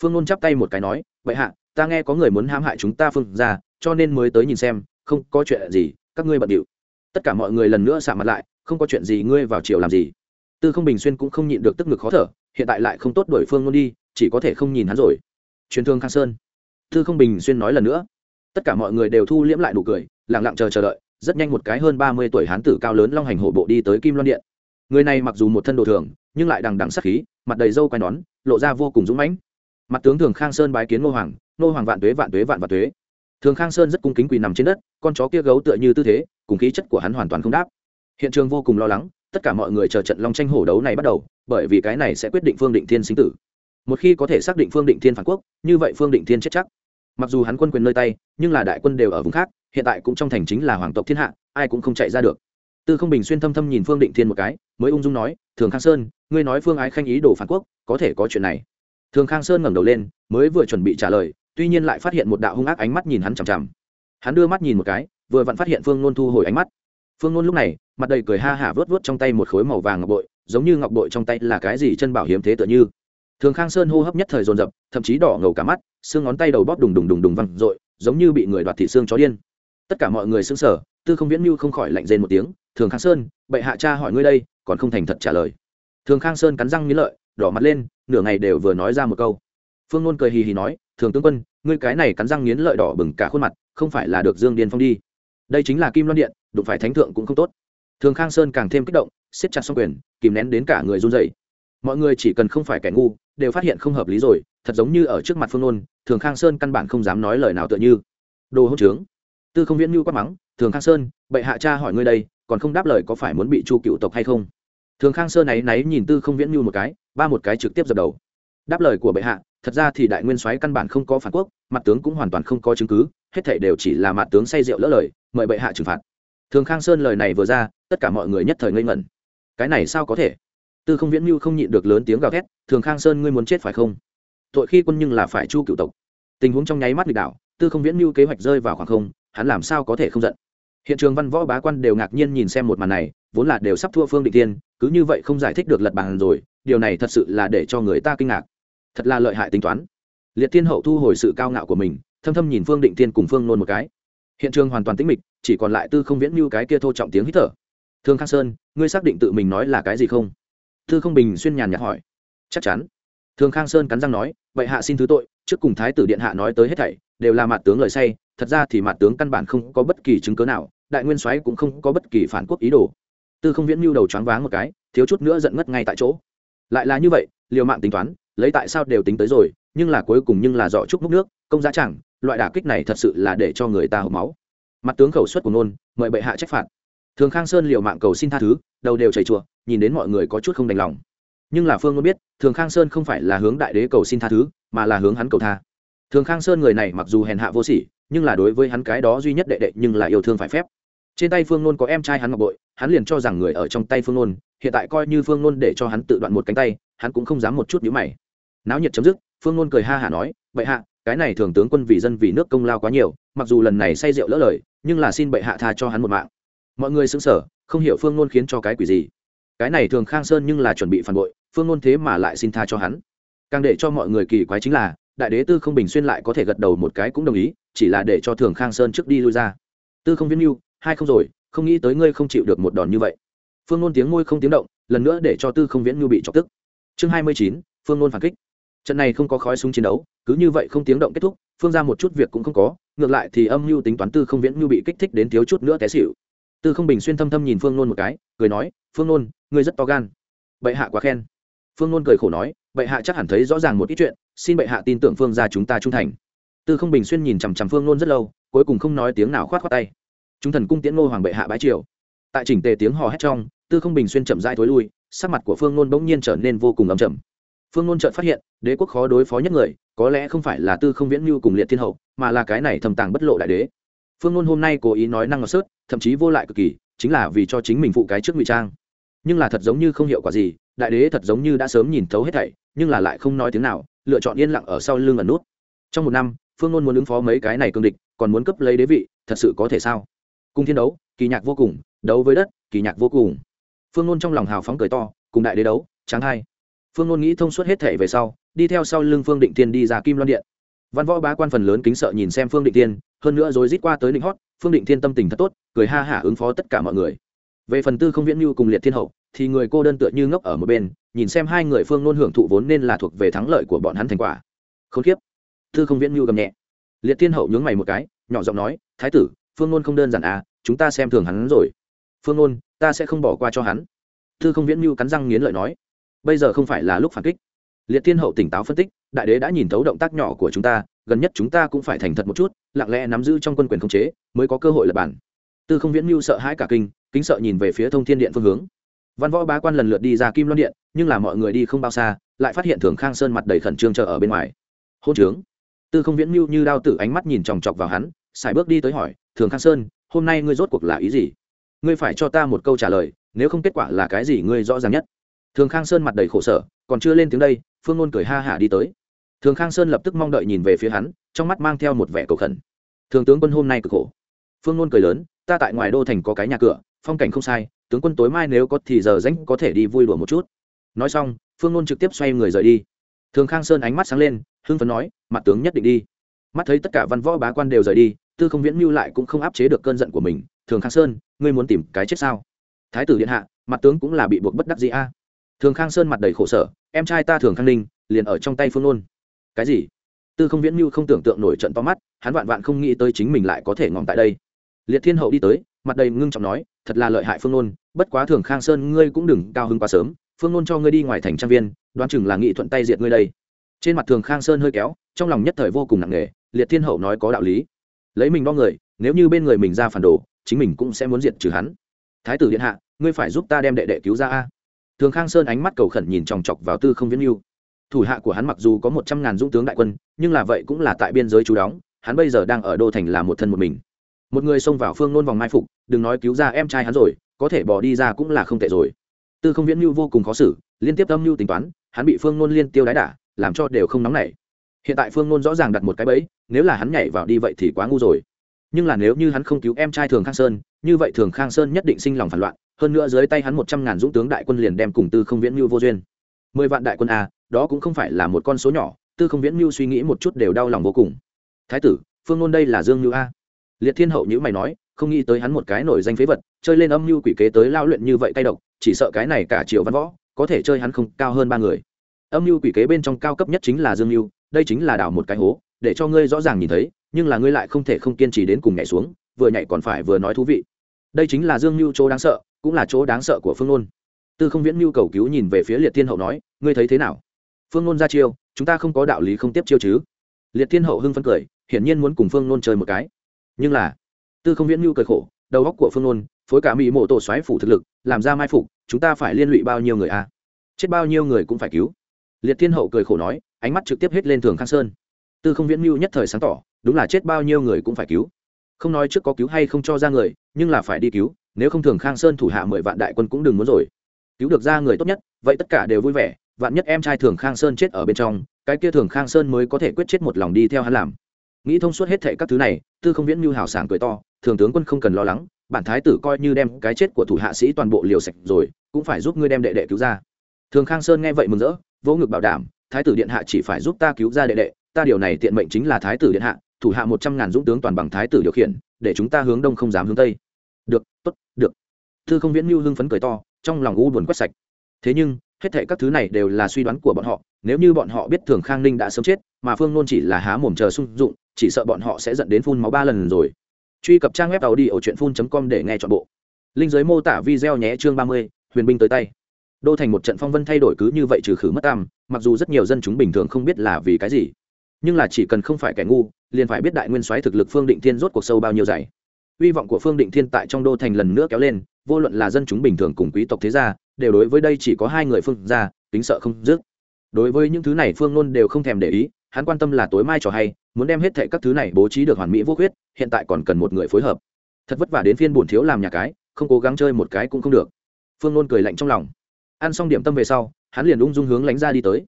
Phương ngôn chắp tay một cái nói vậy hạ, ta nghe có người muốn hãm hại chúng ta phương ra cho nên mới tới nhìn xem, không có chuyện gì, các ngươi bận điệu. Tất cả mọi người lần nữa xả mặt lại không có chuyện gì ngươi vào chiều làm gì. Tư không bình xuyên cũng không nhịn được tức ngực khó thở, hiện tại lại không tốt đổi phương ngôn đi, chỉ có thể không nhìn hắn rồi. Truyền thương khang sơn. Tư không bình xuyên nói lần nữa. Tất cả mọi người đều thu liễm lại nụ cười lẳng lặng chờ chờ đợi, rất nhanh một cái hơn ba mươi tuổi hán tử cao lớn long hành hổ bộ đi tới kim loan điện. Người này mặc dù một thân đồ thường, nhưng lại đằng đằng sắc khí, mặt đầy râu quai nón, lộ ra vô cùng dũng mãnh. Mặt tướng thường khang sơn bái kiến ngô hoàng ngô hoàng vạn tuế vạn tuế, vạn vạn tuế. Thường khang sơn rất cung kính quỳ nằm trên đất, con chó kia gấu tựa như tư thế, cùng khí chất của hắn hoàn toàn không đáp hiện trường vô cùng lo lắng, tất cả mọi người chờ trận long tranh hổ đấu này bắt đầu, bởi vì cái này sẽ quyết định phương định thiên sinh tử. Một khi có thể xác định phương định thiên phản quốc, như vậy phương định thiên chết chắc. Mặc dù hắn quân quyền nơi tay, nhưng là đại quân đều ở vùng khác, hiện tại cũng trong thành chính là hoàng tộc thiên hạ, ai cũng không chạy ra được. Tư không bình xuyên thâm thâm nhìn phương định thiên một cái, mới ung dung nói, thường khang sơn, ngươi nói phương ái khanh ý đồ phản quốc, có thể có chuyện này. Thường khang sơn ngẩng đầu lên, mới vừa chuẩn bị trả lời, tuy nhiên lại phát hiện một đạo hung ác ánh mắt nhìn hắn chằm chằm. Hắn đưa mắt nhìn một cái, vừa vặn phát hiện phương nôn thu hồi ánh mắt. Phương nôn lúc này mặt đầy cười ha hả vớt vớt trong tay một khối màu vàng ngọc bội, giống như ngọc bội trong tay là cái gì chân bảo hiếm thế tựa như. Thường khang sơn hô hấp nhất thời dồn dập, thậm chí đỏ ngầu cả mắt, xương ngón tay đầu bóp đùng đùng đùng đùng văng r ộ i giống như bị người đoạt thị xương chó điên. Tất cả mọi người xứng sở tư không viễn mưu không khỏi lạnh rên một tiếng, thường khang sơn, bệ hạ cha hỏi ngươi đây, còn không thành thật trả lời. Thường khang sơn cắn răng nghĩ lợi, đỏ mặt lên, nửa ngày đều vừa nói ra một câu. Phương nôn cười hì hì nói, thường tướng quân, ngươi cái này cắn răng nghiến lợi đỏ bừng cả khuôn mặt, không phải là được dương điên phong đi. Đây chính là kim loan điện, đụng phải thánh thượng cũng không tốt thường khang sơn càng thêm kích động, siết chặt xong quyền, kìm nén đến cả người run dậy mọi người chỉ cần không phải kẻ ngu, đều phát hiện không hợp lý rồi, thật giống như ở trước mặt phương nôn, thường khang sơn căn bản không dám nói lời nào tựa như. Đồ hỗn trướng. Tư không viễn mưu quát mắng, thường khang sơn, bệ hạ cha hỏi ngươi đây, còn không đáp lời có phải muốn bị chu cựu tộc hay không? Thường khang sơn náy náy nhìn tư không viễn mưu một cái, ba một cái trực tiếp dập đầu. Đáp lời của bệ hạ, thật ra thì đại nguyên soái căn bản không có phản quốc, mặt tướng cũng hoàn toàn không có chứng cứ, hết thảy đều chỉ là mặt tướng say rượu lỡ lời, mời bệ hạ trừng phạt. Thường khang sơn lời này vừa ra tất cả mọi người nhất thời ngây ngẩn. Cái này sao có thể? Tư không viễn mưu không nhịn được lớn tiếng gào thét, thường khang sơn ngươi muốn chết phải không? Tội khi quân nhưng là phải chu cựu tộc. Tình huống trong nháy mắt nghịch đảo, tư không viễn mưu kế hoạch rơi vào khoảng không, hắn làm sao có thể không giận? Hiện trường văn võ bá quan đều ngạc nhiên nhìn xem một màn này, vốn là đều sắp thua phương định tiên cứ như vậy không giải thích được lật bàn rồi, điều này thật sự là để cho người ta kinh ngạc. Thật là lợi hại tính toán. Liệt tiên hậu thu hồi sự cao ngạo của mình, thâm thâm nhìn phương định tiên cùng phương nôn một cái. Hiện trường hoàn toàn tĩnh mịch, chỉ còn lại tư không viễn mưu cái kia thô trọng tiếng hít thở thương khang sơn, ngươi xác định tự mình nói là cái gì không? Tư không bình xuyên nhàn nhạt hỏi. Chắc chắn. Thương khang sơn cắn răng nói vậy hạ xin thứ tội, trước cùng thái tử điện hạ nói tới hết thảy, đều là mặt tướng lời say, thật ra thì mặt tướng căn bản không có bất kỳ chứng cớ nào, đại nguyên soái cũng không có bất kỳ phản quốc ý đồ. Tư không viễn mưu đầu choáng váng một cái, thiếu chút nữa giận ngất ngay tại chỗ. Lại là như vậy, liều mạng tính toán, lấy tại sao đều tính tới rồi, nhưng là cuối cùng nhưng là dọ trúc múc nước, công giá chẳng, loại đả kích này thật sự là để cho người ta hộp máu. Mặt tướng khẩu suất của nôn, mời bệ hạ trách phạt thường khang sơn liều mạng cầu xin tha thứ, đầu đều chảy chùa, nhìn đến mọi người có chút không đành lòng. Nhưng là phương luôn biết, thường khang sơn không phải là hướng đại đế cầu xin tha thứ, mà là hướng hắn cầu tha. Thường khang sơn người này mặc dù hèn hạ vô sỉ, nhưng là đối với hắn cái đó duy nhất đệ đệ nhưng là yêu thương phải phép. Trên tay phương nôn có em trai hắn ngọc bội, hắn liền cho rằng người ở trong tay phương nôn hiện tại coi như phương nôn để cho hắn tự đoạn một cánh tay, hắn cũng không dám một chút nhíu mày. Náo nhiệt chấm dứt, phương nôn cười ha hả nói, bệ hạ, cái này thường tướng quân vì dân vì nước công lao quá nhiều, mặc dù lần này say rượu lỡ lời, nhưng là xin bệ hạ tha cho hắn một mạng mọi người xứng sở không hiểu phương nôn khiến cho cái quỷ gì. Cái này thường khang sơn nhưng là chuẩn bị phản bội, phương nôn thế mà lại xin tha cho hắn. Càng để cho mọi người kỳ quái chính là, đại đế tư không bình xuyên lại có thể gật đầu một cái cũng đồng ý, chỉ là để cho thường khang sơn trước đi lui ra. Tư không viễn mưu hai không rồi, không nghĩ tới ngươi không chịu được một đòn như vậy. Phương nôn tiếng ngôi không tiếng động, lần nữa để cho tư không viễn mưu bị chọc tức. Chương hai mươi chín, phương nôn phản kích. Trận này không có khói súng chiến đấu, cứ như vậy không tiếng động kết thúc, phương ra một chút việc cũng không có, ngược lại thì âm mưu tính toán tư không viễn mưu bị kích thích đến thiếu chút nữa té xịu tư không bình xuyên thâm thâm nhìn phương nôn một cái, cười nói, phương nôn, ngươi rất to gan. Bệ hạ quá khen. Phương nôn cười khổ nói, bệ hạ chắc hẳn thấy rõ ràng một ít chuyện, xin bệ hạ tin tưởng phương ra chúng ta trung thành. Tư không bình xuyên nhìn chằm chằm phương nôn rất lâu, cuối cùng không nói tiếng nào khoát khoát tay. Chúng thần cung tiễn ngô hoàng bệ hạ bái triều. Tại chỉnh tề tiếng hò hét trong, tư không bình xuyên chậm rãi thối lui, sắc mặt của phương nôn bỗng nhiên trở nên vô cùng ấm chầm phương nôn chợt phát hiện, đế quốc khó đối phó nhất người, có lẽ không phải là tư không viễn mưu cùng liệt thiên hậu, mà là cái này thầm tàng bất lộ đại đế phương nôn hôm nay cố ý nói năng ngọt sớt, thậm chí vô lại cực kỳ, chính là vì cho chính mình phụ cái trước ngụy trang. Nhưng là thật giống như không hiệu quả gì, đại đế thật giống như đã sớm nhìn thấu hết thảy, nhưng là lại không nói tiếng nào, lựa chọn yên lặng ở sau lưng ẩn nút. Trong một năm, phương nôn muốn ứng phó mấy cái này cương địch, còn muốn cấp lấy đế vị, thật sự có thể sao? Cùng thiên đấu, kỳ nhạc vô cùng, đấu với đất, kỳ nhạc vô cùng. Phương nôn trong lòng hào phóng cười to, cùng đại đế đấu tráng hai. Phương nôn nghĩ thông suốt hết thể về sau, đi theo sau lưng phương định tiên đi ra kim loan điện văn võ bá quan phần lớn kính sợ nhìn xem phương định tiên hơn nữa rồi rít qua tới định hót, phương định thiên tâm tình thật tốt, cười ha hả ứng phó tất cả mọi người. Về phần tư không viễn như cùng liệt thiên hậu, thì người cô đơn tựa như ngốc ở một bên, nhìn xem hai người phương nôn hưởng thụ vốn nên là thuộc về thắng lợi của bọn hắn thành quả. K h ố n kiếp! Tư không viễn như gầm nhẹ. Liệt thiên hậu nhướng mày một cái, nhỏ giọng nói, thái tử, phương nôn không đơn giản à chúng ta xem thường hắn rồi. Phương nôn, ta sẽ không bỏ qua cho hắn. Tư không viễn như cắn răng nghiến lợi nói, bây giờ không phải là lúc phản kích liệt thiên hậu tỉnh táo phân tích, đại đế đã nhìn thấu động tác nhỏ của chúng ta, gần nhất chúng ta cũng phải thành thật một chút, lặng lẽ nắm giữ trong quân quyền khống chế, mới có cơ hội lập bản. Tư không viễn mưu sợ hãi cả kinh, kính sợ nhìn về phía thông thiên điện phương hướng. Văn võ bá quan lần lượt đi ra kim loan điện, nhưng là mọi người đi không bao xa, lại phát hiện thường khang sơn mặt đầy khẩn trương chờ ở bên ngoài. Hôn trướng. Tư không viễn mưu như đao tử ánh mắt nhìn chòng chọc vào hắn, sải bước đi tới hỏi, thường khang sơn, hôm nay ngươi rốt cuộc là ý gì? Ngươi phải cho ta một câu trả lời, nếu không kết quả là cái gì ngươi rõ ràng nhất. Thường khang sơn mặt đầy khổ sở, còn chưa lên tiếng đây phương ngôn cười ha hả đi tới. Thường khang sơn lập tức mong đợi nhìn về phía hắn, trong mắt mang theo một vẻ cầu khẩn. Thường tướng quân hôm nay cực khổ. Phương ngôn cười lớn, ta tại ngoài đô thành có cái nhà cửa, phong cảnh không sai, tướng quân tối mai nếu có thì giờ rảnh có thể đi vui đùa một chút. Nói xong, phương ngôn trực tiếp xoay người rời đi. Thường khang sơn ánh mắt sáng lên, hưng phấn nói, mặt tướng nhất định đi. Mắt thấy tất cả văn võ bá quan đều rời đi, tư không viễn mưu lại cũng không áp chế được cơn giận của mình. Thường khang sơn, ngươi muốn tìm cái chết sao? Thái tử điện hạ, mặt tướng cũng là bị buộc bất đắc gì a thường khang sơn mặt đầy khổ sở, em trai ta thường khang ninh, liền ở trong tay phương nôn. Cái gì? Tư không viễn mưu không tưởng tượng nổi trận to mắt, hắn vạn vạn không nghĩ tới chính mình lại có thể ngỏm tại đây. Liệt thiên hậu đi tới, mặt đầy ngưng trọng nói, thật là lợi hại phương nôn, bất quá thường khang sơn, ngươi cũng đừng cao hứng quá sớm, phương nôn cho ngươi đi ngoài thành trang viên, đoán chừng là nghị thuận tay diệt ngươi đây. Trên mặt thường khang sơn hơi kéo, trong lòng nhất thời vô cùng nặng nề, liệt thiên hậu nói có đạo lý. Lấy mình đo người, nếu như bên người mình ra phản đồ, chính mình cũng sẽ muốn diệt trừ hắn. Thái tử điện hạ, ngươi phải giúp ta đem đệ đệ cứu ra a thường khang sơn ánh mắt cầu khẩn nhìn chòng chọc vào tư không viễn mưu thủ hạ của hắn mặc dù có một trăm ngàn dũng tướng đại quân, nhưng là vậy cũng là tại biên giới chú đóng, hắn bây giờ đang ở đô thành là một thân một mình. Một người xông vào phương nôn vòng mai phục, đừng nói cứu ra em trai hắn rồi, có thể bỏ đi ra cũng là không tệ rồi. Tư không viễn mưu vô cùng khó xử, liên tiếp âm mưu tính toán, hắn bị phương nôn liên tiêu đái đả, làm cho đều không nóng nảy. Hiện tại phương nôn rõ ràng đặt một cái bẫy, nếu là hắn nhảy vào đi vậy thì quá ngu rồi. Nhưng là nếu như hắn không cứu em trai thường khang sơn, như vậy thường khang sơn nhất định sinh lòng phản loạn hơn nữa dưới tay hắn một trăm ngàn dũng tướng đại quân liền đem cùng tư không viễn mưu vô duyên. Mười vạn đại quân a, đó cũng không phải là một con số nhỏ, tư không viễn mưu suy nghĩ một chút đều đau lòng vô cùng. Thái tử, phương ngôn đây là dương mưu a. Liệt thiên hậu nhữ mày nói, không nghĩ tới hắn một cái nổi danh phế vật, chơi lên âm mưu quỷ kế tới lao luyện như vậy tay độc, chỉ sợ cái này cả triệu văn võ, có thể chơi hắn không cao hơn ba người. Âm mưu quỷ kế bên trong cao cấp nhất chính là dương mưu, đây chính là đảo một cái hố, để cho ngươi rõ ràng nhìn thấy, nhưng là ngươi lại không thể không kiên trì đến cùng nhảy xuống, vừa nhảy còn phải vừa nói thú vị đây chính là dương mưu chỗ đáng sợ, cũng là chỗ đáng sợ của phương nôn. Tư không viễn mưu cầu cứu nhìn về phía liệt thiên hậu nói, ngươi thấy thế nào? Phương nôn ra chiêu, chúng ta không có đạo lý không tiếp chiêu chứ? Liệt thiên hậu hưng phấn cười, hiển nhiên muốn cùng phương nôn chơi một cái. Nhưng là, tư không viễn mưu cười khổ, đầu góc của phương nôn, phối cả mỹ mộ tổ xoáy phủ thực lực, làm ra mai phục, chúng ta phải liên lụy bao nhiêu người à? Chết bao nhiêu người cũng phải cứu. Liệt thiên hậu cười khổ nói, ánh mắt trực tiếp hết lên thường khang sơn. Tư không viễn mưu nhất thời sáng tỏ, đúng là chết bao nhiêu người cũng phải cứu. Không nói trước có cứu hay không cho ra người nhưng là phải đi cứu, nếu không thường khang sơn thủ hạ mười vạn đại quân cũng đừng muốn rồi. Cứu được ra người tốt nhất, vậy tất cả đều vui vẻ, vạn nhất em trai thường khang sơn chết ở bên trong, cái kia thường khang sơn mới có thể quyết chết một lòng đi theo hắn làm. Nghĩ thông suốt hết thệ các thứ này, tư không viễn mưu hào sảng cười to, thường tướng quân không cần lo lắng, bản thái tử coi như đem cái chết của thủ hạ sĩ toàn bộ liều sạch rồi, cũng phải giúp ngươi đem đệ đệ cứu ra. Thường khang sơn nghe vậy mừng rỡ, vỗ ngực bảo đảm, thái tử điện hạ chỉ phải giúp ta cứu ra đệ đệ, ta điều này tiện mệnh chính là thái tử điện hạ, thủ hạ một trăm ngàn dũng tướng toàn bằng thái tử điều khiển, để chúng ta hướng đông không dám hướng tây được, tốt, được. Thư không viễn mưu hưng phấn cười to, trong lòng u buồn quét sạch. Thế nhưng, hết thệ các thứ này đều là suy đoán của bọn họ, nếu như bọn họ biết thường khang ninh đã sớm chết, mà phương nôn chỉ là há mồm chờ sung dụng, chỉ sợ bọn họ sẽ dẫn đến phun máu ba lần rồi. Truy cập trang web tàu đi ở truyện phun com để nghe chọn bộ. Linh giới mô tả video nhé chương ba mươi, huyền binh tới tay. Đô thành một trận phong vân thay đổi cứ như vậy trừ khử mất tam, mặc dù rất nhiều dân chúng bình thường không biết là vì cái gì, nhưng là chỉ cần không phải kẻ ngu, liền phải biết đại nguyên soái thực lực phương định thiên rốt cuộc sâu bao nhiêu dày hy vọng của phương định thiên tại trong đô thành lần nữa kéo lên, vô luận là dân chúng bình thường cùng quý tộc thế gia, đều đối với đây chỉ có hai người phương gia tính sợ không dứt. Đối với những thứ này phương nôn đều không thèm để ý, hắn quan tâm là tối mai trò hay, muốn đem hết thệ các thứ này bố trí được hoàn mỹ vô khuyết, hiện tại còn cần một người phối hợp. Thật vất vả đến phiên bổn thiếu làm nhà cái, không cố gắng chơi một cái cũng không được. Phương nôn cười lạnh trong lòng. Ăn xong điểm tâm về sau, hắn liền ung dung hướng lãnh gia đi tới.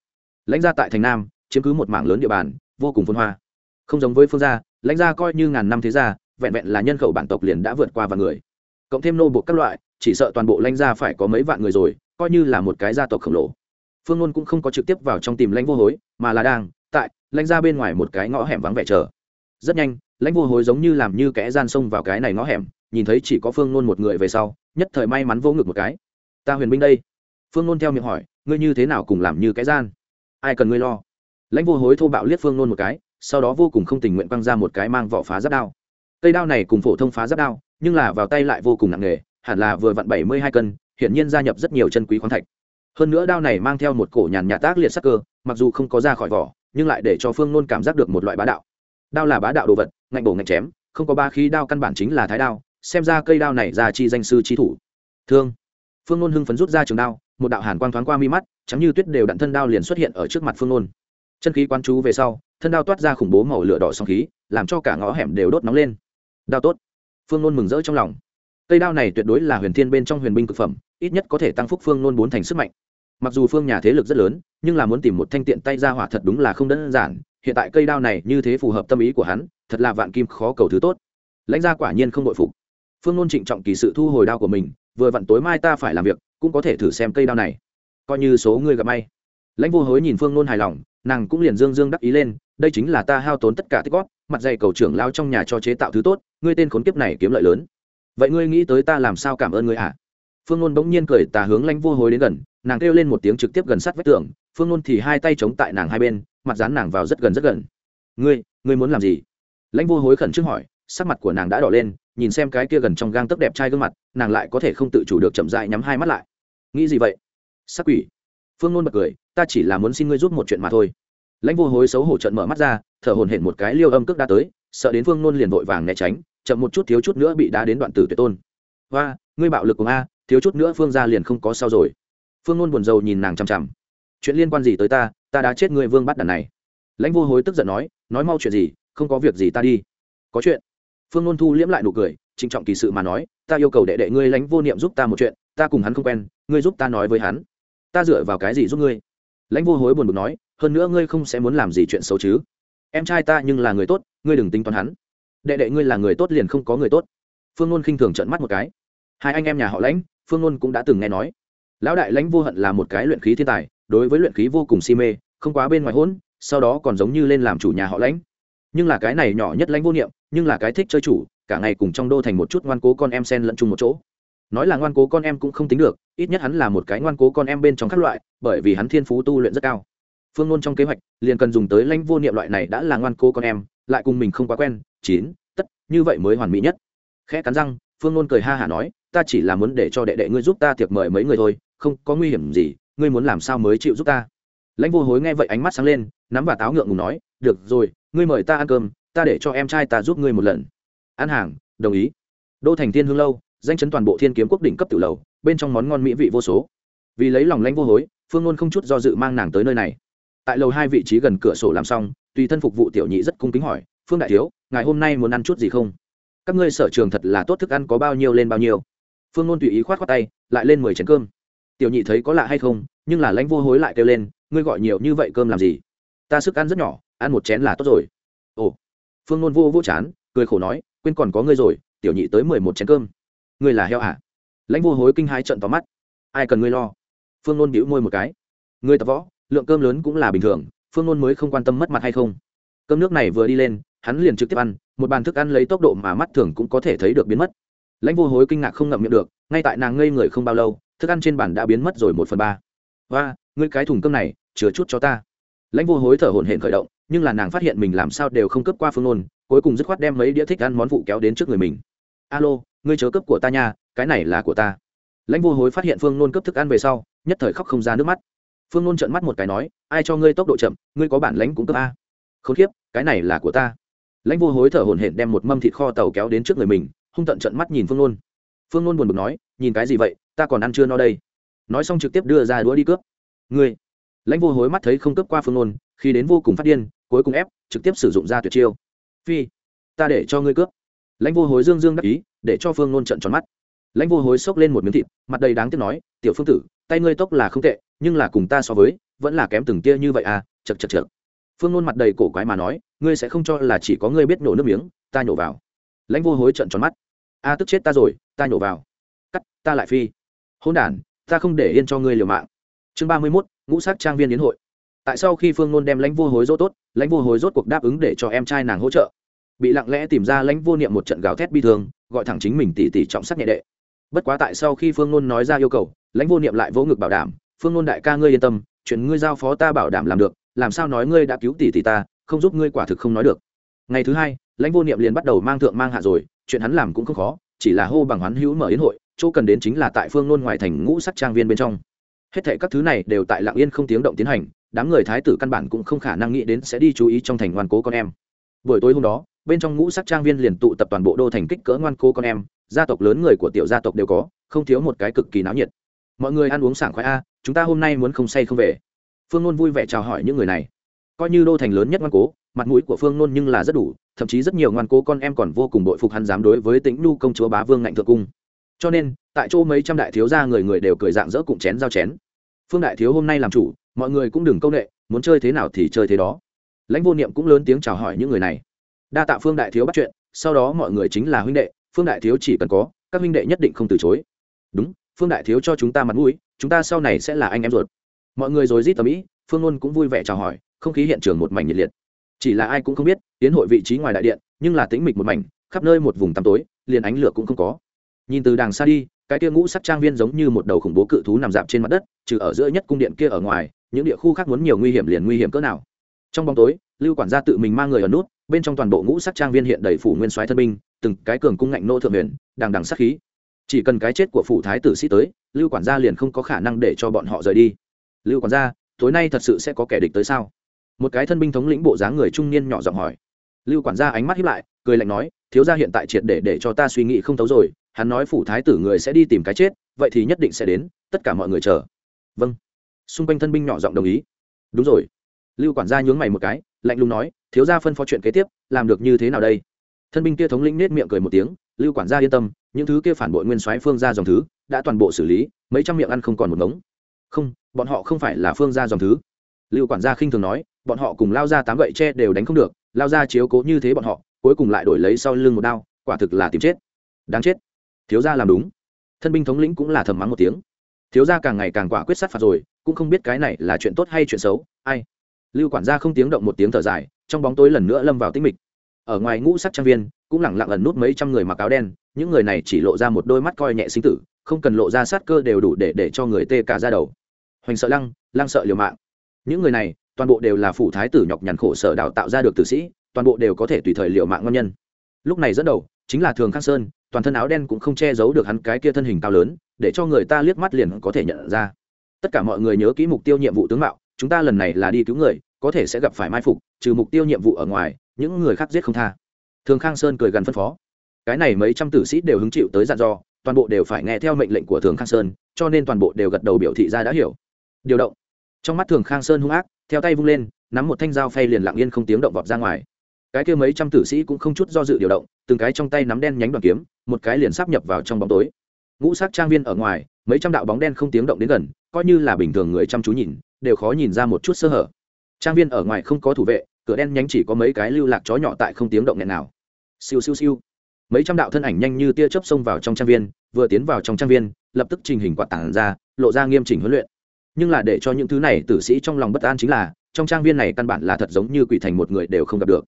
Lãnh gia tại thành nam, chiếm cứ một mảng lớn địa bàn, vô cùng phân hoa. Không giống với phương gia, lãnh gia coi như ngàn năm thế gia vẹn vẹn là nhân khẩu bản tộc liền đã vượt qua vạn người. Cộng thêm nô buộc các loại, chỉ sợ toàn bộ lãnh gia phải có mấy vạn người rồi, coi như là một cái gia tộc khổng lồ. Phương ngôn cũng không có trực tiếp vào trong tìm lãnh vô hối, mà là đang, tại, lãnh gia bên ngoài một cái ngõ hẻm vắng vẻ chờ. Rất nhanh, lãnh vô hối giống như làm như kẻ gian xông vào cái này ngõ hẻm, nhìn thấy chỉ có phương ngôn một người về sau, nhất thời may mắn vô ngực một cái. Ta huyền binh đây. Phương ngôn theo miệng hỏi, ngươi như thế nào cùng làm như cái gian? Ai cần ngươi lo? Lãnh vô hối thô bạo liếc phương ngôn một cái, sau đó vô cùng không tình nguyện quăng ra một cái mang vỏ phá giáp đao cây đao này cùng phổ thông phá giáp đao, nhưng là vào tay lại vô cùng nặng nề, hẳn là vừa vặn bảy mươi hai cân, hiển nhiên gia nhập rất nhiều chân quý khoáng thạch. Hơn nữa đao này mang theo một cổ nhàn nhạt tác liệt sắc cơ, mặc dù không có ra khỏi vỏ, nhưng lại để cho phương nôn cảm giác được một loại bá đạo. Đao là bá đạo đồ vật, ngạnh bổ ngạnh chém, không có ba khí đao căn bản chính là thái đao, xem ra cây đao này ra chi danh sư chi thủ. Thương. Phương nôn hưng phấn rút ra trường đao, một đạo hàn quang thoáng qua mi mắt chắm như tuyết đều đặn thân đao liền xuất hiện ở trước mặt phương nôn. Chân khí quan chú về sau, thân đao toát ra khủng bố màu lửa đỏ sóng khí, làm cho cả ngõ hẻm đều đốt nóng lên đao tốt. Phương nôn mừng rỡ trong lòng. Cây đao này tuyệt đối là huyền thiên bên trong huyền binh cực phẩm, ít nhất có thể tăng phúc phương nôn bốn thành sức mạnh. Mặc dù phương nhà thế lực rất lớn, nhưng là muốn tìm một thanh tiện tay ra hỏa thật đúng là không đơn giản, hiện tại cây đao này như thế phù hợp tâm ý của hắn, thật là vạn kim khó cầu thứ tốt. Lãnh gia quả nhiên không đội phục. Phương nôn trịnh trọng kỳ sự thu hồi đao của mình, vừa vặn tối mai ta phải làm việc, cũng có thể thử xem cây đao này. Coi như số người gặp may. Lãnh vô hối nhìn phương nôn hài lòng, nàng cũng liền dương dương đắc ý lên, đây chính là ta hao tốn tất cả tích góp, mặt dày cầu trưởng lao trong nhà cho chế tạo thứ tốt ngươi tên khốn kiếp này kiếm lợi lớn. Vậy ngươi nghĩ tới ta làm sao cảm ơn ngươi à? phương ngôn bỗng nhiên cười tà hướng lãnh vô hối đến gần, nàng kêu lên một tiếng trực tiếp gần sát vách tường, phương ngôn thì hai tay chống tại nàng hai bên, mặt dán nàng vào rất gần rất gần. Ngươi ngươi muốn làm gì? Lãnh vô hối khẩn trương hỏi, sắc mặt của nàng đã đỏ lên, nhìn xem cái kia gần trong gang tấc đẹp trai gương mặt, nàng lại có thể không tự chủ được chậm dại nhắm hai mắt lại. Nghĩ gì vậy? Sắc quỷ. Phương nôn bật cười, ta chỉ là muốn xin ngươi giúp một chuyện mà thôi. Lãnh vô hối xấu hổ trận mở mắt ra, thở hồn hển một cái liêu âm cước đã tới sợ đến phương nôn liền vội vàng né tránh, chậm một chút thiếu chút nữa bị đá đến đoạn tử tuyệt tôn. Hoa ngươi bạo lực của a thiếu chút nữa phương ra liền không có sao rồi. Phương nôn buồn rầu nhìn nàng chằm chằm. Chuyện liên quan gì tới ta? Ta đã chết ngươi vương bắt đàn này. Lãnh vô hối tức giận nói nói mau chuyện gì, không có việc gì ta đi. Có chuyện. Phương nôn thu liễm lại nụ cười, trịnh trọng kỳ sự mà nói, ta yêu cầu đệ đệ ngươi lãnh vô niệm giúp ta một chuyện, ta cùng hắn không quen, ngươi giúp ta nói với hắn. Ta dựa vào cái gì giúp ngươi? Lãnh vô hối buồn bực nói, hơn nữa ngươi không sẽ muốn làm gì chuyện xấu chứ? Em trai ta nhưng là người tốt, ngươi đừng tính toán hắn. Đệ đệ ngươi là người tốt liền không có người tốt. Phương ngôn khinh thường trợn mắt một cái. Hai anh em nhà họ lãnh, phương ngôn cũng đã từng nghe nói. Lão đại lãnh vô hận là một cái luyện khí thiên tài, đối với luyện khí vô cùng si mê, không quá bên ngoài hôn sau đó còn giống như lên làm chủ nhà họ lãnh. Nhưng là cái này nhỏ nhất lãnh vô niệm, nhưng là cái thích chơi chủ, cả ngày cùng trong đô thành một chút ngoan cố con em sen lẫn chung một chỗ. Nói là ngoan cố con em cũng không tính được, ít nhất hắn là một cái ngoan cố con em bên trong các loại, bởi vì hắn thiên phú tu luyện rất cao phương ngôn trong kế hoạch, liền cần dùng tới lãnh vô niệm loại này đã là ngoan cố con em, lại cùng mình không quá quen, chín, tất, như vậy mới hoàn mỹ nhất. Khẽ cắn răng, phương nôn cười ha hả nói, ta chỉ là muốn để cho đệ đệ ngươi giúp ta tiệc mời mấy người thôi, không có nguy hiểm gì, ngươi muốn làm sao mới chịu giúp ta? Lãnh vô hối nghe vậy ánh mắt sáng lên, nắm và táo ngượng ngùng nói, được rồi, ngươi mời ta ăn cơm, ta để cho em trai ta giúp ngươi một lần. Ăn hàng, đồng ý. Đô thành thiên hương lâu, danh chấn toàn bộ thiên kiếm quốc đỉnh cấp tiểu lầu, bên trong món ngon mỹ vị vô số. Vì lấy lòng lãnh vô hối, phương nôn không chút do dự mang nàng tới nơi này tại lầu hai vị trí gần cửa sổ làm xong, tùy thân phục vụ tiểu nhị rất cung kính hỏi, phương đại thiếu ngày hôm nay muốn ăn chút gì không? Các ngươi sở trường thật là tốt thức ăn có bao nhiêu lên bao nhiêu. Phương ngôn tùy ý khoát khoát tay, lại lên mười chén cơm. Tiểu nhị thấy có lạ hay không, nhưng là lãnh vô hối lại kêu lên, ngươi gọi nhiều như vậy cơm làm gì? Ta sức ăn rất nhỏ, ăn một chén là tốt rồi. Ồ. Phương ngôn vô vô chán, cười khổ nói, quên còn có ngươi rồi, tiểu nhị tới mười một chén cơm. Ngươi là heo à? lãnh vô hối kinh hai trận tóm mắt. Ai cần ngươi lo? Phương ngôn bĩu môi một cái. Ngươi tập võ lượng cơm lớn cũng là bình thường, phương nôn mới không quan tâm mất mặt hay không. Cơm nước này vừa đi lên, hắn liền trực tiếp ăn, một bàn thức ăn lấy tốc độ mà mắt thường cũng có thể thấy được biến mất. Lãnh vô hối kinh ngạc không ngậm miệng được, ngay tại nàng ngây người không bao lâu, thức ăn trên bàn đã biến mất rồi một phần ba. Và ngươi cái thùng cơm này chứa chút cho ta. Lãnh vô hối thở hổn hển khởi động, nhưng là nàng phát hiện mình làm sao đều không cấp qua phương nôn, cuối cùng dứt khoát đem mấy đĩa thích ăn món phụ kéo đến trước người mình. Alo, ngươi chớ cấp của ta nha, cái này là của ta. Lãnh vô hối phát hiện phương nôn cấp thức ăn về sau, nhất thời khóc không ra nước mắt phương nôn trợn mắt một cái nói, ai cho ngươi tốc độ chậm, ngươi có bản lãnh cũng cấp a. K h ố n k i ế p cái này là của ta. Lãnh vô hối thở hổn hển đem một mâm thịt kho tàu kéo đến trước người mình, hung tận trận mắt nhìn phương nôn. Phương nôn buồn bực nói, nhìn cái gì vậy? Ta còn ăn chưa no đây. Nói xong trực tiếp đưa ra đũa đi cướp. Ngươi. Lãnh vô hối mắt thấy không cướp qua phương nôn, khi đến vô cùng phát điên, cuối cùng ép, trực tiếp sử dụng ra tuyệt chiêu. Phi, ta để cho ngươi cướp. Lãnh vô hối dương dương đắc ý, để cho phương nôn trận tròn mắt. Lãnh vô hối xốc lên một miếng thịt, mặt đầy đáng tiếc nói, tiểu phương tử tay ngươi tốc là không tệ, nhưng là cùng ta so với, vẫn là kém từng tia như vậy à chật chật chật phương nôn mặt đầy cổ quái mà nói, ngươi sẽ không cho là chỉ có ngươi biết nổ nước miếng, ta nhổ vào. Lãnh vô hối trận tròn mắt. A, tức chết ta rồi, ta nhổ vào. Cắt, ta lại phi. Hôn đ ta không để yên cho ngươi liều mạng. Chương ba mươi mốt, ngũ sát trang viên đến hội. Tại sau khi phương nôn đem lãnh vô hối dỗ tốt, lãnh vô hối rốt cuộc đáp ứng để cho em trai nàng hỗ trợ. Bị lặng lẽ tìm ra, lãnh vô niệm một trận gào thét bi thương, gọi thẳng chính mình tỉ tỉ trọng sắc nhẹ đệ. Bất quá tại sau khi phương nôn nói ra yêu cầu lãnh vô niệm lại vỗ ngực bảo đảm, phương nôn đại ca ngươi yên tâm, chuyện ngươi giao phó ta bảo đảm làm được, làm sao nói ngươi đã cứu tỷ tỷ ta, không giúp ngươi quả thực không nói được. Ngày thứ hai, lãnh vô niệm liền bắt đầu mang thượng mang hạ rồi, chuyện hắn làm cũng không khó, chỉ là hô bằng hoán hữu mở yến hội, chỗ cần đến chính là tại phương nôn ngoài thành ngũ sắc trang viên bên trong. Hết thệ các thứ này đều tại lạng yên không tiếng động tiến hành, đám người thái tử căn bản cũng không khả năng nghĩ đến sẽ đi chú ý trong thành ngoan cố con em. Buổi tối hôm đó, bên trong ngũ sắc trang viên liền tụ tập toàn bộ đô thành kích cỡ ngoan cố con em, gia tộc lớn người của tiểu gia tộc đều có, không thiếu một cái cực kỳ náo nhiệt mọi người ăn uống sảng khoái a, chúng ta hôm nay muốn không say không về. Phương nôn vui vẻ chào hỏi những người này. Coi như đô thành lớn nhất ngoan cố, mặt mũi của phương nôn nhưng là rất đủ, thậm chí rất nhiều ngoan cố con em còn vô cùng bội phục hắn dám đối với tính nu công chúa bá vương ngạnh thượng cung. Cho nên, tại chỗ mấy trăm đại thiếu gia người người đều cười dạng dỡ cụm chén giao chén. Phương đại thiếu hôm nay làm chủ, mọi người cũng đừng công nghệ muốn chơi thế nào thì chơi thế đó. Lãnh vô niệm cũng lớn tiếng chào hỏi những người này. Đa tạ phương đại thiếu bắt chuyện, sau đó mọi người chính là huynh đệ, phương đại thiếu chỉ cần có, các huynh đệ nhất định không từ chối. Đúng phương đại thiếu cho chúng ta mặt mũi, chúng ta sau này sẽ là anh em ruột. Mọi người rồi rít tầm ĩ, phương ngôn cũng vui vẻ chào hỏi, không khí hiện trường một mảnh nhiệt liệt. Chỉ là ai cũng không biết, tiến hội vị trí ngoài đại điện, nhưng là tĩnh mịch một mảnh, khắp nơi một vùng tăm tối, liền ánh lửa cũng không có. Nhìn từ đàng xa đi, cái kia ngũ sắc trang viên giống như một đầu khủng bố cự thú nằm dạp trên mặt đất, trừ ở giữa nhất cung điện kia ở ngoài, những địa khu khác muốn nhiều nguy hiểm liền nguy hiểm cỡ nào. Trong bóng tối, lưu quản gia tự mình mang người ở nút, bên trong toàn bộ ngũ sắc trang viên hiện đầy phủ nguyên soái thân binh, từng cái cường cung ngạnh nô thượng huyền, đằng đằng sắc khí chỉ cần cái chết của phủ thái tử sĩ tới, lưu quản gia liền không có khả năng để cho bọn họ rời đi. Lưu quản gia, tối nay thật sự sẽ có kẻ địch tới sao? Một cái thân binh thống lĩnh bộ dáng người trung niên nhỏ giọng hỏi. Lưu quản gia ánh mắt hiếp lại, cười lạnh nói, thiếu gia hiện tại triệt để để cho ta suy nghĩ không thấu rồi, hắn nói phủ thái tử người sẽ đi tìm cái chết, vậy thì nhất định sẽ đến, tất cả mọi người chờ. Vâng. Xung quanh thân binh nhỏ giọng đồng ý. Đúng rồi. Lưu quản gia nhướng mày một cái, lạnh lùng nói, thiếu gia phân phó chuyện kế tiếp, làm được như thế nào đây? Thân binh kia thống lĩnh nết miệng cười một tiếng lưu quản gia yên tâm, những thứ kia phản bội nguyên soái phương ra dòng thứ, đã toàn bộ xử lý, mấy trăm miệng ăn không còn một ngống. Không, bọn họ không phải là phương gia dòng thứ. Lưu quản gia khinh thường nói, bọn họ cùng lao ra tám gậy tre đều đánh không được, lao ra chiếu cố như thế bọn họ, cuối cùng lại đổi lấy sau lưng một đao, quả thực là tìm chết. Đáng chết. Thiếu gia làm đúng. Thân binh thống lĩnh cũng là thầm mắng một tiếng. Thiếu gia càng ngày càng quả quyết sát phạt rồi, cũng không biết cái này là chuyện tốt hay chuyện xấu, ai. Lưu quản gia không tiếng động một tiếng thở dài, trong bóng tối lần nữa lâm vào tĩnh mịch. Ở ngoài ngũ sắc trang viên cũng lẳng lặng ẩn nút mấy trăm người mặc áo đen, những người này chỉ lộ ra một đôi mắt coi nhẹ sinh tử, không cần lộ ra sát cơ đều đủ để để cho người tê cả ra đầu. Hoành sợ lăng lăng sợ liều mạng. Những người này, toàn bộ đều là phủ thái tử nhọc nhằn khổ sở đào tạo ra được tử sĩ, toàn bộ đều có thể tùy thời liều mạng ngon nhân. Lúc này dẫn đầu, chính là thường khang sơn, toàn thân áo đen cũng không che giấu được hắn cái kia thân hình cao lớn, để cho người ta liếc mắt liền có thể nhận ra. Tất cả mọi người nhớ kỹ mục tiêu nhiệm vụ tướng mạo, chúng ta lần này là đi cứu người, có thể sẽ gặp phải mai phục, trừ mục tiêu nhiệm vụ ở ngoài, những người khác giết không tha thường khang sơn cười gần phân phó. Cái này mấy trăm tử sĩ đều hứng chịu tới dặn dò, toàn bộ đều phải nghe theo mệnh lệnh của thường khang sơn, cho nên toàn bộ đều gật đầu biểu thị ra đã hiểu. Điều động. Trong mắt thường khang sơn hung ác, theo tay vung lên, nắm một thanh dao phay liền lặng yên không tiếng động vọt ra ngoài. Cái kia mấy trăm tử sĩ cũng không chút do dự điều động, từng cái trong tay nắm đen nhánh đoàn kiếm, một cái liền sắp nhập vào trong bóng tối. Ngũ sắc trang viên ở ngoài, mấy trăm đạo bóng đen không tiếng động đến gần, coi như là bình thường người chăm chú nhìn, đều khó nhìn ra một chút sơ hở. Trang viên ở ngoài không có thủ vệ, cửa đen nhánh chỉ có mấy cái lưu lạc chó nhỏ tại không tiếng động nghẹn nào siêu siêu siêu. Mấy trăm đạo thân ảnh nhanh như tia chớp xông vào trong trang viên, vừa tiến vào trong trang viên, lập tức trình hình quạt tảng ra, lộ ra nghiêm chỉnh huấn luyện. Nhưng là để cho những thứ này tử sĩ trong lòng bất an chính là, trong trang viên này căn bản là thật giống như quỷ thành một người đều không gặp được.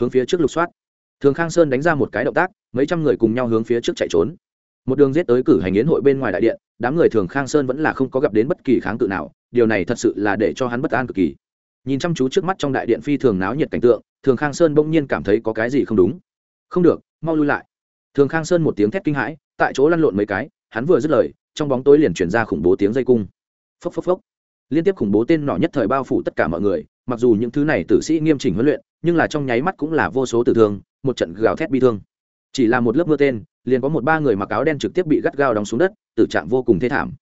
Hướng phía trước lục soát. Thường khang sơn đánh ra một cái động tác, mấy trăm người cùng nhau hướng phía trước chạy trốn. Một đường giết tới cử hành yến hội bên ngoài đại điện, đám người thường khang sơn vẫn là không có gặp đến bất kỳ kháng cự nào, điều này thật sự là để cho hắn bất an cực kỳ. Nhìn chăm chú trước mắt trong đại điện phi thường náo nhiệt cảnh tượng, thường khang sơn bỗng nhiên cảm thấy có cái gì không đúng không được, mau lui lại. Thường khang sơn một tiếng thét kinh hãi, tại chỗ lăn lộn mấy cái, hắn vừa dứt lời, trong bóng tối liền chuyển ra khủng bố tiếng dây cung. Phốc phốc phốc. Liên tiếp khủng bố tên nọ nhất thời bao phủ tất cả mọi người, mặc dù những thứ này tử sĩ nghiêm chỉnh huấn luyện, nhưng là trong nháy mắt cũng là vô số tử thương, một trận gào thét bi thương. Chỉ là một lớp mưa tên, liền có một ba người mặc áo đen trực tiếp bị gắt gao đóng xuống đất, tử trạng vô cùng thê thảm.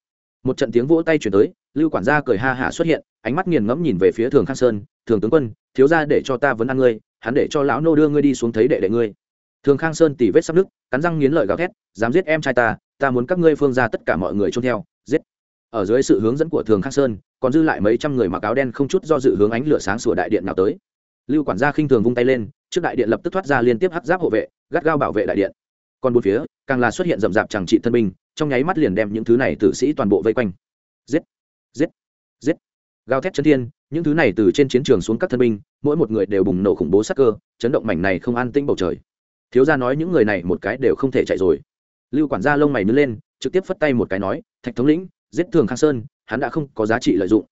Một trận tiếng vỗ tay chuyển tới, lưu quản gia cười ha hả xuất hiện, ánh mắt nghiền ngẫm nhìn về phía thường khang sơn, thường tướng quân, thiếu ra để cho ta vấn ăn ngươi, hắn để cho lão nô đưa ngươi đi xuống thấy đệ đệ ngươi thường khang sơn tỉ vết sắp nước cắn răng nghiến lợi gào thét, dám giết em trai ta ta muốn các ngươi phương ra tất cả mọi người trông theo, giết. Ở dưới sự hướng dẫn của thường khang sơn, còn dư lại mấy trăm người mặc áo đen không chút do dự hướng ánh lửa sáng sủa đại điện nào tới. Lưu quản gia khinh thường vung tay lên, trước đại điện lập tức thoát ra liên tiếp hắc giáp hộ vệ, gắt gao bảo vệ đại điện. Còn bốn phía, càng là xuất hiện rậm rạp chẳng trị thân binh, trong nháy mắt liền đem những thứ này tử sĩ toàn bộ vây quanh. Giết giết giết. Gào thét chân thiên, những thứ này từ trên chiến trường xuống các thân binh, mỗi một người đều bùng nổ khủng bố sắc cơ, chấn động mảnh này không an tĩnh bầu trời thiếu gia nói những người này một cái đều không thể chạy rồi. Lưu quản gia lông mày nứt lên trực tiếp phất tay một cái nói thạch thống lĩnh giết thường khang sơn hắn đã không có giá trị lợi dụng.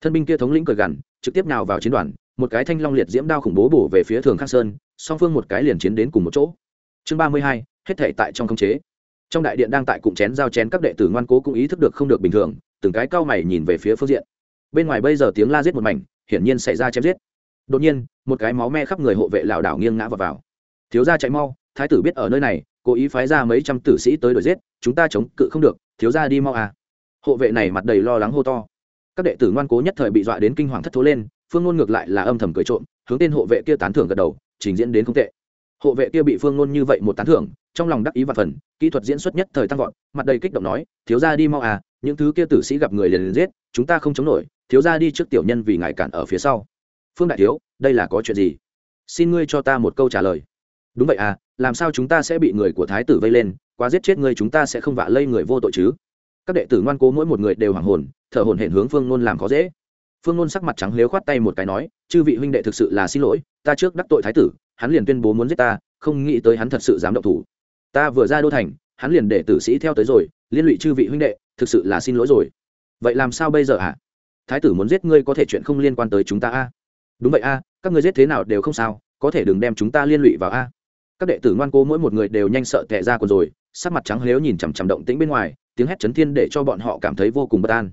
Thân binh kia thống lĩnh cười gằn trực tiếp nào vào chiến đoàn một cái thanh long liệt diễm đao khủng bố bổ về phía thường khang sơn song phương một cái liền chiến đến cùng một chỗ. Chương ba mươi hai hết thể tại trong khống chế. Trong đại điện đang tại cụm chén giao chén các đệ tử ngoan cố cũng ý thức được không được bình thường từng cái cao mày nhìn về phía phương diện. Bên ngoài bây giờ tiếng la giết một mảnh hiển nhiên xảy ra chém giết. Đột nhiên một cái máu me khắp người hộ vệ lảo đảo nghiêng ngã vào, vào thiếu gia chạy mau, thái tử biết ở nơi này, cố ý phái ra mấy trăm tử sĩ tới đuổi giết, chúng ta chống cự không được, thiếu gia đi mau à. Hộ vệ này mặt đầy lo lắng hô to. Các đệ tử ngoan cố nhất thời bị dọa đến kinh hoàng thất thố lên, phương ngôn ngược lại là âm thầm cười trộm, hướng tên hộ vệ kia tán thưởng gật đầu, trình diễn đến không tệ. Hộ vệ kia bị phương ngôn như vậy một tán thưởng, trong lòng đắc ý và phần, kỹ thuật diễn xuất nhất thời tăng vọt, mặt đầy kích động nói, thiếu gia đi mau à những thứ kia tử sĩ gặp người liền liền giết, chúng ta không chống nổi, thiếu gia đi trước tiểu nhân vì ngài cản ở phía sau. Phương đại thiếu, đây là có chuyện gì? Xin ngươi cho ta một câu trả lời đúng vậy à làm sao chúng ta sẽ bị người của thái tử vây lên, quá giết chết ngươi chúng ta sẽ không vạ lây người vô tội chứ? Các đệ tử ngoan cố mỗi một người đều hoàng hồn, thở hồn hển hướng phương ngôn làm khó dễ. Phương ngôn sắc mặt trắng lếu khoát tay một cái nói, chư vị huynh đệ thực sự là xin lỗi, ta trước đắc tội thái tử, hắn liền tuyên bố muốn giết ta, không nghĩ tới hắn thật sự dám động thủ. Ta vừa ra đô thành, hắn liền để tử sĩ theo tới rồi, liên lụy chư vị huynh đệ, thực sự là xin lỗi rồi. Vậy làm sao bây giờ à? thái tử muốn giết ngươi có thể chuyện không liên quan tới chúng ta a? Đúng vậy a, các ngươi giết thế nào đều không sao, có thể đừng đem chúng ta liên lụy vào a các đệ tử ngoan cố mỗi một người đều nhanh sợ tệ ra còn rồi, sắc mặt trắng lếu nhìn chằm chằm động tĩnh bên ngoài, tiếng hét chấn thiên để cho bọn họ cảm thấy vô cùng bất an.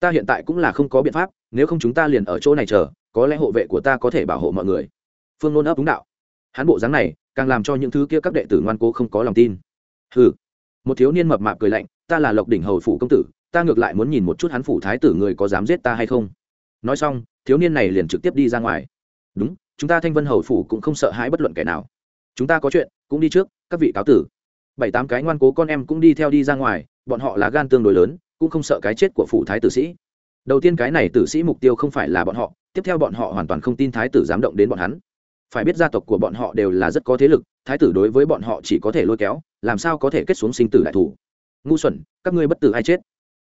Ta hiện tại cũng là không có biện pháp, nếu không chúng ta liền ở chỗ này chờ, có lẽ hộ vệ của ta có thể bảo hộ mọi người. Phương nôn ấp đúng đạo. Hắn bộ dáng này, càng làm cho những thứ kia các đệ tử ngoan cố không có lòng tin. Hừ. Một thiếu niên mập mạp cười lạnh, ta là lộc đỉnh hầu phủ công tử, ta ngược lại muốn nhìn một chút hắn phủ thái tử người có dám giết ta hay không? Nói xong, thiếu niên này liền trực tiếp đi ra ngoài. Đúng, chúng ta thanh vân hầu phủ cũng không sợ hãi bất luận kẻ nào chúng ta có chuyện, cũng đi trước, các vị cáo tử. Bảy tám cái ngoan cố con em cũng đi theo đi ra ngoài, bọn họ là gan tương đối lớn, cũng không sợ cái chết của phủ thái tử sĩ. Đầu tiên cái này tử sĩ mục tiêu không phải là bọn họ, tiếp theo bọn họ hoàn toàn không tin thái tử dám động đến bọn hắn. Phải biết gia tộc của bọn họ đều là rất có thế lực, thái tử đối với bọn họ chỉ có thể lôi kéo, làm sao có thể kết xuống sinh tử đại thủ? Ngu xuẩn, các ngươi bất tử ai chết?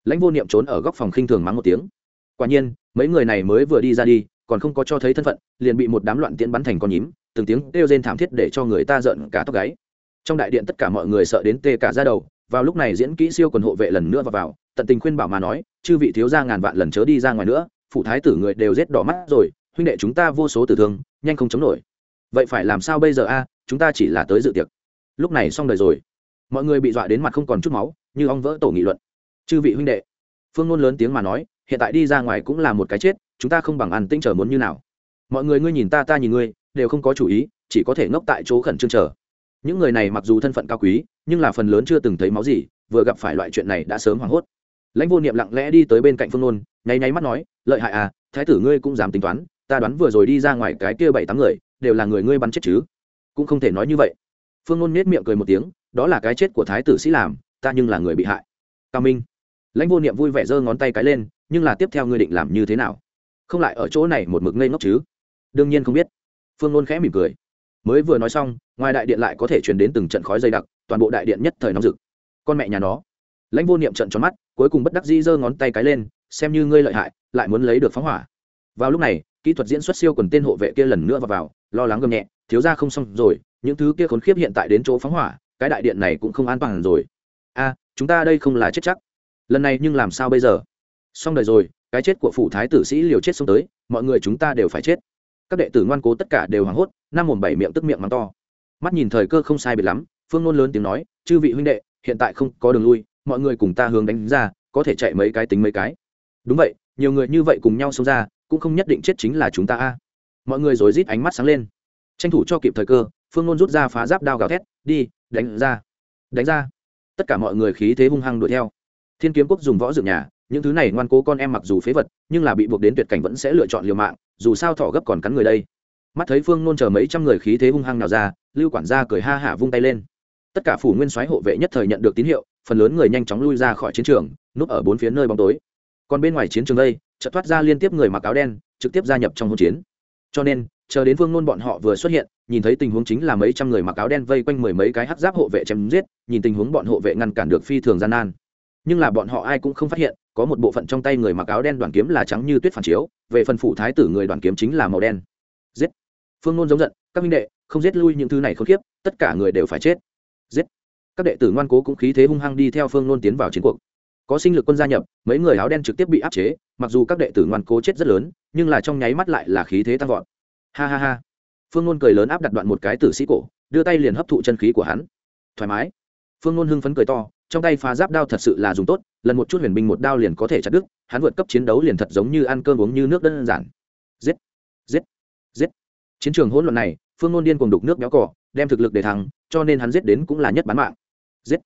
Lãnh vô niệm trốn ở góc phòng khinh thường mắng một tiếng. Quả nhiên, mấy người này mới vừa đi ra đi, còn không có cho thấy thân phận, liền bị một đám loạn tiễn bắn thành con nhím từng tiếng kêu rên thảm thiết để cho người ta giận cả tóc gáy. Trong đại điện tất cả mọi người sợ đến tê cả ra đầu vào lúc này diễn kỹ siêu quần hộ vệ lần nữa vào, vào tận tình khuyên bảo mà nói chư vị thiếu gia ngàn vạn lần chớ đi ra ngoài nữa phụ thái tử người đều rết đỏ mắt rồi huynh đệ chúng ta vô số tử thương nhanh không chống nổi. Vậy phải làm sao bây giờ a? Chúng ta chỉ là tới dự tiệc. Lúc này xong đời rồi. Mọi người bị dọa đến mặt không còn chút máu như ong vỡ tổ nghị luận. Chư vị huynh đệ. Phương ngôn lớn tiếng mà nói hiện tại đi ra ngoài cũng là một cái chết chúng ta không bằng ăn tinh chờ muốn như nào. Mọi người ngươi nhìn ta ta nhìn ngươi đều không có chủ ý, chỉ có thể ngốc tại chỗ khẩn trương chờ. Những người này mặc dù thân phận cao quý, nhưng là phần lớn chưa từng thấy máu gì, vừa gặp phải loại chuyện này đã sớm hoảng hốt. Lãnh vô niệm lặng lẽ đi tới bên cạnh phương nôn, nháy nháy mắt nói, lợi hại à thái tử ngươi cũng dám tính toán, ta đoán vừa rồi đi ra ngoài cái kia bảy tám người, đều là người ngươi bắn chết chứ? Cũng không thể nói như vậy. Phương nôn nết miệng cười một tiếng, đó là cái chết của thái tử sĩ làm, ta nhưng là người bị hại. Cao minh. Lãnh vô niệm vui vẻ giơ ngón tay cái lên, nhưng là tiếp theo ngươi định làm như thế nào? Không lại ở chỗ này một mực ngây ngốc chứ? Đương nhiên không biết phương nôn khẽ mỉm cười. Mới vừa nói xong ngoài đại điện lại có thể truyền đến từng trận khói dày đặc toàn bộ đại điện nhất thời nóng rực. Con mẹ nhà nó. Lãnh vô niệm trận tròn mắt cuối cùng bất đắc dĩ giơ ngón tay cái lên xem như ngươi lợi hại lại muốn lấy được phóng hỏa. Vào lúc này kỹ thuật diễn xuất siêu quần tên hộ vệ kia lần nữa vào, vào lo lắng gầm nhẹ thiếu ra không xong rồi những thứ kia khốn khiếp hiện tại đến chỗ phóng hỏa cái đại điện này cũng không an toàn rồi. A à, chúng ta đây không là chết chắc. Lần này nhưng làm sao bây giờ? Xong đời rồi cái chết của phủ thái tử sĩ liều chết xuống tới mọi người chúng ta đều phải chết các đệ tử ngoan cố tất cả đều hoảng hốt năm mồm bảy miệng tức miệng mắng to. Mắt nhìn thời cơ không sai biệt lắm, phương ngôn lớn tiếng nói, chư vị huynh đệ, hiện tại không có đường lui, mọi người cùng ta hướng đánh ra, có thể chạy mấy cái tính mấy cái. Đúng vậy, nhiều người như vậy cùng nhau xông ra, cũng không nhất định chết chính là chúng ta a. Mọi người rồi rít ánh mắt sáng lên. Tranh thủ cho kịp thời cơ, phương ngôn rút ra phá giáp đao gào thét, đi, đánh ra đánh ra. Tất cả mọi người khí thế hung hăng đuổi theo. Thiên kiếm quốc dùng võ dựng nhà những thứ này ngoan cố con em mặc dù phế vật, nhưng là bị buộc đến tuyệt cảnh vẫn sẽ lựa chọn liều mạng, dù sao thỏ gấp còn cắn người đây. Mắt thấy phương nôn chờ mấy trăm người khí thế hung hăng nào ra, lưu quản gia cười ha hả vung tay lên. Tất cả phủ nguyên soái hộ vệ nhất thời nhận được tín hiệu, phần lớn người nhanh chóng lui ra khỏi chiến trường, núp ở bốn phía nơi bóng tối. Còn bên ngoài chiến trường đây, chợt thoát ra liên tiếp người mặc áo đen, trực tiếp gia nhập trong hỗn chiến. Cho nên, chờ đến phương nôn bọn họ vừa xuất hiện, nhìn thấy tình huống chính là mấy trăm người mặc áo đen vây quanh mười mấy cái hắc giáp hộ vệ chém giết, nhìn tình huống bọn hộ vệ ngăn cản được phi thường gian nan. Nhưng là bọn họ ai cũng không phát hiện có một bộ phận trong tay người mặc áo đen đoàn kiếm là trắng như tuyết phản chiếu, về phần phủ thái tử người đoàn kiếm chính là màu đen. Giết. Phương nôn giống giận, các minh đệ, không giết lui những thứ này không khiếp tất cả người đều phải chết. Giết. Các đệ tử ngoan cố cũng khí thế hung hăng đi theo phương nôn tiến vào chiến cuộc. Có sinh lực quân gia nhập, mấy người áo đen trực tiếp bị áp chế, mặc dù các đệ tử ngoan cố chết rất lớn, nhưng là trong nháy mắt lại là khí thế tăng vọt. Ha ha ha. Phương nôn cười lớn áp đặt đoạn một cái tử sĩ cổ, đưa tay liền hấp thụ chân khí của hắn. Thoải mái. Phương nôn hưng phấn cười to trong tay phá giáp đao thật sự là dùng tốt, lần một chút huyền binh một đao liền có thể chặt đứt, hắn vượt cấp chiến đấu liền thật giống như ăn cơm uống như nước đơn giản. Giết giết giết. Chiến trường hỗn loạn này, phương nôn điên cùng đục nước béo cỏ đem thực lực để thắng cho nên hắn giết đến cũng là nhất bán mạng. Giết.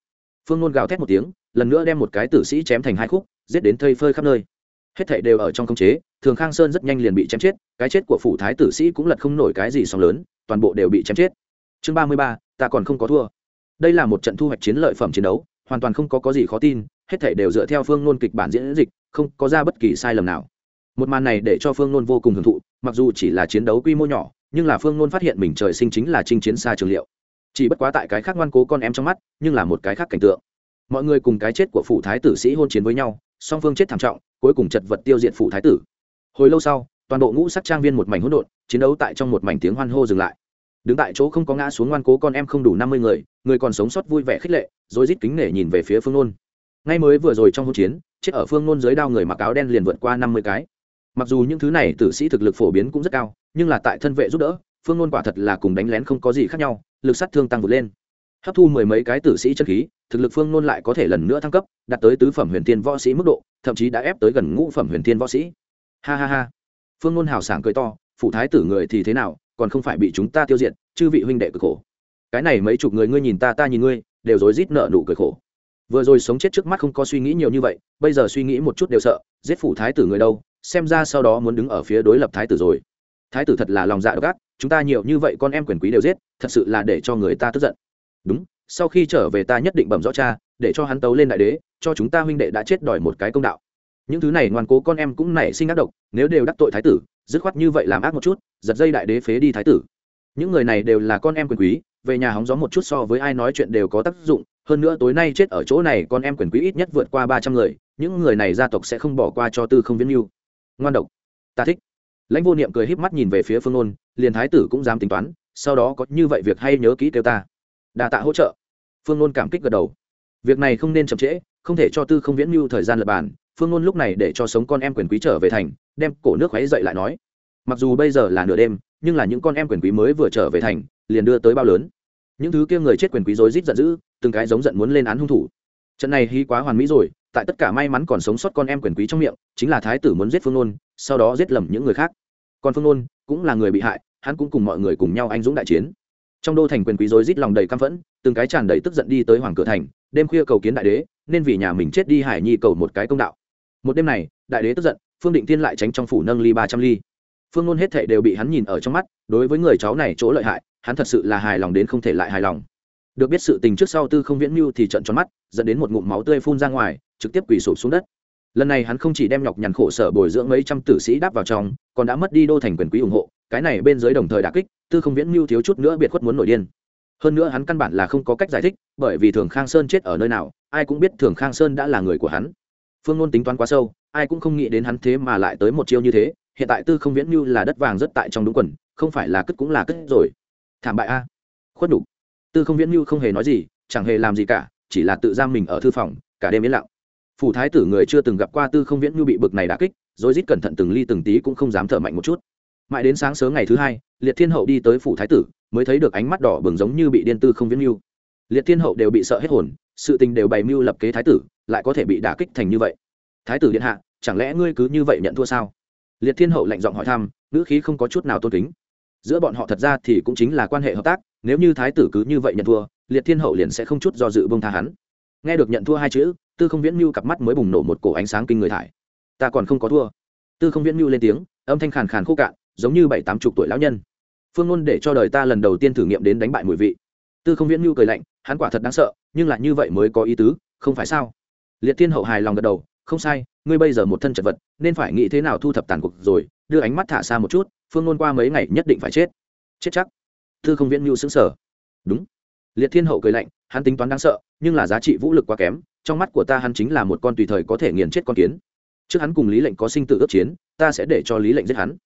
Phương nôn gào thét một tiếng, lần nữa đem một cái tử sĩ chém thành hai khúc, giết đến thây phơi khắp nơi. Hết thảy đều ở trong khống chế, thường khang sơn rất nhanh liền bị chém chết, cái chết của phủ thái tử sĩ cũng lật không nổi cái gì sóng lớn, toàn bộ đều bị chém chết. Chương ba mươi ba, ta còn không có thua. Đây là một trận thu hoạch chiến lợi phẩm chiến đấu hoàn toàn không có có gì khó tin, hết thảy đều dựa theo phương nôn kịch bản diễn dịch, không có ra bất kỳ sai lầm nào. Một màn này để cho phương nôn vô cùng hưởng thụ, mặc dù chỉ là chiến đấu quy mô nhỏ, nhưng là phương nôn phát hiện mình trời sinh chính là chinh chiến xa trường liệu. Chỉ bất quá tại cái khác ngoan cố con em trong mắt, nhưng là một cái khác cảnh tượng. Mọi người cùng cái chết của phủ thái tử sĩ hôn chiến với nhau, song phương chết thảm trọng, cuối cùng chật vật tiêu diệt phủ thái tử. Hồi lâu sau, toàn bộ ngũ sắc trang viên một mảnh hỗn độn, chiến đấu tại trong một mảnh tiếng hoan hô dừng lại đứng tại chỗ không có ngã xuống ngoan cố con em không đủ năm mươi người người còn sống sót vui vẻ khích lệ rồi rít kính nể nhìn về phía phương nôn. Ngay mới vừa rồi trong hỗn chiến, chết ở phương nôn dưới đao người mặc áo đen liền vượt qua năm mươi cái. Mặc dù những thứ này tử sĩ thực lực phổ biến cũng rất cao, nhưng là tại thân vệ giúp đỡ, phương nôn quả thật là cùng đánh lén không có gì khác nhau, lực sát thương tăng vượt lên. Hấp thu mười mấy cái tử sĩ chân khí, thực lực phương nôn lại có thể lần nữa thăng cấp, đạt tới tứ phẩm huyền thiên võ sĩ mức độ, thậm chí đã ép tới gần ngũ phẩm huyền thiên võ sĩ. Ha ha ha. Phương nôn hào sảng cười to phụ thái tử người thì thế nào còn không phải bị chúng ta tiêu diệt, chư vị huynh đệ cực khổ. Cái này mấy chục người ngươi nhìn ta ta nhìn ngươi, đều rối rít nợ nụ cười khổ. Vừa rồi sống chết trước mắt không có suy nghĩ nhiều như vậy, bây giờ suy nghĩ một chút đều sợ, giết phủ thái tử người đâu, xem ra sau đó muốn đứng ở phía đối lập thái tử rồi. Thái tử thật là lòng dạ độc ác, chúng ta nhiều như vậy con em quyền quý đều giết, thật sự là để cho người ta tức giận. Đúng, sau khi trở về ta nhất định bẩm rõ cha, để cho hắn tấu lên đại đế, cho chúng ta huynh đệ đã chết đòi một cái công đạo. Những thứ này ngoan cố con em cũng nảy sinh ác độc, nếu đều đắc tội thái tử dứt khoát như vậy làm ác một chút, giật dây đại đế phế đi thái tử. Những người này đều là con em quyền quý, về nhà hóng gió một chút so với ai nói chuyện đều có tác dụng, hơn nữa tối nay chết ở chỗ này con em quyền quý ít nhất vượt qua ba trăm người, những người này gia tộc sẽ không bỏ qua cho tư không viễn mưu ngoan độc. Ta thích. Lãnh vô niệm cười híp mắt nhìn về phía phương ôn liền thái tử cũng dám tính toán, sau đó có như vậy việc hay nhớ kỹ kêu ta. Đà tạ hỗ trợ. Phương ôn cảm kích gật đầu. Việc này không nên chậm trễ, không thể cho tư không viễn mưu thời gian lập bàn, phương ôn lúc này để cho sống con em quyền quý trở về thành đem cổ nước khoáy dậy lại nói, mặc dù bây giờ là nửa đêm, nhưng là những con em quyền quý mới vừa trở về thành, liền đưa tới bao lớn. Những thứ kia người chết quyền quý rối rít giận dữ, từng cái giống giận muốn lên án hung thủ. Trận này hy quá hoàn mỹ rồi, tại tất cả may mắn còn sống sót con em quyền quý trong miệng, chính là thái tử muốn giết phương nôn, sau đó giết lầm những người khác. Còn phương nôn cũng là người bị hại, hắn cũng cùng mọi người cùng nhau anh dũng đại chiến. Trong đô thành quyền quý rối rít lòng đầy căm phẫn, từng cái tràn đầy tức giận đi tới hoàng cửa thành, đêm khuya cầu kiến đại đế, nên vì nhà mình chết đi hải nhi cầu một cái công đạo. Một đêm này, đại đế tức giận phương định tiên lại tránh trong phủ nâng ly ba trăm ly. Phương ngôn hết thệ đều bị hắn nhìn ở trong mắt, đối với người cháu này chỗ lợi hại, hắn thật sự là hài lòng đến không thể lại hài lòng. Được biết sự tình trước sau tư không viễn mưu thì trận tròn mắt, dẫn đến một ngụm máu tươi phun ra ngoài, trực tiếp quỳ sụp xuống đất. Lần này hắn không chỉ đem nhọc nhằn khổ sở bồi dưỡng mấy trăm tử sĩ đáp vào trong, còn đã mất đi đô thành quyền quý ủng hộ, cái này bên dưới đồng thời đà kích, tư không viễn mưu thiếu chút nữa biệt khuất muốn nổi điên. Hơn nữa hắn căn bản là không có cách giải thích, bởi vì thường khang sơn chết ở nơi nào, ai cũng biết thường khang sơn đã là người của hắn. Phương ngôn tính toán quá sâu ai cũng không nghĩ đến hắn thế mà lại tới một chiêu như thế, hiện tại tư không viễn như là đất vàng rất tại trong đúng quần, không phải là cất cũng là cất rồi. Thảm bại a. Khuất đủ tư không viễn như không hề nói gì, chẳng hề làm gì cả, chỉ là tự giam mình ở thư phòng, cả đêm yên lặng. Phủ thái tử người chưa từng gặp qua tư không viễn như bị bực này đả kích, rồi rít cẩn thận từng ly từng tí cũng không dám thở mạnh một chút. Mãi đến sáng sớm ngày thứ hai, liệt thiên hậu đi tới phủ thái tử, mới thấy được ánh mắt đỏ bừng giống như bị điên tư không viễn mưu liệt thiên hậu đều bị sợ hết hồn, sự tình đều bày mưu lập kế thái tử, lại có thể bị đả kích thành như vậy thái tử điện hạ, chẳng lẽ ngươi cứ như vậy nhận thua sao? Liệt thiên hậu lạnh giọng hỏi thăm, ngữ khí không có chút nào tôn kính. Giữa bọn họ thật ra thì cũng chính là quan hệ hợp tác, nếu như thái tử cứ như vậy nhận thua, liệt thiên hậu liền sẽ không chút do dự bông tha hắn. Nghe được nhận thua hai chữ, tư không viễn mưu cặp mắt mới bùng nổ một cổ ánh sáng kinh người thải. Ta còn không có thua. Tư không viễn mưu lên tiếng, âm thanh khàn khàn khô cạn, giống như bảy tám chục tuổi lão nhân. Phương ngôn để cho đời ta lần đầu tiên thử nghiệm đến đánh bại mùi vị. Tư không viễn mưu cười lạnh, hắn quả thật đáng sợ, nhưng lại như vậy mới có ý tứ, không phải sao? Liệt thiên hậu hài lòng gật đầu không sai, ngươi bây giờ một thân chật vật, nên phải nghĩ thế nào thu thập tàn cuộc rồi, đưa ánh mắt thả xa một chút, phương ngôn qua mấy ngày nhất định phải chết. Chết chắc. Thư không viễn mưu xứng sở đúng. Liệt thiên hậu cười lạnh, hắn tính toán đáng sợ, nhưng là giá trị vũ lực quá kém, trong mắt của ta hắn chính là một con tùy thời có thể nghiền chết con kiến. Trước hắn cùng lý lệnh có sinh tự ước chiến, ta sẽ để cho lý lệnh giết hắn.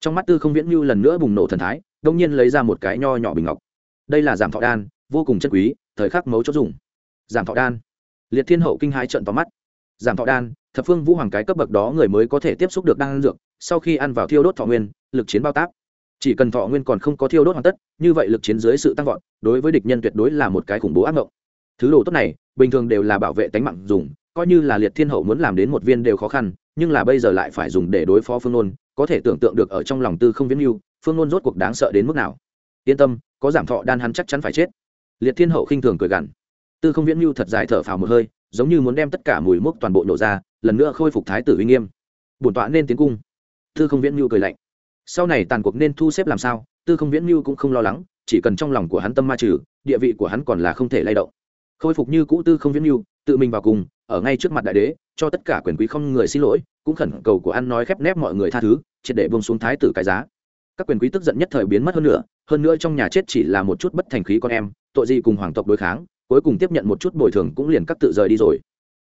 Trong mắt tư không viễn mưu lần nữa bùng nổ thần thái, đông nhiên lấy ra một cái nho nhỏ bình ngọc. Đây là giảm thọ đan, vô cùng chân quý, thời khắc mấu chốt dùng. Giảm thọ đan. Liệt thiên hậu kinh hai trận vào mắt giảm thọ đan, thập phương vũ hoàng cái cấp bậc đó người mới có thể tiếp xúc được đan dược, sau khi ăn vào thiêu đốt thọ nguyên, lực chiến bao tác. Chỉ cần thọ nguyên còn không có thiêu đốt hoàn tất, như vậy lực chiến dưới sự tăng vọt, đối với địch nhân tuyệt đối là một cái khủng bố ác mộng. Thứ đồ tốt này, bình thường đều là bảo vệ tánh mạng dùng, coi như là liệt thiên hậu muốn làm đến một viên đều khó khăn, nhưng là bây giờ lại phải dùng để đối phó phương nôn, có thể tưởng tượng được ở trong lòng tư không viễn mưu phương nôn rốt cuộc đáng sợ đến mức nào. Yên tâm, có giảm thọ đan hắn chắc chắn phải chết. Liệt thiên hậu khinh thường cười gằn. Tư không viễn mưu thật dài thở phào một hơi giống như muốn đem tất cả mùi mốc toàn bộ nổ ra, lần nữa khôi phục thái tử uy nghiêm. Bổn tọa nên tiến cung. Tư không viễn mưu cười lạnh. Sau này tàn cuộc nên thu xếp làm sao, tư không viễn mưu cũng không lo lắng, chỉ cần trong lòng của hắn tâm ma trừ, địa vị của hắn còn là không thể lay động. Khôi phục như cũ tư không viễn mưu tự mình vào cùng, ở ngay trước mặt đại đế, cho tất cả quyền quý không người xin lỗi, cũng khẩn cầu của ăn nói khép nép mọi người tha thứ, triệt để bông xuống thái tử cái giá. Các quyền quý tức giận nhất thời biến mất hơn nữa hơn nữa trong nhà chết chỉ là một chút bất thành khí con em, tội gì cùng hoàng tộc đối kháng cuối cùng tiếp nhận một chút bồi thường cũng liền cắt tự rời đi rồi.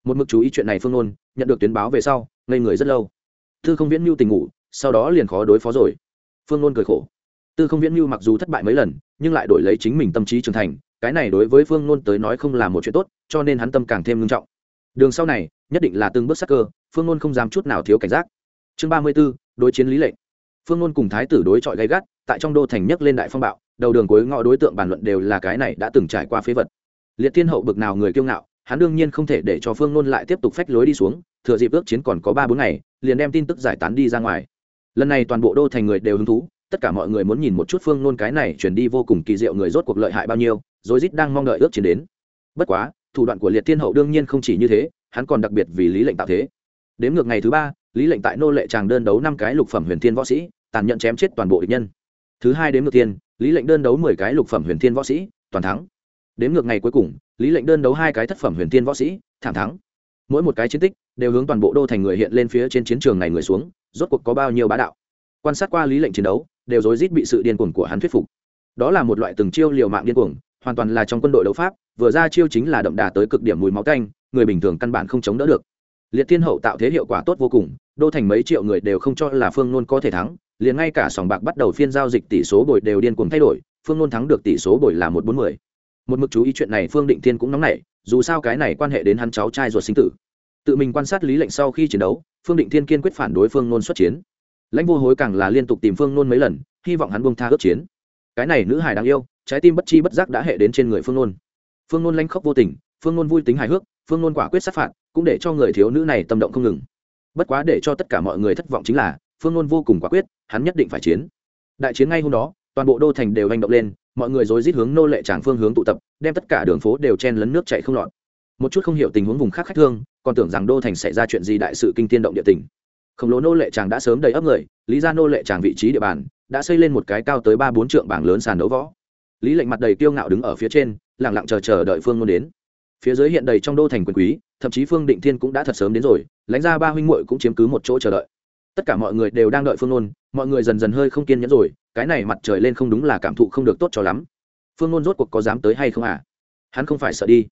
Một mực chú ý chuyện này phương nôn, nhận được tuyến báo về sau, ngây người rất lâu. Tư không viễn mưu tình ngủ, sau đó liền khó đối phó rồi. Phương nôn cười khổ. Tư không viễn mưu mặc dù thất bại mấy lần, nhưng lại đổi lấy chính mình tâm trí trưởng thành, cái này đối với phương nôn tới nói không là một chuyện tốt, cho nên hắn tâm càng thêm ngưng trọng. Đường sau này, nhất định là từng bước sắc cơ, phương nôn không dám chút nào thiếu cảnh giác. Chương ba mươi b ố đối chiến lý lệnh. Phương nôn cùng thái tử đối chọi gay gắt, tại trong đô thành nhất lên đại phong bạo, đầu đường cuối ngõ đối tượng bàn luận đều là cái này đã từng trải qua phế vật liệt thiên hậu bực nào người kiêu ngạo hắn đương nhiên không thể để cho phương nôn lại tiếp tục phách lối đi xuống thừa dịp ước chiến còn có ba bốn ngày liền đem tin tức giải tán đi ra ngoài. Lần này toàn bộ đô thành người đều hứng thú tất cả mọi người muốn nhìn một chút phương nôn cái này chuyển đi vô cùng kỳ diệu người rốt cuộc lợi hại bao nhiêu rồi rít đang mong đợi ước chiến đến. Bất quá thủ đoạn của liệt thiên hậu đương nhiên không chỉ như thế hắn còn đặc biệt vì lý lệnh tạo thế. Đến ngược ngày thứ ba lý lệnh tại nô lệ tràng đơn đấu năm cái lục phẩm huyền thiên võ sĩ tàn nhận chém chết toàn bộ địch nhân. Thứ hai đến ngược tiên, lý lệnh đơn đấu mười cái lục phẩm huyền thiên võ sĩ toàn thắng đến ngược ngày cuối cùng, lý lệnh đơn đấu hai cái thất phẩm huyền tiên võ sĩ, thảm thắng. Mỗi một cái chiến tích đều hướng toàn bộ đô thành người hiện lên phía trên chiến trường này người xuống, rốt cuộc có bao nhiêu bá đạo. Quan sát qua lý lệnh chiến đấu, đều rối rít bị sự điên cuồng của hắn thuyết phục. Đó là một loại từng chiêu liều mạng điên cuồng, hoàn toàn là trong quân đội đấu pháp, vừa ra chiêu chính là đậm đà tới cực điểm mùi máu canh người bình thường căn bản không chống đỡ được. Liệt thiên hậu tạo thế hiệu quả tốt vô cùng, đô thành mấy triệu người đều không cho là phương nôn có thể thắng, liền ngay cả sòng bạc bắt đầu phiên giao dịch tỷ số bồi đều điên cuồng thay đổi, phương nôn thắng được tỷ số bồi là một bốn mươi một mực chú ý chuyện này phương định thiên cũng nóng nảy, dù sao cái này quan hệ đến hắn cháu trai ruột sinh tử. Tự mình quan sát lý lệnh sau khi chiến đấu, phương định thiên kiên quyết phản đối phương nôn xuất chiến. Lãnh vô hối càng là liên tục tìm phương nôn mấy lần, hy vọng hắn buông tha ước chiến. Cái này nữ hải đáng yêu, trái tim bất chi bất giác đã hệ đến trên người phương nôn. Phương nôn lanh khóc vô tình, phương nôn vui tính hài hước, phương nôn quả quyết sát phạt, cũng để cho người thiếu nữ này tâm động không ngừng. Bất quá để cho tất cả mọi người thất vọng chính là, phương nôn vô cùng quả quyết, hắn nhất định phải chiến. Đại chiến ngay hôm đó, toàn bộ đô thành đều hành động lên mọi người rối rít hướng nô lệ tràng phương hướng tụ tập, đem tất cả đường phố đều chen lấn nước chạy không lọt. Một chút không hiểu tình huống vùng khác khách thương, còn tưởng rằng đô thành xảy ra chuyện gì đại sự kinh tiên động địa tình. Khổng lồ nô lệ tràng đã sớm đầy ấp người, lý ra nô lệ tràng vị trí địa bàn, đã xây lên một cái cao tới ba bốn trượng bảng lớn sàn đấu võ. Lý lệnh mặt đầy kiêu ngạo đứng ở phía trên lẳng lặng chờ chờ đợi phương ngôn đến. Phía dưới hiện đầy trong đô thành quyền quý, thậm chí phương định thiên cũng đã thật sớm đến rồi, lãnh ra ba huynh muội cũng chiếm cứ một chỗ chờ đợi. Tất cả mọi người đều đang đợi phương ngôn mọi người dần dần hơi không kiên nhẫn rồi, cái này mặt trời lên không đúng là cảm thụ không được tốt cho lắm. Phương ngôn rốt cuộc có dám tới hay không à? Hắn không phải sợ đi.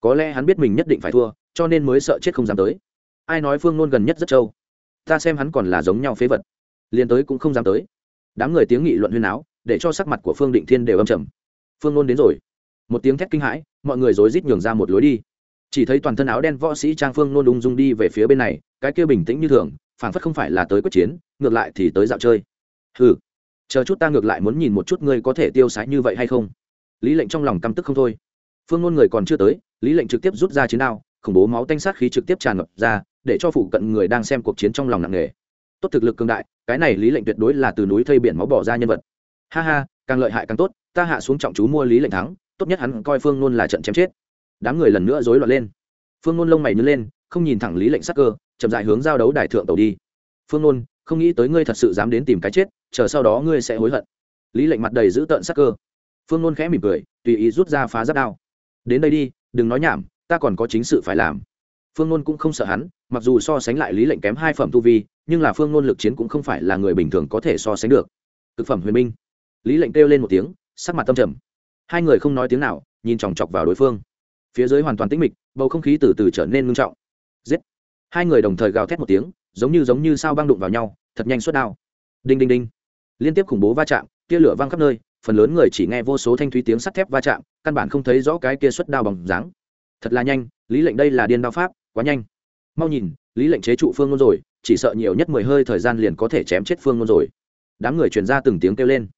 Có lẽ hắn biết mình nhất định phải thua, cho nên mới sợ chết không dám tới. Ai nói phương ngôn gần nhất rất trâu? Ta xem hắn còn là giống nhau phế vật. Liền tới cũng không dám tới. Đám người tiếng nghị luận huyên áo để cho sắc mặt của phương định thiên đều âm trầm. Phương ngôn đến rồi. Một tiếng thét kinh hãi, mọi người rối rít nhường ra một lối đi. Chỉ thấy toàn thân áo đen võ sĩ trang phương nôn ung dung đi về phía bên này, cái kia bình tĩnh như thường phảng phất không phải là tới quyết chiến, ngược lại thì tới dạo chơi. Ừ chờ chút ta ngược lại muốn nhìn một chút ngươi có thể tiêu sái như vậy hay không? Lý lệnh trong lòng căm tức không thôi. Phương ngôn người còn chưa tới, lý lệnh trực tiếp rút ra chiến đao, khủng bố máu tanh sát khí trực tiếp tràn ngập ra, để cho phụ cận người đang xem cuộc chiến trong lòng nặng nề. Tốt thực lực cường đại, cái này lý lệnh tuyệt đối là từ núi thây biển máu bỏ ra nhân vật. Ha ha, càng lợi hại càng tốt, ta hạ xuống trọng chú mua lý lệnh thắng, tốt nhất hắn coi phương nôn là trận chém chết. Đám người lần nữa rối loạn lên. Phương nôn lông mày nhớ lên không nhìn thẳng lý lệnh sắc cơ, chậm dại hướng giao đấu đài thượng tàu đi. Phương nôn, không nghĩ tới ngươi thật sự dám đến tìm cái chết, chờ sau đó ngươi sẽ hối hận. Lý lệnh mặt đầy giữ tợn sắc cơ. Phương nôn khẽ mỉm cười, tùy ý rút ra phá giáp đao. Đến đây đi, đừng nói nhảm, ta còn có chính sự phải làm. Phương nôn cũng không sợ hắn, mặc dù so sánh lại lý lệnh kém hai phẩm tu vi, nhưng là phương nôn lực chiến cũng không phải là người bình thường có thể so sánh được. Thực phẩm huyền minh. Lý lệnh kêu lên một tiếng, sắc mặt tâm trầm. Hai người không nói tiếng nào, nhìn chòng chọc vào đối phương. Phía dưới hoàn toàn tĩnh mịch, bầu không khí từ từ trở nên ngưng trọng hai người đồng thời gào thét một tiếng, giống như giống như sao băng đụng vào nhau, thật nhanh suốt đao. Đinh đinh đinh. Liên tiếp khủng bố va chạm, tia lửa văng khắp nơi, phần lớn người chỉ nghe vô số thanh thúy tiếng sắt thép va chạm, căn bản không thấy rõ cái kia xuất đao bằng dáng. Thật là nhanh, lý lệnh đây là điên đao pháp, quá nhanh. Mau nhìn, lý lệnh chế trụ phương ngôn rồi, chỉ sợ nhiều nhất mười hơi thời gian liền có thể chém chết phương ngôn rồi. Đám người truyền ra từng tiếng kêu lên.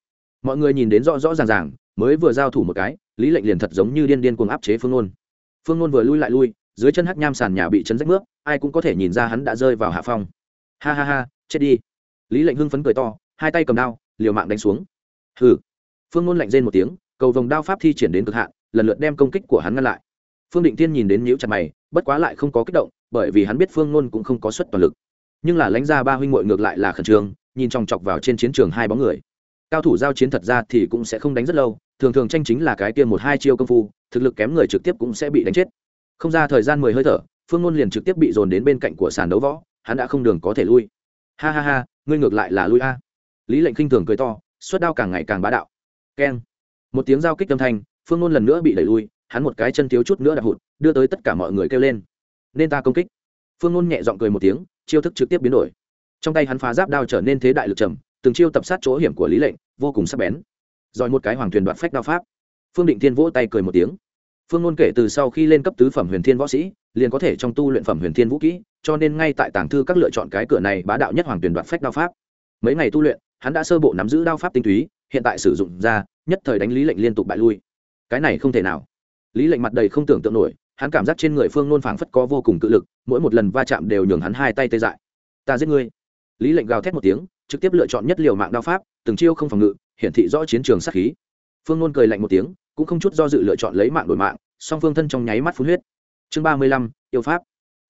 Mọi người nhìn đến rõ rõ ràng ràng, mới vừa giao thủ một cái, lý lệnh liền thật giống như điên điên cuồng áp chế phương ngôn. Phương ngôn vừa lui lại lui dưới chân hắc nham sàn nhà bị chấn rách nước, ai cũng có thể nhìn ra hắn đã rơi vào hạ phong. Ha ha ha, chết đi. Lý lệnh hưng phấn cười to, hai tay cầm đao, liều mạng đánh xuống. Hừ. Phương ngôn lạnh rên một tiếng, cầu vồng đao pháp thi triển đến cực hạn, lần lượt đem công kích của hắn ngăn lại. Phương định tiên nhìn đến nhíu chặt mày, bất quá lại không có kích động, bởi vì hắn biết phương ngôn cũng không có suất toàn lực. Nhưng là lãnh ra ba huynh muội ngược lại là khẩn trương, nhìn chòng chọc vào trên chiến trường hai bóng người. Cao thủ giao chiến thật ra thì cũng sẽ không đánh rất lâu, thường thường tranh chính là cái kia một hai chiêu công phu, thực lực kém người trực tiếp cũng sẽ bị đánh chết không ra thời gian mười hơi thở, phương ngôn liền trực tiếp bị dồn đến bên cạnh của sàn đấu võ, hắn đã không đường có thể lui. Ha ha ha, ngươi ngược lại là lui a. Lý lệnh khinh thường cười to, suất đao càng ngày càng bá đạo. Keng. Một tiếng giao kích âm thanh, phương ngôn lần nữa bị đẩy lui, hắn một cái chân thiếu chút nữa đạp hụt, đưa tới tất cả mọi người kêu lên. Nên ta công kích. Phương ngôn nhẹ g i ọ n g cười một tiếng, chiêu thức trực tiếp biến đổi. Trong tay hắn phá giáp đao trở nên thế đại lực trầm, từng chiêu tập sát chỗ hiểm của lý lệnh, vô cùng sắc bén. Rồi một cái hoàng thuyền đoạt phách đao pháp. Phương định thiên vỗ tay cười một tiếng phương ngôn kể từ sau khi lên cấp tứ phẩm huyền thiên võ sĩ, liền có thể trong tu luyện phẩm huyền thiên vũ kỹ, cho nên ngay tại tàng thư các lựa chọn cái cửa này bá đạo nhất hoàng tuyển đoạt phách đao pháp. Mấy ngày tu luyện, hắn đã sơ bộ nắm giữ đao pháp tinh túy, hiện tại sử dụng ra, nhất thời đánh lý lệnh liên tục bại lui. Cái này không thể nào. Lý lệnh mặt đầy không tưởng tượng nổi, hắn cảm giác trên người phương nôn phảng phất có vô cùng cự lực, mỗi một lần va chạm đều nhường hắn hai tay tê dại. Ta giết ngươi. Lý lệnh gào thét một tiếng, trực tiếp lựa chọn nhất liều mạng đao pháp, từng chiêu không phòng ngự, hiển thị rõ chiến trường sát khí. Phương nôn cười lạnh một tiếng, cũng không chút do dự lựa chọn lấy mạng đổi mạng song phương thân trong nháy mắt phun huyết. Chương ba mươi lăm, yêu pháp.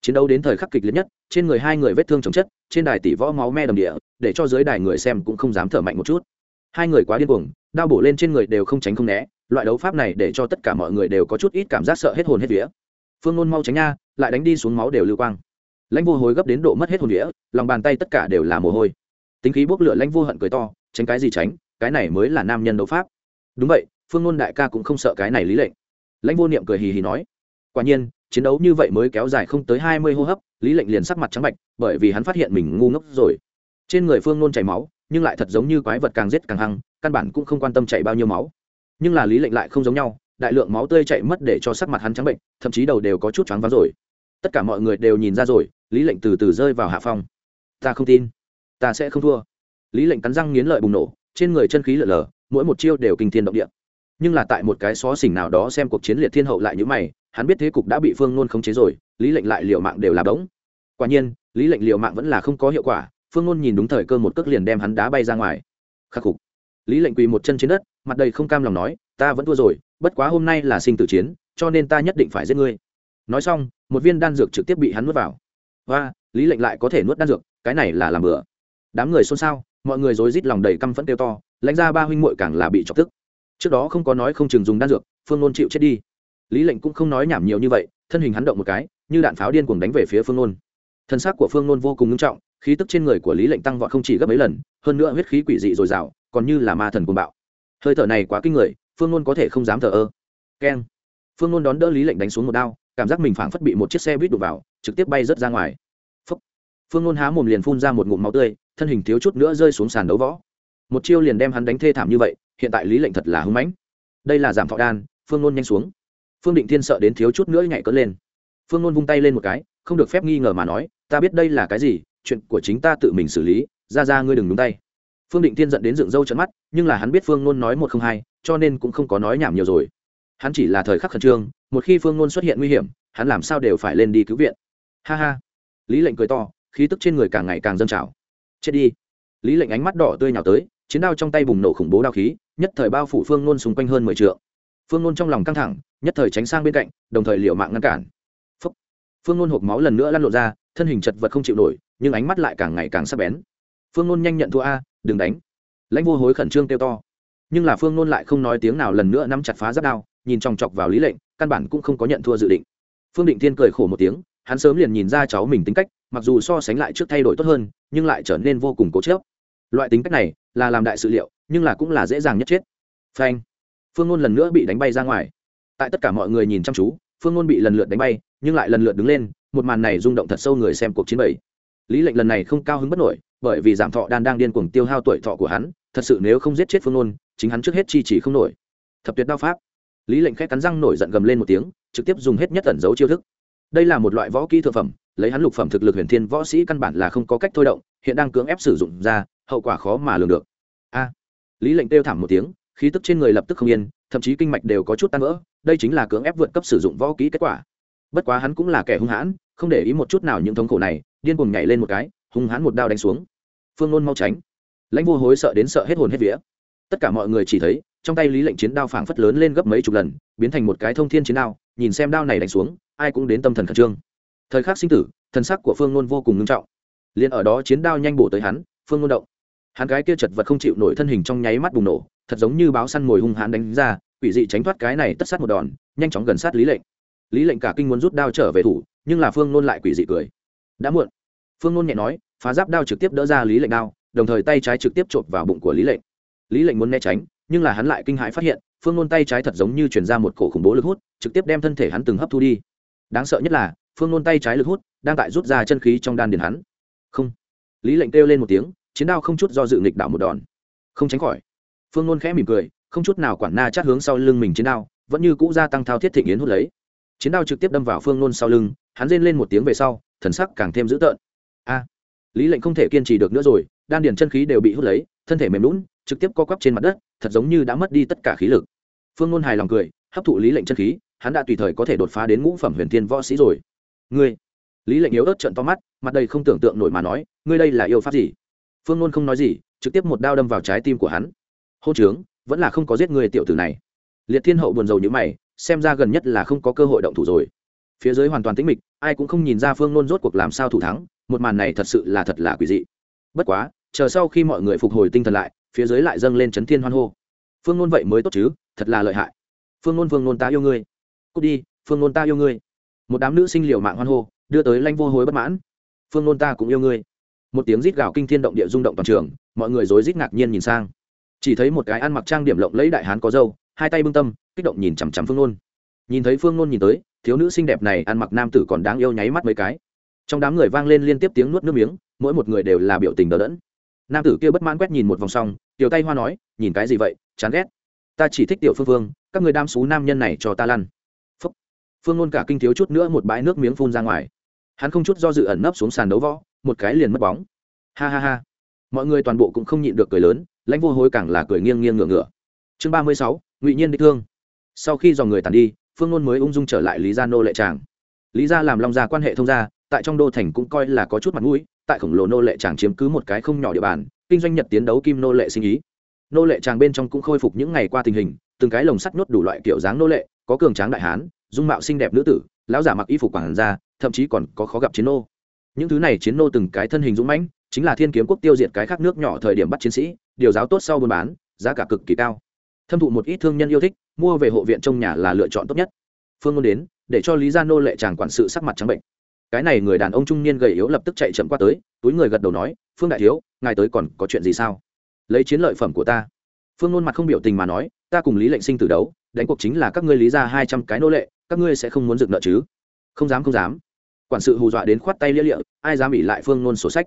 Chiến đấu đến thời khắc kịch liệt nhất, trên người hai người vết thương chồng chất, trên đài tỷ võ máu me đầm địa, để cho dưới đài người xem cũng không dám thở mạnh một chút. Hai người quá điên cuồng đao bổ lên trên người đều không tránh không né, loại đấu pháp này để cho tất cả mọi người đều có chút ít cảm giác sợ hết hồn hết vía. Phương nôn mau tránh nha, lại đánh đi xuống máu đều lưu quang. Lãnh vô hối gấp đến độ mất hết hồn vía, lòng bàn tay tất cả đều là mồ hôi. Tính khí bốc lửa, lãnh vô hận cười to, tránh cái gì tránh, cái này mới là nam nhân đấu pháp. Đúng vậy, phương nôn đại ca cũng không sợ cái này lý lệnh lãnh vô niệm cười hì hì nói, quả nhiên, chiến đấu như vậy mới kéo dài không tới hai mươi hô hấp, lý lệnh liền sắc mặt trắng bạch, bởi vì hắn phát hiện mình ngu ngốc rồi. Trên người phương nôn chảy máu, nhưng lại thật giống như quái vật càng giết càng hăng, căn bản cũng không quan tâm chảy bao nhiêu máu. Nhưng là lý lệnh lại không giống nhau, đại lượng máu tươi chạy mất để cho sắc mặt hắn trắng bệnh thậm chí đầu đều có chút choáng váng rồi. Tất cả mọi người đều nhìn ra rồi, lý lệnh từ từ rơi vào hạ phong. Ta không tin, ta sẽ không thua. Lý lệnh cắn răng nghiến lợi bùng nổ, trên người chân khí lở lở, mỗi một chiêu đều kinh thiên động địa nhưng là tại một cái xó xỉnh nào đó xem cuộc chiến liệt thiên hậu lại như mày, hắn biết thế cục đã bị phương nôn khống chế rồi, lý lệnh lại liều mạng đều là bỗng. Quả nhiên, lý lệnh liều mạng vẫn là không có hiệu quả, phương nôn nhìn đúng thời cơ một cước liền đem hắn đá bay ra ngoài. Khắc phục. Lý lệnh quỳ một chân trên đất, mặt đầy không cam lòng nói, ta vẫn thua rồi, bất quá hôm nay là sinh tử chiến, cho nên ta nhất định phải giết ngươi. Nói xong, một viên đan dược trực tiếp bị hắn nuốt vào. Và lý lệnh lại có thể nuốt đan dược, cái này là làm bừa. Đám người xôn xao, mọi người rối rít lòng đầy căm phẫn kêu to, lãnh ra ba huynh muội càng là bị chọc tức trước đó không có nói không chừng dùng đan dược, phương nôn chịu chết đi. Lý lệnh cũng không nói nhảm nhiều như vậy, thân hình hắn động một cái, như đạn pháo điên cuồng đánh về phía phương nôn. Thân xác của phương nôn vô cùng nghiêm trọng, khí tức trên người của lý lệnh tăng vọt không chỉ gấp mấy lần, hơn nữa huyết khí quỷ dị dồi dào, còn như là ma thần cuồng bạo. Hơi thở này quá kinh người, phương nôn có thể không dám thờ ơ. Keng. Phương nôn đón đỡ lý lệnh đánh xuống một đao, cảm giác mình phảng phất bị một chiếc xe buýt đụng vào, trực tiếp bay rớt ra ngoài. Phúc. phương nôn há mồm liền phun ra một ngụm máu tươi, thân hình thiếu chút nữa rơi xuống sàn đấu võ. Một chiêu liền đem hắn đánh thê thảm như vậy hiện tại lý lệnh thật là hưng mãnh. Đây là giảm thọ đan, phương nôn nhanh xuống. Phương định thiên sợ đến thiếu chút nữa nhảy cất lên. Phương nôn vung tay lên một cái, không được phép nghi ngờ mà nói, ta biết đây là cái gì, chuyện của chính ta tự mình xử lý, ra ra ngươi đừng đúng tay. Phương định thiên dẫn đến dựng râu trận mắt, nhưng là hắn biết phương nôn nói một không hai, cho nên cũng không có nói nhảm nhiều rồi. Hắn chỉ là thời khắc khẩn trương, một khi phương nôn xuất hiện nguy hiểm, hắn làm sao đều phải lên đi cứu viện. Ha ha. Lý lệnh cười to, khí tức trên người càng ngày càng dâng trào. Chết đi. Lý lệnh ánh mắt đỏ tươi nhào tới chiến đao trong tay bùng nổ khủng bố đao khí, nhất thời bao phủ phương nôn xung quanh hơn mười t phương nôn trong lòng căng thẳng, nhất thời tránh sang bên cạnh, đồng thời liệu mạng ngăn cản. Phúc. phương nôn hộp máu lần nữa lăn lộn ra, thân hình chật vật không chịu nổi, nhưng ánh mắt lại càng ngày càng sắc bén. Phương nôn nhanh nhận thua a, đừng đánh. Lãnh vô hối khẩn trương kêu to. Nhưng là phương nôn lại không nói tiếng nào lần nữa nắm chặt phá giáp đao, nhìn chòng chọc vào lý lệnh, căn bản cũng không có nhận thua dự định. Phương định thiên cười khổ một tiếng, hắn sớm liền nhìn ra cháu mình tính cách, mặc dù so sánh lại trước thay đổi tốt hơn, nhưng lại trở nên vô cùng cố chớp loại tính cách này là làm đại sự liệu, nhưng là cũng là dễ dàng nhất chết. Phanh. Phương ngôn lần nữa bị đánh bay ra ngoài. Tại tất cả mọi người nhìn chăm chú, phương ngôn bị lần lượt đánh bay, nhưng lại lần lượt đứng lên, một màn này rung động thật sâu người xem cuộc chiến bảy. Lý lệnh lần này không cao hứng bất nổi, bởi vì giảm thọ đan đang điên cuồng tiêu hao tuổi thọ của hắn, thật sự nếu không giết chết phương ngôn, chính hắn trước hết chi chỉ không nổi. Thập tuyệt đao pháp. Lý lệnh khét cắn răng nổi giận gầm lên một tiếng, trực tiếp dùng hết nhất tẩn dấu chiêu thức. Đây là một loại võ kỹ thượng phẩm lấy hắn lục phẩm thực lực huyền thiên võ sĩ căn bản là không có cách thôi động, hiện đang cưỡng ép sử dụng ra, hậu quả khó mà lường được. A. Lý lệnh kêu thảm một tiếng, khí tức trên người lập tức không yên, thậm chí kinh mạch đều có chút tan vỡ, đây chính là cưỡng ép vượt cấp sử dụng võ kỹ kết quả. Bất quá hắn cũng là kẻ hung hãn, không để ý một chút nào những thống khổ này, điên cuồng nhảy lên một cái, hung hãn một đao đánh xuống. Phương nôn mau tránh. Lãnh vô hối sợ đến sợ hết hồn hết vía. Tất cả mọi người chỉ thấy, trong tay lý lệnh chiến đao phảng phất lớn lên gấp mấy chục lần, biến thành một cái thông thiên chiến đao, nhìn xem đao này đánh xuống, ai cũng đến tâm thần khẩn trương thời khắc sinh tử, thần sắc của phương nôn vô cùng ngưng trọng. Liền ở đó chiến đao nhanh bổ tới hắn, phương nôn động. Hắn cái kia chật vật không chịu nổi thân hình trong nháy mắt bùng nổ, thật giống như báo săn mồi hung hãn đánh ra, quỷ dị tránh thoát cái này tất sát một đòn, nhanh chóng gần sát lý lệnh. Lý lệnh cả kinh muốn rút đao trở về thủ, nhưng là phương nôn lại quỷ dị cười. Đã muộn. Phương nôn nhẹ nói, phá giáp đao trực tiếp đỡ ra lý lệnh đao, đồng thời tay trái trực tiếp chộp vào bụng của lý lệnh. Lý lệnh muốn né tránh, nhưng là hắn lại kinh hãi phát hiện, phương nôn tay trái thật giống như chuyển ra một cổ khủng bố lực hút, trực tiếp đem thân thể hắn từng hấp thu đi. Đáng sợ nhất là phương nôn tay trái lực hút, đang tại rút ra chân khí trong đan điền hắn. Không. Lý lệnh kêu lên một tiếng, chiến đao không chút do dự nghịch đảo một đòn. Không tránh khỏi. Phương nôn khẽ mỉm cười, không chút nào quản na chát hướng sau lưng mình chiến đao, vẫn như cũ gia tăng thao thiết thịnh yến hút lấy. Chiến đao trực tiếp đâm vào phương nôn sau lưng, hắn rên lên một tiếng về sau, thần sắc càng thêm dữ tợn. A. Lý lệnh không thể kiên trì được nữa rồi, đan điền chân khí đều bị hút lấy, thân thể mềm lún, trực tiếp co quắp trên mặt đất, thật giống như đã mất đi tất cả khí lực. Phương nôn hài lòng cười, hấp thụ lý lệnh chân khí, hắn đã tùy thời có thể đột phá đến ngũ phẩm huyền thiên võ sĩ rồi ngươi. Lý lệnh yếu ớt trận to mắt, mặt đây không tưởng tượng nổi mà nói, ngươi đây là yêu pháp gì? Phương nôn không nói gì, trực tiếp một đao đâm vào trái tim của hắn. Hô trướng, vẫn là không có giết người tiểu tử này. Liệt thiên hậu buồn rầu như mày, xem ra gần nhất là không có cơ hội động thủ rồi. Phía dưới hoàn toàn tĩnh mịch, ai cũng không nhìn ra phương nôn rốt cuộc làm sao thủ thắng, một màn này thật sự là thật là quỷ dị. Bất quá, chờ sau khi mọi người phục hồi tinh thần lại, phía dưới lại dâng lên chấn thiên hoan hô. Phương nôn vậy mới tốt chứ, thật là lợi hại. Phương nôn phương nôn ta yêu ngươi. Cút đi, phương nôn ta yêu ngươi một đám nữ sinh liệu mạng hoan hô, đưa tới lanh vô hối bất mãn. Phương nôn ta cũng yêu ngươi. Một tiếng rít gào kinh thiên động địa rung động toàn trường, mọi người rối rít ngạc nhiên nhìn sang. Chỉ thấy một cái ăn mặc trang điểm lộng lấy đại hán có dâu hai tay bưng tâm, kích động nhìn chằm chằm phương nôn. Nhìn thấy phương nôn nhìn tới, thiếu nữ xinh đẹp này ăn mặc nam tử còn đáng yêu nháy mắt mấy cái. Trong đám người vang lên liên tiếp tiếng nuốt nước miếng, mỗi một người đều là biểu tình đờ đẫn. Nam tử kia bất mãn quét nhìn một vòng xong, tiểu tay hoa nói, nhìn cái gì vậy? Chán ghét. Ta chỉ thích tiểu phương phương các người đam xú nam nhân này cho ta lăn phương ngôn cả kinh thiếu chút nữa một bãi nước miếng phun ra ngoài. Hắn không chút do dự ẩn nấp xuống sàn đấu võ, một cái liền mất bóng. Ha ha ha. Mọi người toàn bộ cũng không nhịn được cười lớn, lãnh vô hối càng là cười nghiêng nghiêng ngửa ngửa. Chương ba mươi sáu, ngụy nhiên đích thương. Sau khi dòng người tàn đi, phương nôn mới ung dung trở lại lý gia nô lệ tràng. Lý gia làm long gia quan hệ thông gia, tại trong đô thành cũng coi là có chút mặt mũi, tại khổng lồ nô lệ tràng chiếm cứ một cái không nhỏ địa bàn, kinh doanh nhật tiến đấu kim nô lệ sinh ý. Nô lệ tràng bên trong cũng khôi phục những ngày qua tình hình, từng cái lồng sắt nhốt đủ loại kiểu dáng nô lệ, có cường tráng đại hán dung mạo xinh đẹp nữ tử, lão giả mặc y phục quảng gia thậm chí còn có khó gặp chiến nô. Những thứ này chiến nô từng cái thân hình dũng mãnh, chính là thiên kiếm quốc tiêu diệt cái khác nước nhỏ thời điểm bắt chiến sĩ, điều giáo tốt sau buôn bán, giá cả cực kỳ cao. Thâm thụ một ít thương nhân yêu thích, mua về hộ viện trong nhà là lựa chọn tốt nhất. Phương ngôn đến, để cho lý gia nô lệ chàng quản sự sắc mặt trắng bệnh. Cái này người đàn ông trung niên gầy yếu lập tức chạy chậm qua tới, túi người gật đầu nói, phương đại thiếu, ngài tới còn có chuyện gì sao? Lấy chiến lợi phẩm của ta. Phương ngôn mặt không biểu tình mà nói, ta cùng lý lệnh sinh tử đấu, đánh cuộc chính là các ngươi lý ra hai trăm cái nô lệ các ngươi sẽ không muốn dựng nợ chứ? Không dám không dám. Quản sự hù dọa đến khoát tay lia lịa, ai dám ỉ lại phương nôn sổ sách?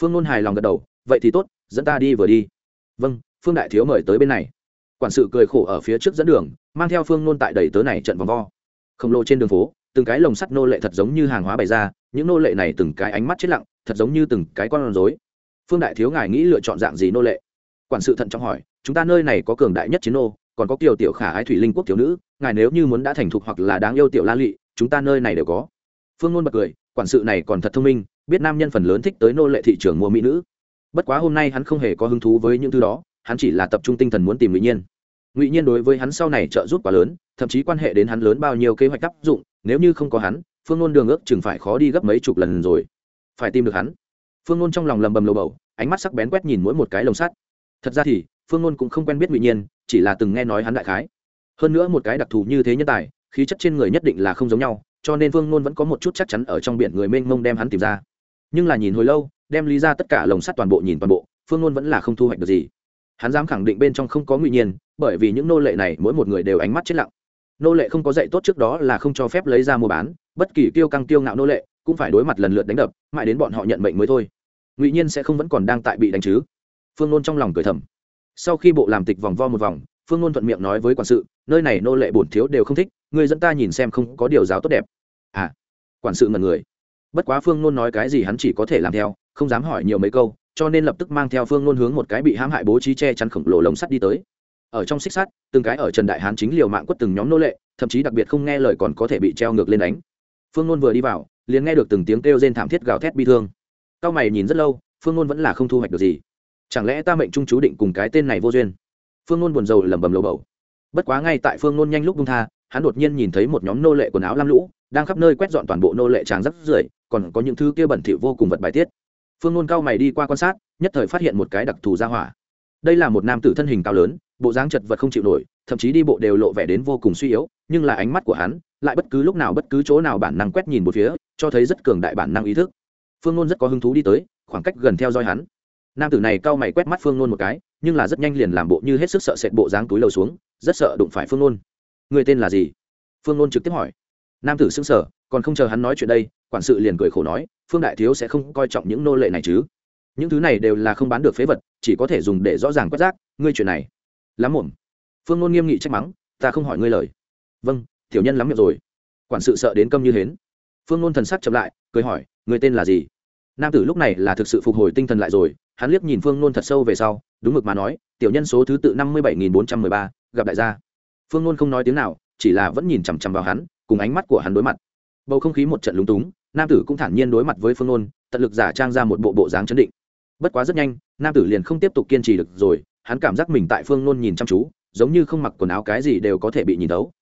Phương nôn hài lòng gật đầu, vậy thì tốt, dẫn ta đi vừa đi. Vâng phương đại thiếu mời tới bên này. Quản sự cười khổ ở phía trước dẫn đường, mang theo phương nôn tại đầy tớ này trận vòng vo. Khổng lồ trên đường phố, từng cái lồng sắt nô lệ thật giống như hàng hóa bày ra, những nô lệ này từng cái ánh mắt chết lặng, thật giống như từng cái con rối. Phương đại thiếu ngài nghĩ lựa chọn dạng gì nô lệ? Quản sự thận trọng hỏi, chúng ta nơi này có cường đại nhất chiến nô còn có kiều tiểu khả ái thủy linh quốc thiếu nữ, ngài nếu như muốn đã thành thục hoặc là đáng yêu tiểu la lị, chúng ta nơi này đều có. Phương ngôn bật cười, quản sự này còn thật thông minh, biết nam nhân phần lớn thích tới nô lệ thị trường mua mỹ nữ. Bất quá hôm nay hắn không hề có hứng thú với những thứ đó, hắn chỉ là tập trung tinh thần muốn tìm ngụy nhiên. Ngụy nhiên đối với hắn sau này trợ giúp quá lớn, thậm chí quan hệ đến hắn lớn bao nhiêu kế hoạch áp dụng, nếu như không có hắn, phương ngôn đường ước chừng phải khó đi gấp mấy chục lần rồi. Phải tìm được hắn. Phương ngôn trong lòng lầm bầm lầu bầu, ánh mắt sắc bén quét nhìn mỗi một cái lồng sắt. Thật ra thì phương ngôn cũng không quen biết ngụy nhiên, chỉ là từng nghe nói hắn đại khái. Hơn nữa một cái đặc thù như thế nhân tài, khí chất trên người nhất định là không giống nhau, cho nên phương ngôn vẫn có một chút chắc chắn ở trong biển người mênh mông đem hắn tìm ra. Nhưng là nhìn hồi lâu, đem lý ra tất cả lồng sắt toàn bộ nhìn toàn bộ, phương ngôn vẫn là không thu hoạch được gì. Hắn dám khẳng định bên trong không có ngụy nhiên, bởi vì những nô lệ này mỗi một người đều ánh mắt chết lặng. Nô lệ không có dạy tốt trước đó là không cho phép lấy ra mua bán, bất kỳ kiêu căng kiêu ngạo nô lệ cũng phải đối mặt lần lượt đánh đập, mãi đến bọn họ nhận mệnh mới thôi. Ngụy nhiên sẽ không vẫn còn đang tại bị đánh chứ? Phương nôn trong lòng cười thầm sau khi bộ làm tịch vòng vo một vòng, phương ngôn thuận miệng nói với quản sự, nơi này nô lệ bổn thiếu đều không thích người dẫn ta nhìn xem không có điều giáo tốt đẹp. À quản sự ngần người. Bất quá phương ngôn nói cái gì hắn chỉ có thể làm theo, không dám hỏi nhiều mấy câu, cho nên lập tức mang theo phương ngôn hướng một cái bị hãm hại bố trí che chắn khổng lồ lồng sắt đi tới. Ở trong xích sắt, từng cái ở trần đại hán chính liều mạng quất từng nhóm nô lệ, thậm chí đặc biệt không nghe lời còn có thể bị treo ngược lên đánh. Phương ngôn vừa đi vào, liền nghe được từng tiếng kêu rên thảm thiết gào thét bi thương. Cao mày nhìn rất lâu, phương ngôn vẫn là không thu hoạch được gì chẳng lẽ ta mệnh trung chú định cùng cái tên này vô duyên? Phương nôn buồn rầu lẩm bẩm lầu bầu. Bất quá ngay tại phương nôn nhanh lúc bung tha, hắn đột nhiên nhìn thấy một nhóm nô lệ quần áo lam lũ, đang khắp nơi quét dọn toàn bộ nô lệ tràng rắp rưởi, còn có những thứ kia bẩn thỉu vô cùng vật bài tiết. Phương nôn cao mày đi qua quan sát, nhất thời phát hiện một cái đặc thù ra hỏa. Đây là một nam tử thân hình cao lớn, bộ dáng chật vật không chịu nổi, thậm chí đi bộ đều lộ vẻ đến vô cùng suy yếu, nhưng là ánh mắt của hắn lại bất cứ lúc nào bất cứ chỗ nào bản năng quét nhìn một phía, cho thấy rất cường đại bản năng ý thức. Phương nôn rất có hứng thú đi tới, khoảng cách gần theo dõi hắn nam tử này cau mày quét mắt phương nôn một cái, nhưng là rất nhanh liền làm bộ như hết sức sợ sệt bộ dáng túi lầu xuống, rất sợ đụng phải phương nôn. Người tên là gì? Phương nôn trực tiếp hỏi. Nam tử xưng sở còn không chờ hắn nói chuyện đây, quản sự liền cười khổ nói, phương đại thiếu sẽ không coi trọng những nô lệ này chứ. Những thứ này đều là không bán được phế vật, chỉ có thể dùng để rõ ràng quét rác, ngươi chuyện này. Lắm muộn. Phương nôn nghiêm nghị trách mắng, ta không hỏi ngươi lời. Vâng tiểu nhân lắm miệng rồi. Quản sự sợ đến câm như hến. Phương nôn thần sắc chậm lại, cười hỏi, người tên là gì? Nam tử lúc này là thực sự phục hồi tinh thần lại rồi, hắn liếc nhìn phương nôn thật sâu về sau, đúng mực mà nói, tiểu nhân số thứ tự năm mươi bảy nghìn bốn trăm mười ba, gặp đại gia. Phương nôn không nói tiếng nào, chỉ là vẫn nhìn chằm chằm vào hắn, cùng ánh mắt của hắn đối mặt. Bầu không khí một trận lúng túng, nam tử cũng thản nhiên đối mặt với phương nôn, tận lực giả trang ra một bộ bộ dáng chấn định. Bất quá rất nhanh, nam tử liền không tiếp tục kiên trì được rồi, hắn cảm giác mình tại phương nôn nhìn chăm chú, giống như không mặc quần áo cái gì đều có thể bị nhìn tấu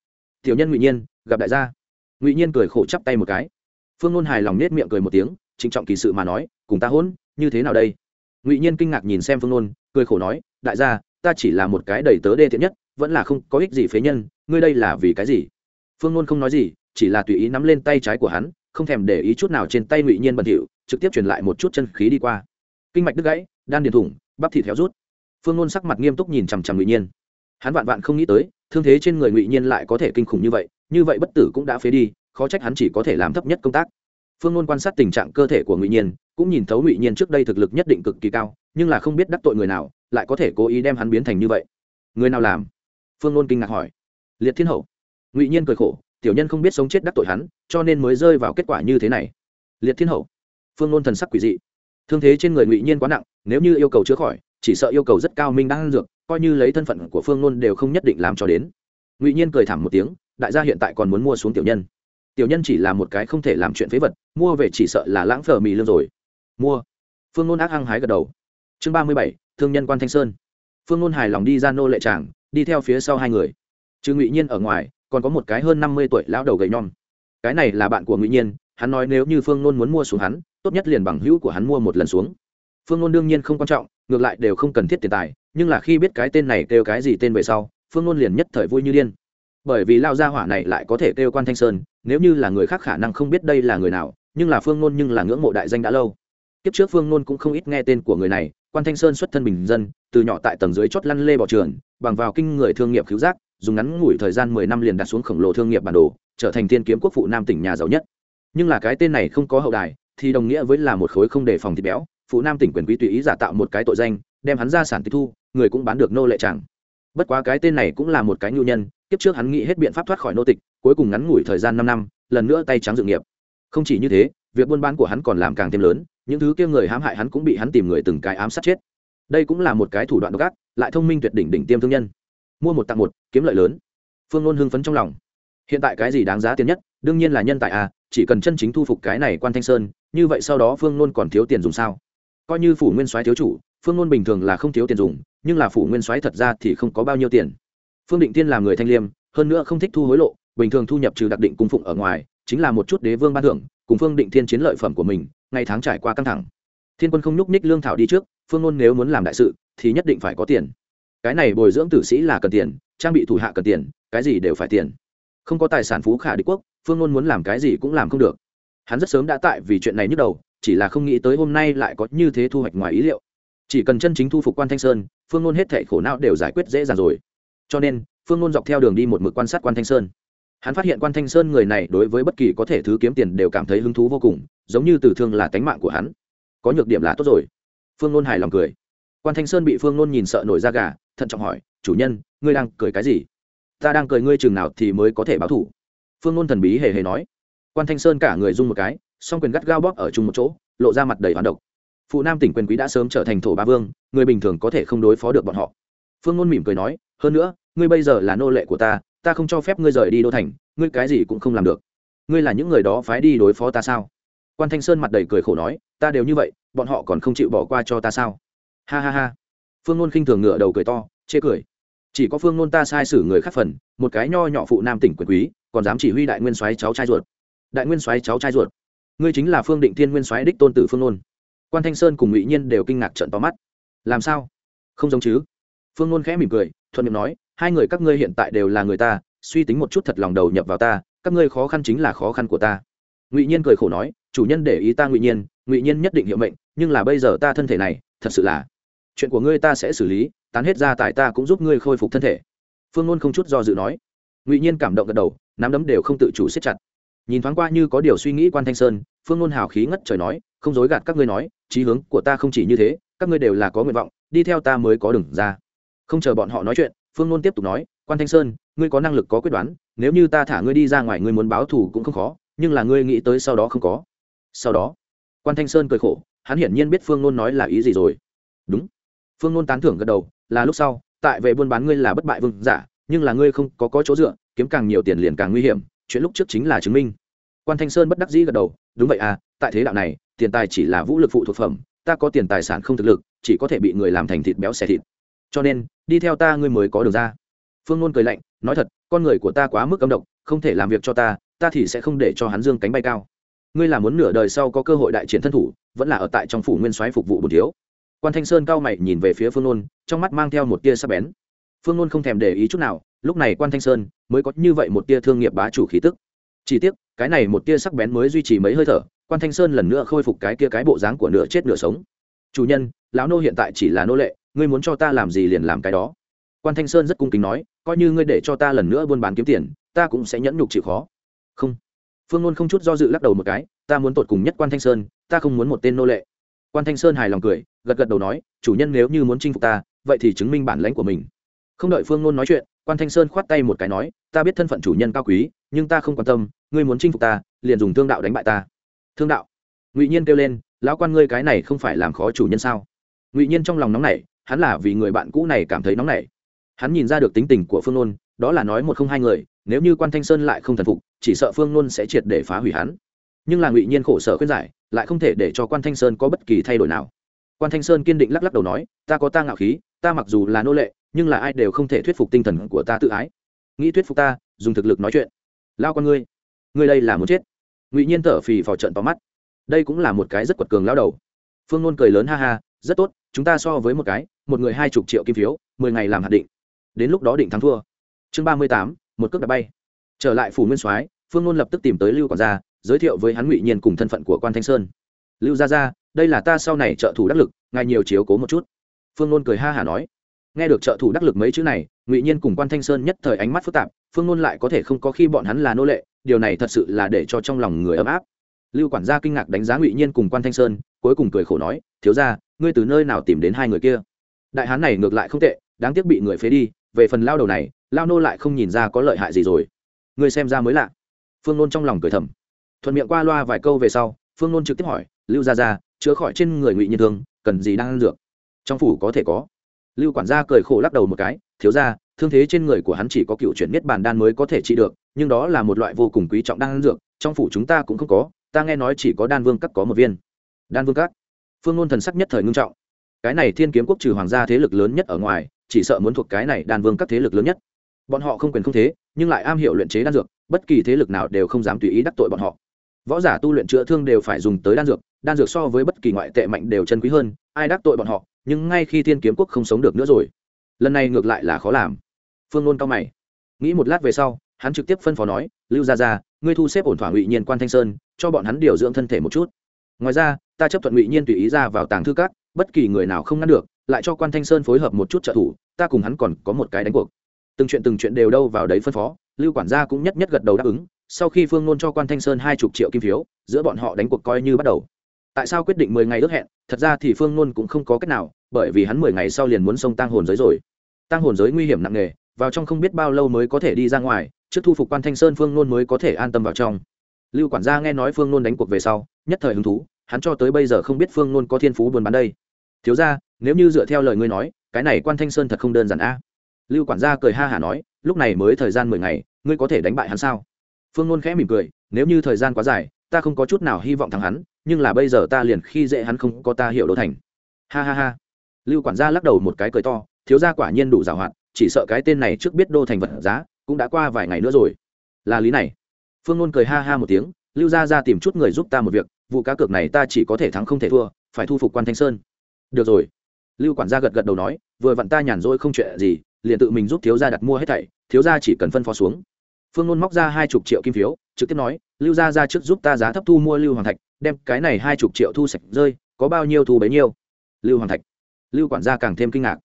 tiểu nhân ngụy nhiên, gặp đại gia. Ngụy nhiên cười khổ chắp tay một cái. Phương nôn hài lòng nết miệng cười một tiếng trịnh trọng kỳ sự mà nói, cùng ta hôn, như thế nào đây? Ngụy nhiên kinh ngạc nhìn xem phương nôn, cười khổ nói, đại gia, ta chỉ là một cái đầy tớ đê thiện nhất, vẫn là không có ích gì phế nhân, ngươi đây là vì cái gì? Phương nôn không nói gì, chỉ là tùy ý nắm lên tay trái của hắn, không thèm để ý chút nào trên tay ngụy nhiên bẩn thỉu, trực tiếp truyền lại một chút chân khí đi qua. Kinh mạch đứt gãy, đan điền thủng, bắp thịt héo rút. Phương nôn sắc mặt nghiêm túc nhìn chằm chằm ngụy nhiên. Hắn vạn vạn không nghĩ tới, thương thế trên người ngụy nhiên lại có thể kinh khủng như vậy như vậy bất tử cũng đã phế đi, khó trách hắn chỉ có thể làm thấp nhất công tác phương ngôn quan sát tình trạng cơ thể của ngụy nhiên, cũng nhìn thấu ngụy nhiên trước đây thực lực nhất định cực kỳ cao, nhưng là không biết đắc tội người nào, lại có thể cố ý đem hắn biến thành như vậy. Người nào làm? Phương ngôn kinh ngạc hỏi. Liệt thiên hậu. Ngụy nhiên cười khổ, tiểu nhân không biết sống chết đắc tội hắn, cho nên mới rơi vào kết quả như thế này. Liệt thiên hậu. Phương ngôn thần sắc quỷ dị. Thương thế trên người ngụy nhiên quá nặng, nếu như yêu cầu chữa khỏi, chỉ sợ yêu cầu rất cao minh đang dược, coi như lấy thân phận của phương ngôn đều không nhất định làm cho đến. Ngụy nhiên cười t h ẳ n một tiếng, đại gia hiện tại còn muốn mua xuống tiểu nhân tiểu nhân chỉ là một cái không thể làm chuyện phế vật, mua về chỉ sợ là lãng phở mì lương rồi. Mua. Phương nôn ác hăng hái gật đầu. Chương ba mươi bảy, thương nhân quan thanh sơn. Phương nôn hài lòng đi ra nô lệ tràng, đi theo phía sau hai người. Trừ ngụy nhiên ở ngoài, còn có một cái hơn năm mươi tuổi lão đầu gầy nhom. Cái này là bạn của ngụy nhiên, hắn nói nếu như phương nôn muốn mua xuống hắn, tốt nhất liền bằng hữu của hắn mua một lần xuống. Phương nôn đương nhiên không quan trọng, ngược lại đều không cần thiết tiền tài, nhưng là khi biết cái tên này kêu cái gì tên về sau, phương nôn liền nhất thời vui như điên bởi vì lao gia hỏa này lại có thể kêu quan thanh sơn, nếu như là người khác khả năng không biết đây là người nào, nhưng là phương nôn nhưng là ngưỡng mộ đại danh đã lâu. Kiếp trước phương nôn cũng không ít nghe tên của người này, quan thanh sơn xuất thân bình dân, từ nhỏ tại tầng dưới chót lăn lê bỏ trường, bằng vào kinh người thương nghiệp cứu giác, dùng ngắn ngủi thời gian mười năm liền đặt xuống khổng lồ thương nghiệp bản đồ, trở thành thiên kiếm quốc phụ nam tỉnh nhà giàu nhất. Nhưng là cái tên này không có hậu đài, thì đồng nghĩa với là một khối không đề phòng thịt béo, phụ nam tỉnh quyền quý tùy ý giả tạo một cái tội danh, đem hắn ra sản tịch thu, người cũng bán được nô lệ chẳng. Bất quá cái tên này cũng là một cái nhu nhân kiếp trước hắn nghĩ hết biện pháp thoát khỏi nô tịch, cuối cùng ngắn ngủi thời gian năm năm, lần nữa tay trắng dự nghiệp. Không chỉ như thế, việc buôn bán của hắn còn làm càng thêm lớn, những thứ kia người hãm hại hắn cũng bị hắn tìm người từng cái ám sát chết. Đây cũng là một cái thủ đoạn độc ác, lại thông minh tuyệt đỉnh đỉnh tiêm thương nhân. Mua một tặng một, kiếm lợi lớn. Phương ngôn hưng phấn trong lòng. Hiện tại cái gì đáng giá tiền nhất? Đương nhiên là nhân tài à chỉ cần chân chính thu phục cái này quan thanh sơn, như vậy sau đó phương ngôn còn thiếu tiền dùng sao? Coi như phủ nguyên soái thiếu chủ, phương ngôn bình thường là không thiếu tiền dùng, nhưng là phủ nguyên soái thật ra thì không có bao nhiêu tiền phương định tiên là người thanh liêm, hơn nữa không thích thu hối lộ, bình thường thu nhập trừ đặc định cung phụng ở ngoài, chính là một chút đế vương ban thưởng, cùng phương định thiên chiến lợi phẩm của mình, ngày tháng trải qua căng thẳng. Thiên quân không nhúc ních lương thảo đi trước, phương ngôn nếu muốn làm đại sự, thì nhất định phải có tiền. Cái này bồi dưỡng tử sĩ là cần tiền, trang bị thủ hạ cần tiền, cái gì đều phải tiền. Không có tài sản phú khả đế quốc, phương ngôn muốn làm cái gì cũng làm không được. Hắn rất sớm đã tại vì chuyện này nhức đầu, chỉ là không nghĩ tới hôm nay lại có như thế thu hoạch ngoài ý liệu. Chỉ cần chân chính thu phục quan thanh sơn, phương ngôn hết thệ khổ não đều giải quyết dễ dàng rồi cho nên, phương ngôn dọc theo đường đi một mực quan sát quan thanh sơn. Hắn phát hiện quan thanh sơn người này đối với bất kỳ có thể thứ kiếm tiền đều cảm thấy hứng thú vô cùng, giống như từ thương là tánh mạng của hắn. Có nhược điểm là tốt rồi. Phương ngôn hài lòng cười. Quan thanh sơn bị phương ngôn nhìn sợ nổi da gà, thận trọng hỏi, chủ nhân, ngươi đang cười cái gì? Ta đang cười ngươi chừng nào thì mới có thể báo thủ. Phương ngôn thần bí hề hề nói. Quan thanh sơn cả người rung một cái, song quyền gắt gao bóp ở chung một chỗ, lộ ra mặt đầy hoán độc. Phụ nam tỉnh quyền quý đã sớm trở thành thổ ba vương, người bình thường có thể không đối phó được bọn họ phương ngôn mỉm cười nói, hơn nữa, ngươi bây giờ là nô lệ của ta ta không cho phép ngươi rời đi đô thành, ngươi cái gì cũng không làm được. Ngươi là những người đó phái đi đối phó ta sao? Quan thanh sơn mặt đầy cười khổ nói, ta đều như vậy, bọn họ còn không chịu bỏ qua cho ta sao? Ha ha ha. Phương ngôn khinh thường ngựa đầu cười to, chê cười. Chỉ có phương ngôn ta sai sử người khác phần, một cái nho nhỏ phụ nam tỉnh quyền quý, còn dám chỉ huy đại nguyên soái cháu trai ruột. Đại nguyên soái cháu trai ruột. Ngươi chính là phương định thiên nguyên soái đích tôn tử phương ngôn quan thanh sơn cùng ngụy nhiên đều kinh ngạc trận to mắt. Làm sao? Không giống chứ? Phương nôn khẽ mỉm cười, thuận miệng nói, hai người các ngươi hiện tại đều là người ta, suy tính một chút thật lòng đầu nhập vào ta, các ngươi khó khăn chính là khó khăn của ta. Ngụy nhiên cười khổ nói, chủ nhân để ý ta ngụy nhiên ngụy nhiên nhất định hiệu mệnh, nhưng là bây giờ ta thân thể này, thật sự là chuyện của ngươi ta sẽ xử lý, tán hết ra tại ta cũng giúp ngươi khôi phục thân thể. Phương ngôn không chút do dự nói. Ngụy nhiên cảm động gật đầu, nắm đấm đều không tự chủ siết chặt. Nhìn thoáng qua như có điều suy nghĩ quan thanh sơn, phương ngôn hào khí ngất trời nói, không dối gạt các ngươi nói trí hướng của ta không chỉ như thế, các ngươi đều là có nguyện vọng, đi theo ta mới có đừng ra không chờ bọn họ nói chuyện, phương nôn tiếp tục nói, quan thanh sơn, ngươi có năng lực có quyết đoán, nếu như ta thả ngươi đi ra ngoài ngươi muốn báo thù cũng không khó, nhưng là ngươi nghĩ tới sau đó không có. Sau đó, quan thanh sơn cười khổ, hắn hiển nhiên biết phương nôn nói là ý gì rồi. Đúng. Phương nôn tán thưởng gật đầu, là lúc sau, tại về buôn bán ngươi là bất bại vương giả, nhưng là ngươi không có có chỗ dựa, kiếm càng nhiều tiền liền càng nguy hiểm, chuyện lúc trước chính là chứng minh. Quan thanh sơn bất đắc dĩ gật đầu, đúng vậy à tại thế đạo này, tiền tài chỉ là vũ lực phụ thuộc phẩm, ta có tiền tài sản không thực lực, chỉ có thể bị người làm thành thịt béo xẻ thịt cho nên, đi theo ta ngươi mới có được ra. Phương nôn cười lạnh, nói thật, con người của ta quá mức âm độc, không thể làm việc cho ta ta thì sẽ không để cho hắn dương cánh bay cao. Ngươi là muốn nửa đời sau có cơ hội đại chiến thân thủ, vẫn là ở tại trong phủ nguyên soái phục vụ bột thiếu. Quan thanh sơn cao mày nhìn về phía phương nôn, trong mắt mang theo một tia sắc bén. Phương nôn không thèm để ý chút nào, lúc này quan thanh sơn mới có như vậy một tia thương nghiệp bá chủ khí tức. Chỉ tiếc, cái này một tia sắc bén mới duy trì mấy hơi thở, quan thanh sơn lần nữa khôi phục cái tia cái bộ dáng của nửa chết nửa sống. Chủ nhân, lão nô hiện tại chỉ là nô lệ ngươi muốn cho ta làm gì liền làm cái đó. Quan thanh sơn rất cung kính nói, coi như ngươi để cho ta lần nữa buôn bán kiếm tiền, ta cũng sẽ nhẫn nhục chịu khó. Không. Phương ngôn không chút do dự lắc đầu một cái, ta muốn tột cùng nhất quan thanh sơn, ta không muốn một tên nô lệ. Quan thanh sơn hài lòng cười, gật gật đầu nói, chủ nhân nếu như muốn chinh phục ta, vậy thì chứng minh bản lãnh của mình. Không đợi phương ngôn nói chuyện, quan thanh sơn khoát tay một cái nói, ta biết thân phận chủ nhân cao quý, nhưng ta không quan tâm, ngươi muốn chinh phục ta, liền dùng thương đạo đánh bại ta. Thương đạo? Ngụy nhiên kêu lên, lão quan ngươi cái này không phải làm khó chủ nhân sao? Ngụy nhiên trong lòng nóng này hắn là vì người bạn cũ này cảm thấy nóng nảy. Hắn nhìn ra được tính tình của phương nôn, đó là nói một không hai người, nếu như quan thanh sơn lại không thần phục, chỉ sợ phương nôn sẽ triệt để phá hủy hắn. Nhưng là ngụy nhiên khổ sở khuyên giải, lại không thể để cho quan thanh sơn có bất kỳ thay đổi nào. Quan thanh sơn kiên định lắc lắc đầu nói, ta có ta ngạo khí, ta mặc dù là nô lệ, nhưng là ai đều không thể thuyết phục tinh thần của ta tự ái. Nghĩ thuyết phục ta, dùng thực lực nói chuyện. Lao con ngươi ngươi đây là muốn chết. Ngụy nhiên thở phì vào trận tóm mắt. Đây cũng là một cái rất quật cường lao đầu. Phương nôn cười lớn ha ha rất tốt, chúng ta so với một cái, một người hai chục triệu kim phiếu, mười ngày làm hạt định. Đến lúc đó định thắng thua. Chương ba mươi tám, một cước đã bay. Trở lại phủ nguyên soái, phương ngôn lập tức tìm tới lưu quản gia, giới thiệu với hắn ngụy nhiên cùng thân phận của quan thanh sơn. Lưu gia gia, đây là ta sau này trợ thủ đắc lực, ngài nhiều chiếu cố một chút. Phương ngôn cười ha hả nói. Nghe được trợ thủ đắc lực mấy chữ này, ngụy nhiên cùng quan thanh sơn nhất thời ánh mắt phức tạp, phương ngôn lại có thể không có khi bọn hắn là nô lệ, điều này thật sự là để cho trong lòng người ấm áp. Lưu quản gia kinh ngạc đánh giá ngụy nhiên cùng quan thanh sơn, cuối cùng cười khổ nói, thiếu ra ngươi từ nơi nào tìm đến hai người kia? Đại hán này ngược lại không tệ, đáng tiếc bị người phế đi, về phần lao đầu này, lao nô lại không nhìn ra có lợi hại gì rồi. Ngươi xem ra mới lạ. Phương nôn trong lòng cười thầm. Thuận miệng qua loa vài câu về sau, phương nôn trực tiếp hỏi, lưu gia gia, chữa khỏi trên người ngụy nhiên thương, cần gì đang ăn dược? Trong phủ có thể có. Lưu quản gia cười khổ lắc đầu một cái, thiếu ra thương thế trên người của hắn chỉ có cựu chuyển miết bàn đan mới có thể trị được, nhưng đó là một loại vô cùng quý trọng đan dược, trong phủ chúng ta cũng không có, ta nghe nói chỉ có đan vương cắt có một viên. Đan vương cắt phương ngôn thần sắc nhất thời ngưng trọng. Cái này thiên kiếm quốc trừ hoàng gia thế lực lớn nhất ở ngoài, chỉ sợ muốn thuộc cái này đan vương các thế lực lớn nhất. Bọn họ không quyền không thế, nhưng lại am hiểu luyện chế đan dược, bất kỳ thế lực nào đều không dám tùy ý đắc tội bọn họ. Võ giả tu luyện chữa thương đều phải dùng tới đan dược đan dược so với bất kỳ ngoại tệ mạnh đều chân quý hơn, ai đắc tội bọn họ, nhưng ngay khi thiên kiếm quốc không sống được nữa rồi, lần này ngược lại là khó làm. Phương ngôn cao mày. Nghĩ một lát về sau, hắn trực tiếp phân phó nói, lưu gia gia, ngươi thu xếp ổn thỏa ngụy nhiên quan thanh sơn, cho bọn hắn điều dưỡng thân thể một chút. Ngoài ra ta chấp thuận ngụy nhiên tùy ý ra vào tàng thư các, bất kỳ người nào không ngăn được, lại cho quan thanh sơn phối hợp một chút trợ thủ, ta cùng hắn còn có một cái đánh cuộc. Từng chuyện từng chuyện đều đâu vào đấy phân phó, lưu quản gia cũng nhất nhất gật đầu đáp ứng, sau khi phương nôn cho quan thanh sơn hai chục triệu kim phiếu, giữa bọn họ đánh cuộc coi như bắt đầu. Tại sao quyết định mười ngày ước hẹn, thật ra thì phương nôn cũng không có cách nào, bởi vì hắn mười ngày sau liền muốn xông tăng hồn giới rồi. Tăng hồn giới nguy hiểm nặng nề, vào trong không biết bao lâu mới có thể đi ra ngoài, trước thu phục quan thanh sơn phương nôn mới có thể an tâm vào trong. Lưu quản gia nghe nói phương nôn đánh cuộc về sau, nhất thời hứng thú hắn cho tới bây giờ không biết phương nôn có thiên phú buôn bán đây. Thiếu ra nếu như dựa theo lời ngươi nói, cái này quan thanh sơn thật không đơn giản a. Lưu quản gia cười ha hả nói, lúc này mới thời gian mười ngày, ngươi có thể đánh bại hắn sao? Phương nôn khẽ mỉm cười, nếu như thời gian quá dài, ta không có chút nào hy vọng thắng hắn, nhưng là bây giờ ta liền khi dễ hắn không có ta hiểu đô thành. Ha ha ha. Lưu quản gia lắc đầu một cái cười to, thiếu gia quả nhiên đủ giàu hạn, chỉ sợ cái tên này trước biết đô thành vật giá, cũng đã qua vài ngày nữa rồi. Là lý này. Phương nôn cười ha ha một tiếng, lưu gia ra tìm chút người giúp ta một việc vụ cá cược này ta chỉ có thể thắng không thể thua, phải thu phục quan thanh sơn. Được rồi. Lưu quản gia gật gật đầu nói, vừa vặn ta nhàn rỗi không chuyện gì, liền tự mình giúp thiếu gia đặt mua hết thảy, thiếu gia chỉ cần phân phó xuống. Phương nôn móc ra hai chục triệu kim phiếu, trực tiếp nói, lưu gia ra trước giúp ta giá thấp thu mua lưu hoàng thạch, đem cái này hai chục triệu thu sạch rơi, có bao nhiêu thu bấy nhiêu. Lưu hoàng thạch. Lưu quản gia càng thêm kinh ngạc.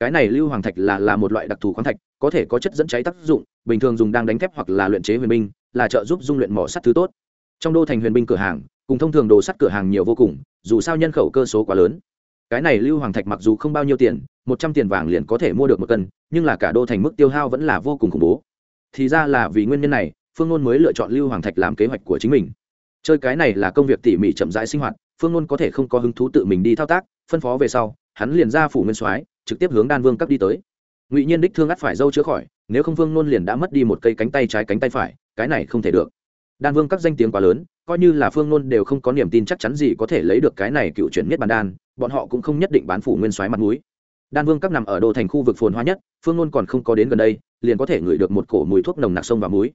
Cái này lưu hoàng thạch là là một loại đặc thù khoáng thạch, có thể có chất dẫn cháy tác dụng, bình thường dùng đang đánh thép hoặc là luyện chế huyền binh, là trợ giúp dung luyện mỏ sắt thứ tốt. Trong đô thành huyền binh cửa hàng cùng thông thường đồ sắt cửa hàng nhiều vô cùng, dù sao nhân khẩu cơ số quá lớn. Cái này lưu hoàng thạch mặc dù không bao nhiêu tiền, một trăm tiền vàng liền có thể mua được một cân, nhưng là cả đô thành mức tiêu hao vẫn là vô cùng khủng bố. Thì ra là vì nguyên nhân này, phương ngôn mới lựa chọn lưu hoàng thạch làm kế hoạch của chính mình. Chơi cái này là công việc tỉ mỉ chậm rãi sinh hoạt, phương ngôn có thể không có hứng thú tự mình đi thao tác, phân phó về sau, hắn liền ra phủ nguyên soái, trực tiếp hướng đan vương cấp đi tới. Ngụy nhiên đích thương ắt phải dâu chữa khỏi, nếu không phương ngôn liền đã mất đi một cây cánh tay trái cánh tay phải, cái này không thể được đan vương các danh tiếng quá lớn, coi như là phương Nôn đều không có niềm tin chắc chắn gì có thể lấy được cái này cựu chuyển miết bàn đan, bọn họ cũng không nhất định bán phủ nguyên soái mặt núi đan vương các nằm ở đô thành khu vực phồn hoa nhất, phương Nôn còn không có đến gần đây, liền có thể ngửi được một cổ mùi thuốc nồng nặc sông và muối.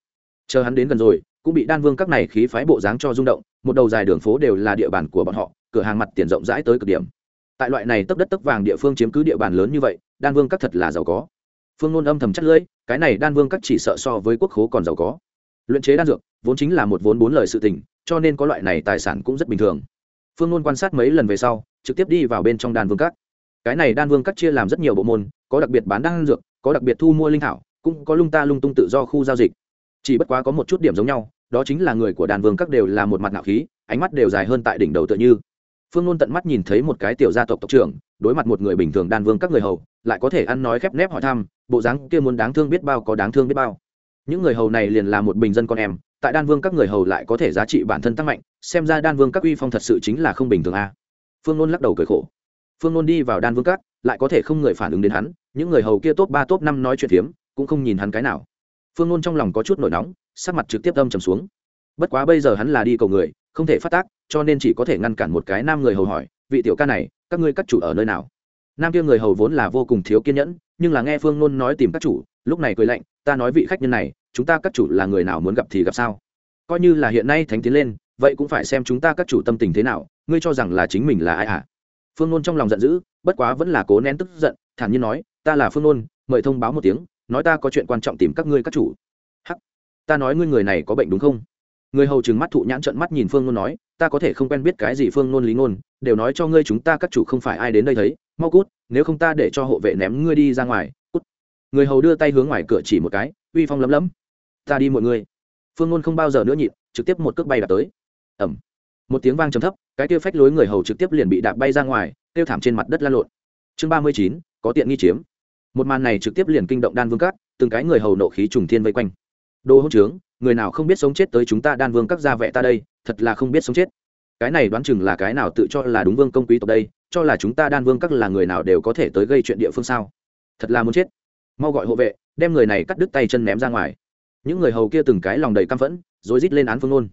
Chờ hắn đến gần rồi, cũng bị đan vương các này khí phái bộ dáng cho rung động, một đầu dài đường phố đều là địa bàn của bọn họ, cửa hàng mặt tiền rộng rãi tới cực điểm. Tại loại này tấp đất tấp vàng địa phương chiếm cứ địa bàn lớn như vậy, đan vương các thật là giàu có. Phương Nôn âm thầm chắc lưỡi, cái này đan vương các chỉ sợ so với quốc khố còn giàu có. Luyện chế đan dược vốn chính là một vốn bốn lời sự tình, cho nên có loại này tài sản cũng rất bình thường. Phương Luân quan sát mấy lần về sau, trực tiếp đi vào bên trong đan vương các cái này đan vương các chia làm rất nhiều bộ môn, có đặc biệt bán đan dược, có đặc biệt thu mua linh thảo, cũng có lung ta lung tung tự do khu giao dịch. Chỉ bất quá có một chút điểm giống nhau, đó chính là người của đàn vương các đều là một mặt ngạo khí, ánh mắt đều dài hơn tại đỉnh đầu tựa như. Phương Luân tận mắt nhìn thấy một cái tiểu gia tộc tộc trưởng, đối mặt một người bình thường đàn vương các người hầu, lại có thể ăn nói khép nép hỏi thăm, bộ dáng kia muốn đáng thương biết bao có đáng thương biết bao. Những người hầu này liền là một bình dân con em tại đan vương các người hầu lại có thể giá trị bản thân tăng mạnh, xem ra đan vương các uy phong thật sự chính là không bình thường a. Phương Nôn lắc đầu cười khổ. Phương Nôn đi vào đan vương các, lại có thể không người phản ứng đến hắn, những người hầu kia top ba, top năm nói chuyện phiếm, cũng không nhìn hắn cái nào. Phương Nôn trong lòng có chút nổi nóng, sắc mặt trực tiếp âm trầm xuống. Bất quá bây giờ hắn là đi cầu người, không thể phát tác, cho nên chỉ có thể ngăn cản một cái nam người hầu hỏi, vị tiểu ca này, các ngươi các chủ ở nơi nào? Nam kia người hầu vốn là vô cùng thiếu kiên nhẫn, nhưng là nghe phương Nôn nói tìm các chủ, lúc này cười lạnh, ta nói vị khách nhân này chúng ta các chủ là người nào muốn gặp thì gặp sao? Coi như là hiện nay thánh tiến lên, vậy cũng phải xem chúng ta các chủ tâm tình thế nào, ngươi cho rằng là chính mình là ai hả? À? phương nôn trong lòng giận dữ, bất quá vẫn là cố nén tức giận, thản nhiên nói, ta là phương nôn, mời thông báo một tiếng, nói ta có chuyện quan trọng tìm các ngươi các chủ. Hắc, ta nói ngươi người này có bệnh đúng không? Người hầu chừng mắt thụ nhãn trận mắt nhìn phương nôn nói, ta có thể không quen biết cái gì phương nôn lý ngôn đều nói cho ngươi chúng ta các chủ không phải ai đến đây thấy, mau cút, nếu không ta để cho hộ vệ ném ngươi đi ra ngoài, cút. Người hầu đưa tay hướng ngoài cửa chỉ một cái, uy phong lấm lấm ta đi mọi người. Phương ngôn không bao giờ nữa nhịn, trực tiếp một cước bay đạp tới. Ẩm một tiếng vang trầm thấp, cái tiêu phách lối người hầu trực tiếp liền bị đạp bay ra ngoài tiêu thảm trên mặt đất lan lộn. Chương ba mươi chín, có tiện nghi chiếm. Một màn này trực tiếp liền kinh động đan vương cát từng cái người hầu nộ khí trùng thiên vây quanh. Đồ hỗn trướng, người nào không biết sống chết tới chúng ta đan vương các gia vệ ta đây, thật là không biết sống chết. Cái này đoán chừng là cái nào tự cho là đúng vương công quý tộc đây, cho là chúng ta đan vương các là người nào đều có thể tới gây chuyện địa phương sao? Thật là muốn chết. Mau gọi hộ vệ, đem người này cắt đứt tay chân ném ra ngoài những người hầu kia từng cái lòng đầy căm phẫn, rồi rít lên án phương nôn.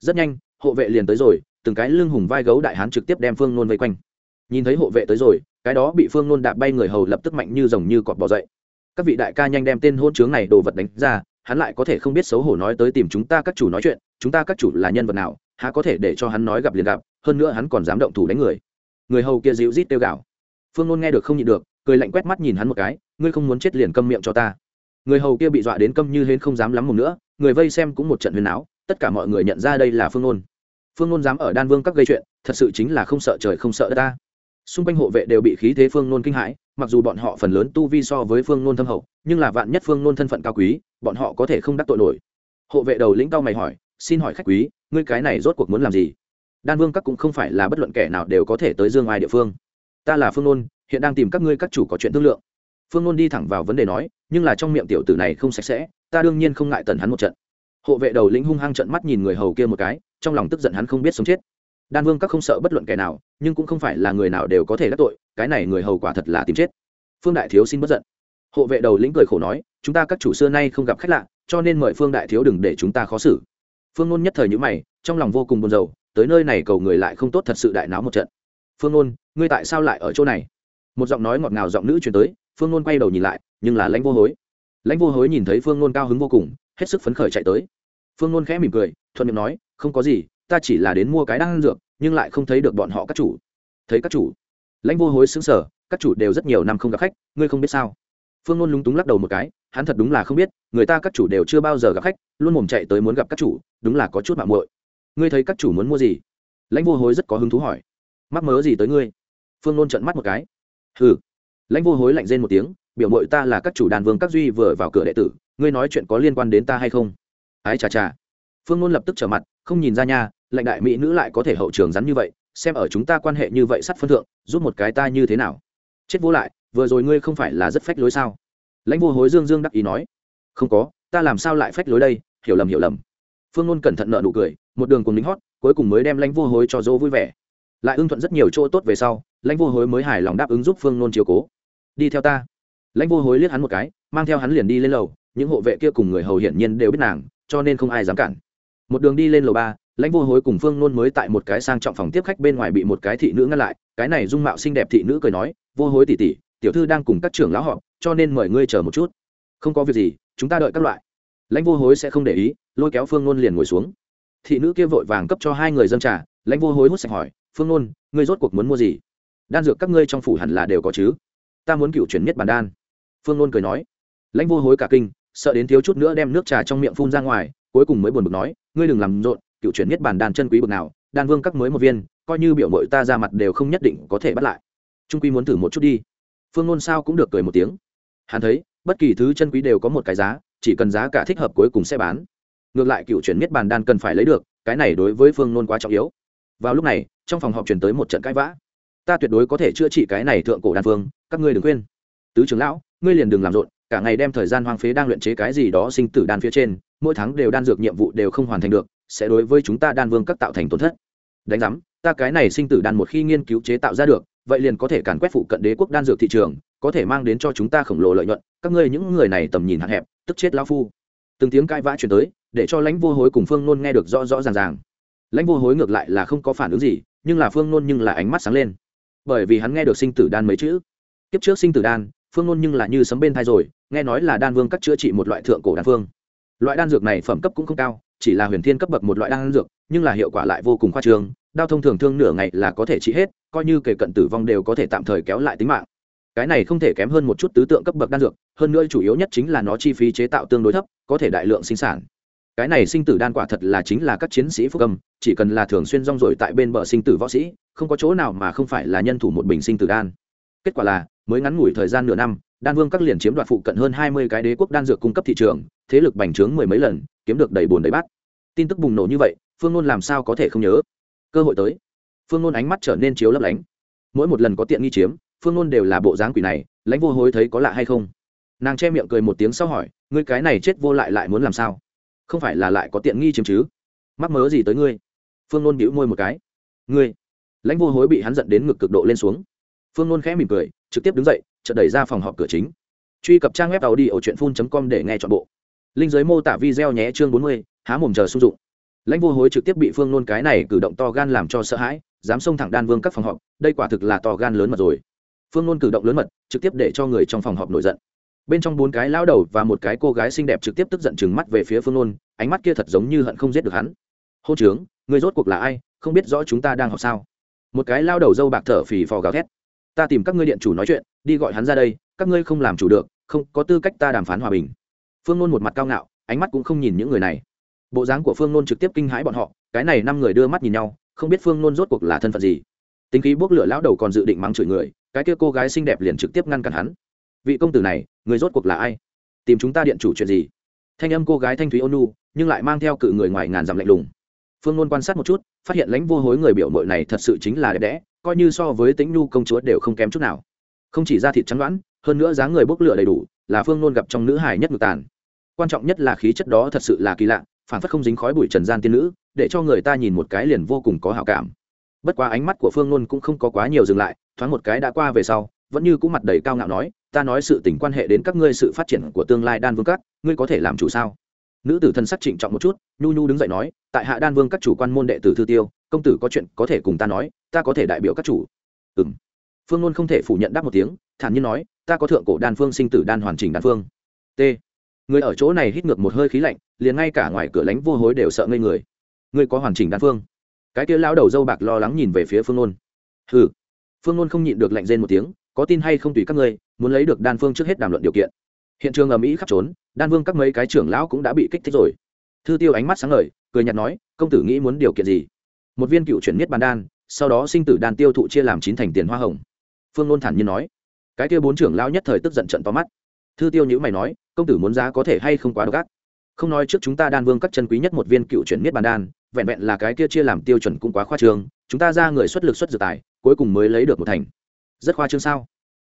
Rất nhanh, hộ vệ liền tới rồi, từng cái lưng hùng vai gấu đại hán trực tiếp đem phương nôn vây quanh. Nhìn thấy hộ vệ tới rồi, cái đó bị phương nôn đạp bay người hầu lập tức mạnh như rồng như cọt bỏ dậy. Các vị đại ca nhanh đem tên hôn chướng này đồ vật đánh ra, hắn lại có thể không biết xấu hổ nói tới tìm chúng ta các chủ nói chuyện, chúng ta các chủ là nhân vật nào, há có thể để cho hắn nói gặp liền gặp, hơn nữa hắn còn dám động thủ đánh người. Người hầu kia dịu rít tiêu gạo phương nôn nghe được không nhịn được, cười lạnh quét mắt nhìn hắn một cái, ngươi không muốn chết liền câm miệng cho ta người hầu kia bị dọa đến câm như hến không dám lắm một nữa, người vây xem cũng một trận huyền áo, tất cả mọi người nhận ra đây là phương nôn. Phương nôn dám ở đan vương các gây chuyện, thật sự chính là không sợ trời không sợ đất ta. Xung quanh hộ vệ đều bị khí thế phương nôn kinh hãi, mặc dù bọn họ phần lớn tu vi so với phương nôn thâm hậu, nhưng là vạn nhất phương nôn thân phận cao quý, bọn họ có thể không đắc tội nổi. Hộ vệ đầu lĩnh cao mày hỏi, xin hỏi khách quý, ngươi cái này rốt cuộc muốn làm gì? Đan vương các cũng không phải là bất luận kẻ nào đều có thể tới dương ai địa phương. Ta là phương nôn, hiện đang tìm các ngươi các chủ có chuyện thương lượng phương nôn đi thẳng vào vấn đề nói, nhưng là trong miệng tiểu tử này không sạch sẽ, ta đương nhiên không ngại tần hắn một trận. Hộ vệ đầu lĩnh hung hăng trận mắt nhìn người hầu kia một cái, trong lòng tức giận hắn không biết sống chết. Đan vương các không sợ bất luận kẻ nào, nhưng cũng không phải là người nào đều có thể đắc tội, cái này người hầu quả thật là tìm chết. Phương đại thiếu xin bất giận. Hộ vệ đầu lĩnh cười khổ nói, chúng ta các chủ xưa nay không gặp khách lạ, cho nên mời phương đại thiếu đừng để chúng ta khó xử. Phương ngôn nhất thời nhữ mày, trong lòng vô cùng buồn rầu, tới nơi này cầu người lại không tốt thật sự đại náo một trận. Phương ngôn ngươi tại sao lại ở chỗ này? Một giọng nói ngọt ngào giọng nữ chuyển tới phương nôn quay đầu nhìn lại, nhưng là lãnh vô hối. Lãnh vô hối nhìn thấy phương nôn cao hứng vô cùng, hết sức phấn khởi chạy tới. Phương nôn khẽ mỉm cười, thuận miệng nói, không có gì, ta chỉ là đến mua cái đan dược, nhưng lại không thấy được bọn họ các chủ. Thấy các chủ? Lãnh vô hối xứng sở các chủ đều rất nhiều năm không gặp khách, ngươi không biết sao? Phương nôn lúng túng lắc đầu một cái, hắn thật đúng là không biết, người ta các chủ đều chưa bao giờ gặp khách, luôn mồm chạy tới muốn gặp các chủ, đúng là có chút mạng muội. Ngươi thấy các chủ muốn mua gì? Lãnh vô hối rất có hứng thú hỏi. Mắc mớ gì tới ngươi? Phương nôn trận mắt một cái. Hừ lãnh vô hối lạnh rên một tiếng, biểu mội ta là các chủ đàn vương các duy vừa vào cửa đệ tử, ngươi nói chuyện có liên quan đến ta hay không? Ái chà chà. Phương ngôn lập tức trở mặt, không nhìn ra nha lệnh đại mỹ nữ lại có thể hậu trường rắn như vậy, xem ở chúng ta quan hệ như vậy sắt phân thượng, giúp một cái ta như thế nào? Chết vô lại, vừa rồi ngươi không phải là rất phách lối sao? Lãnh vô hối dương dương đắc ý nói. Không có, ta làm sao lại phách lối đây? Hiểu lầm hiểu lầm. Phương ngôn cẩn thận nợ nụ cười, một đường cùng lính hót, cuối cùng mới đem lãnh vô hối cho dỗ vui vẻ. Lại ưng thuận rất nhiều chỗ tốt về sau, lãnh vô hối mới hài lòng đáp ứng giúp phương ngôn chiều cố đi theo ta. Lãnh vô hối liếc hắn một cái, mang theo hắn liền đi lên lầu, những hộ vệ kia cùng người hầu hiển nhiên đều biết nàng, cho nên không ai dám cản. Một đường đi lên lầu ba, lãnh vô hối cùng phương nôn mới tại một cái sang trọng phòng tiếp khách bên ngoài bị một cái thị nữ ngăn lại, cái này dung mạo xinh đẹp thị nữ cười nói, vô hối tỉ tỉ tiểu thư đang cùng các trưởng lão họp, cho nên mời ngươi chờ một chút. Không có việc gì, chúng ta đợi các loại. Lãnh vô hối sẽ không để ý, lôi kéo phương nôn liền ngồi xuống. Thị nữ kia vội vàng cấp cho hai người dân trả lãnh vô hối hút sạch hỏi, phương nôn, ngươi rốt cuộc muốn mua gì? Đan dược các ngươi trong phủ hẳn là đều có chứ ta muốn cựu chuyển nhất bản đan. Phương nôn cười nói. Lãnh vô hối cả kinh, sợ đến thiếu chút nữa đem nước trà trong miệng phun ra ngoài, cuối cùng mới buồn bực nói, ngươi đừng làm rộn, cựu chuyển nhất bản đan chân quý bực nào, đan vương các mới một viên, coi như biểu mội ta ra mặt đều không nhất định có thể bắt lại. Trung quy muốn thử một chút đi. Phương ngôn sao cũng được cười một tiếng. Hắn thấy, bất kỳ thứ chân quý đều có một cái giá, chỉ cần giá cả thích hợp cuối cùng sẽ bán. Ngược lại cựu chuyển miết bàn đan cần phải lấy được, cái này đối với phương nôn quá trọng yếu. Vào lúc này, trong phòng họp chuyển tới một trận cãi vã. Ta tuyệt đối có thể chữa trị cái này thượng cổ đan phương các ngươi đừng quên. Tứ trưởng lão, ngươi liền đừng làm rộn, cả ngày đem thời gian hoang phế đang luyện chế cái gì đó sinh tử đan phía trên, mỗi tháng đều đan dược nhiệm vụ đều không hoàn thành được, sẽ đối với chúng ta đan vương các tạo thành tổn thất. Đánh giám, ta cái này sinh tử đan một khi nghiên cứu chế tạo ra được, vậy liền có thể càn quét phụ cận đế quốc đan dược thị trường, có thể mang đến cho chúng ta khổng lồ lợi nhuận, các ngươi những người này tầm nhìn hạn hẹp, tức chết lao phu. Từng tiếng cãi vã chuyển tới, để cho lãnh vô hối cùng phương nôn nghe được rõ rõ ràng ràng. Lãnh vô hối ngược lại là không có phản ứng gì, nhưng là phương nôn nhưng là ánh mắt sáng lên. Bởi vì hắn nghe được sinh tử đan mấy chữ kiếp trước sinh tử đan, phương ngôn nhưng là như sấm bên thai rồi, nghe nói là đan vương cắt chữa trị một loại thượng cổ đan phương. Loại đan dược này phẩm cấp cũng không cao, chỉ là huyền thiên cấp bậc một loại đan dược, nhưng là hiệu quả lại vô cùng khoa trương, đao thông thường thương nửa ngày là có thể trị hết, coi như kể cận tử vong đều có thể tạm thời kéo lại tính mạng. Cái này không thể kém hơn một chút tứ tượng cấp bậc đan dược, hơn nữa chủ yếu nhất chính là nó chi phí chế tạo tương đối thấp, có thể đại lượng sinh sản. Cái này sinh tử đan quả thật là chính là các chiến sĩ phúc âm, chỉ cần là thường xuyên rong rồi tại bên bờ sinh tử võ sĩ, không có chỗ nào mà không phải là nhân thủ một bình sinh tử đan kết quả là, mới ngắn ngủi thời gian nửa năm, đan vương các liền chiếm đoạt phụ cận hơn hai mươi cái đế quốc đan dược cung cấp thị trường, thế lực bành trướng mười mấy lần, kiếm được đầy bùn đầy bát. Tin tức bùng nổ như vậy, phương ngôn làm sao có thể không nhớ? Cơ hội tới. Phương ngôn ánh mắt trở nên chiếu lấp lánh. Mỗi một lần có tiện nghi chiếm, phương ngôn đều là bộ dáng quỷ này, lãnh vô hối thấy có lạ hay không? Nàng che miệng cười một tiếng sau hỏi, ngươi cái này chết vô lại lại muốn làm sao? Không phải là lại có tiện nghi chiếm chứ? Mắc mớ gì tới ngươi? Phương ngôn bĩu môi một cái. Ngươi? Lãnh vô hối bị hắn dẫn đến ngực cực độ lên xuống phương Luân khẽ mỉm cười, trực tiếp đứng dậy, chợt đẩy ra phòng họp cửa chính. Truy cập trang web tàu đi ở truyện phun com để nghe chọn bộ. Linh giới mô tả video nhé, chương bốn mươi, há mồm chờ sung dụng. Lãnh vô hối trực tiếp bị phương nôn cái này cử động to gan làm cho sợ hãi, dám xông thẳng đan vương các phòng họp, đây quả thực là to gan lớn mật rồi. Phương nôn cử động lớn mật, trực tiếp để cho người trong phòng họp nổi giận. Bên trong bốn cái lao đầu và một cái cô gái xinh đẹp trực tiếp tức giận chừng mắt về phía phương nôn, ánh mắt kia thật giống như hận không giết được hắn. Hô trướng, người rốt cuộc là ai? Không biết rõ chúng ta đang học sao? Một cái lao đầu dâu bạc thở phì phò gào thét ta tìm các ngươi điện chủ nói chuyện, đi gọi hắn ra đây, các ngươi không làm chủ được, không có tư cách ta đàm phán hòa bình. Phương nôn một mặt cao ngạo, ánh mắt cũng không nhìn những người này. Bộ dáng của phương nôn trực tiếp kinh hãi bọn họ, cái này năm người đưa mắt nhìn nhau, không biết phương nôn rốt cuộc là thân phận gì. Tính khí bốc lửa lão đầu còn dự định mắng chửi người, cái kia cô gái xinh đẹp liền trực tiếp ngăn cản hắn. Vị công tử này, người rốt cuộc là ai? Tìm chúng ta điện chủ chuyện gì? Thanh âm cô gái thanh thúy ônu nhưng lại mang theo cự người ngoài ngàn dặm lạnh lùng. Phương nôn quan sát một chút, phát hiện lãnh vô hối người biểu mội này thật sự chính là đẹp đẽ coi như so với tính nhu công chúa đều không kém chút nào. Không chỉ ra thịt trắng đoán hơn nữa dáng người bốc lửa đầy đủ, là phương nôn gặp trong nữ hài nhất ngược tàn. Quan trọng nhất là khí chất đó thật sự là kỳ lạ, phản phất không dính khói bụi trần gian tiên nữ, để cho người ta nhìn một cái liền vô cùng có hào cảm. Bất quá ánh mắt của phương nôn cũng không có quá nhiều dừng lại, thoáng một cái đã qua về sau, vẫn như cũng mặt đầy cao ngạo nói, ta nói sự tình quan hệ đến các ngươi sự phát triển của tương lai đan vương các, ngươi có thể làm chủ sao? Nữ tử thân sắc trịnh trọng một chút, nhu nhu đứng dậy nói, tại hạ đan vương các chủ quan môn đệ tử thư tiêu công tử có chuyện có thể cùng ta nói, ta có thể đại biểu các chủ. Ừ m phương nôn không thể phủ nhận đáp một tiếng, thản nhiên nói, ta có thượng cổ đan phương sinh tử đan hoàn chỉnh đan phương. T. Người ở chỗ này hít ngược một hơi khí lạnh, liền ngay cả ngoài cửa lánh vô hối đều sợ ngây người. Ngươi có hoàn chỉnh đan phương. Cái kia lao đầu dâu bạc lo lắng nhìn về phía phương nôn ừ phương nôn không nhịn được lạnh rên một tiếng, có tin hay không tùy các ngươi, muốn lấy được đan phương trước hết đàm luận điều kiện. Hiện trường ở mỹ khắp trốn, đan vương các mấy cái trưởng lão cũng đã bị kích thích rồi. Thư tiêu ánh mắt sáng ngời, cười nhạt nói, công tử nghĩ muốn điều kiện gì? Một viên cựu chuyển niết bàn đan, sau đó sinh tử đan tiêu thụ chia làm chín thành tiền hoa hồng. Phương ngôn thản nhiên nói. Cái kia bốn trưởng lão nhất thời tức giận trận to mắt. Thư tiêu nhữ mày nói, công tử muốn giá có thể hay không quá độc ác? Không nói trước chúng ta đan vương các chân quý nhất một viên cựu chuyển niết bàn đan, vẹn vẹn là cái kia chia làm tiêu chuẩn cũng quá khoa trương, chúng ta ra người xuất lực xuất dự tài, cuối cùng mới lấy được một thành. Rất khoa trương sao?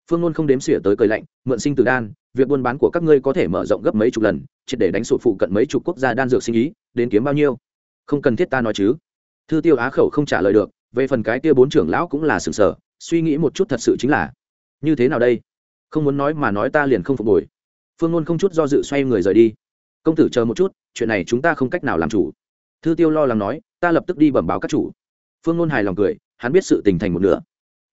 Phương ngôn không đếm xỉa tới cười lạnh, mượn sinh tử đan, việc buôn bán của các ngươi có thể mở rộng gấp mấy chục lần, triệt để đánh sụt phụ cận mấy chục quốc gia đan dược sinh ý, đến kiếm bao nhiêu? Không cần thiết ta nói chứ thư tiêu á khẩu không trả lời được, về phần cái kia bốn trưởng lão cũng là sừng sờ suy nghĩ một chút thật sự chính là, như thế nào đây? Không muốn nói mà nói ta liền không phục hồi. Phương ngôn không chút do dự xoay người rời đi. Công tử chờ một chút, chuyện này chúng ta không cách nào làm chủ. Thư tiêu lo lắng nói, ta lập tức đi bẩm báo các chủ. Phương ngôn hài lòng cười, hắn biết sự tình thành một nửa.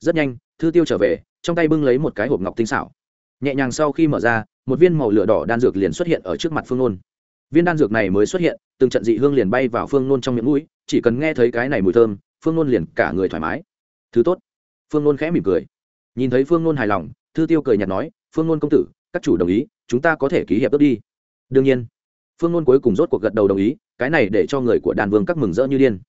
Rất nhanh, thư tiêu trở về, trong tay bưng lấy một cái hộp ngọc tinh xảo. Nhẹ nhàng sau khi mở ra, một viên màu lửa đỏ đan dược liền xuất hiện ở trước mặt phương ngôn viên đan dược này mới xuất hiện, từng trận dị hương liền bay vào phương nôn trong miệng mũi, chỉ cần nghe thấy cái này mùi thơm, phương nôn liền cả người thoải mái. Thứ tốt, phương nôn khẽ mỉm cười. Nhìn thấy phương nôn hài lòng, thư tiêu cười nhạt nói, phương nôn công tử, các chủ đồng ý, chúng ta có thể ký hiệp ước đi. Đương nhiên. Phương nôn cuối cùng rốt cuộc gật đầu đồng ý, cái này để cho người của đàn vương các mừng rỡ như điên.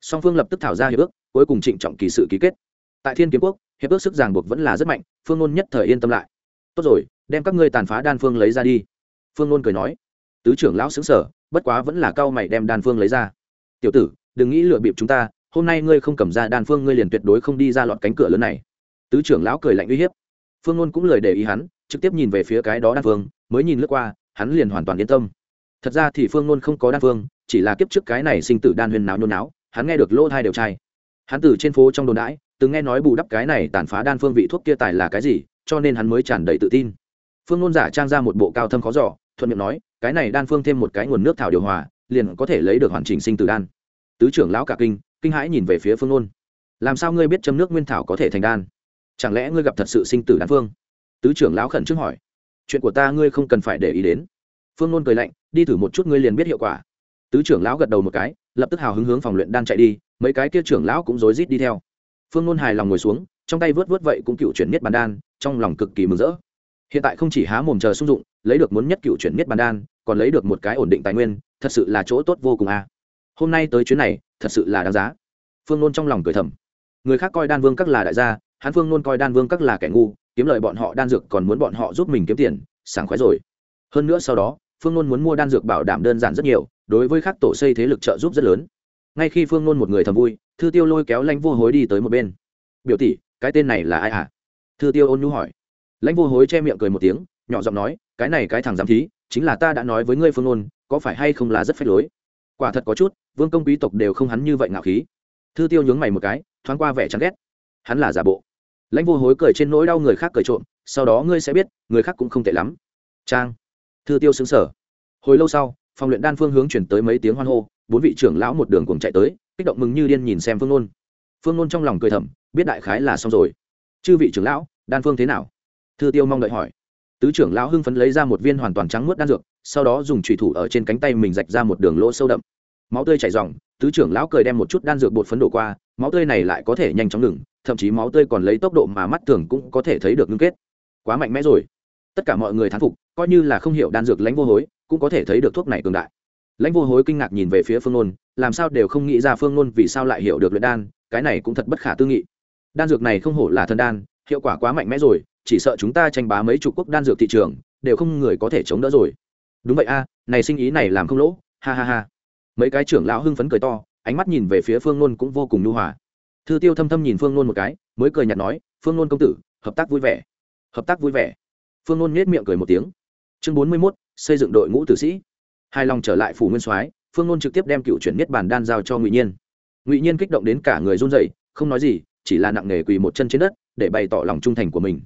Song phương lập tức thảo ra hiệp ước, cuối cùng trịnh trọng kỳ sự ký kết. Tại thiên kiếm quốc, hiệp ước sức ràng buộc vẫn là rất mạnh, phương nôn nhất thời yên tâm lại. Tốt rồi, đem các ngươi tàn phá đan phương lấy ra đi. Phương nôn cười nói tứ trưởng lão xứng sở, bất quá vẫn là cao mày đem đan phương lấy ra. Tiểu tử, đừng nghĩ lựa bịp chúng ta, hôm nay ngươi không cầm ra đan phương ngươi liền tuyệt đối không đi ra lọt cánh cửa lớn này. Tứ trưởng lão cười lạnh uy hiếp. Phương ngôn cũng lời để ý hắn, trực tiếp nhìn về phía cái đó đan phương, mới nhìn lướt qua, hắn liền hoàn toàn yên tâm. Thật ra thì phương ngôn không có đan phương, chỉ là kiếp trước cái này sinh tử đan huyền náo nhôn náo, hắn nghe được lỗ thai đều trai hắn từ trên phố trong đồn đãi, từng nghe nói bù đắp cái này tàn phá đan phương vị thuốc kia tài là cái gì, cho nên hắn mới tràn đầy tự tin. Phương ngôn giả trang ra một bộ cao thâm khó giỏ thuận miệng nói cái này đan phương thêm một cái nguồn nước thảo điều hòa, liền có thể lấy được hoàn chỉnh sinh từ đan. Tứ trưởng lão cả kinh kinh hãi nhìn về phía phương ôn làm sao ngươi biết châm nước nguyên thảo có thể thành đan? Chẳng lẽ ngươi gặp thật sự sinh tử đan phương? Tứ trưởng lão khẩn trương hỏi. Chuyện của ta ngươi không cần phải để ý đến. Phương ngôn cười lạnh, đi thử một chút ngươi liền biết hiệu quả. Tứ trưởng lão gật đầu một cái, lập tức hào hứng hướng phòng luyện đan chạy đi, mấy cái kia trưởng lão cũng rối rít đi theo. Phương ngôn hài lòng ngồi xuống, trong tay vớt vớt vậy cũng cựu chuyển miết bàn đan, trong lòng cực kỳ mừng rỡ hiện tại không chỉ há mồm chờ sung dụng, lấy được muốn nhất cựu chuyển miết bàn đan, còn lấy được một cái ổn định tài nguyên, thật sự là chỗ tốt vô cùng a. À. hôm nay tới chuyến này, thật sự là đáng giá. Phương nôn trong lòng cười thầm. Người khác coi đan vương các là đại gia, hắn phương nôn coi đan vương các là kẻ ngu, kiếm lời bọn họ đan dược còn muốn bọn họ giúp mình kiếm tiền, sảng khoái rồi. Hơn nữa sau đó, phương nôn muốn mua đan dược bảo đảm đơn giản rất nhiều, đối với các tổ xây thế lực trợ giúp rất lớn. Ngay khi phương nôn một người thầm vui, thư tiêu lôi kéo Lanh vô hối đi tới một bên. Biểu tỷ, cái tên này là ai hả? À? thư tiêu ôn nhu hỏi lãnh vô hối che miệng cười một tiếng nhỏ giọng nói cái này cái thằng giám thí chính là ta đã nói với ngươi phương ôn, có phải hay không là rất phách lối? Quả thật có chút vương công quý tộc đều không hắn như vậy ngạo khí. Thư tiêu nhướng mày một cái thoáng qua vẻ chán ghét. Hắn là giả bộ. Lãnh vô hối cười trên nỗi đau người khác cười trộm sau đó ngươi sẽ biết người khác cũng không tệ lắm. Trang. Thư tiêu xứng sở hồi lâu sau phòng luyện đan phương hướng chuyển tới mấy tiếng hoan hô bốn vị trưởng lão một đường cùng chạy tới kích động mừng như điên nhìn xem phương nôn. Phương nôn trong lòng cười thầm biết đại khái là xong rồi. Chư vị trưởng lão đan phương thế nào? Thư tiêu mong đợi hỏi. Tứ trưởng lão hưng phấn lấy ra một viên hoàn toàn trắng mướt đan dược, sau đó dùng trùy thủ ở trên cánh tay mình rạch ra một đường lỗ sâu đậm. Máu tươi chảy r tứ trưởng lão cười đem một chút đan dược bột phấn đổ qua, máu tươi này lại có thể nhanh chóng ngừng, thậm chí máu tươi còn lấy tốc độ mà mắt thường cũng có thể thấy được ngưng kết. Quá mạnh mẽ rồi. Tất cả mọi người thán phục, coi như là không hiểu đan dược lãnh vô hối, cũng có thể thấy được thuốc này cường đại. Lãnh vô hối kinh ngạc nhìn về phía phương nôn, làm sao đều không nghĩ ra phương nôn vì sao lại hiểu được luyện đan, cái này cũng thật bất khả tư nghị. Đan dược này không hổ là thân đan hiệu quả quá mạnh mẽ rồi, chỉ sợ chúng ta tranh bá mấy chục quốc đan dược thị trường, đều không người có thể chống đỡ rồi. Đúng vậy a, này sinh ý này làm không lỗ, ha ha ha. Mấy cái trưởng lão hưng phấn cười to, ánh mắt nhìn về phía phương nôn cũng vô cùng nhu hòa. Thư tiêu thâm thâm nhìn phương nôn một cái, mới cười nhạt nói, phương nôn công tử, hợp tác vui vẻ. Hợp tác vui vẻ? Phương nôn nhét miệng cười một tiếng. Chương bốn mươi mốt, xây dựng đội ngũ tử sĩ. Hài lòng trở lại phủ nguyên soái, phương nôn trực tiếp đem cựu chuyển niết bàn đan giao cho ngụy nhiên. Ngụy nhiên kích động đến cả người run rẩy, không nói gì, chỉ là nặng nề quỳ một chân trên đất để bày tỏ lòng trung thành của mình.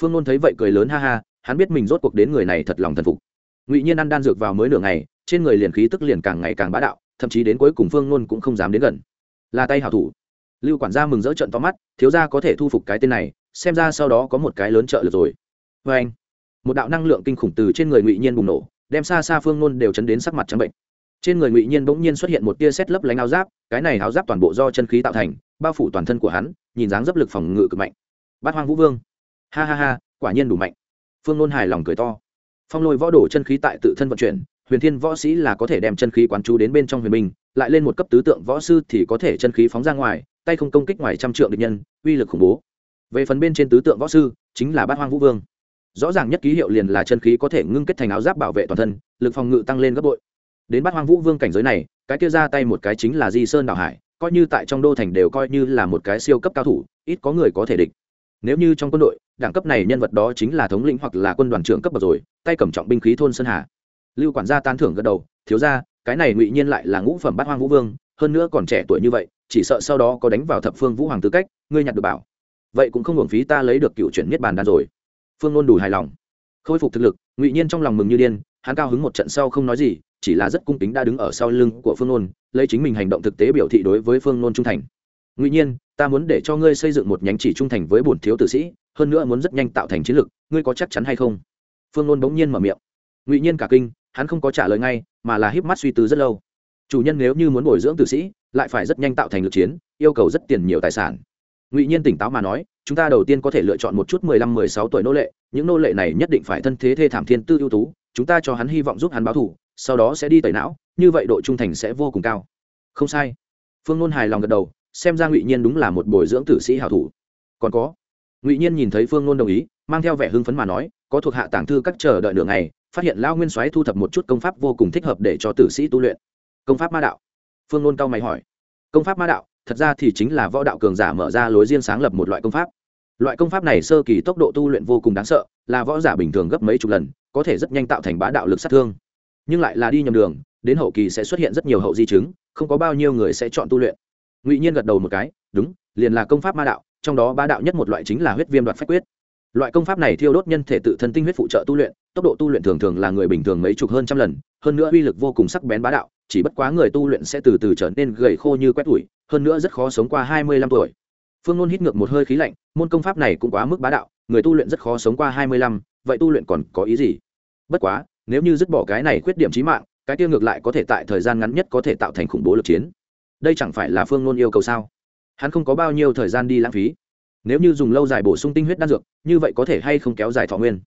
Phương nôn thấy vậy cười lớn, ha ha, hắn biết mình rốt cuộc đến người này thật lòng thần phục. Ngụy nhiên ăn đan dược vào mới nửa ngày, trên người liền khí tức liền càng ngày càng bá đạo, thậm chí đến cuối cùng phương nôn cũng không dám đến gần. Là tay hảo thủ. Lưu quản gia mừng rỡ trận to mắt, thiếu gia có thể thu phục cái tên này, xem ra sau đó có một cái lớn trợ lực rồi. Vê anh, một đạo năng lượng kinh khủng từ trên người ngụy nhiên bùng nổ, đem xa xa phương nôn đều chấn đến sắc mặt trắng bệnh. Trên người ngụy nhiên bỗng nhiên xuất hiện một tia xét lấp lánh áo giáp, cái này áo giáp toàn bộ do chân khí tạo thành, bao phủ toàn thân của hắn, nhìn dáng dấp lực phòng ngự cực mạnh bát hoang vũ vương. Ha ha ha, quả nhiên đủ mạnh. Phương nôn hài lòng cười to. Phong lôi võ đổ chân khí tại tự thân vận chuyển, huyền thiên võ sĩ là có thể đem chân khí quán chú đến bên trong huyền minh, lại lên một cấp tứ tượng võ sư thì có thể chân khí phóng ra ngoài, tay không công kích ngoài trăm trượng địch nhân, uy lực khủng bố. Về phần bên trên tứ tượng võ sư, chính là bát hoang vũ vương. Rõ ràng nhất ký hiệu liền là chân khí có thể ngưng kết thành áo giáp bảo vệ toàn thân, lực phòng ngự tăng lên gấp bội. Đến bát hoang vũ vương cảnh giới này, cái kia ra tay một cái chính là di sơn đảo hải, coi như tại trong đô thành đều coi như là một cái siêu cấp cao thủ, ít có người có thể địch nếu như trong quân đội, đẳng cấp này nhân vật đó chính là thống lĩnh hoặc là quân đoàn trưởng cấp bậc rồi, tay cầm trọng binh khí thôn sơn hà. Lưu quản gia tán thưởng gật đầu, thiếu ra cái này ngụy nhiên lại là ngũ phẩm bát hoang vũ vương, hơn nữa còn trẻ tuổi như vậy, chỉ sợ sau đó có đánh vào thập phương vũ hoàng tư cách, ngươi nhặt được bảo. Vậy cũng không hưởng phí ta lấy được cựu chuyển niết bàn đan rồi. Phương luôn đủ hài lòng. Khôi phục thực lực, ngụy nhiên trong lòng mừng như điên, hắn cao hứng một trận sau không nói gì, chỉ là rất cung kính đã đứng ở sau lưng của phương nôn, lấy chính mình hành động thực tế biểu thị đối với phương nôn trung thành. Ngụy nhiên ta muốn để cho ngươi xây dựng một nhánh chỉ trung thành với bổn thiếu tử sĩ, hơn nữa muốn rất nhanh tạo thành chiến lược, ngươi có chắc chắn hay không? Phương nôn bỗng nhiên mở miệng. Ngụy nhiên cả kinh, hắn không có trả lời ngay, mà là híp mắt suy tư rất lâu. Chủ nhân nếu như muốn bồi dưỡng tử sĩ, lại phải rất nhanh tạo thành lực chiến, yêu cầu rất tiền nhiều tài sản. Ngụy nhiên tỉnh táo mà nói, chúng ta đầu tiên có thể lựa chọn một chút mười lăm, mười sáu tuổi nô lệ, những nô lệ này nhất định phải thân thế thê thảm thiên tư ưu tú, chúng ta cho hắn hy vọng giúp hắn báo thù, sau đó sẽ đi tẩy não, như vậy độ trung thành sẽ vô cùng cao. Không sai. Phương nôn hài lòng gật đầu xem ra ngụy nhiên đúng là một bồi dưỡng tử sĩ hảo thủ. Còn có, ngụy nhiên nhìn thấy phương nôn đồng ý, mang theo vẻ hưng phấn mà nói, có thuộc hạ tảng thư các chờ đợi nửa ngày, phát hiện lao nguyên soái thu thập một chút công pháp vô cùng thích hợp để cho tử sĩ tu luyện. Công pháp ma đạo. Phương nôn cao mày hỏi. Công pháp ma đạo, thật ra thì chính là võ đạo cường giả mở ra lối riêng sáng lập một loại công pháp. Loại công pháp này sơ kỳ tốc độ tu luyện vô cùng đáng sợ, là võ giả bình thường gấp mấy chục lần, có thể rất nhanh tạo thành bá đạo lực sát thương. Nhưng lại là đi nhầm đường, đến hậu kỳ sẽ xuất hiện rất nhiều hậu di chứng, không có bao nhiêu người sẽ chọn tu luyện ngụy nhiên gật đầu một cái, đúng, liền là công pháp ma đạo, trong đó ba đạo nhất một loại chính là huyết viêm đoạt phách quyết. Loại công pháp này thiêu đốt nhân thể tự thân tinh huyết phụ trợ tu luyện, tốc độ tu luyện thường thường là người bình thường mấy chục hơn trăm lần, hơn nữa uy lực vô cùng sắc bén bá đạo, chỉ bất quá người tu luyện sẽ từ từ trở nên gầy khô như quét tủi hơn nữa rất khó sống qua hai mươi lăm tuổi. Phương nôn hít ngược một hơi khí lạnh, môn công pháp này cũng quá mức bá đạo, người tu luyện rất khó sống qua hai mươi lăm, vậy tu luyện còn có ý gì? Bất quá, nếu như dứt bỏ cái này khuyết điểm trí mạng, cái tiêu ngược lại có thể tại thời gian ngắn nhất có thể tạo thành khủng bố lực chiến đây chẳng phải là phương nôn yêu cầu sao? Hắn không có bao nhiêu thời gian đi lãng phí. Nếu như dùng lâu dài bổ sung tinh huyết đan dược, như vậy có thể hay không kéo dài thọ nguyên?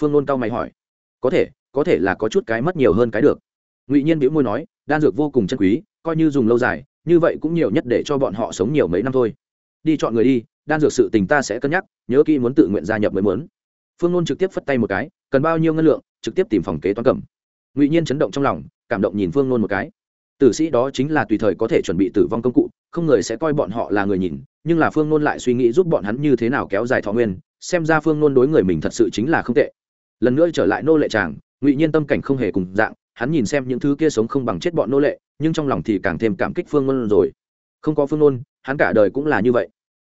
Phương nôn cao mày hỏi. Có thể có thể là có chút cái mất nhiều hơn cái được. Ngụy nhiên bĩu môi nói, đan dược vô cùng chân quý, coi như dùng lâu dài, như vậy cũng nhiều nhất để cho bọn họ sống nhiều mấy năm thôi. Đi chọn người đi, đan dược sự tình ta sẽ cân nhắc, nhớ kỹ muốn tự nguyện gia nhập mới muốn. Phương nôn trực tiếp phất tay một cái, cần bao nhiêu ngân lượng, trực tiếp tìm phòng kế toán cẩm ngụy nhiên chấn động trong lòng, cảm động nhìn phương nôn một cái tử sĩ đó chính là tùy thời có thể chuẩn bị tử vong công cụ, không người sẽ coi bọn họ là người nhìn, nhưng là phương nôn lại suy nghĩ giúp bọn hắn như thế nào kéo dài thọ nguyên, xem ra phương nôn đối người mình thật sự chính là không tệ. Lần nữa trở lại nô lệ tràng, ngụy nhiên tâm cảnh không hề cùng dạng, hắn nhìn xem những thứ kia sống không bằng chết bọn nô lệ, nhưng trong lòng thì càng thêm cảm kích phương nôn rồi. Không có phương nôn, hắn cả đời cũng là như vậy.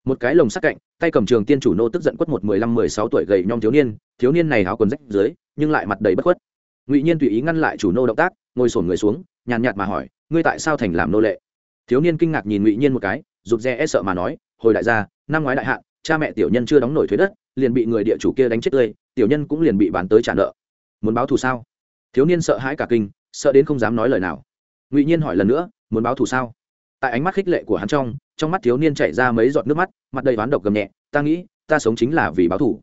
Một cái lồng sắc cạnh, tay cầm trường tiên chủ nô tức giận quất một mười lăm, mười sáu tuổi gầy nhom thiếu niên thiếu niên này háo quần rách dưới, nhưng lại mặt đầy bất khuất. Ngụy nhiên tùy ý ngăn lại chủ nô động tác ngồi sổn người xuống, nhàn nhạt mà hỏi, ngươi tại sao thành làm nô lệ? Thiếu niên kinh ngạc nhìn ngụy nhiên một cái, rụt rè e sợ mà nói, hồi đại gia, năm ngoái đại hạn, cha mẹ tiểu nhân chưa đóng nổi thuế đất, liền bị người địa chủ kia đánh chết tươi, tiểu nhân cũng liền bị bán tới trả nợ. Muốn báo thù sao? Thiếu niên sợ hãi cả kinh, sợ đến không dám nói lời nào. Ngụy nhiên hỏi lần nữa, muốn báo thù sao? Tại ánh mắt khích lệ của hắn trong trong mắt thiếu niên chảy ra mấy giọt nước mắt, mặt đầy ván độc gầm nhẹ, ta nghĩ, ta sống chính là vì báo thù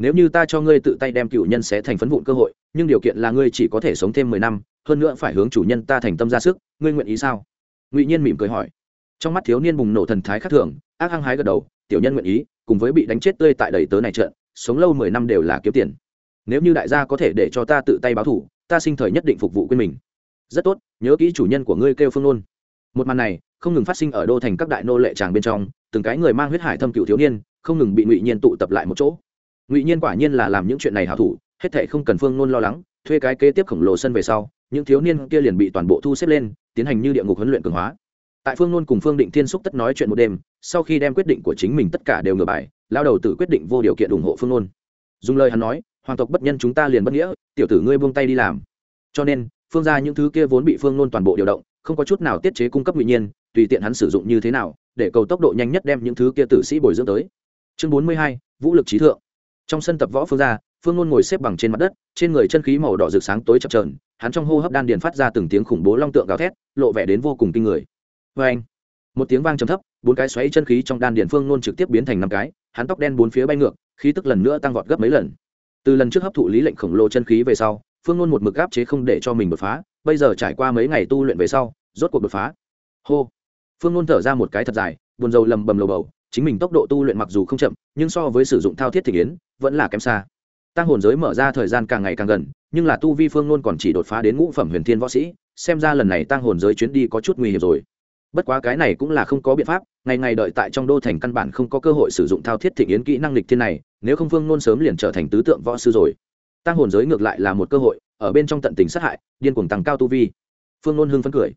nếu như ta cho ngươi tự tay đem cựu nhân sẽ thành phấn vụn cơ hội, nhưng điều kiện là ngươi chỉ có thể sống thêm mười năm, hơn nữa phải hướng chủ nhân ta thành tâm ra sức, ngươi nguyện ý sao? Ngụy nhiên mỉm cười hỏi. Trong mắt thiếu niên bùng nổ thần thái khác thường, ác hăng hái gật đầu, tiểu nhân nguyện ý, cùng với bị đánh chết tươi tại đầy tớ này trận, sống lâu mười năm đều là kiếm tiền. Nếu như đại gia có thể để cho ta tự tay báo thủ, ta sinh thời nhất định phục vụ quên mình. Rất tốt, nhớ kỹ chủ nhân của ngươi kêu phương nôn. Một màn này, không ngừng phát sinh ở đô thành các đại nô lệ tràng bên trong, từng cái người mang huyết hải thâm cựu thiếu niên, không ngừng bị ngụy nhiên tụ tập lại một chỗ ngụy nhiên quả nhiên là làm những chuyện này hảo thủ, hết thệ không cần phương nôn lo lắng, thuê cái kế tiếp khổng lồ sân về sau, những thiếu niên kia liền bị toàn bộ thu xếp lên, tiến hành như địa ngục huấn luyện cường hóa. Tại phương nôn cùng phương định thiên xúc tất nói chuyện một đêm, sau khi đem quyết định của chính mình tất cả đều ngửa bài, lao đầu tự quyết định vô điều kiện ủng hộ phương nôn. Dùng lời hắn nói, hoàng tộc bất nhân chúng ta liền bất nghĩa, tiểu tử ngươi buông tay đi làm. Cho nên, phương ra những thứ kia vốn bị phương nôn toàn bộ điều động, không có chút nào tiết chế cung cấp ngụy nhiên, tùy tiện hắn sử dụng như thế nào, để cầu tốc độ nhanh nhất đem những thứ kia tử sĩ bồi dưỡng tới. Chương bốn mươi hai, vũ lực trí thượng trong sân tập võ phương gia, phương ngôn ngồi xếp bằng trên mặt đất, trên người chân khí màu đỏ rực sáng tối chập trờn hắn trong hô hấp đan điền phát ra từng tiếng khủng bố long tượng gào thét, lộ vẻ đến vô cùng kinh người. Vê anh, một tiếng vang trầm thấp, bốn cái xoáy chân khí trong đan điền phương ngôn trực tiếp biến thành năm cái, hắn tóc đen bốn phía bay ngược, khí tức lần nữa tăng vọt gấp mấy lần. Từ lần trước hấp thụ lý lệnh khổng lồ chân khí về sau, phương ngôn một mực áp chế không để cho mình đột phá, bây giờ trải qua mấy ngày tu luyện về sau, rốt cuộc đột phá. Hô, phương ngôn thở ra một cái thật dài, buồn rầu lầm bầm lầu bầu chính mình tốc độ tu luyện mặc dù không chậm, nhưng so với sử dụng thao thiết thị yến vẫn là kém xa. Tăng hồn giới mở ra thời gian càng ngày càng gần, nhưng là tu vi phương nôn còn chỉ đột phá đến ngũ phẩm huyền thiên võ sĩ, xem ra lần này tăng hồn giới chuyến đi có chút nguy hiểm rồi. Bất quá cái này cũng là không có biện pháp, ngày ngày đợi tại trong đô thành căn bản không có cơ hội sử dụng thao thiết thị yến kỹ năng lịch thiên này, nếu không phương nôn sớm liền trở thành tứ tượng võ sư rồi. Tăng hồn giới ngược lại là một cơ hội, ở bên trong tận tình sát hại, điên cuồng tăng cao tu vi. Phương nôn hưng phấn cười.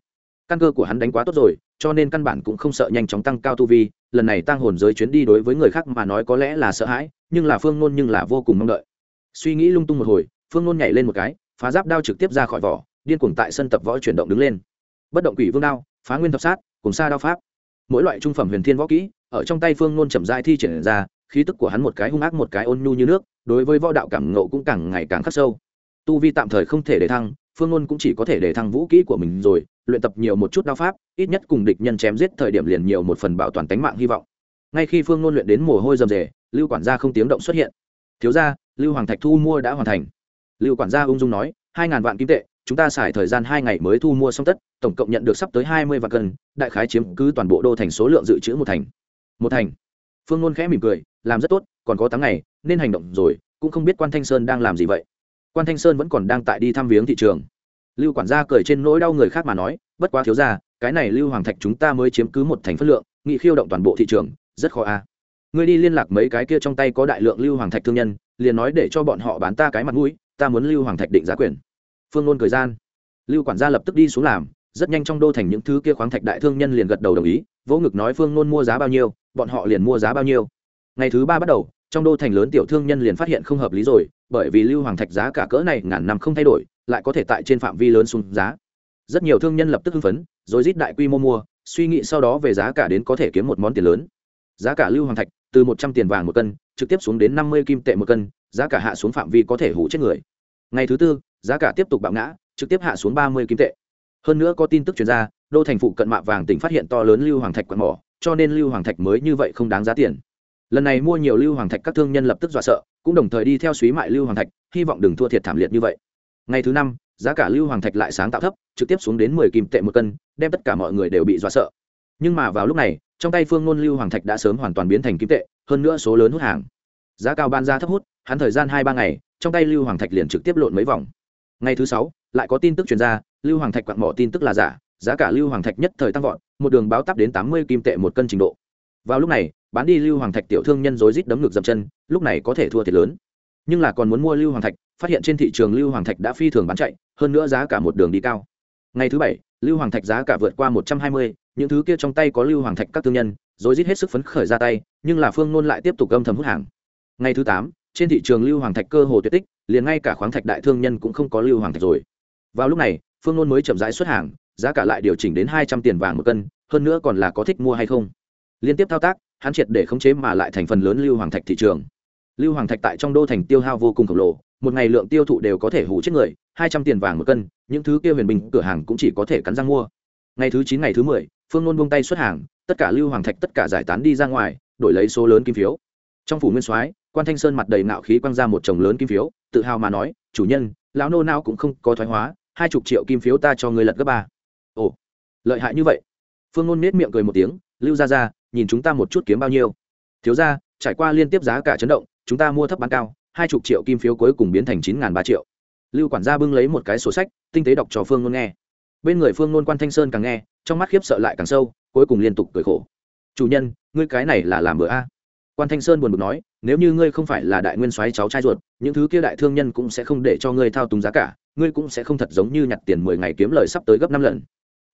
Căn cơ của hắn đánh quá tốt rồi, cho nên căn bản cũng không sợ nhanh chóng tăng cao tu vi lần này tăng hồn giới chuyến đi đối với người khác mà nói có lẽ là sợ hãi, nhưng là phương nôn nhưng là vô cùng mong đợi. Suy nghĩ lung tung một hồi, phương nôn nhảy lên một cái, phá giáp đao trực tiếp ra khỏi vỏ, điên cuồng tại sân tập võ chuyển động đứng lên. Bất động quỷ vương đao, phá nguyên thập sát, cùng xa đao pháp. Mỗi loại trung phẩm huyền thiên võ kỹ, ở trong tay phương nôn chậm dai thi triển ra, khí tức của hắn một cái hung ác một cái ôn nhu như nước, đối với võ đạo cảm ngộ cũng càng ngày càng khắc sâu. Tu vi tạm thời không thể để thăng phương ngôn cũng chỉ có thể để thăng vũ kỹ của mình rồi, luyện tập nhiều một chút đao pháp, ít nhất cùng địch nhân chém giết thời điểm liền nhiều một phần bảo toàn tính mạng hy vọng. Ngay khi phương ngôn luyện đến mồ hôi rầm rề, lưu quản gia không tiếng động xuất hiện. Thiếu gia, lưu hoàng thạch thu mua đã hoàn thành. Lưu quản gia ung dung nói, hai ngàn vạn kim tệ, chúng ta xài thời gian hai ngày mới thu mua xong tất, tổng cộng nhận được sắp tới hai mươi vạn cân, đại khái chiếm cứ toàn bộ đô thành số lượng dự trữ một thành. Một thành? Phương ngôn khẽ mỉm cười, làm rất tốt, còn có tám ngày, nên hành động rồi, cũng không biết quan thanh sơn đang làm gì vậy quan thanh sơn vẫn còn đang tại đi thăm viếng thị trường. Lưu quản gia cười trên nỗi đau người khác mà nói, bất quá thiếu ra cái này lưu hoàng thạch chúng ta mới chiếm cứ một thành phất lượng, nghị khiêu động toàn bộ thị trường, rất khó a. À. ngươi đi liên lạc mấy cái kia trong tay có đại lượng lưu hoàng thạch thương nhân, liền nói để cho bọn họ bán ta cái mặt mũi, ta muốn lưu hoàng thạch định giá quyền. Phương ngôn cười gian. Lưu quản gia lập tức đi xuống làm, rất nhanh trong đô thành những thứ kia khoáng thạch đại thương nhân liền gật đầu đồng ý, vỗ ngực nói phương ngôn mua giá bao nhiêu, bọn họ liền mua giá bao nhiêu. Ngày thứ ba bắt đầu trong đô thành lớn tiểu thương nhân liền phát hiện không hợp lý rồi, bởi vì lưu hoàng thạch giá cả cỡ này ngàn năm không thay đổi, lại có thể tại trên phạm vi lớn xuống giá. Rất nhiều thương nhân lập tức hưng phấn, rồi rít đại quy mô mua, suy nghĩ sau đó về giá cả đến có thể kiếm một món tiền lớn. Giá cả lưu hoàng thạch, từ một trăm tiền vàng một cân, trực tiếp xuống đến năm mươi kim tệ một cân, giá cả hạ xuống phạm vi có thể hủ chết người. Ngày thứ tư, giá cả tiếp tục bạo ngã, trực tiếp hạ xuống ba mươi kim tệ. Hơn nữa có tin tức chuyển ra, đô thành phụ cận mạ vàng tỉnh phát hiện to lớn lưu hoàng thạch quạt mỏ, cho nên lưu hoàng thạch mới như vậy không đáng giá tiền lần này mua nhiều lưu hoàng thạch, các thương nhân lập tức dọa sợ, cũng đồng thời đi theo suý mại lưu hoàng thạch, hy vọng đừng thua thiệt thảm liệt như vậy. Ngày thứ năm, giá cả lưu hoàng thạch lại sáng tạo thấp, trực tiếp xuống đến mười kim tệ một cân, đem tất cả mọi người đều bị dọa sợ. Nhưng mà vào lúc này, trong tay phương ngôn lưu hoàng thạch đã sớm hoàn toàn biến thành kim tệ, hơn nữa số lớn hút hàng. Giá cao ban ra thấp hút, hắn thời gian hai ba ngày, trong tay lưu hoàng thạch liền trực tiếp lộn mấy vòng. Ngày thứ sáu, lại có tin tức chuyển ra, lưu hoàng thạch quặng mỏ tin tức là giả, giá cả lưu hoàng thạch nhất thời tăng vọt, một đường báo tắp đến tám mươi kim tệ một cân trình độ vào lúc này, bán đi lưu hoàng thạch tiểu thương nhân rối rít đấm ngược dậm chân, lúc này có thể thua thiệt lớn. Nhưng là còn muốn mua lưu hoàng thạch, phát hiện trên thị trường lưu hoàng thạch đã phi thường bán chạy, hơn nữa giá cả một đường đi cao. Ngày thứ bảy, lưu hoàng thạch giá cả vượt qua một trăm hai mươi, những thứ kia trong tay có lưu hoàng thạch các thương nhân, rối rít hết sức phấn khởi ra tay, nhưng là phương nôn lại tiếp tục âm thầm hút hàng. Ngày thứ tám, trên thị trường lưu hoàng thạch cơ hồ tuyệt tích, liền ngay cả khoáng thạch đại thương nhân cũng không có lưu hoàng thạch rồi. Vào lúc này, phương nôn mới chậm rãi xuất hàng, giá cả lại điều chỉnh đến hai trăm tiền vàng một cân, hơn nữa còn là có thích mua hay không liên tiếp thao tác, hắn triệt để khống chế mà lại thành phần lớn lưu hoàng thạch thị trường. Lưu hoàng thạch tại trong đô thành tiêu hao vô cùng khổng lồ, một ngày lượng tiêu thụ đều có thể hủ chết người, hai trăm tiền vàng một cân, những thứ kia huyền bình cửa hàng cũng chỉ có thể cắn răng mua. Ngày thứ chín, ngày thứ mười, phương nôn buông tay xuất hàng, tất cả lưu hoàng thạch tất cả giải tán đi ra ngoài, đổi lấy số lớn kim phiếu. Trong phủ nguyên soái, quan thanh sơn mặt đầy nạo khí quăng ra một chồng lớn kim phiếu, tự hào mà nói, chủ nhân, lão nô nao cũng không có thoái hóa, hai chục triệu kim phiếu ta cho người lật gấp ba. Ồ, lợi hại như vậy. Phương ngôn nết miệng cười một tiếng, lưu ra ra nhìn chúng ta một chút kiếm bao nhiêu. Thiếu ra trải qua liên tiếp giá cả chấn động, chúng ta mua thấp bán cao, hai chục triệu kim phiếu cuối cùng biến thành chín ba triệu. Lưu quản gia bưng lấy một cái sổ sách, tinh tế đọc cho phương ngôn nghe. Bên người phương ngôn quan thanh sơn càng nghe, trong mắt khiếp sợ lại càng sâu, cuối cùng liên tục cười khổ. Chủ nhân, ngươi cái này là làm bữa a? Quan thanh sơn buồn bực nói, nếu như ngươi không phải là đại nguyên soái cháu trai ruột, những thứ kia đại thương nhân cũng sẽ không để cho ngươi thao túng giá cả, ngươi cũng sẽ không thật giống như nhặt tiền mười ngày kiếm lời sắp tới gấp năm lần.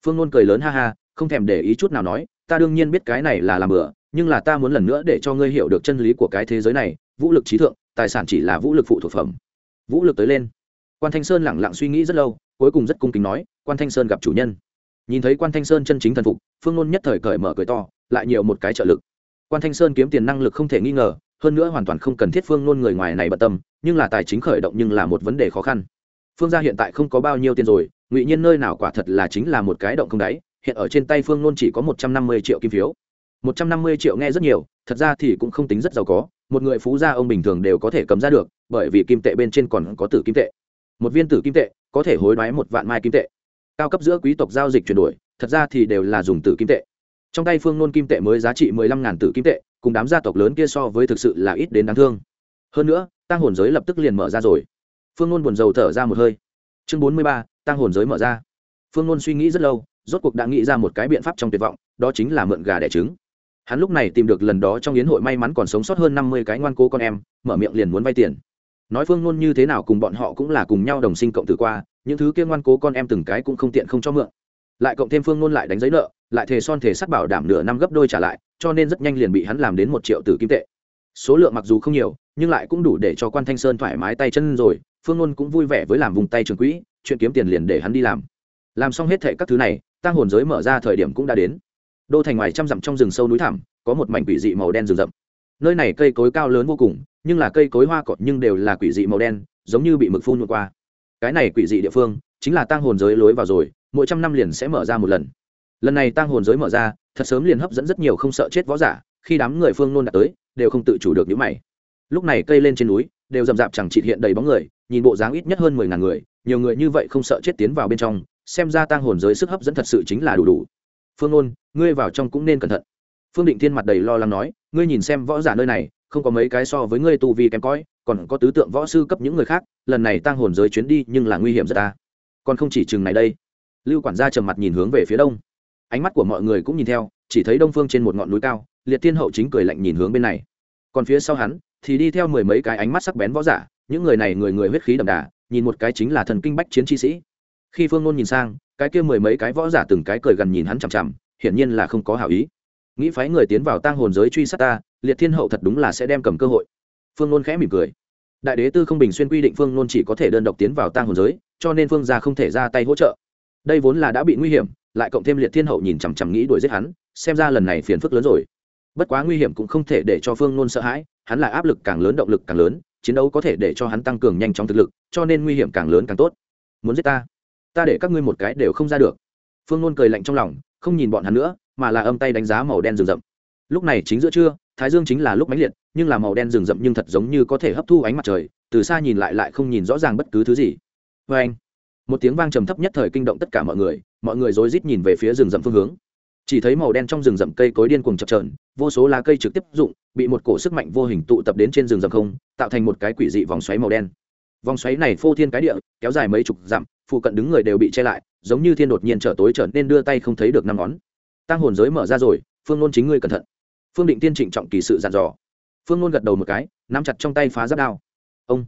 Phương ngôn cười lớn ha ha, không thèm để ý chút nào nói ta đương nhiên biết cái này là làm bừa, nhưng là ta muốn lần nữa để cho ngươi hiểu được chân lý của cái thế giới này vũ lực trí thượng tài sản chỉ là vũ lực phụ thuộc phẩm. Vũ lực tới lên. Quan thanh sơn lẳng lặng suy nghĩ rất lâu cuối cùng rất cung kính nói quan thanh sơn gặp chủ nhân. Nhìn thấy quan thanh sơn chân chính thần phục phương nôn nhất thời cởi mở cười to lại nhiều một cái trợ lực. Quan thanh sơn kiếm tiền năng lực không thể nghi ngờ hơn nữa hoàn toàn không cần thiết phương nôn người ngoài này bận tâm nhưng là tài chính khởi động nhưng là một vấn đề khó khăn. Phương gia hiện tại không có bao nhiêu tiền rồi ngụy nhiên nơi nào quả thật là chính là một cái động không đáy hiện ở trên tay phương Luân chỉ có một trăm năm mươi triệu kim phiếu. một trăm năm mươi triệu nghe rất nhiều, thật ra thì cũng không tính rất giàu có, một người phú gia ông bình thường đều có thể cầm ra được, bởi vì kim tệ bên trên còn có tử kim tệ. Một viên tử kim tệ, có thể hối đoái một vạn mai kim tệ. Cao cấp giữa quý tộc giao dịch chuyển đổi, thật ra thì đều là dùng tử kim tệ. Trong tay phương nôn kim tệ mới giá trị mười lăm ngàn tử kim tệ, cùng đám gia tộc lớn kia so với thực sự là ít đến đáng thương. Hơn nữa tăng hồn giới lập tức liền mở ra rồi. Phương nôn buồn rầu thở ra một hơi. Chương bốn mươi ba tăng hồn giới mở ra. Phương nôn suy nghĩ rất lâu rốt cuộc đã nghĩ ra một cái biện pháp trong tuyệt vọng, đó chính là mượn gà đẻ trứng. Hắn lúc này tìm được lần đó trong yến hội may mắn còn sống sót hơn năm mươi cái ngoan cố con em, mở miệng liền muốn vay tiền. Nói phương nôn như thế nào cùng bọn họ cũng là cùng nhau đồng sinh cộng tử qua, những thứ kia ngoan cố con em từng cái cũng không tiện không cho mượn. Lại cộng thêm phương nôn lại đánh giấy nợ, lại thề son thề sắt bảo đảm nửa năm gấp đôi trả lại, cho nên rất nhanh liền bị hắn làm đến một triệu tử kim tệ. Số lượng mặc dù không nhiều, nhưng lại cũng đủ để cho quan thanh sơn thoải mái tay chân rồi, phương nôn cũng vui vẻ với làm vùng tay trường quỹ, chuyện kiếm tiền liền để hắn đi làm. Làm xong hết thệ các thứ này tăng hồn giới mở ra thời điểm cũng đã đến. Đô thành ngoài trăm dặm trong rừng sâu núi thẳm, có một mảnh quỷ dị màu đen rừng rậm. Nơi này cây cối cao lớn vô cùng, nhưng là cây cối hoa cọt nhưng đều là quỷ dị màu đen, giống như bị mực phun qua. Cái này quỷ dị địa phương chính là tăng hồn giới lối vào rồi, mỗi trăm năm liền sẽ mở ra một lần. Lần này tăng hồn giới mở ra, thật sớm liền hấp dẫn rất nhiều không sợ chết võ giả, khi đám người phương nôn đã tới, đều không tự chủ được những mày. Lúc này cây lên trên núi, đều rậm rạp chẳng trị hiện đầy bóng người, nhìn bộ dáng ít nhất hơn mười ngàn người, nhiều người như vậy không sợ chết tiến vào bên trong xem ra tang hồn giới sức hấp dẫn thật sự chính là đủ đủ. Phương ôn ngươi vào trong cũng nên cẩn thận. Phương định thiên mặt đầy lo lắng nói, ngươi nhìn xem võ giả nơi này, không có mấy cái so với ngươi tu vi kém cõi còn có tứ tượng võ sư cấp những người khác, lần này tang hồn giới chuyến đi nhưng là nguy hiểm rất ta. Còn không chỉ chừng này đây. Lưu quản gia trầm mặt nhìn hướng về phía đông. Ánh mắt của mọi người cũng nhìn theo, chỉ thấy đông phương trên một ngọn núi cao, liệt thiên hậu chính cười lạnh nhìn hướng bên này. Còn phía sau hắn, thì đi theo mười mấy cái ánh mắt sắc bén võ giả, những người này người người huyết khí đậm đà, nhìn một cái chính là thần kinh bách chiến chi sĩ khi phương nôn nhìn sang, cái kia mười mấy cái võ giả từng cái cười gần nhìn hắn chằm chằm, hiển nhiên là không có hảo ý. Nghĩ phái người tiến vào tang hồn giới truy sát ta, liệt thiên hậu thật đúng là sẽ đem cầm cơ hội. Phương nôn khẽ mỉm cười. Đại đế tư không bình xuyên quy định phương nôn chỉ có thể đơn độc tiến vào tang hồn giới, cho nên phương gia không thể ra tay hỗ trợ. Đây vốn là đã bị nguy hiểm, lại cộng thêm liệt thiên hậu nhìn chằm chằm nghĩ đuổi giết hắn, xem ra lần này phiền phức lớn rồi. Bất quá nguy hiểm cũng không thể để cho phương nôn sợ hãi, hắn là áp lực càng lớn, động lực càng lớn, chiến đấu có thể để cho hắn tăng cường nhanh chóng thực lực, cho nên nguy hiểm càng lớn càng tốt. Muốn giết ta? Ta để các ngươi một cái đều không ra được. Phương nôn cười lạnh trong lòng, không nhìn bọn hắn nữa, mà là âm tay đánh giá màu đen rừng rậm. Lúc này chính giữa trưa, thái dương chính là lúc mãnh liệt, nhưng là màu đen rừng rậm nhưng thật giống như có thể hấp thu ánh mặt trời, từ xa nhìn lại lại không nhìn rõ ràng bất cứ thứ gì. Vê anh một tiếng vang trầm thấp nhất thời kinh động tất cả mọi người mọi người rối rít nhìn về phía rừng rậm phương hướng. Chỉ thấy màu đen trong rừng rậm cây cối điên cuồng chập trờn vô số lá cây trực tiếp dụng bị một cổ sức mạnh vô hình tụ tập đến trên rừng rậm không, tạo thành một cái quỷ dị vòng xoáy màu đen. Vòng xoáy này phô thiên cái địa, kéo dài mấy chục dặm phụ cận đứng người đều bị che lại, giống như thiên đột nhiên trở tối trở nên đưa tay không thấy được năm ngón. Tăng hồn giới mở ra rồi, phương nôn chính ngươi cẩn thận. Phương định tiên trịnh trọng kỳ sự dặn dò. Phương nôn gật đầu một cái, nắm chặt trong tay phá giáp đao. Ông.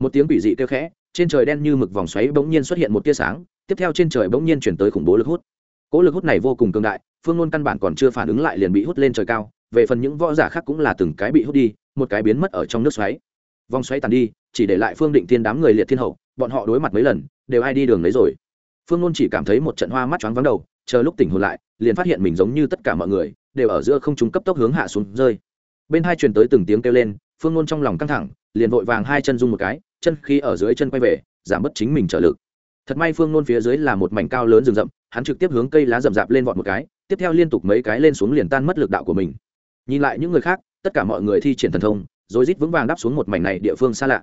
Một tiếng quỷ dị kêu khẽ, trên trời đen như mực vòng xoáy bỗng nhiên xuất hiện một tia sáng, tiếp theo trên trời bỗng nhiên chuyển tới khủng bố lực hút. Cỗ lực hút này vô cùng cường đại, phương nôn căn bản còn chưa phản ứng lại liền bị hút lên trời cao, về phần những võ giả khác cũng là từng cái bị hút đi, một cái biến mất ở trong nước xoáy. Vòng xoáy tàn đi, chỉ để lại phương định thiên đám người liệt thiên hậu, bọn họ đối mặt mấy lần đều ai đi đường lấy rồi. Phương nôn chỉ cảm thấy một trận hoa mắt choáng vắng đầu, chờ lúc tỉnh hồn lại, liền phát hiện mình giống như tất cả mọi người, đều ở giữa không trung cấp tốc hướng hạ xuống, rơi. Bên hai truyền tới từng tiếng kêu lên, phương nôn trong lòng căng thẳng, liền vội vàng hai chân rung một cái, chân khi ở dưới chân quay về, giảm bớt chính mình trở lực. Thật may phương nôn phía dưới là một mảnh cao lớn rừng rậm, hắn trực tiếp hướng cây lá rậm rạp lên vọt một cái, tiếp theo liên tục mấy cái lên xuống liền tan mất lực đạo của mình. Nhìn lại những người khác, tất cả mọi người thi triển thần thông, rồi rít vững vàng đáp xuống một mảnh này địa phương xa lạ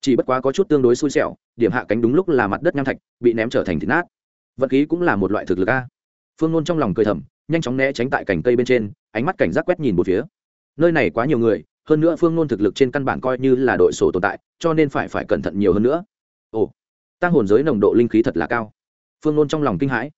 chỉ bất quá có chút tương đối xui xẻo, điểm hạ cánh đúng lúc là mặt đất nham thạch, bị ném trở thành thịt nát. Vật khí cũng là một loại thực lực a. Phương nôn trong lòng cười thầm, nhanh chóng né tránh tại cành cây bên trên, ánh mắt cảnh giác quét nhìn một phía. Nơi này quá nhiều người, hơn nữa phương nôn thực lực trên căn bản coi như là đội sổ tồn tại, cho nên phải phải cẩn thận nhiều hơn nữa. Ồ tăng hồn giới nồng độ linh khí thật là cao. Phương nôn trong lòng kinh hãi.